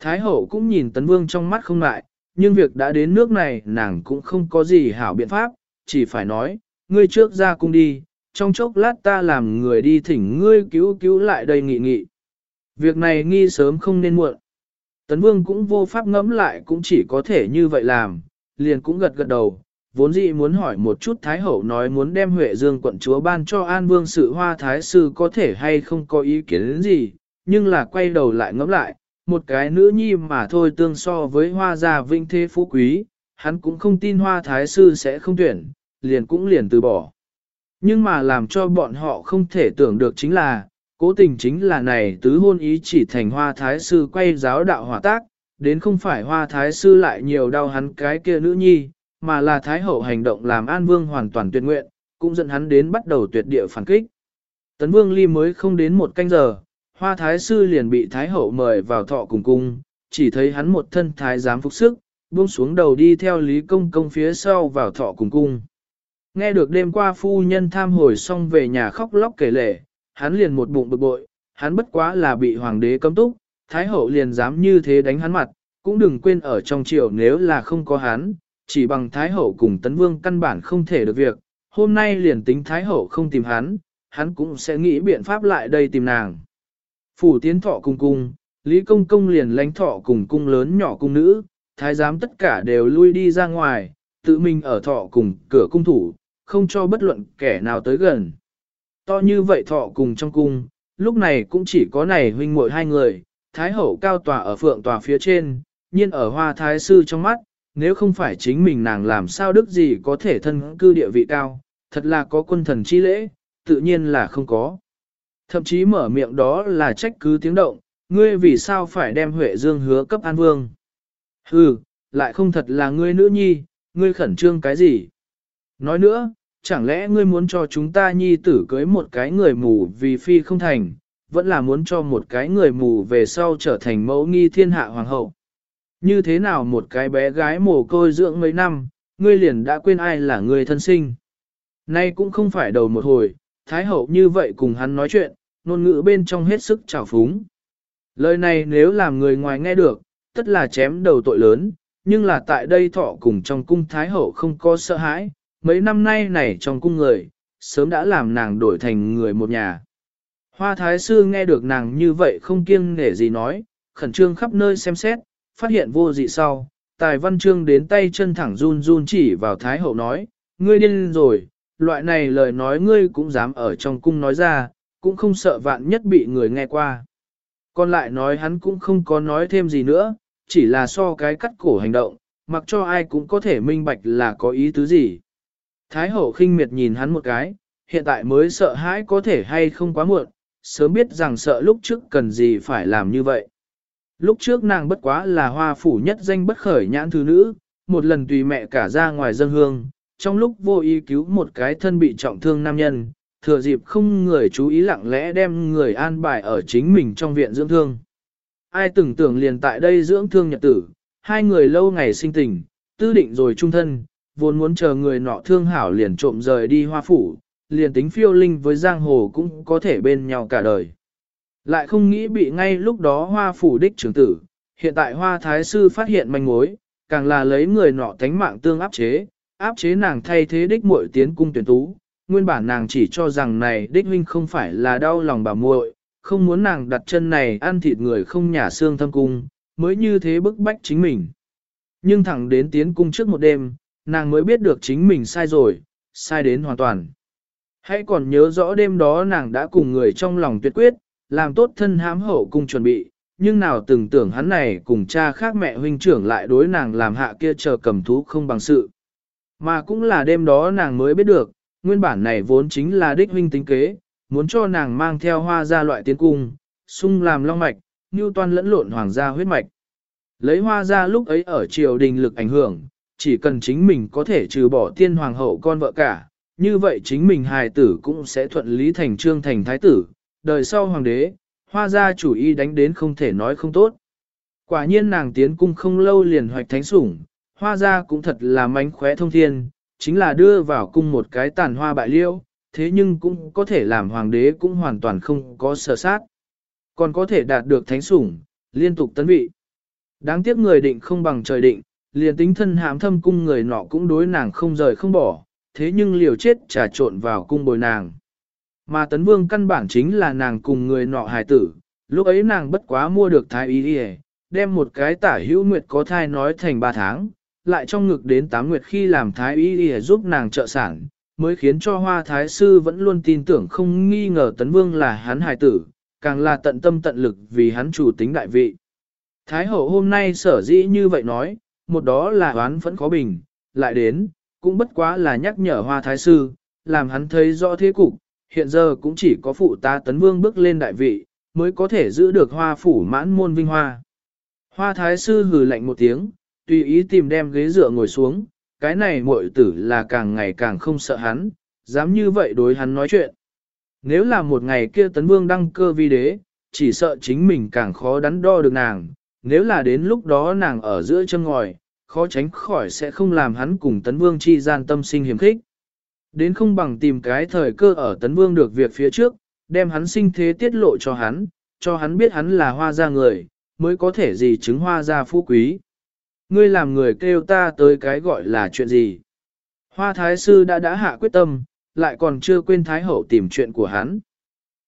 Thái hậu cũng nhìn tấn vương trong mắt không lại, nhưng việc đã đến nước này nàng cũng không có gì hảo biện pháp, chỉ phải nói, ngươi trước ra cung đi, trong chốc lát ta làm người đi thỉnh ngươi cứu cứu lại đây nghị nghị. Việc này nghi sớm không nên muộn. Tấn Vương cũng vô pháp ngẫm lại cũng chỉ có thể như vậy làm, liền cũng gật gật đầu, vốn dĩ muốn hỏi một chút Thái Hậu nói muốn đem Huệ Dương quận chúa ban cho An Vương sự hoa Thái Sư có thể hay không có ý kiến gì, nhưng là quay đầu lại ngẫm lại, một cái nữ nhi mà thôi tương so với hoa gia vinh thế phú quý, hắn cũng không tin hoa Thái Sư sẽ không tuyển, liền cũng liền từ bỏ. Nhưng mà làm cho bọn họ không thể tưởng được chính là, cố tình chính là này tứ hôn ý chỉ thành hoa thái sư quay giáo đạo hòa tác, đến không phải hoa thái sư lại nhiều đau hắn cái kia nữ nhi, mà là thái hậu hành động làm an vương hoàn toàn tuyệt nguyện, cũng dẫn hắn đến bắt đầu tuyệt địa phản kích. Tấn vương ly mới không đến một canh giờ, hoa thái sư liền bị thái hậu mời vào thọ cùng cung, chỉ thấy hắn một thân thái giám phục sức, buông xuống đầu đi theo lý công công phía sau vào thọ cùng cung. Nghe được đêm qua phu nhân tham hồi xong về nhà khóc lóc kể lể, hắn liền một bụng bực bội, hắn bất quá là bị hoàng đế cấm túc, thái hậu liền dám như thế đánh hắn mặt, cũng đừng quên ở trong triều nếu là không có hắn, chỉ bằng thái hậu cùng tấn vương căn bản không thể được việc, hôm nay liền tính thái hậu không tìm hắn, hắn cũng sẽ nghĩ biện pháp lại đây tìm nàng. Phủ tiến thọ cùng cung, Lý Công Công liền lánh thọ cùng cung lớn nhỏ cung nữ, thái giám tất cả đều lui đi ra ngoài, tự mình ở thọ cùng cửa cung thủ, không cho bất luận kẻ nào tới gần. To như vậy thọ cùng trong cung, lúc này cũng chỉ có này huynh muội hai người, thái hậu cao tòa ở phượng tòa phía trên, nhiên ở hoa thái sư trong mắt, nếu không phải chính mình nàng làm sao đức gì có thể thân cư địa vị cao, thật là có quân thần chi lễ, tự nhiên là không có. Thậm chí mở miệng đó là trách cứ tiếng động, ngươi vì sao phải đem Huệ Dương hứa cấp An Vương. Hừ, lại không thật là ngươi nữ nhi, ngươi khẩn trương cái gì. Nói nữa, chẳng lẽ ngươi muốn cho chúng ta nhi tử cưới một cái người mù vì phi không thành, vẫn là muốn cho một cái người mù về sau trở thành mẫu nghi thiên hạ hoàng hậu. Như thế nào một cái bé gái mồ côi dưỡng mấy năm, ngươi liền đã quên ai là người thân sinh. Nay cũng không phải đầu một hồi, Thái hậu như vậy cùng hắn nói chuyện, ngôn ngữ bên trong hết sức trào phúng. Lời này nếu làm người ngoài nghe được, tất là chém đầu tội lớn, nhưng là tại đây thọ cùng trong cung Thái hậu không có sợ hãi, mấy năm nay này trong cung người, sớm đã làm nàng đổi thành người một nhà. Hoa thái sư nghe được nàng như vậy không kiêng nể gì nói, khẩn trương khắp nơi xem xét, phát hiện vô dị sau, tài văn chương đến tay chân thẳng run run chỉ vào thái hậu nói, ngươi điên rồi, loại này lời nói ngươi cũng dám ở trong cung nói ra, cũng không sợ vạn nhất bị người nghe qua. Còn lại nói hắn cũng không có nói thêm gì nữa, chỉ là so cái cắt cổ hành động, mặc cho ai cũng có thể minh bạch là có ý tứ gì. Thái hậu khinh miệt nhìn hắn một cái, hiện tại mới sợ hãi có thể hay không quá muộn, sớm biết rằng sợ lúc trước cần gì phải làm như vậy. Lúc trước nàng bất quá là hoa phủ nhất danh bất khởi nhãn thứ nữ, một lần tùy mẹ cả ra ngoài dân hương, trong lúc vô ý cứu một cái thân bị trọng thương nam nhân, thừa dịp không người chú ý lặng lẽ đem người an bài ở chính mình trong viện dưỡng thương. Ai tưởng tưởng liền tại đây dưỡng thương nhật tử, hai người lâu ngày sinh tình, tư định rồi trung thân, vốn muốn chờ người nọ thương hảo liền trộm rời đi hoa phủ, liền tính phiêu linh với giang hồ cũng có thể bên nhau cả đời. Lại không nghĩ bị ngay lúc đó hoa phủ đích trưởng tử, hiện tại hoa thái sư phát hiện manh mối, càng là lấy người nọ tánh mạng tương áp chế, áp chế nàng thay thế đích muội tiến cung tuyển tú. Nguyên bản nàng chỉ cho rằng này đích huynh không phải là đau lòng bà muội, không muốn nàng đặt chân này ăn thịt người không nhả xương thâm cung, mới như thế bức bách chính mình. Nhưng thẳng đến tiến cung trước một đêm, nàng mới biết được chính mình sai rồi, sai đến hoàn toàn. Hãy còn nhớ rõ đêm đó nàng đã cùng người trong lòng tuyệt quyết, làm tốt thân hám hậu cung chuẩn bị, nhưng nào từng tưởng hắn này cùng cha khác mẹ huynh trưởng lại đối nàng làm hạ kia chờ cầm thú không bằng sự. Mà cũng là đêm đó nàng mới biết được, nguyên bản này vốn chính là đích huynh tính kế, muốn cho nàng mang theo hoa ra loại tiến cung, sung làm long mạch, như toan lẫn lộn hoàng gia huyết mạch. Lấy hoa ra lúc ấy ở triều đình lực ảnh hưởng, chỉ cần chính mình có thể trừ bỏ tiên hoàng hậu con vợ cả, như vậy chính mình hài tử cũng sẽ thuận lý thành trương thành thái tử, đời sau hoàng đế, hoa gia chủ y đánh đến không thể nói không tốt. Quả nhiên nàng tiến cung không lâu liền hoạch thánh sủng, hoa gia cũng thật là mánh khóe thông thiên, chính là đưa vào cung một cái tàn hoa bại liêu, thế nhưng cũng có thể làm hoàng đế cũng hoàn toàn không có sở sát. Còn có thể đạt được thánh sủng, liên tục tấn vị. Đáng tiếc người định không bằng trời định, liền tính thân hãm thâm cung người nọ cũng đối nàng không rời không bỏ, thế nhưng liều chết trà trộn vào cung bồi nàng. Mà tấn vương căn bản chính là nàng cùng người nọ hài tử, lúc ấy nàng bất quá mua được thái y đi đem một cái tả hữu nguyệt có thai nói thành ba tháng, lại trong ngực đến tám nguyệt khi làm thái y đi giúp nàng trợ sản, mới khiến cho hoa thái sư vẫn luôn tin tưởng không nghi ngờ tấn vương là hắn hài tử, càng là tận tâm tận lực vì hắn chủ tính đại vị. Thái hậu hôm nay sở dĩ như vậy nói, một đó là oán vẫn khó bình, lại đến, cũng bất quá là nhắc nhở hoa thái sư, làm hắn thấy rõ thế cục, hiện giờ cũng chỉ có phụ ta tấn vương bước lên đại vị, mới có thể giữ được hoa phủ mãn môn vinh hoa. Hoa thái sư hừ lạnh một tiếng, tùy ý tìm đem ghế dựa ngồi xuống, cái này muội tử là càng ngày càng không sợ hắn, dám như vậy đối hắn nói chuyện. Nếu là một ngày kia tấn vương đăng cơ vi đế, chỉ sợ chính mình càng khó đắn đo được nàng, nếu là đến lúc đó nàng ở giữa chân ngòi, khó tránh khỏi sẽ không làm hắn cùng tấn vương chi gian tâm sinh hiểm khích. Đến không bằng tìm cái thời cơ ở tấn vương được việc phía trước, đem hắn sinh thế tiết lộ cho hắn, cho hắn biết hắn là hoa gia người, mới có thể gì chứng hoa gia phú quý. Ngươi làm người kêu ta tới cái gọi là chuyện gì? Hoa thái sư đã đã hạ quyết tâm, lại còn chưa quên thái hậu tìm chuyện của hắn.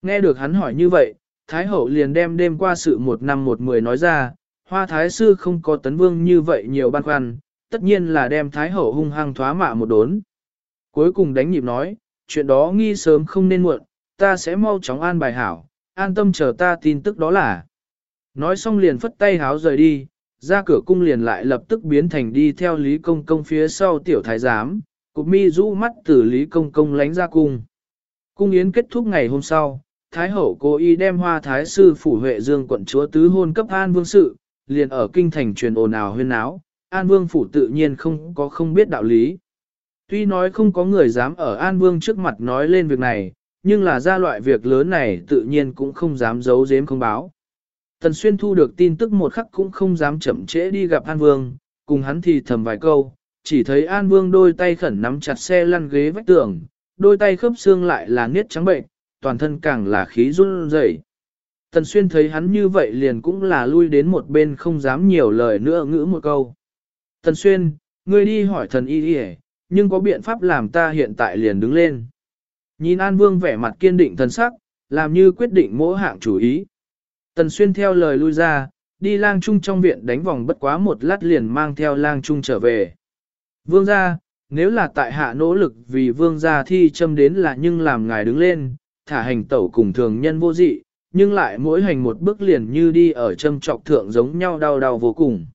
Nghe được hắn hỏi như vậy, thái hậu liền đem đêm qua sự một năm một mười nói ra, hoa thái sư không có tấn vương như vậy nhiều băn khoăn, tất nhiên là đem thái hậu hung hăng thoá mạ một đốn. Cuối cùng đánh nhịp nói, chuyện đó nghi sớm không nên muộn, ta sẽ mau chóng an bài hảo, an tâm chờ ta tin tức đó là. Nói xong liền phất tay háo rời đi, ra cửa cung liền lại lập tức biến thành đi theo Lý Công Công phía sau tiểu thái giám, cục mi rũ mắt từ Lý Công Công lánh ra cung. Cung yến kết thúc ngày hôm sau, Thái hậu cố ý đem hoa thái sư phủ Huệ Dương quận chúa tứ hôn cấp an vương sự, liền ở kinh thành truyền ồn ào huyên náo, an vương phủ tự nhiên không có không biết đạo lý. Tuy nói không có người dám ở an vương trước mặt nói lên việc này, nhưng là ra loại việc lớn này tự nhiên cũng không dám giấu giếm không báo. Tần Xuyên thu được tin tức một khắc cũng không dám chậm trễ đi gặp An Vương, cùng hắn thì thầm vài câu, chỉ thấy An Vương đôi tay khẩn nắm chặt xe lăn ghế vách tường, đôi tay khớp xương lại là niết trắng bệnh, toàn thân càng là khí run rẩy. Tần Xuyên thấy hắn như vậy liền cũng là lui đến một bên không dám nhiều lời nữa ngữ một câu. Tần Xuyên, ngươi đi hỏi thần y đi nhưng có biện pháp làm ta hiện tại liền đứng lên. Nhìn An Vương vẻ mặt kiên định thần sắc, làm như quyết định mỗi hạng chủ ý. Tần Xuyên theo lời lui ra, đi lang trung trong viện đánh vòng bất quá một lát liền mang theo lang trung trở về. Vương gia, nếu là tại hạ nỗ lực vì vương gia thi châm đến là nhưng làm ngài đứng lên, thả hành tẩu cùng thường nhân vô dị, nhưng lại mỗi hành một bước liền như đi ở châm trọc thượng giống nhau đau đau vô cùng.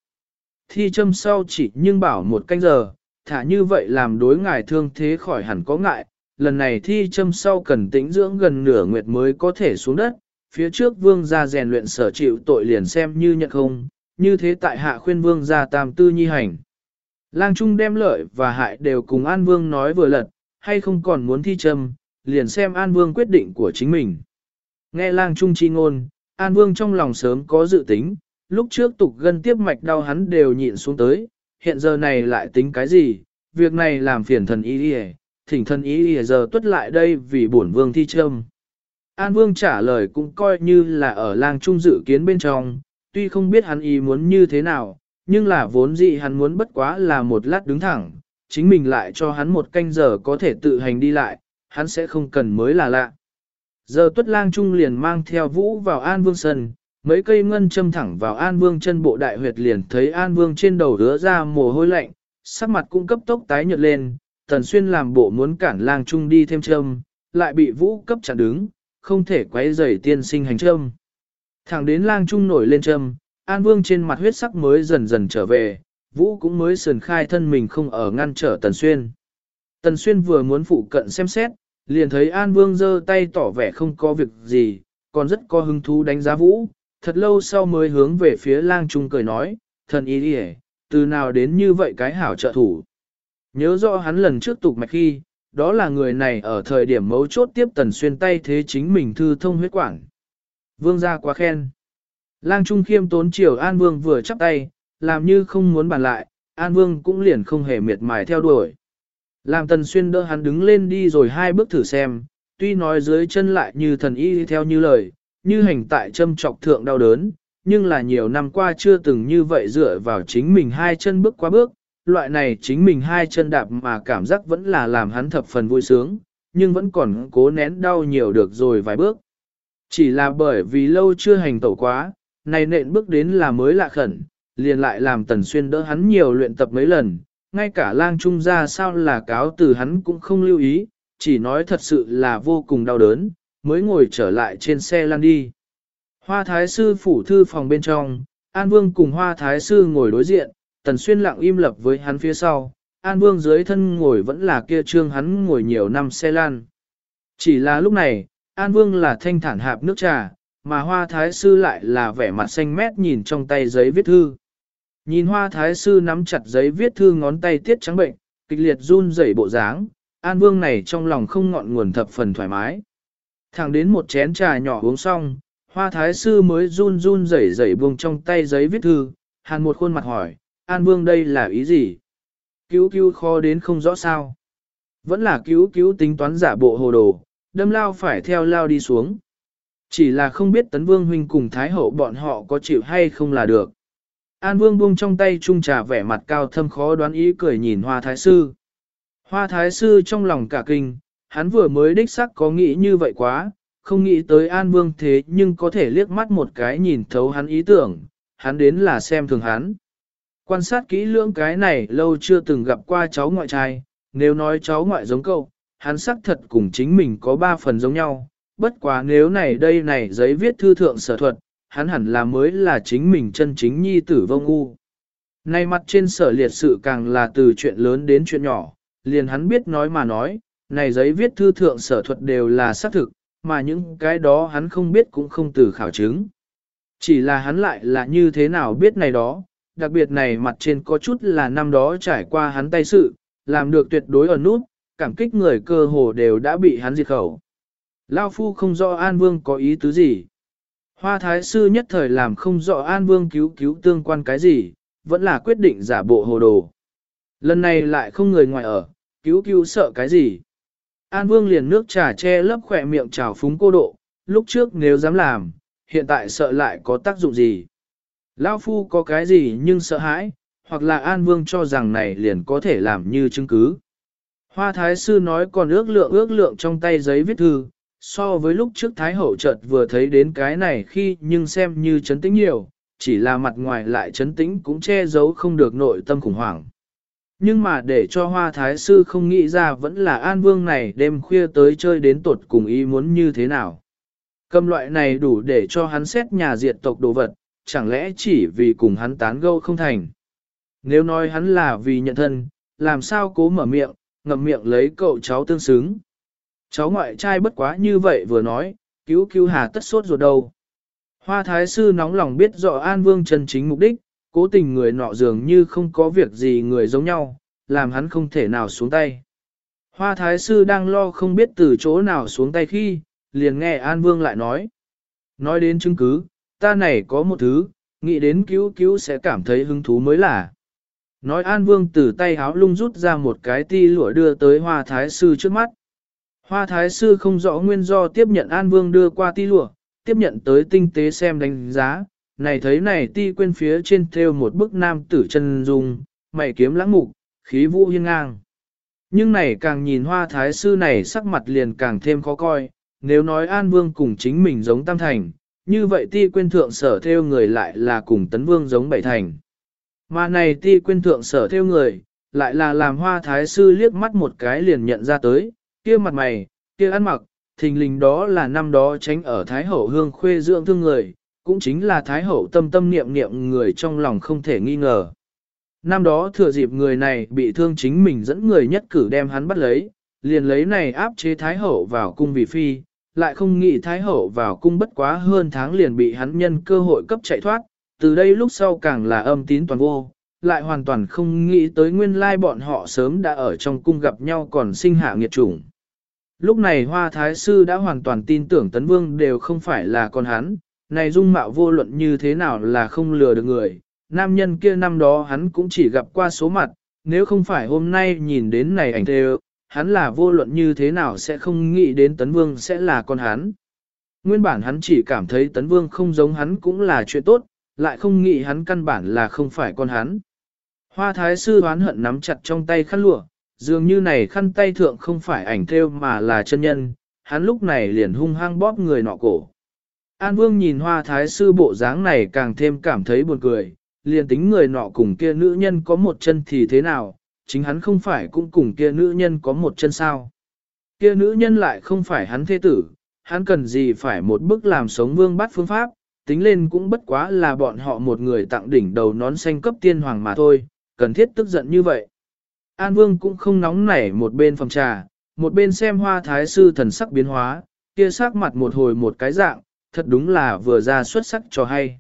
Thi châm sau chỉ nhưng bảo một canh giờ, thả như vậy làm đối ngài thương thế khỏi hẳn có ngại, lần này thi châm sau cần tĩnh dưỡng gần nửa nguyệt mới có thể xuống đất, phía trước vương gia rèn luyện sở chịu tội liền xem như nhận không, như thế tại hạ khuyên vương gia tam tư nhi hành. Lang Trung đem lợi và hại đều cùng An Vương nói vừa lật, hay không còn muốn thi châm, liền xem An Vương quyết định của chính mình. Nghe Lang Trung chi ngôn, An Vương trong lòng sớm có dự tính, lúc trước tục gân tiếp mạch đau hắn đều nhịn xuống tới, hiện giờ này lại tính cái gì, việc này làm phiền thần ý đi thỉnh thần ý đi giờ tuất lại đây vì bổn vương thi châm. An Vương trả lời cũng coi như là ở lang trung dự kiến bên trong, tuy không biết hắn ý muốn như thế nào, nhưng là vốn dĩ hắn muốn bất quá là một lát đứng thẳng, chính mình lại cho hắn một canh giờ có thể tự hành đi lại, hắn sẽ không cần mới là lạ. Giờ tuất lang trung liền mang theo vũ vào An Vương sân, mấy cây ngân châm thẳng vào An Vương chân bộ đại huyệt liền thấy An Vương trên đầu rứa ra mồ hôi lạnh, sắc mặt cũng cấp tốc tái nhợt lên, Tần Xuyên làm bộ muốn cản lang trung đi thêm châm, lại bị vũ cấp chặn đứng, không thể quấy rầy tiên sinh hành châm. Thẳng đến lang trung nổi lên châm, An Vương trên mặt huyết sắc mới dần dần trở về, Vũ cũng mới sườn khai thân mình không ở ngăn trở Tần Xuyên. Tần Xuyên vừa muốn phụ cận xem xét, liền thấy An Vương giơ tay tỏ vẻ không có việc gì, còn rất có hứng thú đánh giá Vũ, thật lâu sau mới hướng về phía lang trung cười nói, thần ý đi từ nào đến như vậy cái hảo trợ thủ. Nhớ rõ hắn lần trước tục mạch khi, đó là người này ở thời điểm mấu chốt tiếp tần xuyên tay thế chính mình thư thông huyết quản. Vương gia quá khen. Lang Trung khiêm tốn chiều An Vương vừa chắp tay, làm như không muốn bàn lại, An Vương cũng liền không hề miệt mài theo đuổi. Làm tần xuyên đỡ hắn đứng lên đi rồi hai bước thử xem, tuy nói dưới chân lại như thần y theo như lời, như hành tại châm trọc thượng đau đớn, nhưng là nhiều năm qua chưa từng như vậy dựa vào chính mình hai chân bước qua bước, loại này chính mình hai chân đạp mà cảm giác vẫn là làm hắn thập phần vui sướng, nhưng vẫn còn cố nén đau nhiều được rồi vài bước. Chỉ là bởi vì lâu chưa hành tẩu quá, này nện bước đến là mới lạ khẩn, liền lại làm tần xuyên đỡ hắn nhiều luyện tập mấy lần, ngay cả lang trung ra sao là cáo từ hắn cũng không lưu ý, chỉ nói thật sự là vô cùng đau đớn, mới ngồi trở lại trên xe lăn đi. Hoa thái sư phủ thư phòng bên trong, An Vương cùng hoa thái sư ngồi đối diện, tần xuyên lặng im lập với hắn phía sau, An Vương dưới thân ngồi vẫn là kia trương hắn ngồi nhiều năm xe lan. Chỉ là lúc này, An Vương là thanh thản hạp nước trà, mà hoa thái sư lại là vẻ mặt xanh mét nhìn trong tay giấy viết thư. Nhìn hoa thái sư nắm chặt giấy viết thư ngón tay tiết trắng bệnh, kịch liệt run rẩy bộ dáng, An Vương này trong lòng không ngọn nguồn thập phần thoải mái. Thẳng đến một chén trà nhỏ uống xong, hoa thái sư mới run run rẩy rẩy buông trong tay giấy viết thư, hàn một khuôn mặt hỏi, An Vương đây là ý gì? Cứu cứu khó đến không rõ sao. Vẫn là cứu cứu tính toán giả bộ hồ đồ, đâm lao phải theo lao đi xuống. Chỉ là không biết tấn vương huynh cùng thái hậu bọn họ có chịu hay không là được. An vương buông trong tay trung trà vẻ mặt cao thâm khó đoán ý cười nhìn hoa thái sư. Hoa thái sư trong lòng cả kinh, hắn vừa mới đích sắc có nghĩ như vậy quá, không nghĩ tới an vương thế nhưng có thể liếc mắt một cái nhìn thấu hắn ý tưởng, hắn đến là xem thường hắn. Quan sát kỹ lưỡng cái này lâu chưa từng gặp qua cháu ngoại trai, nếu nói cháu ngoại giống cậu, hắn xác thật cùng chính mình có ba phần giống nhau, bất quá nếu này đây này giấy viết thư thượng sở thuật, hắn hẳn là mới là chính mình chân chính nhi tử vô ngu. Nay mặt trên sở liệt sự càng là từ chuyện lớn đến chuyện nhỏ, liền hắn biết nói mà nói, này giấy viết thư thượng sở thuật đều là xác thực, mà những cái đó hắn không biết cũng không từ khảo chứng. Chỉ là hắn lại là như thế nào biết này đó, đặc biệt này mặt trên có chút là năm đó trải qua hắn tay sự, làm được tuyệt đối ở nút, cảm kích người cơ hồ đều đã bị hắn diệt khẩu. Lao Phu không rõ An Vương có ý tứ gì. Hoa Thái Sư nhất thời làm không rõ An Vương cứu cứu tương quan cái gì, vẫn là quyết định giả bộ hồ đồ. Lần này lại không người ngoài ở, cứu cứu sợ cái gì. An Vương liền nước trà che lấp khỏe miệng trào phúng cô độ, lúc trước nếu dám làm, hiện tại sợ lại có tác dụng gì. Lao Phu có cái gì nhưng sợ hãi, hoặc là An Vương cho rằng này liền có thể làm như chứng cứ. Hoa Thái Sư nói còn ước lượng ước lượng trong tay giấy viết thư, so với lúc trước Thái Hậu chợt vừa thấy đến cái này khi nhưng xem như chấn tĩnh nhiều, chỉ là mặt ngoài lại chấn tĩnh cũng che giấu không được nội tâm khủng hoảng. Nhưng mà để cho Hoa Thái Sư không nghĩ ra vẫn là An Vương này đêm khuya tới chơi đến tột cùng ý muốn như thế nào. Cầm loại này đủ để cho hắn xét nhà diệt tộc đồ vật, chẳng lẽ chỉ vì cùng hắn tán gẫu không thành. Nếu nói hắn là vì nhận thân, làm sao cố mở miệng, ngậm miệng lấy cậu cháu tương xứng. Cháu ngoại trai bất quá như vậy vừa nói, cứu cứu hà tất sốt ruột đâu. Hoa thái sư nóng lòng biết rõ An Vương chân chính mục đích, cố tình người nọ dường như không có việc gì người giống nhau, làm hắn không thể nào xuống tay. Hoa thái sư đang lo không biết từ chỗ nào xuống tay khi, liền nghe An Vương lại nói. Nói đến chứng cứ, ta này có một thứ, nghĩ đến cứu cứu sẽ cảm thấy hứng thú mới lạ Nói An Vương từ tay háo lung rút ra một cái ti lụa đưa tới Hoa Thái Sư trước mắt. Hoa Thái Sư không rõ nguyên do tiếp nhận An Vương đưa qua ti lụa, tiếp nhận tới tinh tế xem đánh giá, này thấy này ti quên phía trên theo một bức nam tử chân dung, mày kiếm lãng mục, khí vũ hiên ngang. Nhưng này càng nhìn Hoa Thái Sư này sắc mặt liền càng thêm khó coi, nếu nói An Vương cùng chính mình giống Tam Thành, như vậy ti quên thượng sở theo người lại là cùng Tấn Vương giống Bảy Thành. Mà này ti quên thượng sở theo người, lại là làm hoa thái sư liếc mắt một cái liền nhận ra tới, kia mặt mày, kia ăn mặc, thình lình đó là năm đó tránh ở Thái Hậu hương khuê dưỡng thương người, cũng chính là Thái Hậu tâm tâm niệm niệm người trong lòng không thể nghi ngờ. Năm đó thừa dịp người này bị thương chính mình dẫn người nhất cử đem hắn bắt lấy, liền lấy này áp chế Thái Hậu vào cung vì phi, lại không nghĩ Thái Hậu vào cung bất quá hơn tháng liền bị hắn nhân cơ hội cấp chạy thoát, từ đây lúc sau càng là âm tín toàn vô, lại hoàn toàn không nghĩ tới nguyên lai bọn họ sớm đã ở trong cung gặp nhau còn sinh hạ nghiệt chủng. Lúc này Hoa Thái Sư đã hoàn toàn tin tưởng Tấn Vương đều không phải là con hắn, này dung mạo vô luận như thế nào là không lừa được người, nam nhân kia năm đó hắn cũng chỉ gặp qua số mặt, nếu không phải hôm nay nhìn đến này ảnh thề, hắn là vô luận như thế nào sẽ không nghĩ đến Tấn Vương sẽ là con hắn. Nguyên bản hắn chỉ cảm thấy Tấn Vương không giống hắn cũng là chuyện tốt, lại không nghĩ hắn căn bản là không phải con hắn. Hoa thái sư hoán hận nắm chặt trong tay khăn lụa, dường như này khăn tay thượng không phải ảnh theo mà là chân nhân, hắn lúc này liền hung hăng bóp người nọ cổ. An Vương nhìn hoa thái sư bộ dáng này càng thêm cảm thấy buồn cười, liền tính người nọ cùng kia nữ nhân có một chân thì thế nào, chính hắn không phải cũng cùng kia nữ nhân có một chân sao. Kia nữ nhân lại không phải hắn thế tử, hắn cần gì phải một bức làm sống vương bắt phương pháp, tính lên cũng bất quá là bọn họ một người tặng đỉnh đầu nón xanh cấp tiên hoàng mà thôi, cần thiết tức giận như vậy. An Vương cũng không nóng nảy một bên phòng trà, một bên xem hoa thái sư thần sắc biến hóa, kia sắc mặt một hồi một cái dạng, thật đúng là vừa ra xuất sắc cho hay.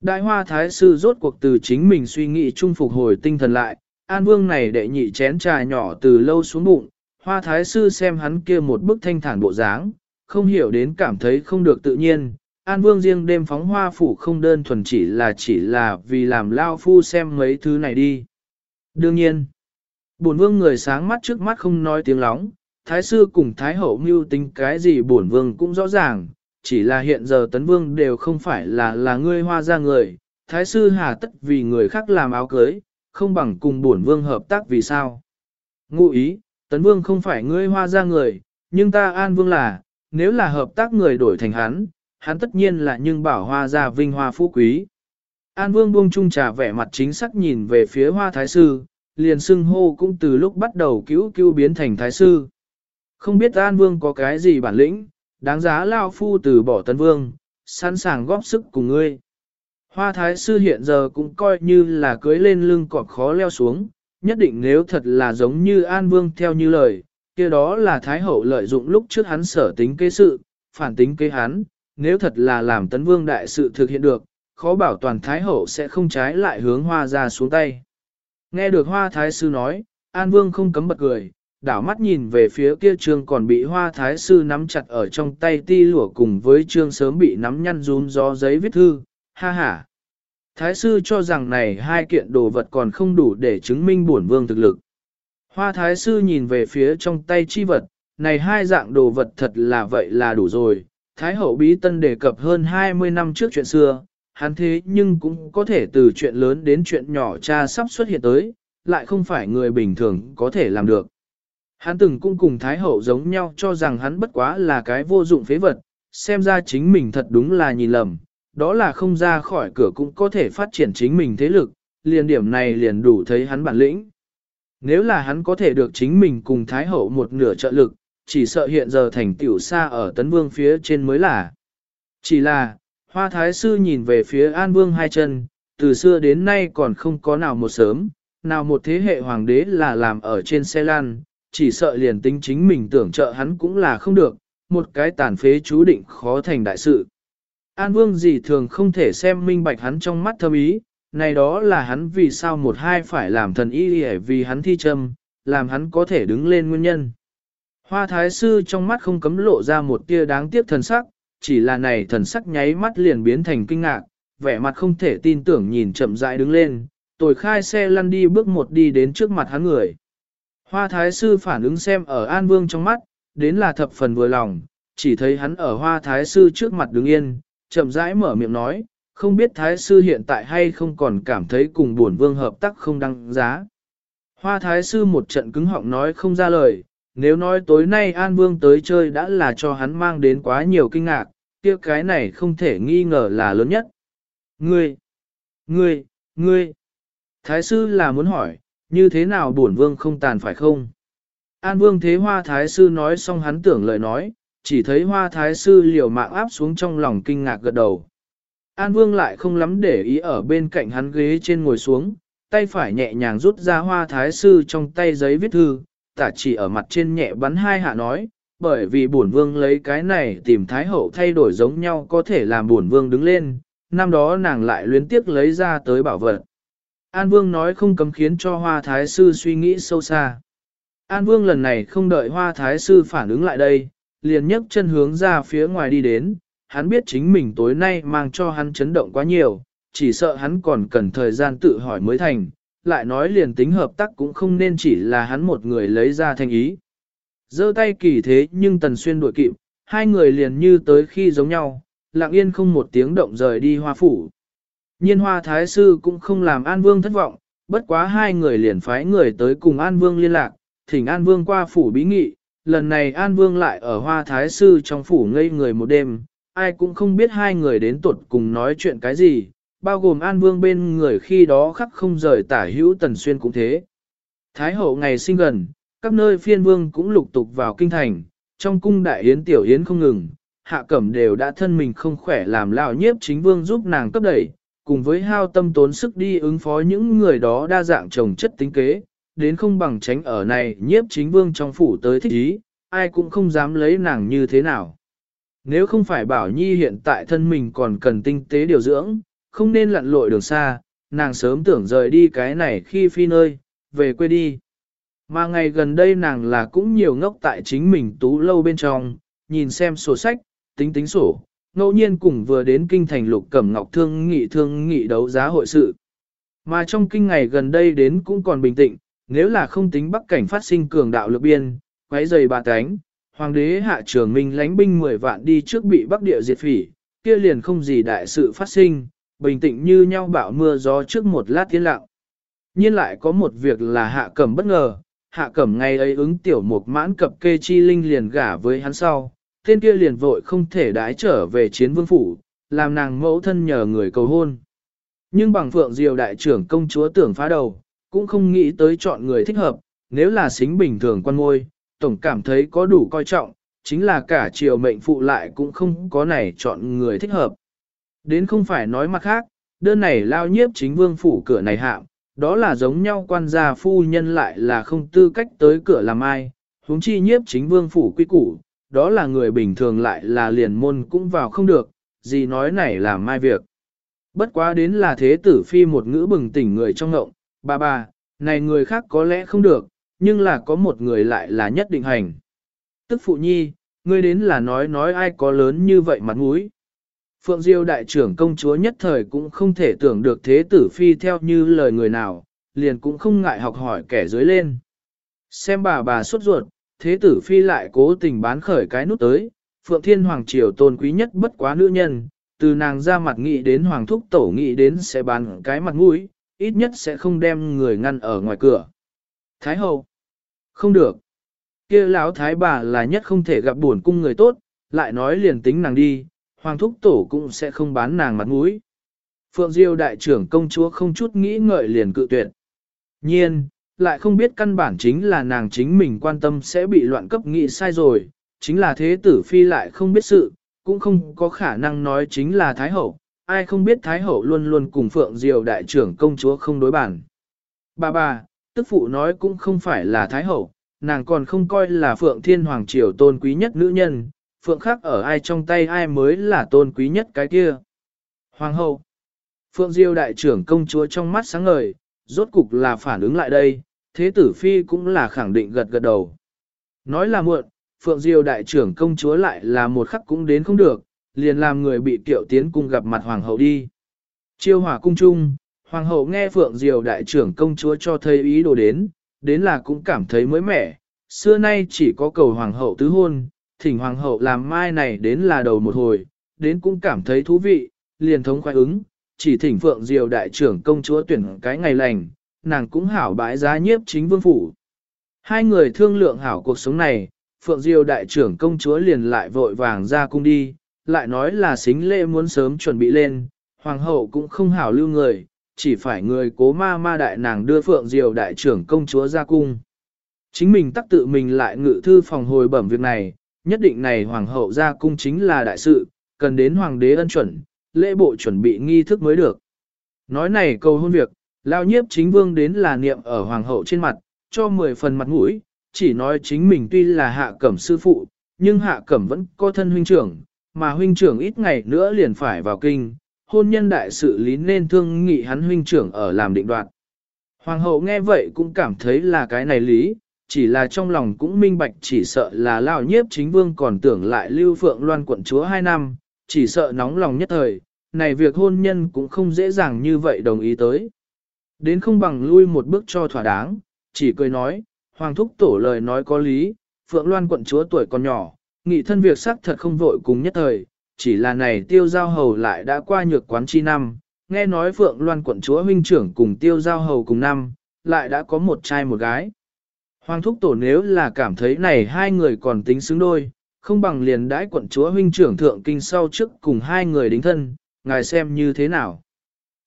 Đại hoa thái sư rốt cuộc từ chính mình suy nghĩ chung phục hồi tinh thần lại, An Vương này đệ nhị chén trà nhỏ từ lâu xuống bụng, hoa thái sư xem hắn kia một bức thanh thản bộ dáng, không hiểu đến cảm thấy không được tự nhiên. An Vương riêng đêm phóng hoa phủ không đơn thuần chỉ là chỉ là vì làm lao phu xem mấy thứ này đi. Đương nhiên, bổn vương người sáng mắt trước mắt không nói tiếng lóng, thái sư cùng thái hậu mưu tính cái gì bổn vương cũng rõ ràng, chỉ là hiện giờ tấn vương đều không phải là là ngươi hoa ra người, thái sư hà tất vì người khác làm áo cưới, không bằng cùng bổn vương hợp tác vì sao. Ngụ ý, tấn vương không phải ngươi hoa ra người, nhưng ta an vương là, nếu là hợp tác người đổi thành hắn, hắn tất nhiên là nhưng bảo hoa ra vinh hoa phú quý. An vương buông trung trà vẻ mặt chính xác nhìn về phía hoa thái sư, liền xưng hô cũng từ lúc bắt đầu cứu cứu biến thành thái sư. Không biết An vương có cái gì bản lĩnh, đáng giá lao phu từ bỏ tấn vương, sẵn sàng góp sức cùng ngươi. Hoa thái sư hiện giờ cũng coi như là cưới lên lưng cọp khó leo xuống, nhất định nếu thật là giống như An Vương theo như lời, kia đó là Thái Hậu lợi dụng lúc trước hắn sở tính kế sự, phản tính kế hắn, nếu thật là làm tấn vương đại sự thực hiện được, khó bảo toàn Thái Hậu sẽ không trái lại hướng hoa ra xuống tay. Nghe được hoa Thái Sư nói, An Vương không cấm bật cười, đảo mắt nhìn về phía kia trương còn bị hoa Thái Sư nắm chặt ở trong tay ti lụa cùng với trương sớm bị nắm nhăn run do giấy viết thư, ha ha. Thái sư cho rằng này hai kiện đồ vật còn không đủ để chứng minh bổn vương thực lực. Hoa thái sư nhìn về phía trong tay chi vật, này hai dạng đồ vật thật là vậy là đủ rồi. Thái hậu bí tân đề cập hơn 20 năm trước chuyện xưa, hắn thế nhưng cũng có thể từ chuyện lớn đến chuyện nhỏ cha sắp xuất hiện tới, lại không phải người bình thường có thể làm được. Hắn từng cũng cùng Thái hậu giống nhau cho rằng hắn bất quá là cái vô dụng phế vật, xem ra chính mình thật đúng là nhìn lầm, đó là không ra khỏi cửa cũng có thể phát triển chính mình thế lực, liền điểm này liền đủ thấy hắn bản lĩnh. Nếu là hắn có thể được chính mình cùng Thái Hậu một nửa trợ lực, chỉ sợ hiện giờ thành tiểu xa ở Tấn Vương phía trên mới là. Chỉ là, Hoa Thái Sư nhìn về phía An Vương hai chân, từ xưa đến nay còn không có nào một sớm, nào một thế hệ hoàng đế là làm ở trên xe lan, chỉ sợ liền tính chính mình tưởng trợ hắn cũng là không được, một cái tàn phế chú định khó thành đại sự. An Vương gì thường không thể xem minh bạch hắn trong mắt thâm ý, này đó là hắn vì sao một hai phải làm thần y để vì hắn thi châm, làm hắn có thể đứng lên nguyên nhân. Hoa thái sư trong mắt không cấm lộ ra một tia đáng tiếc thần sắc, chỉ là này thần sắc nháy mắt liền biến thành kinh ngạc, vẻ mặt không thể tin tưởng nhìn chậm rãi đứng lên, tồi khai xe lăn đi bước một đi đến trước mặt hắn người. Hoa thái sư phản ứng xem ở An Vương trong mắt, đến là thập phần vừa lòng, chỉ thấy hắn ở hoa thái sư trước mặt đứng yên, chậm rãi mở miệng nói, không biết thái sư hiện tại hay không còn cảm thấy cùng buồn vương hợp tác không đăng giá. Hoa thái sư một trận cứng họng nói không ra lời, nếu nói tối nay An Vương tới chơi đã là cho hắn mang đến quá nhiều kinh ngạc, kia cái này không thể nghi ngờ là lớn nhất. Ngươi, ngươi, ngươi, thái sư là muốn hỏi, như thế nào bổn vương không tàn phải không? An Vương thế hoa thái sư nói xong hắn tưởng lời nói, chỉ thấy hoa thái sư liều mạng áp xuống trong lòng kinh ngạc gật đầu. An Vương lại không lắm để ý ở bên cạnh hắn ghế trên ngồi xuống, tay phải nhẹ nhàng rút ra hoa thái sư trong tay giấy viết thư, tả chỉ ở mặt trên nhẹ bắn hai hạ nói, bởi vì bổn vương lấy cái này tìm thái hậu thay đổi giống nhau có thể làm bổn vương đứng lên, năm đó nàng lại luyến tiếc lấy ra tới bảo vật. An Vương nói không cấm khiến cho hoa thái sư suy nghĩ sâu xa. An Vương lần này không đợi hoa thái sư phản ứng lại đây, liền nhấc chân hướng ra phía ngoài đi đến, hắn biết chính mình tối nay mang cho hắn chấn động quá nhiều, chỉ sợ hắn còn cần thời gian tự hỏi mới thành, lại nói liền tính hợp tác cũng không nên chỉ là hắn một người lấy ra thành ý giơ tay kỳ thế nhưng Tần Xuyên đuổi kịp, hai người liền như tới khi giống nhau, lặng yên không một tiếng động rời đi hoa phủ. Nhiên hoa thái sư cũng không làm An Vương thất vọng, bất quá hai người liền phái người tới cùng An Vương liên lạc, thỉnh An Vương qua phủ bí nghị, lần này An Vương lại ở hoa thái sư trong phủ ngây người một đêm, ai cũng không biết hai người đến tuột cùng nói chuyện cái gì, bao gồm An Vương bên người khi đó khắc không rời tả hữu tần xuyên cũng thế. Thái hậu ngày sinh gần, các nơi phiên vương cũng lục tục vào kinh thành, trong cung đại yến tiểu yến không ngừng, hạ cẩm đều đã thân mình không khỏe làm lão nhiếp chính vương giúp nàng cấp đẩy, cùng với hao tâm tốn sức đi ứng phó những người đó đa dạng trồng chất tính kế, đến không bằng tránh ở này nhiếp chính vương trong phủ tới thích ý, ai cũng không dám lấy nàng như thế nào. Nếu không phải bảo nhi hiện tại thân mình còn cần tinh tế điều dưỡng, không nên lặn lội đường xa, nàng sớm tưởng rời đi cái này khi phi nơi, về quê đi. Mà ngày gần đây nàng là cũng nhiều ngốc tại chính mình tú lâu bên trong, nhìn xem sổ sách, tính tính sổ, ngẫu nhiên cùng vừa đến kinh thành lục cẩm ngọc thương nghị thương nghị đấu giá hội sự. Mà trong kinh ngày gần đây đến cũng còn bình tĩnh, nếu là không tính bắc cảnh phát sinh cường đạo lực biên, quấy dày bà cánh, hoàng đế hạ trường minh lánh binh 10 vạn đi trước bị bắc địa diệt phỉ, kia liền không gì đại sự phát sinh, bình tĩnh như nhau bão mưa gió trước một lát tiến lặng. nhiên lại có một việc là hạ cẩm bất ngờ, hạ cẩm ngày ấy ứng tiểu mục mãn cập kê chi linh liền gả với hắn sau, tên kia liền vội không thể đái trở về chiến vương phủ, làm nàng mẫu thân nhờ người cầu hôn. Nhưng bằng phượng diều đại trưởng công chúa tưởng phá đầu, cũng không nghĩ tới chọn người thích hợp, nếu là xính bình thường quan môi, tổng cảm thấy có đủ coi trọng, chính là cả triều mệnh phụ lại cũng không có này chọn người thích hợp. Đến không phải nói mặt khác, đơn này lao nhiếp chính vương phủ cửa này hạm, đó là giống nhau quan gia phu nhân lại là không tư cách tới cửa làm ai, huống chi nhiếp chính vương phủ quy củ, đó là người bình thường lại là liền môn cũng vào không được, gì nói này là mai việc. Bất quá đến là thế tử phi một ngữ bừng tỉnh người trong ngộng, bà bà, này người khác có lẽ không được, nhưng là có một người lại là nhất định hành. Tức phụ nhi, ngươi đến là nói nói ai có lớn như vậy mặt mũi. Phượng Diêu đại trưởng công chúa nhất thời cũng không thể tưởng được thế tử phi theo như lời người nào, liền cũng không ngại học hỏi kẻ dưới lên. Xem bà bà suốt ruột, thế tử phi lại cố tình bán khởi cái nút tới, Phượng Thiên Hoàng Triều tôn quý nhất bất quá nữ nhân, từ nàng ra mặt nghị đến Hoàng Thúc Tổ nghị đến sẽ bán cái mặt mũi, ít nhất sẽ không đem người ngăn ở ngoài cửa. Thái Hậu Không được. kia lão Thái bà là nhất không thể gặp buồn cung người tốt, lại nói liền tính nàng đi, Hoàng Thúc Tổ cũng sẽ không bán nàng mặt mũi. Phượng Diêu đại trưởng công chúa không chút nghĩ ngợi liền cự tuyệt. Nhiên, lại không biết căn bản chính là nàng chính mình quan tâm sẽ bị loạn cấp nghĩ sai rồi, chính là thế tử phi lại không biết sự, cũng không có khả năng nói chính là Thái Hậu, ai không biết Thái Hậu luôn luôn cùng Phượng Diều đại trưởng công chúa không đối bản. Bà bà, tức phụ nói cũng không phải là Thái Hậu, nàng còn không coi là Phượng Thiên Hoàng Triều tôn quý nhất nữ nhân, Phượng khác ở ai trong tay ai mới là tôn quý nhất cái kia. Hoàng hậu, Phượng Diêu đại trưởng công chúa trong mắt sáng ngời, rốt cục là phản ứng lại đây, thế tử phi cũng là khẳng định gật gật đầu. Nói là muộn, Phượng Diêu đại trưởng công chúa lại là một khắc cũng đến không được, liền làm người bị tiểu tiến cung gặp mặt hoàng hậu đi. Chiêu hỏa cung trung, hoàng hậu nghe Phượng Diêu đại trưởng công chúa cho thấy ý đồ đến, đến là cũng cảm thấy mới mẻ, xưa nay chỉ có cầu hoàng hậu tứ hôn, thỉnh hoàng hậu làm mai này đến là đầu một hồi, đến cũng cảm thấy thú vị, liền thống khoái ứng, chỉ thỉnh Phượng Diều đại trưởng công chúa tuyển cái ngày lành, nàng cũng hảo bãi giá nhiếp chính vương phủ. Hai người thương lượng hảo cuộc sống này, Phượng Diều đại trưởng công chúa liền lại vội vàng ra cung đi, lại nói là xính lễ muốn sớm chuẩn bị lên, hoàng hậu cũng không hảo lưu người, chỉ phải người cố ma ma đại nàng đưa Phượng Diều đại trưởng công chúa ra cung. Chính mình tắc tự mình lại ngự thư phòng hồi bẩm việc này, nhất định này hoàng hậu ra cung chính là đại sự, cần đến hoàng đế ân chuẩn, lễ bộ chuẩn bị nghi thức mới được. Nói này cầu hôn việc, lao nhiếp chính vương đến là niệm ở hoàng hậu trên mặt, cho 10 phần mặt mũi, chỉ nói chính mình tuy là hạ cẩm sư phụ, nhưng hạ cẩm vẫn có thân huynh trưởng, mà huynh trưởng ít ngày nữa liền phải vào kinh, hôn nhân đại sự lý nên thương nghị hắn huynh trưởng ở làm định đoạt. Hoàng hậu nghe vậy cũng cảm thấy là cái này lý, chỉ là trong lòng cũng minh bạch chỉ sợ là lao nhiếp chính vương còn tưởng lại lưu phượng loan quận chúa hai năm, chỉ sợ nóng lòng nhất thời, này việc hôn nhân cũng không dễ dàng như vậy đồng ý tới. Đến không bằng lui một bước cho thỏa đáng, chỉ cười nói, hoàng thúc tổ lời nói có lý, phượng loan quận chúa tuổi còn nhỏ, nghị thân việc sắc thật không vội cùng nhất thời, chỉ là này tiêu giao hầu lại đã qua nhược quán chi năm, nghe nói Phượng Loan quận chúa huynh trưởng cùng tiêu giao hầu cùng năm, lại đã có một trai một gái. Hoàng thúc tổ nếu là cảm thấy này hai người còn tính xứng đôi, không bằng liền đãi quận chúa huynh trưởng thượng kinh sau trước cùng hai người đính thân, ngài xem như thế nào.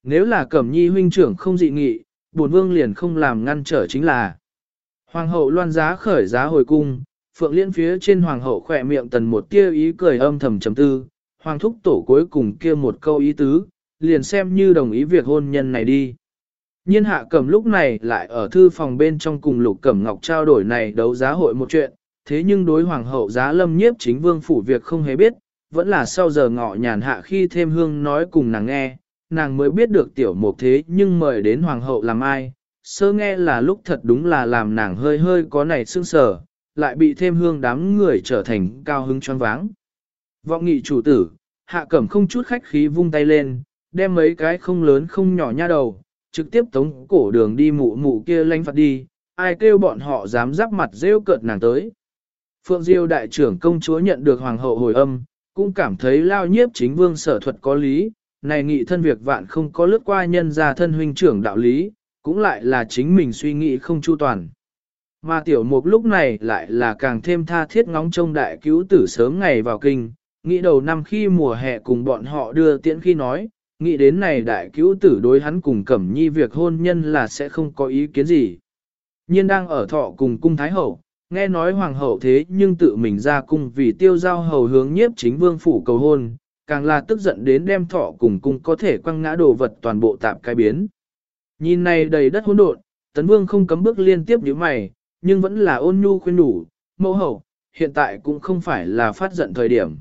Nếu là cẩm nhi huynh trưởng không dị nghị, bổn vương liền không làm ngăn trở chính là. Hoàng hậu loan giá khởi giá hồi cung, phượng liên phía trên hoàng hậu khỏe miệng tần một tia ý cười âm thầm chấm tư, hoàng thúc tổ cuối cùng kia một câu ý tứ, liền xem như đồng ý việc hôn nhân này đi. Nhiên hạ cẩm lúc này lại ở thư phòng bên trong cùng lục cẩm ngọc trao đổi này đấu giá hội một chuyện, thế nhưng đối hoàng hậu giá lâm nhiếp chính vương phủ việc không hề biết, vẫn là sau giờ ngọ nhàn hạ khi thêm hương nói cùng nàng nghe, nàng mới biết được tiểu mục thế nhưng mời đến hoàng hậu làm ai, sơ nghe là lúc thật đúng là làm nàng hơi hơi có này sương sở, lại bị thêm hương đám người trở thành cao hứng choáng váng. Vọng nghị chủ tử, hạ cẩm không chút khách khí vung tay lên, đem mấy cái không lớn không nhỏ nha đầu, trực tiếp tống cổ đường đi mụ mụ kia lanh phạt đi, ai kêu bọn họ dám giáp mặt rêu cợt nàng tới. Phượng Diêu đại trưởng công chúa nhận được hoàng hậu hồi âm, cũng cảm thấy lao nhiếp chính vương sở thuật có lý, này nghị thân việc vạn không có lướt qua nhân gia thân huynh trưởng đạo lý, cũng lại là chính mình suy nghĩ không chu toàn. Mà tiểu mục lúc này lại là càng thêm tha thiết ngóng trông đại cứu tử sớm ngày vào kinh, nghĩ đầu năm khi mùa hè cùng bọn họ đưa tiễn khi nói, nghĩ đến này đại cứu tử đối hắn cùng cẩm nhi việc hôn nhân là sẽ không có ý kiến gì. Nhiên đang ở thọ cùng cung thái hậu, nghe nói hoàng hậu thế nhưng tự mình ra cung vì tiêu giao hầu hướng nhiếp chính vương phủ cầu hôn, càng là tức giận đến đem thọ cùng cung có thể quăng ngã đồ vật toàn bộ tạm cái biến. Nhìn này đầy đất hỗn độn, tấn vương không cấm bước liên tiếp như mày, nhưng vẫn là ôn nhu khuyên đủ, mẫu hậu, hiện tại cũng không phải là phát giận thời điểm.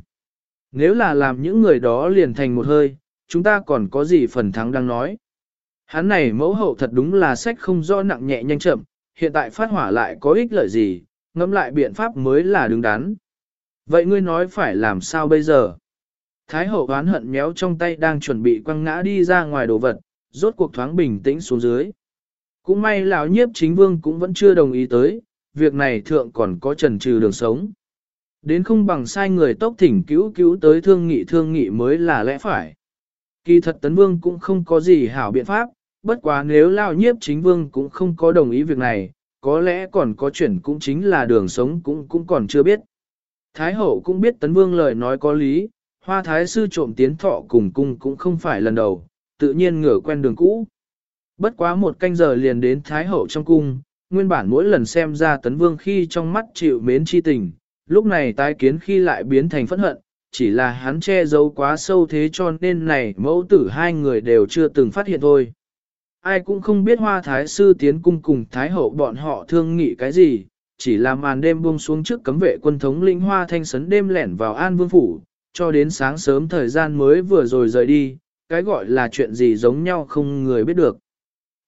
Nếu là làm những người đó liền thành một hơi, chúng ta còn có gì phần thắng đang nói. Hắn này mẫu hậu thật đúng là sách không do nặng nhẹ nhanh chậm, hiện tại phát hỏa lại có ích lợi gì, ngẫm lại biện pháp mới là đứng đắn. Vậy ngươi nói phải làm sao bây giờ? Thái hậu oán hận méo trong tay đang chuẩn bị quăng ngã đi ra ngoài đồ vật, rốt cuộc thoáng bình tĩnh xuống dưới. Cũng may lão nhiếp chính vương cũng vẫn chưa đồng ý tới, việc này thượng còn có trần trừ đường sống. Đến không bằng sai người tốc thỉnh cứu cứu tới thương nghị thương nghị mới là lẽ phải. Kỳ thật tấn vương cũng không có gì hảo biện pháp, bất quá nếu lao nhiếp chính vương cũng không có đồng ý việc này, có lẽ còn có chuyện cũng chính là đường sống cũng cũng còn chưa biết. Thái hậu cũng biết tấn vương lời nói có lý, hoa thái sư trộm tiến thọ cùng cung cũng không phải lần đầu, tự nhiên ngửa quen đường cũ. Bất quá một canh giờ liền đến thái hậu trong cung, nguyên bản mỗi lần xem ra tấn vương khi trong mắt chịu mến chi tình, lúc này tái kiến khi lại biến thành phẫn hận, chỉ là hắn che giấu quá sâu thế cho nên này mẫu tử hai người đều chưa từng phát hiện thôi. Ai cũng không biết hoa thái sư tiến cung cùng thái hậu bọn họ thương nghị cái gì, chỉ là màn đêm buông xuống trước cấm vệ quân thống lĩnh hoa thanh sấn đêm lẻn vào an vương phủ, cho đến sáng sớm thời gian mới vừa rồi rời đi, cái gọi là chuyện gì giống nhau không người biết được.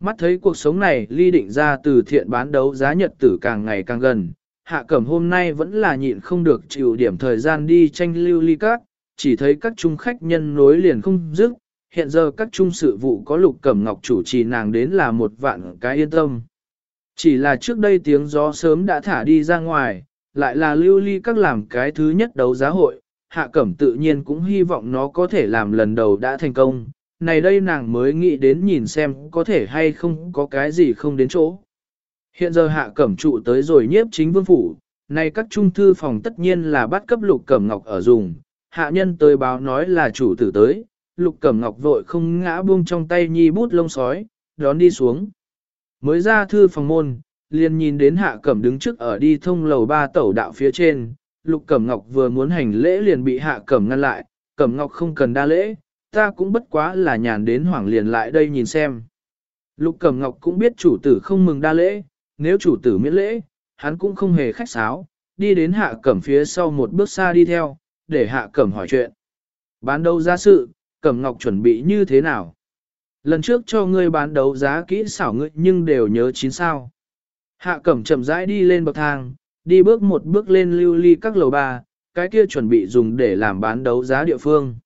Mắt thấy cuộc sống này ly định ra từ thiện bán đấu giá nhật tử càng ngày càng gần, hạ cẩm hôm nay vẫn là nhịn không được chịu điểm thời gian đi tranh lưu ly cát, chỉ thấy các trung khách nhân nối liền không dứt, hiện giờ các trung sự vụ có lục cẩm ngọc chủ trì nàng đến là một vạn cái yên tâm. Chỉ là trước đây tiếng gió sớm đã thả đi ra ngoài, lại là lưu ly các làm cái thứ nhất đấu giá hội, hạ cẩm tự nhiên cũng hy vọng nó có thể làm lần đầu đã thành công. Này đây nàng mới nghĩ đến nhìn xem có thể hay không có cái gì không đến chỗ. Hiện giờ hạ cẩm trụ tới rồi nhiếp chính vương phủ, nay các trung thư phòng tất nhiên là bắt cấp lục cẩm ngọc ở dùng, hạ nhân tới báo nói là chủ tử tới, lục cẩm ngọc vội không ngã buông trong tay nhi bút lông sói, đón đi xuống. Mới ra thư phòng môn, liền nhìn đến hạ cẩm đứng trước ở đi thông lầu ba tẩu đạo phía trên, lục cẩm ngọc vừa muốn hành lễ liền bị hạ cẩm ngăn lại, cẩm ngọc không cần đa lễ, ta cũng bất quá là nhàn đến hoảng liền lại đây nhìn xem. Lục cẩm ngọc cũng biết chủ tử không mừng đa lễ, nếu chủ tử miễn lễ, hắn cũng không hề khách sáo, đi đến hạ cẩm phía sau một bước xa đi theo, để hạ cẩm hỏi chuyện. Bán đấu giá sự, cẩm ngọc chuẩn bị như thế nào? Lần trước cho ngươi bán đấu giá kỹ xảo ngươi nhưng đều nhớ chín sao. Hạ cẩm chậm rãi đi lên bậc thang, đi bước một bước lên lưu ly các lầu ba, cái kia chuẩn bị dùng để làm bán đấu giá địa phương.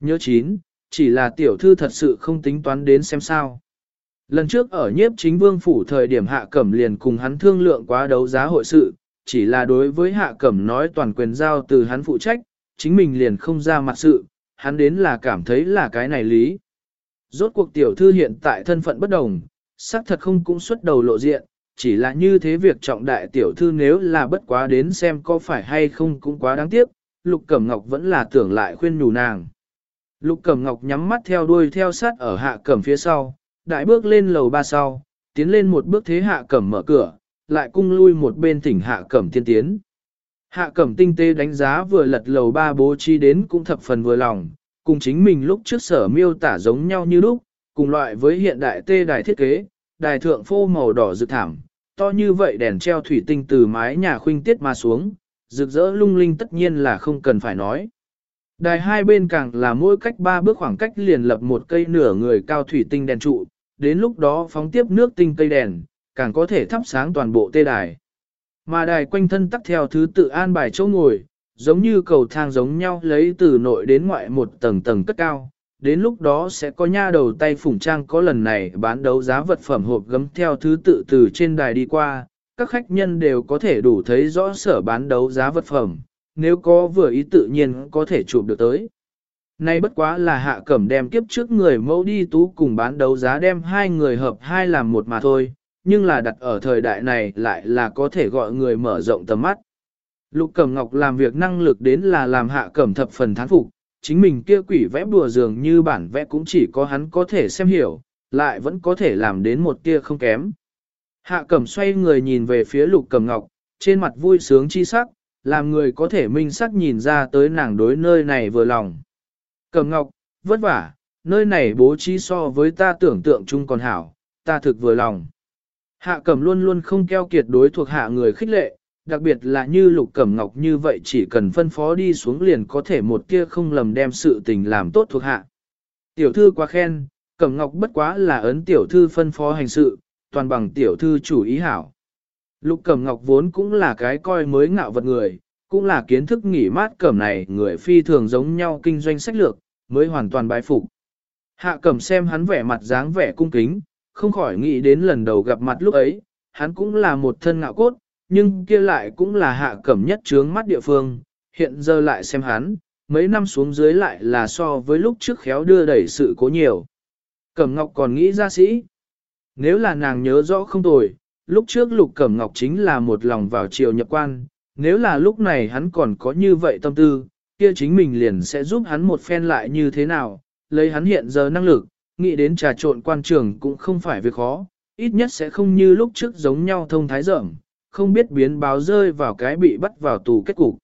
Nhớ chín, chỉ là tiểu thư thật sự không tính toán đến xem sao. Lần trước ở nhiếp chính vương phủ thời điểm hạ cẩm liền cùng hắn thương lượng quá đấu giá hội sự, chỉ là đối với hạ cẩm nói toàn quyền giao từ hắn phụ trách, chính mình liền không ra mặt sự, hắn đến là cảm thấy là cái này lý. Rốt cuộc tiểu thư hiện tại thân phận bất đồng, xác thật không cũng xuất đầu lộ diện, chỉ là như thế việc trọng đại tiểu thư nếu là bất quá đến xem có phải hay không cũng quá đáng tiếc, Lục Cẩm Ngọc vẫn là tưởng lại khuyên nhủ nàng. Lục Cẩm Ngọc nhắm mắt theo đuôi theo sát ở hạ cẩm phía sau, đại bước lên lầu ba sau, tiến lên một bước thế hạ cẩm mở cửa, lại cung lui một bên thỉnh hạ cẩm tiên tiến. Hạ cẩm tinh tế đánh giá vừa lật lầu ba bố trí đến cũng thập phần vừa lòng, cùng chính mình lúc trước sở miêu tả giống nhau như lúc, cùng loại với hiện đại tê đài thiết kế, đài thượng phô màu đỏ rực thảm, to như vậy đèn treo thủy tinh từ mái nhà khuynh tiết mà xuống, rực rỡ lung linh tất nhiên là không cần phải nói. Đài hai bên càng là mỗi cách ba bước khoảng cách liền lập một cây nửa người cao thủy tinh đèn trụ, đến lúc đó phóng tiếp nước tinh cây đèn, càng có thể thắp sáng toàn bộ tê đài. Mà đài quanh thân tắc theo thứ tự an bài chỗ ngồi, giống như cầu thang giống nhau lấy từ nội đến ngoại một tầng tầng cất cao. Đến lúc đó sẽ có nha đầu tay phủng trang có lần này bán đấu giá vật phẩm hộp gấm theo thứ tự từ trên đài đi qua, các khách nhân đều có thể đủ thấy rõ sở bán đấu giá vật phẩm, nếu có vừa ý tự nhiên có thể chụp được tới. Nay bất quá là hạ cẩm đem kiếp trước người mẫu đi tú cùng bán đấu giá đem hai người hợp hai làm một mà thôi, nhưng là đặt ở thời đại này lại là có thể gọi người mở rộng tầm mắt. Lục Cẩm Ngọc làm việc năng lực đến là làm hạ cẩm thập phần thán phục, chính mình kia quỷ vẽ bùa dường như bản vẽ cũng chỉ có hắn có thể xem hiểu, lại vẫn có thể làm đến một tia không kém. Hạ cẩm xoay người nhìn về phía lục cẩm ngọc, trên mặt vui sướng chi sắc, làm người có thể minh sắc nhìn ra tới nàng đối nơi này vừa lòng. Cẩm ngọc, vất vả, nơi này bố trí so với ta tưởng tượng chung còn hảo, ta thực vừa lòng. Hạ cẩm luôn luôn không keo kiệt đối thuộc hạ người khích lệ, đặc biệt là như lục cẩm ngọc như vậy chỉ cần phân phó đi xuống liền có thể một kia không lầm đem sự tình làm tốt thuộc hạ. Tiểu thư quá khen, cẩm ngọc bất quá là ấn tiểu thư phân phó hành sự, toàn bằng tiểu thư chủ ý hảo. Lục cẩm ngọc vốn cũng là cái coi mới ngạo vật người, cũng là kiến thức nghỉ mát cẩm này người phi thường giống nhau kinh doanh sách lược, mới hoàn toàn bái phục. Hạ cẩm xem hắn vẻ mặt dáng vẻ cung kính, không khỏi nghĩ đến lần đầu gặp mặt lúc ấy, hắn cũng là một thân ngạo cốt, nhưng kia lại cũng là hạ cẩm nhất trướng mắt địa phương, hiện giờ lại xem hắn, mấy năm xuống dưới lại là so với lúc trước khéo đưa đẩy sự cố nhiều. Cẩm Ngọc còn nghĩ ra sĩ. Nếu là nàng nhớ rõ không tồi, lúc trước Lục Cẩm Ngọc chính là một lòng vào triều nhập quan, nếu là lúc này hắn còn có như vậy tâm tư, kia chính mình liền sẽ giúp hắn một phen lại như thế nào, lấy hắn hiện giờ năng lực, nghĩ đến trà trộn quan trường cũng không phải việc khó, ít nhất sẽ không như lúc trước giống nhau thông thái dởm, không biết biến báo rơi vào cái bị bắt vào tù kết cục.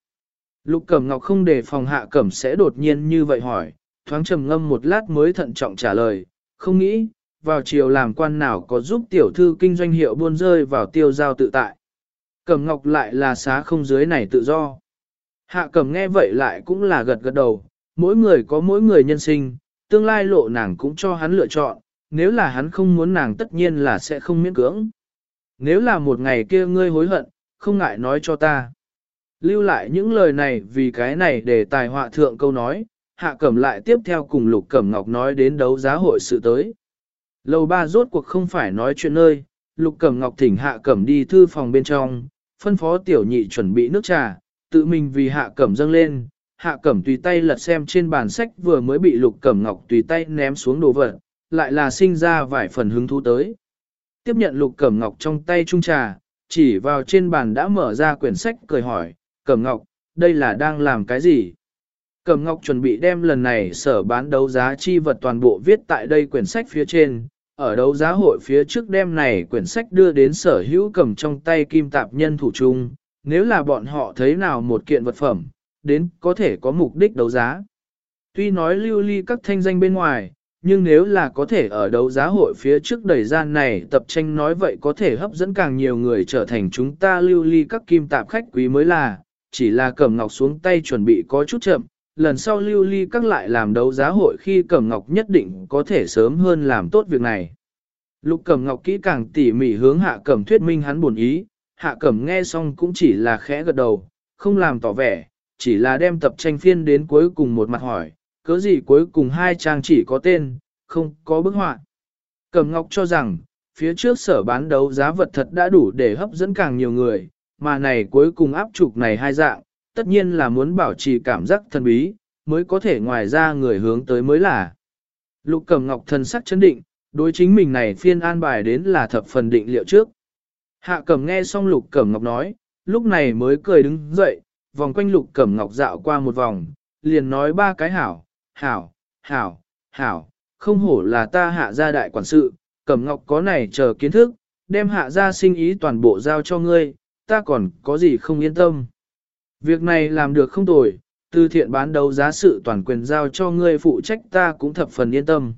Lục Cẩm Ngọc không để phòng hạ cẩm sẽ đột nhiên như vậy hỏi, thoáng trầm ngâm một lát mới thận trọng trả lời, không nghĩ, vào chiều làm quan nào có giúp tiểu thư kinh doanh hiệu buôn rơi vào tiêu giao tự tại. Cẩm Ngọc lại là xá không dưới này tự do. Hạ Cẩm nghe vậy lại cũng là gật gật đầu, mỗi người có mỗi người nhân sinh, tương lai lộ nàng cũng cho hắn lựa chọn, nếu là hắn không muốn nàng tất nhiên là sẽ không miễn cưỡng nếu là một ngày kia ngươi hối hận, không ngại nói cho ta. Lưu lại những lời này vì cái này để tài họa thượng câu nói, hạ cẩm lại tiếp theo cùng lục cẩm ngọc nói đến đấu giá hội sự tới. Lầu ba rốt cuộc không phải nói chuyện nơi, lục cẩm ngọc thỉnh hạ cẩm đi thư phòng bên trong, phân phó tiểu nhị chuẩn bị nước trà, tự mình vì hạ cẩm dâng lên, hạ cẩm tùy tay lật xem trên bàn sách vừa mới bị lục cẩm ngọc tùy tay ném xuống đồ vật, lại là sinh ra vài phần hứng thú tới. Tiếp nhận lục cẩm ngọc trong tay trung trà, chỉ vào trên bàn đã mở ra quyển sách cười hỏi, cẩm ngọc, đây là đang làm cái gì? Cẩm ngọc chuẩn bị đem lần này sở bán đấu giá chi vật toàn bộ viết tại đây quyển sách phía trên, ở đấu giá hội phía trước đêm này quyển sách đưa đến sở hữu cầm trong tay kim tạp nhân thủ trung nếu là bọn họ thấy nào một kiện vật phẩm, đến có thể có mục đích đấu giá. Tuy nói lưu ly các thanh danh bên ngoài, nhưng nếu là có thể ở đấu giá hội phía trước đầy gian này tập tranh nói vậy có thể hấp dẫn càng nhiều người trở thành chúng ta lưu ly các kim tạp khách quý mới là, chỉ là cẩm ngọc xuống tay chuẩn bị có chút chậm, lần sau lưu ly các lại làm đấu giá hội khi cẩm ngọc nhất định có thể sớm hơn làm tốt việc này. Lục cẩm ngọc kỹ càng tỉ mỉ hướng hạ cẩm thuyết minh hắn buồn ý, hạ cẩm nghe xong cũng chỉ là khẽ gật đầu, không làm tỏ vẻ, chỉ là đem tập tranh phiên đến cuối cùng một mặt hỏi, cớ gì cuối cùng hai trang chỉ có tên, không có bức họa. Cẩm Ngọc cho rằng, phía trước sở bán đấu giá vật thật đã đủ để hấp dẫn càng nhiều người, mà này cuối cùng áp trục này hai dạng, tất nhiên là muốn bảo trì cảm giác thần bí, mới có thể ngoài ra người hướng tới mới là. Lục Cẩm Ngọc thần sắc chấn định, đối chính mình này phiên an bài đến là thập phần định liệu trước. Hạ Cẩm nghe xong Lục Cẩm Ngọc nói, lúc này mới cười đứng dậy, vòng quanh Lục Cẩm Ngọc dạo qua một vòng, liền nói ba cái hảo, hảo, hảo, hảo, không hổ là ta hạ gia đại quản sự, Cẩm Ngọc có này chờ kiến thức, đem hạ gia sinh ý toàn bộ giao cho ngươi, ta còn có gì không yên tâm. Việc này làm được không tồi, từ thiện bán đấu giá sự toàn quyền giao cho ngươi phụ trách ta cũng thập phần yên tâm.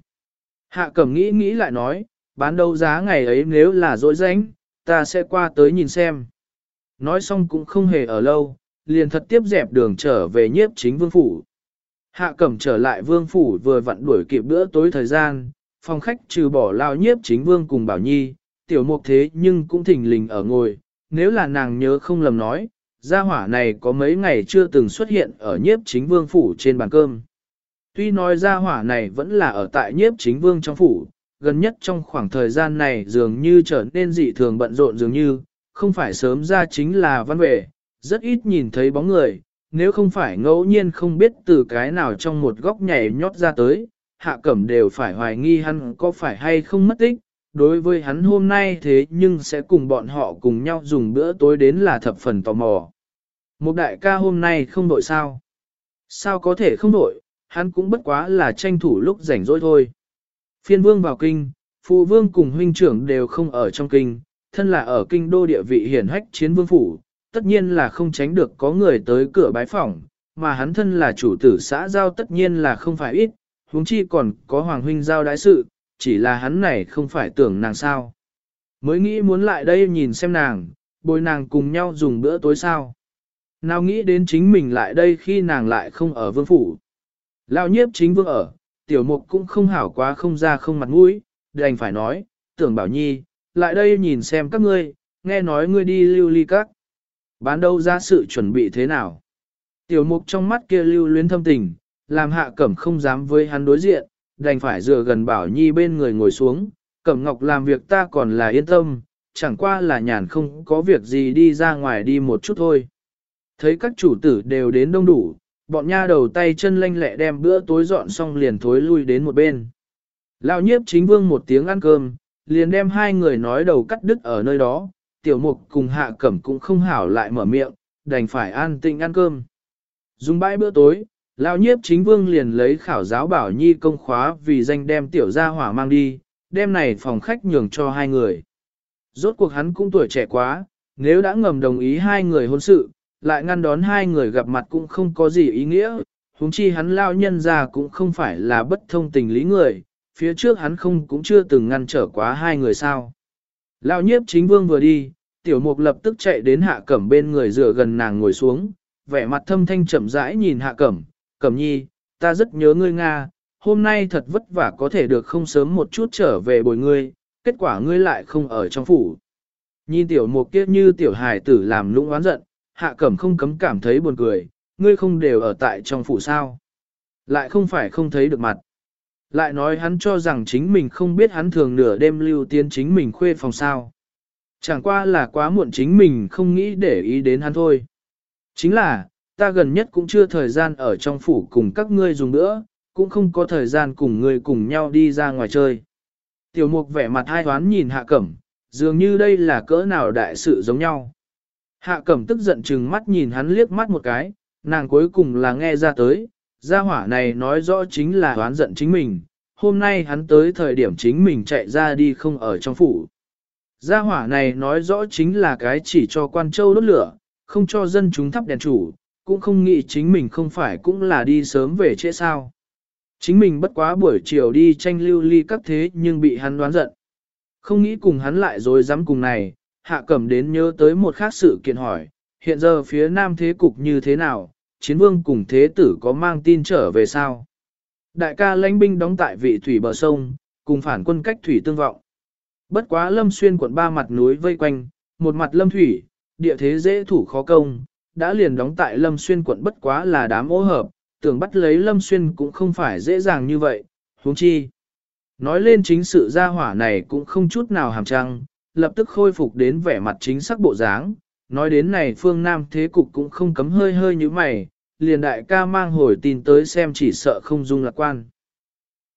Hạ cẩm nghĩ nghĩ lại nói, bán đấu giá ngày ấy nếu là dối rãnh, ta sẽ qua tới nhìn xem. Nói xong cũng không hề ở lâu, liền thật tiếp dẹp đường trở về nhiếp chính vương phủ. Hạ cẩm trở lại vương phủ vừa vặn đuổi kịp bữa tối thời gian, phòng khách trừ bỏ lao nhiếp chính vương cùng bảo nhi, tiểu mục thế nhưng cũng thỉnh lình ở ngồi, nếu là nàng nhớ không lầm nói, gia hỏa này có mấy ngày chưa từng xuất hiện ở nhiếp chính vương phủ trên bàn cơm. Tuy nói gia hỏa này vẫn là ở tại nhiếp chính vương trong phủ, gần nhất trong khoảng thời gian này dường như trở nên dị thường bận rộn dường như, không phải sớm ra chính là văn vệ, rất ít nhìn thấy bóng người, nếu không phải ngẫu nhiên không biết từ cái nào trong một góc nhảy nhót ra tới, hạ cẩm đều phải hoài nghi hắn có phải hay không mất tích, đối với hắn hôm nay thế nhưng sẽ cùng bọn họ cùng nhau dùng bữa tối đến là thập phần tò mò. Một đại ca hôm nay không đội sao? Sao có thể không đội, hắn cũng bất quá là tranh thủ lúc rảnh rỗi thôi. Phiên vương vào kinh, phụ vương cùng huynh trưởng đều không ở trong kinh, thân là ở kinh đô địa vị hiển hách chiến vương phủ, tất nhiên là không tránh được có người tới cửa bái phỏng, mà hắn thân là chủ tử xã giao tất nhiên là không phải ít, huống chi còn có hoàng huynh giao đại sự, chỉ là hắn này không phải tưởng nàng sao. Mới nghĩ muốn lại đây nhìn xem nàng, bồi nàng cùng nhau dùng bữa tối sao. Nào nghĩ đến chính mình lại đây khi nàng lại không ở vương phủ. Lão nhiếp chính vương ở, tiểu mục cũng không hảo quá không ra không mặt mũi, đành phải nói, tưởng bảo nhi, lại đây nhìn xem các ngươi, nghe nói ngươi đi lưu ly các. Bán đâu ra sự chuẩn bị thế nào? Tiểu mục trong mắt kia lưu luyến thâm tình, làm hạ cẩm không dám với hắn đối diện, đành phải dựa gần bảo nhi bên người ngồi xuống, cẩm ngọc làm việc ta còn là yên tâm, chẳng qua là nhàn không có việc gì đi ra ngoài đi một chút thôi. Thấy các chủ tử đều đến đông đủ, bọn nha đầu tay chân lanh lẹ đem bữa tối dọn xong liền thối lui đến một bên. Lão nhiếp chính vương một tiếng ăn cơm, liền đem hai người nói đầu cắt đứt ở nơi đó, tiểu mục cùng hạ cẩm cũng không hảo lại mở miệng, đành phải an tĩnh ăn cơm. Dùng bãi bữa tối, lão nhiếp chính vương liền lấy khảo giáo bảo nhi công khóa vì danh đem tiểu gia hỏa mang đi, đem này phòng khách nhường cho hai người. Rốt cuộc hắn cũng tuổi trẻ quá, nếu đã ngầm đồng ý hai người hôn sự, lại ngăn đón hai người gặp mặt cũng không có gì ý nghĩa, huống chi hắn lao nhân ra cũng không phải là bất thông tình lý người, phía trước hắn không cũng chưa từng ngăn trở quá hai người sao. Lao nhiếp chính vương vừa đi, tiểu mục lập tức chạy đến hạ cẩm bên người dựa gần nàng ngồi xuống, vẻ mặt thâm thanh chậm rãi nhìn hạ cẩm, cẩm nhi, ta rất nhớ ngươi Nga, hôm nay thật vất vả có thể được không sớm một chút trở về bồi ngươi, kết quả ngươi lại không ở trong phủ. Nhìn tiểu mục kiếp như tiểu hài tử làm lũng oán giận, hạ cẩm không cấm cảm thấy buồn cười, ngươi không đều ở tại trong phủ sao. Lại không phải không thấy được mặt. Lại nói hắn cho rằng chính mình không biết hắn thường nửa đêm lưu tiên chính mình khuê phòng sao. Chẳng qua là quá muộn chính mình không nghĩ để ý đến hắn thôi. Chính là, ta gần nhất cũng chưa thời gian ở trong phủ cùng các ngươi dùng nữa, cũng không có thời gian cùng ngươi cùng nhau đi ra ngoài chơi. Tiểu mục vẻ mặt hai hoán nhìn hạ cẩm, dường như đây là cỡ nào đại sự giống nhau. Hạ cẩm tức giận chừng mắt nhìn hắn liếc mắt một cái, nàng cuối cùng là nghe ra tới, gia hỏa này nói rõ chính là đoán giận chính mình, hôm nay hắn tới thời điểm chính mình chạy ra đi không ở trong phủ. Gia hỏa này nói rõ chính là cái chỉ cho quan châu đốt lửa, không cho dân chúng thắp đèn chủ, cũng không nghĩ chính mình không phải cũng là đi sớm về trễ sao. Chính mình bất quá buổi chiều đi tranh lưu ly các thế nhưng bị hắn đoán giận. Không nghĩ cùng hắn lại rồi dám cùng này, hạ cẩm đến nhớ tới một khác sự kiện hỏi, hiện giờ phía nam thế cục như thế nào, chiến vương cùng thế tử có mang tin trở về sao? Đại ca lãnh binh đóng tại vị thủy bờ sông, cùng phản quân cách thủy tương vọng. Bất quá lâm xuyên quận ba mặt núi vây quanh, một mặt lâm thủy, địa thế dễ thủ khó công, đã liền đóng tại lâm xuyên quận bất quá là đám ô hợp, tưởng bắt lấy lâm xuyên cũng không phải dễ dàng như vậy, huống chi. Nói lên chính sự gia hỏa này cũng không chút nào hàm trăng, lập tức khôi phục đến vẻ mặt chính sắc bộ dáng. Nói đến này phương Nam thế cục cũng không cấm hơi hơi như mày, liền đại ca mang hồi tin tới xem chỉ sợ không dung lạc quan.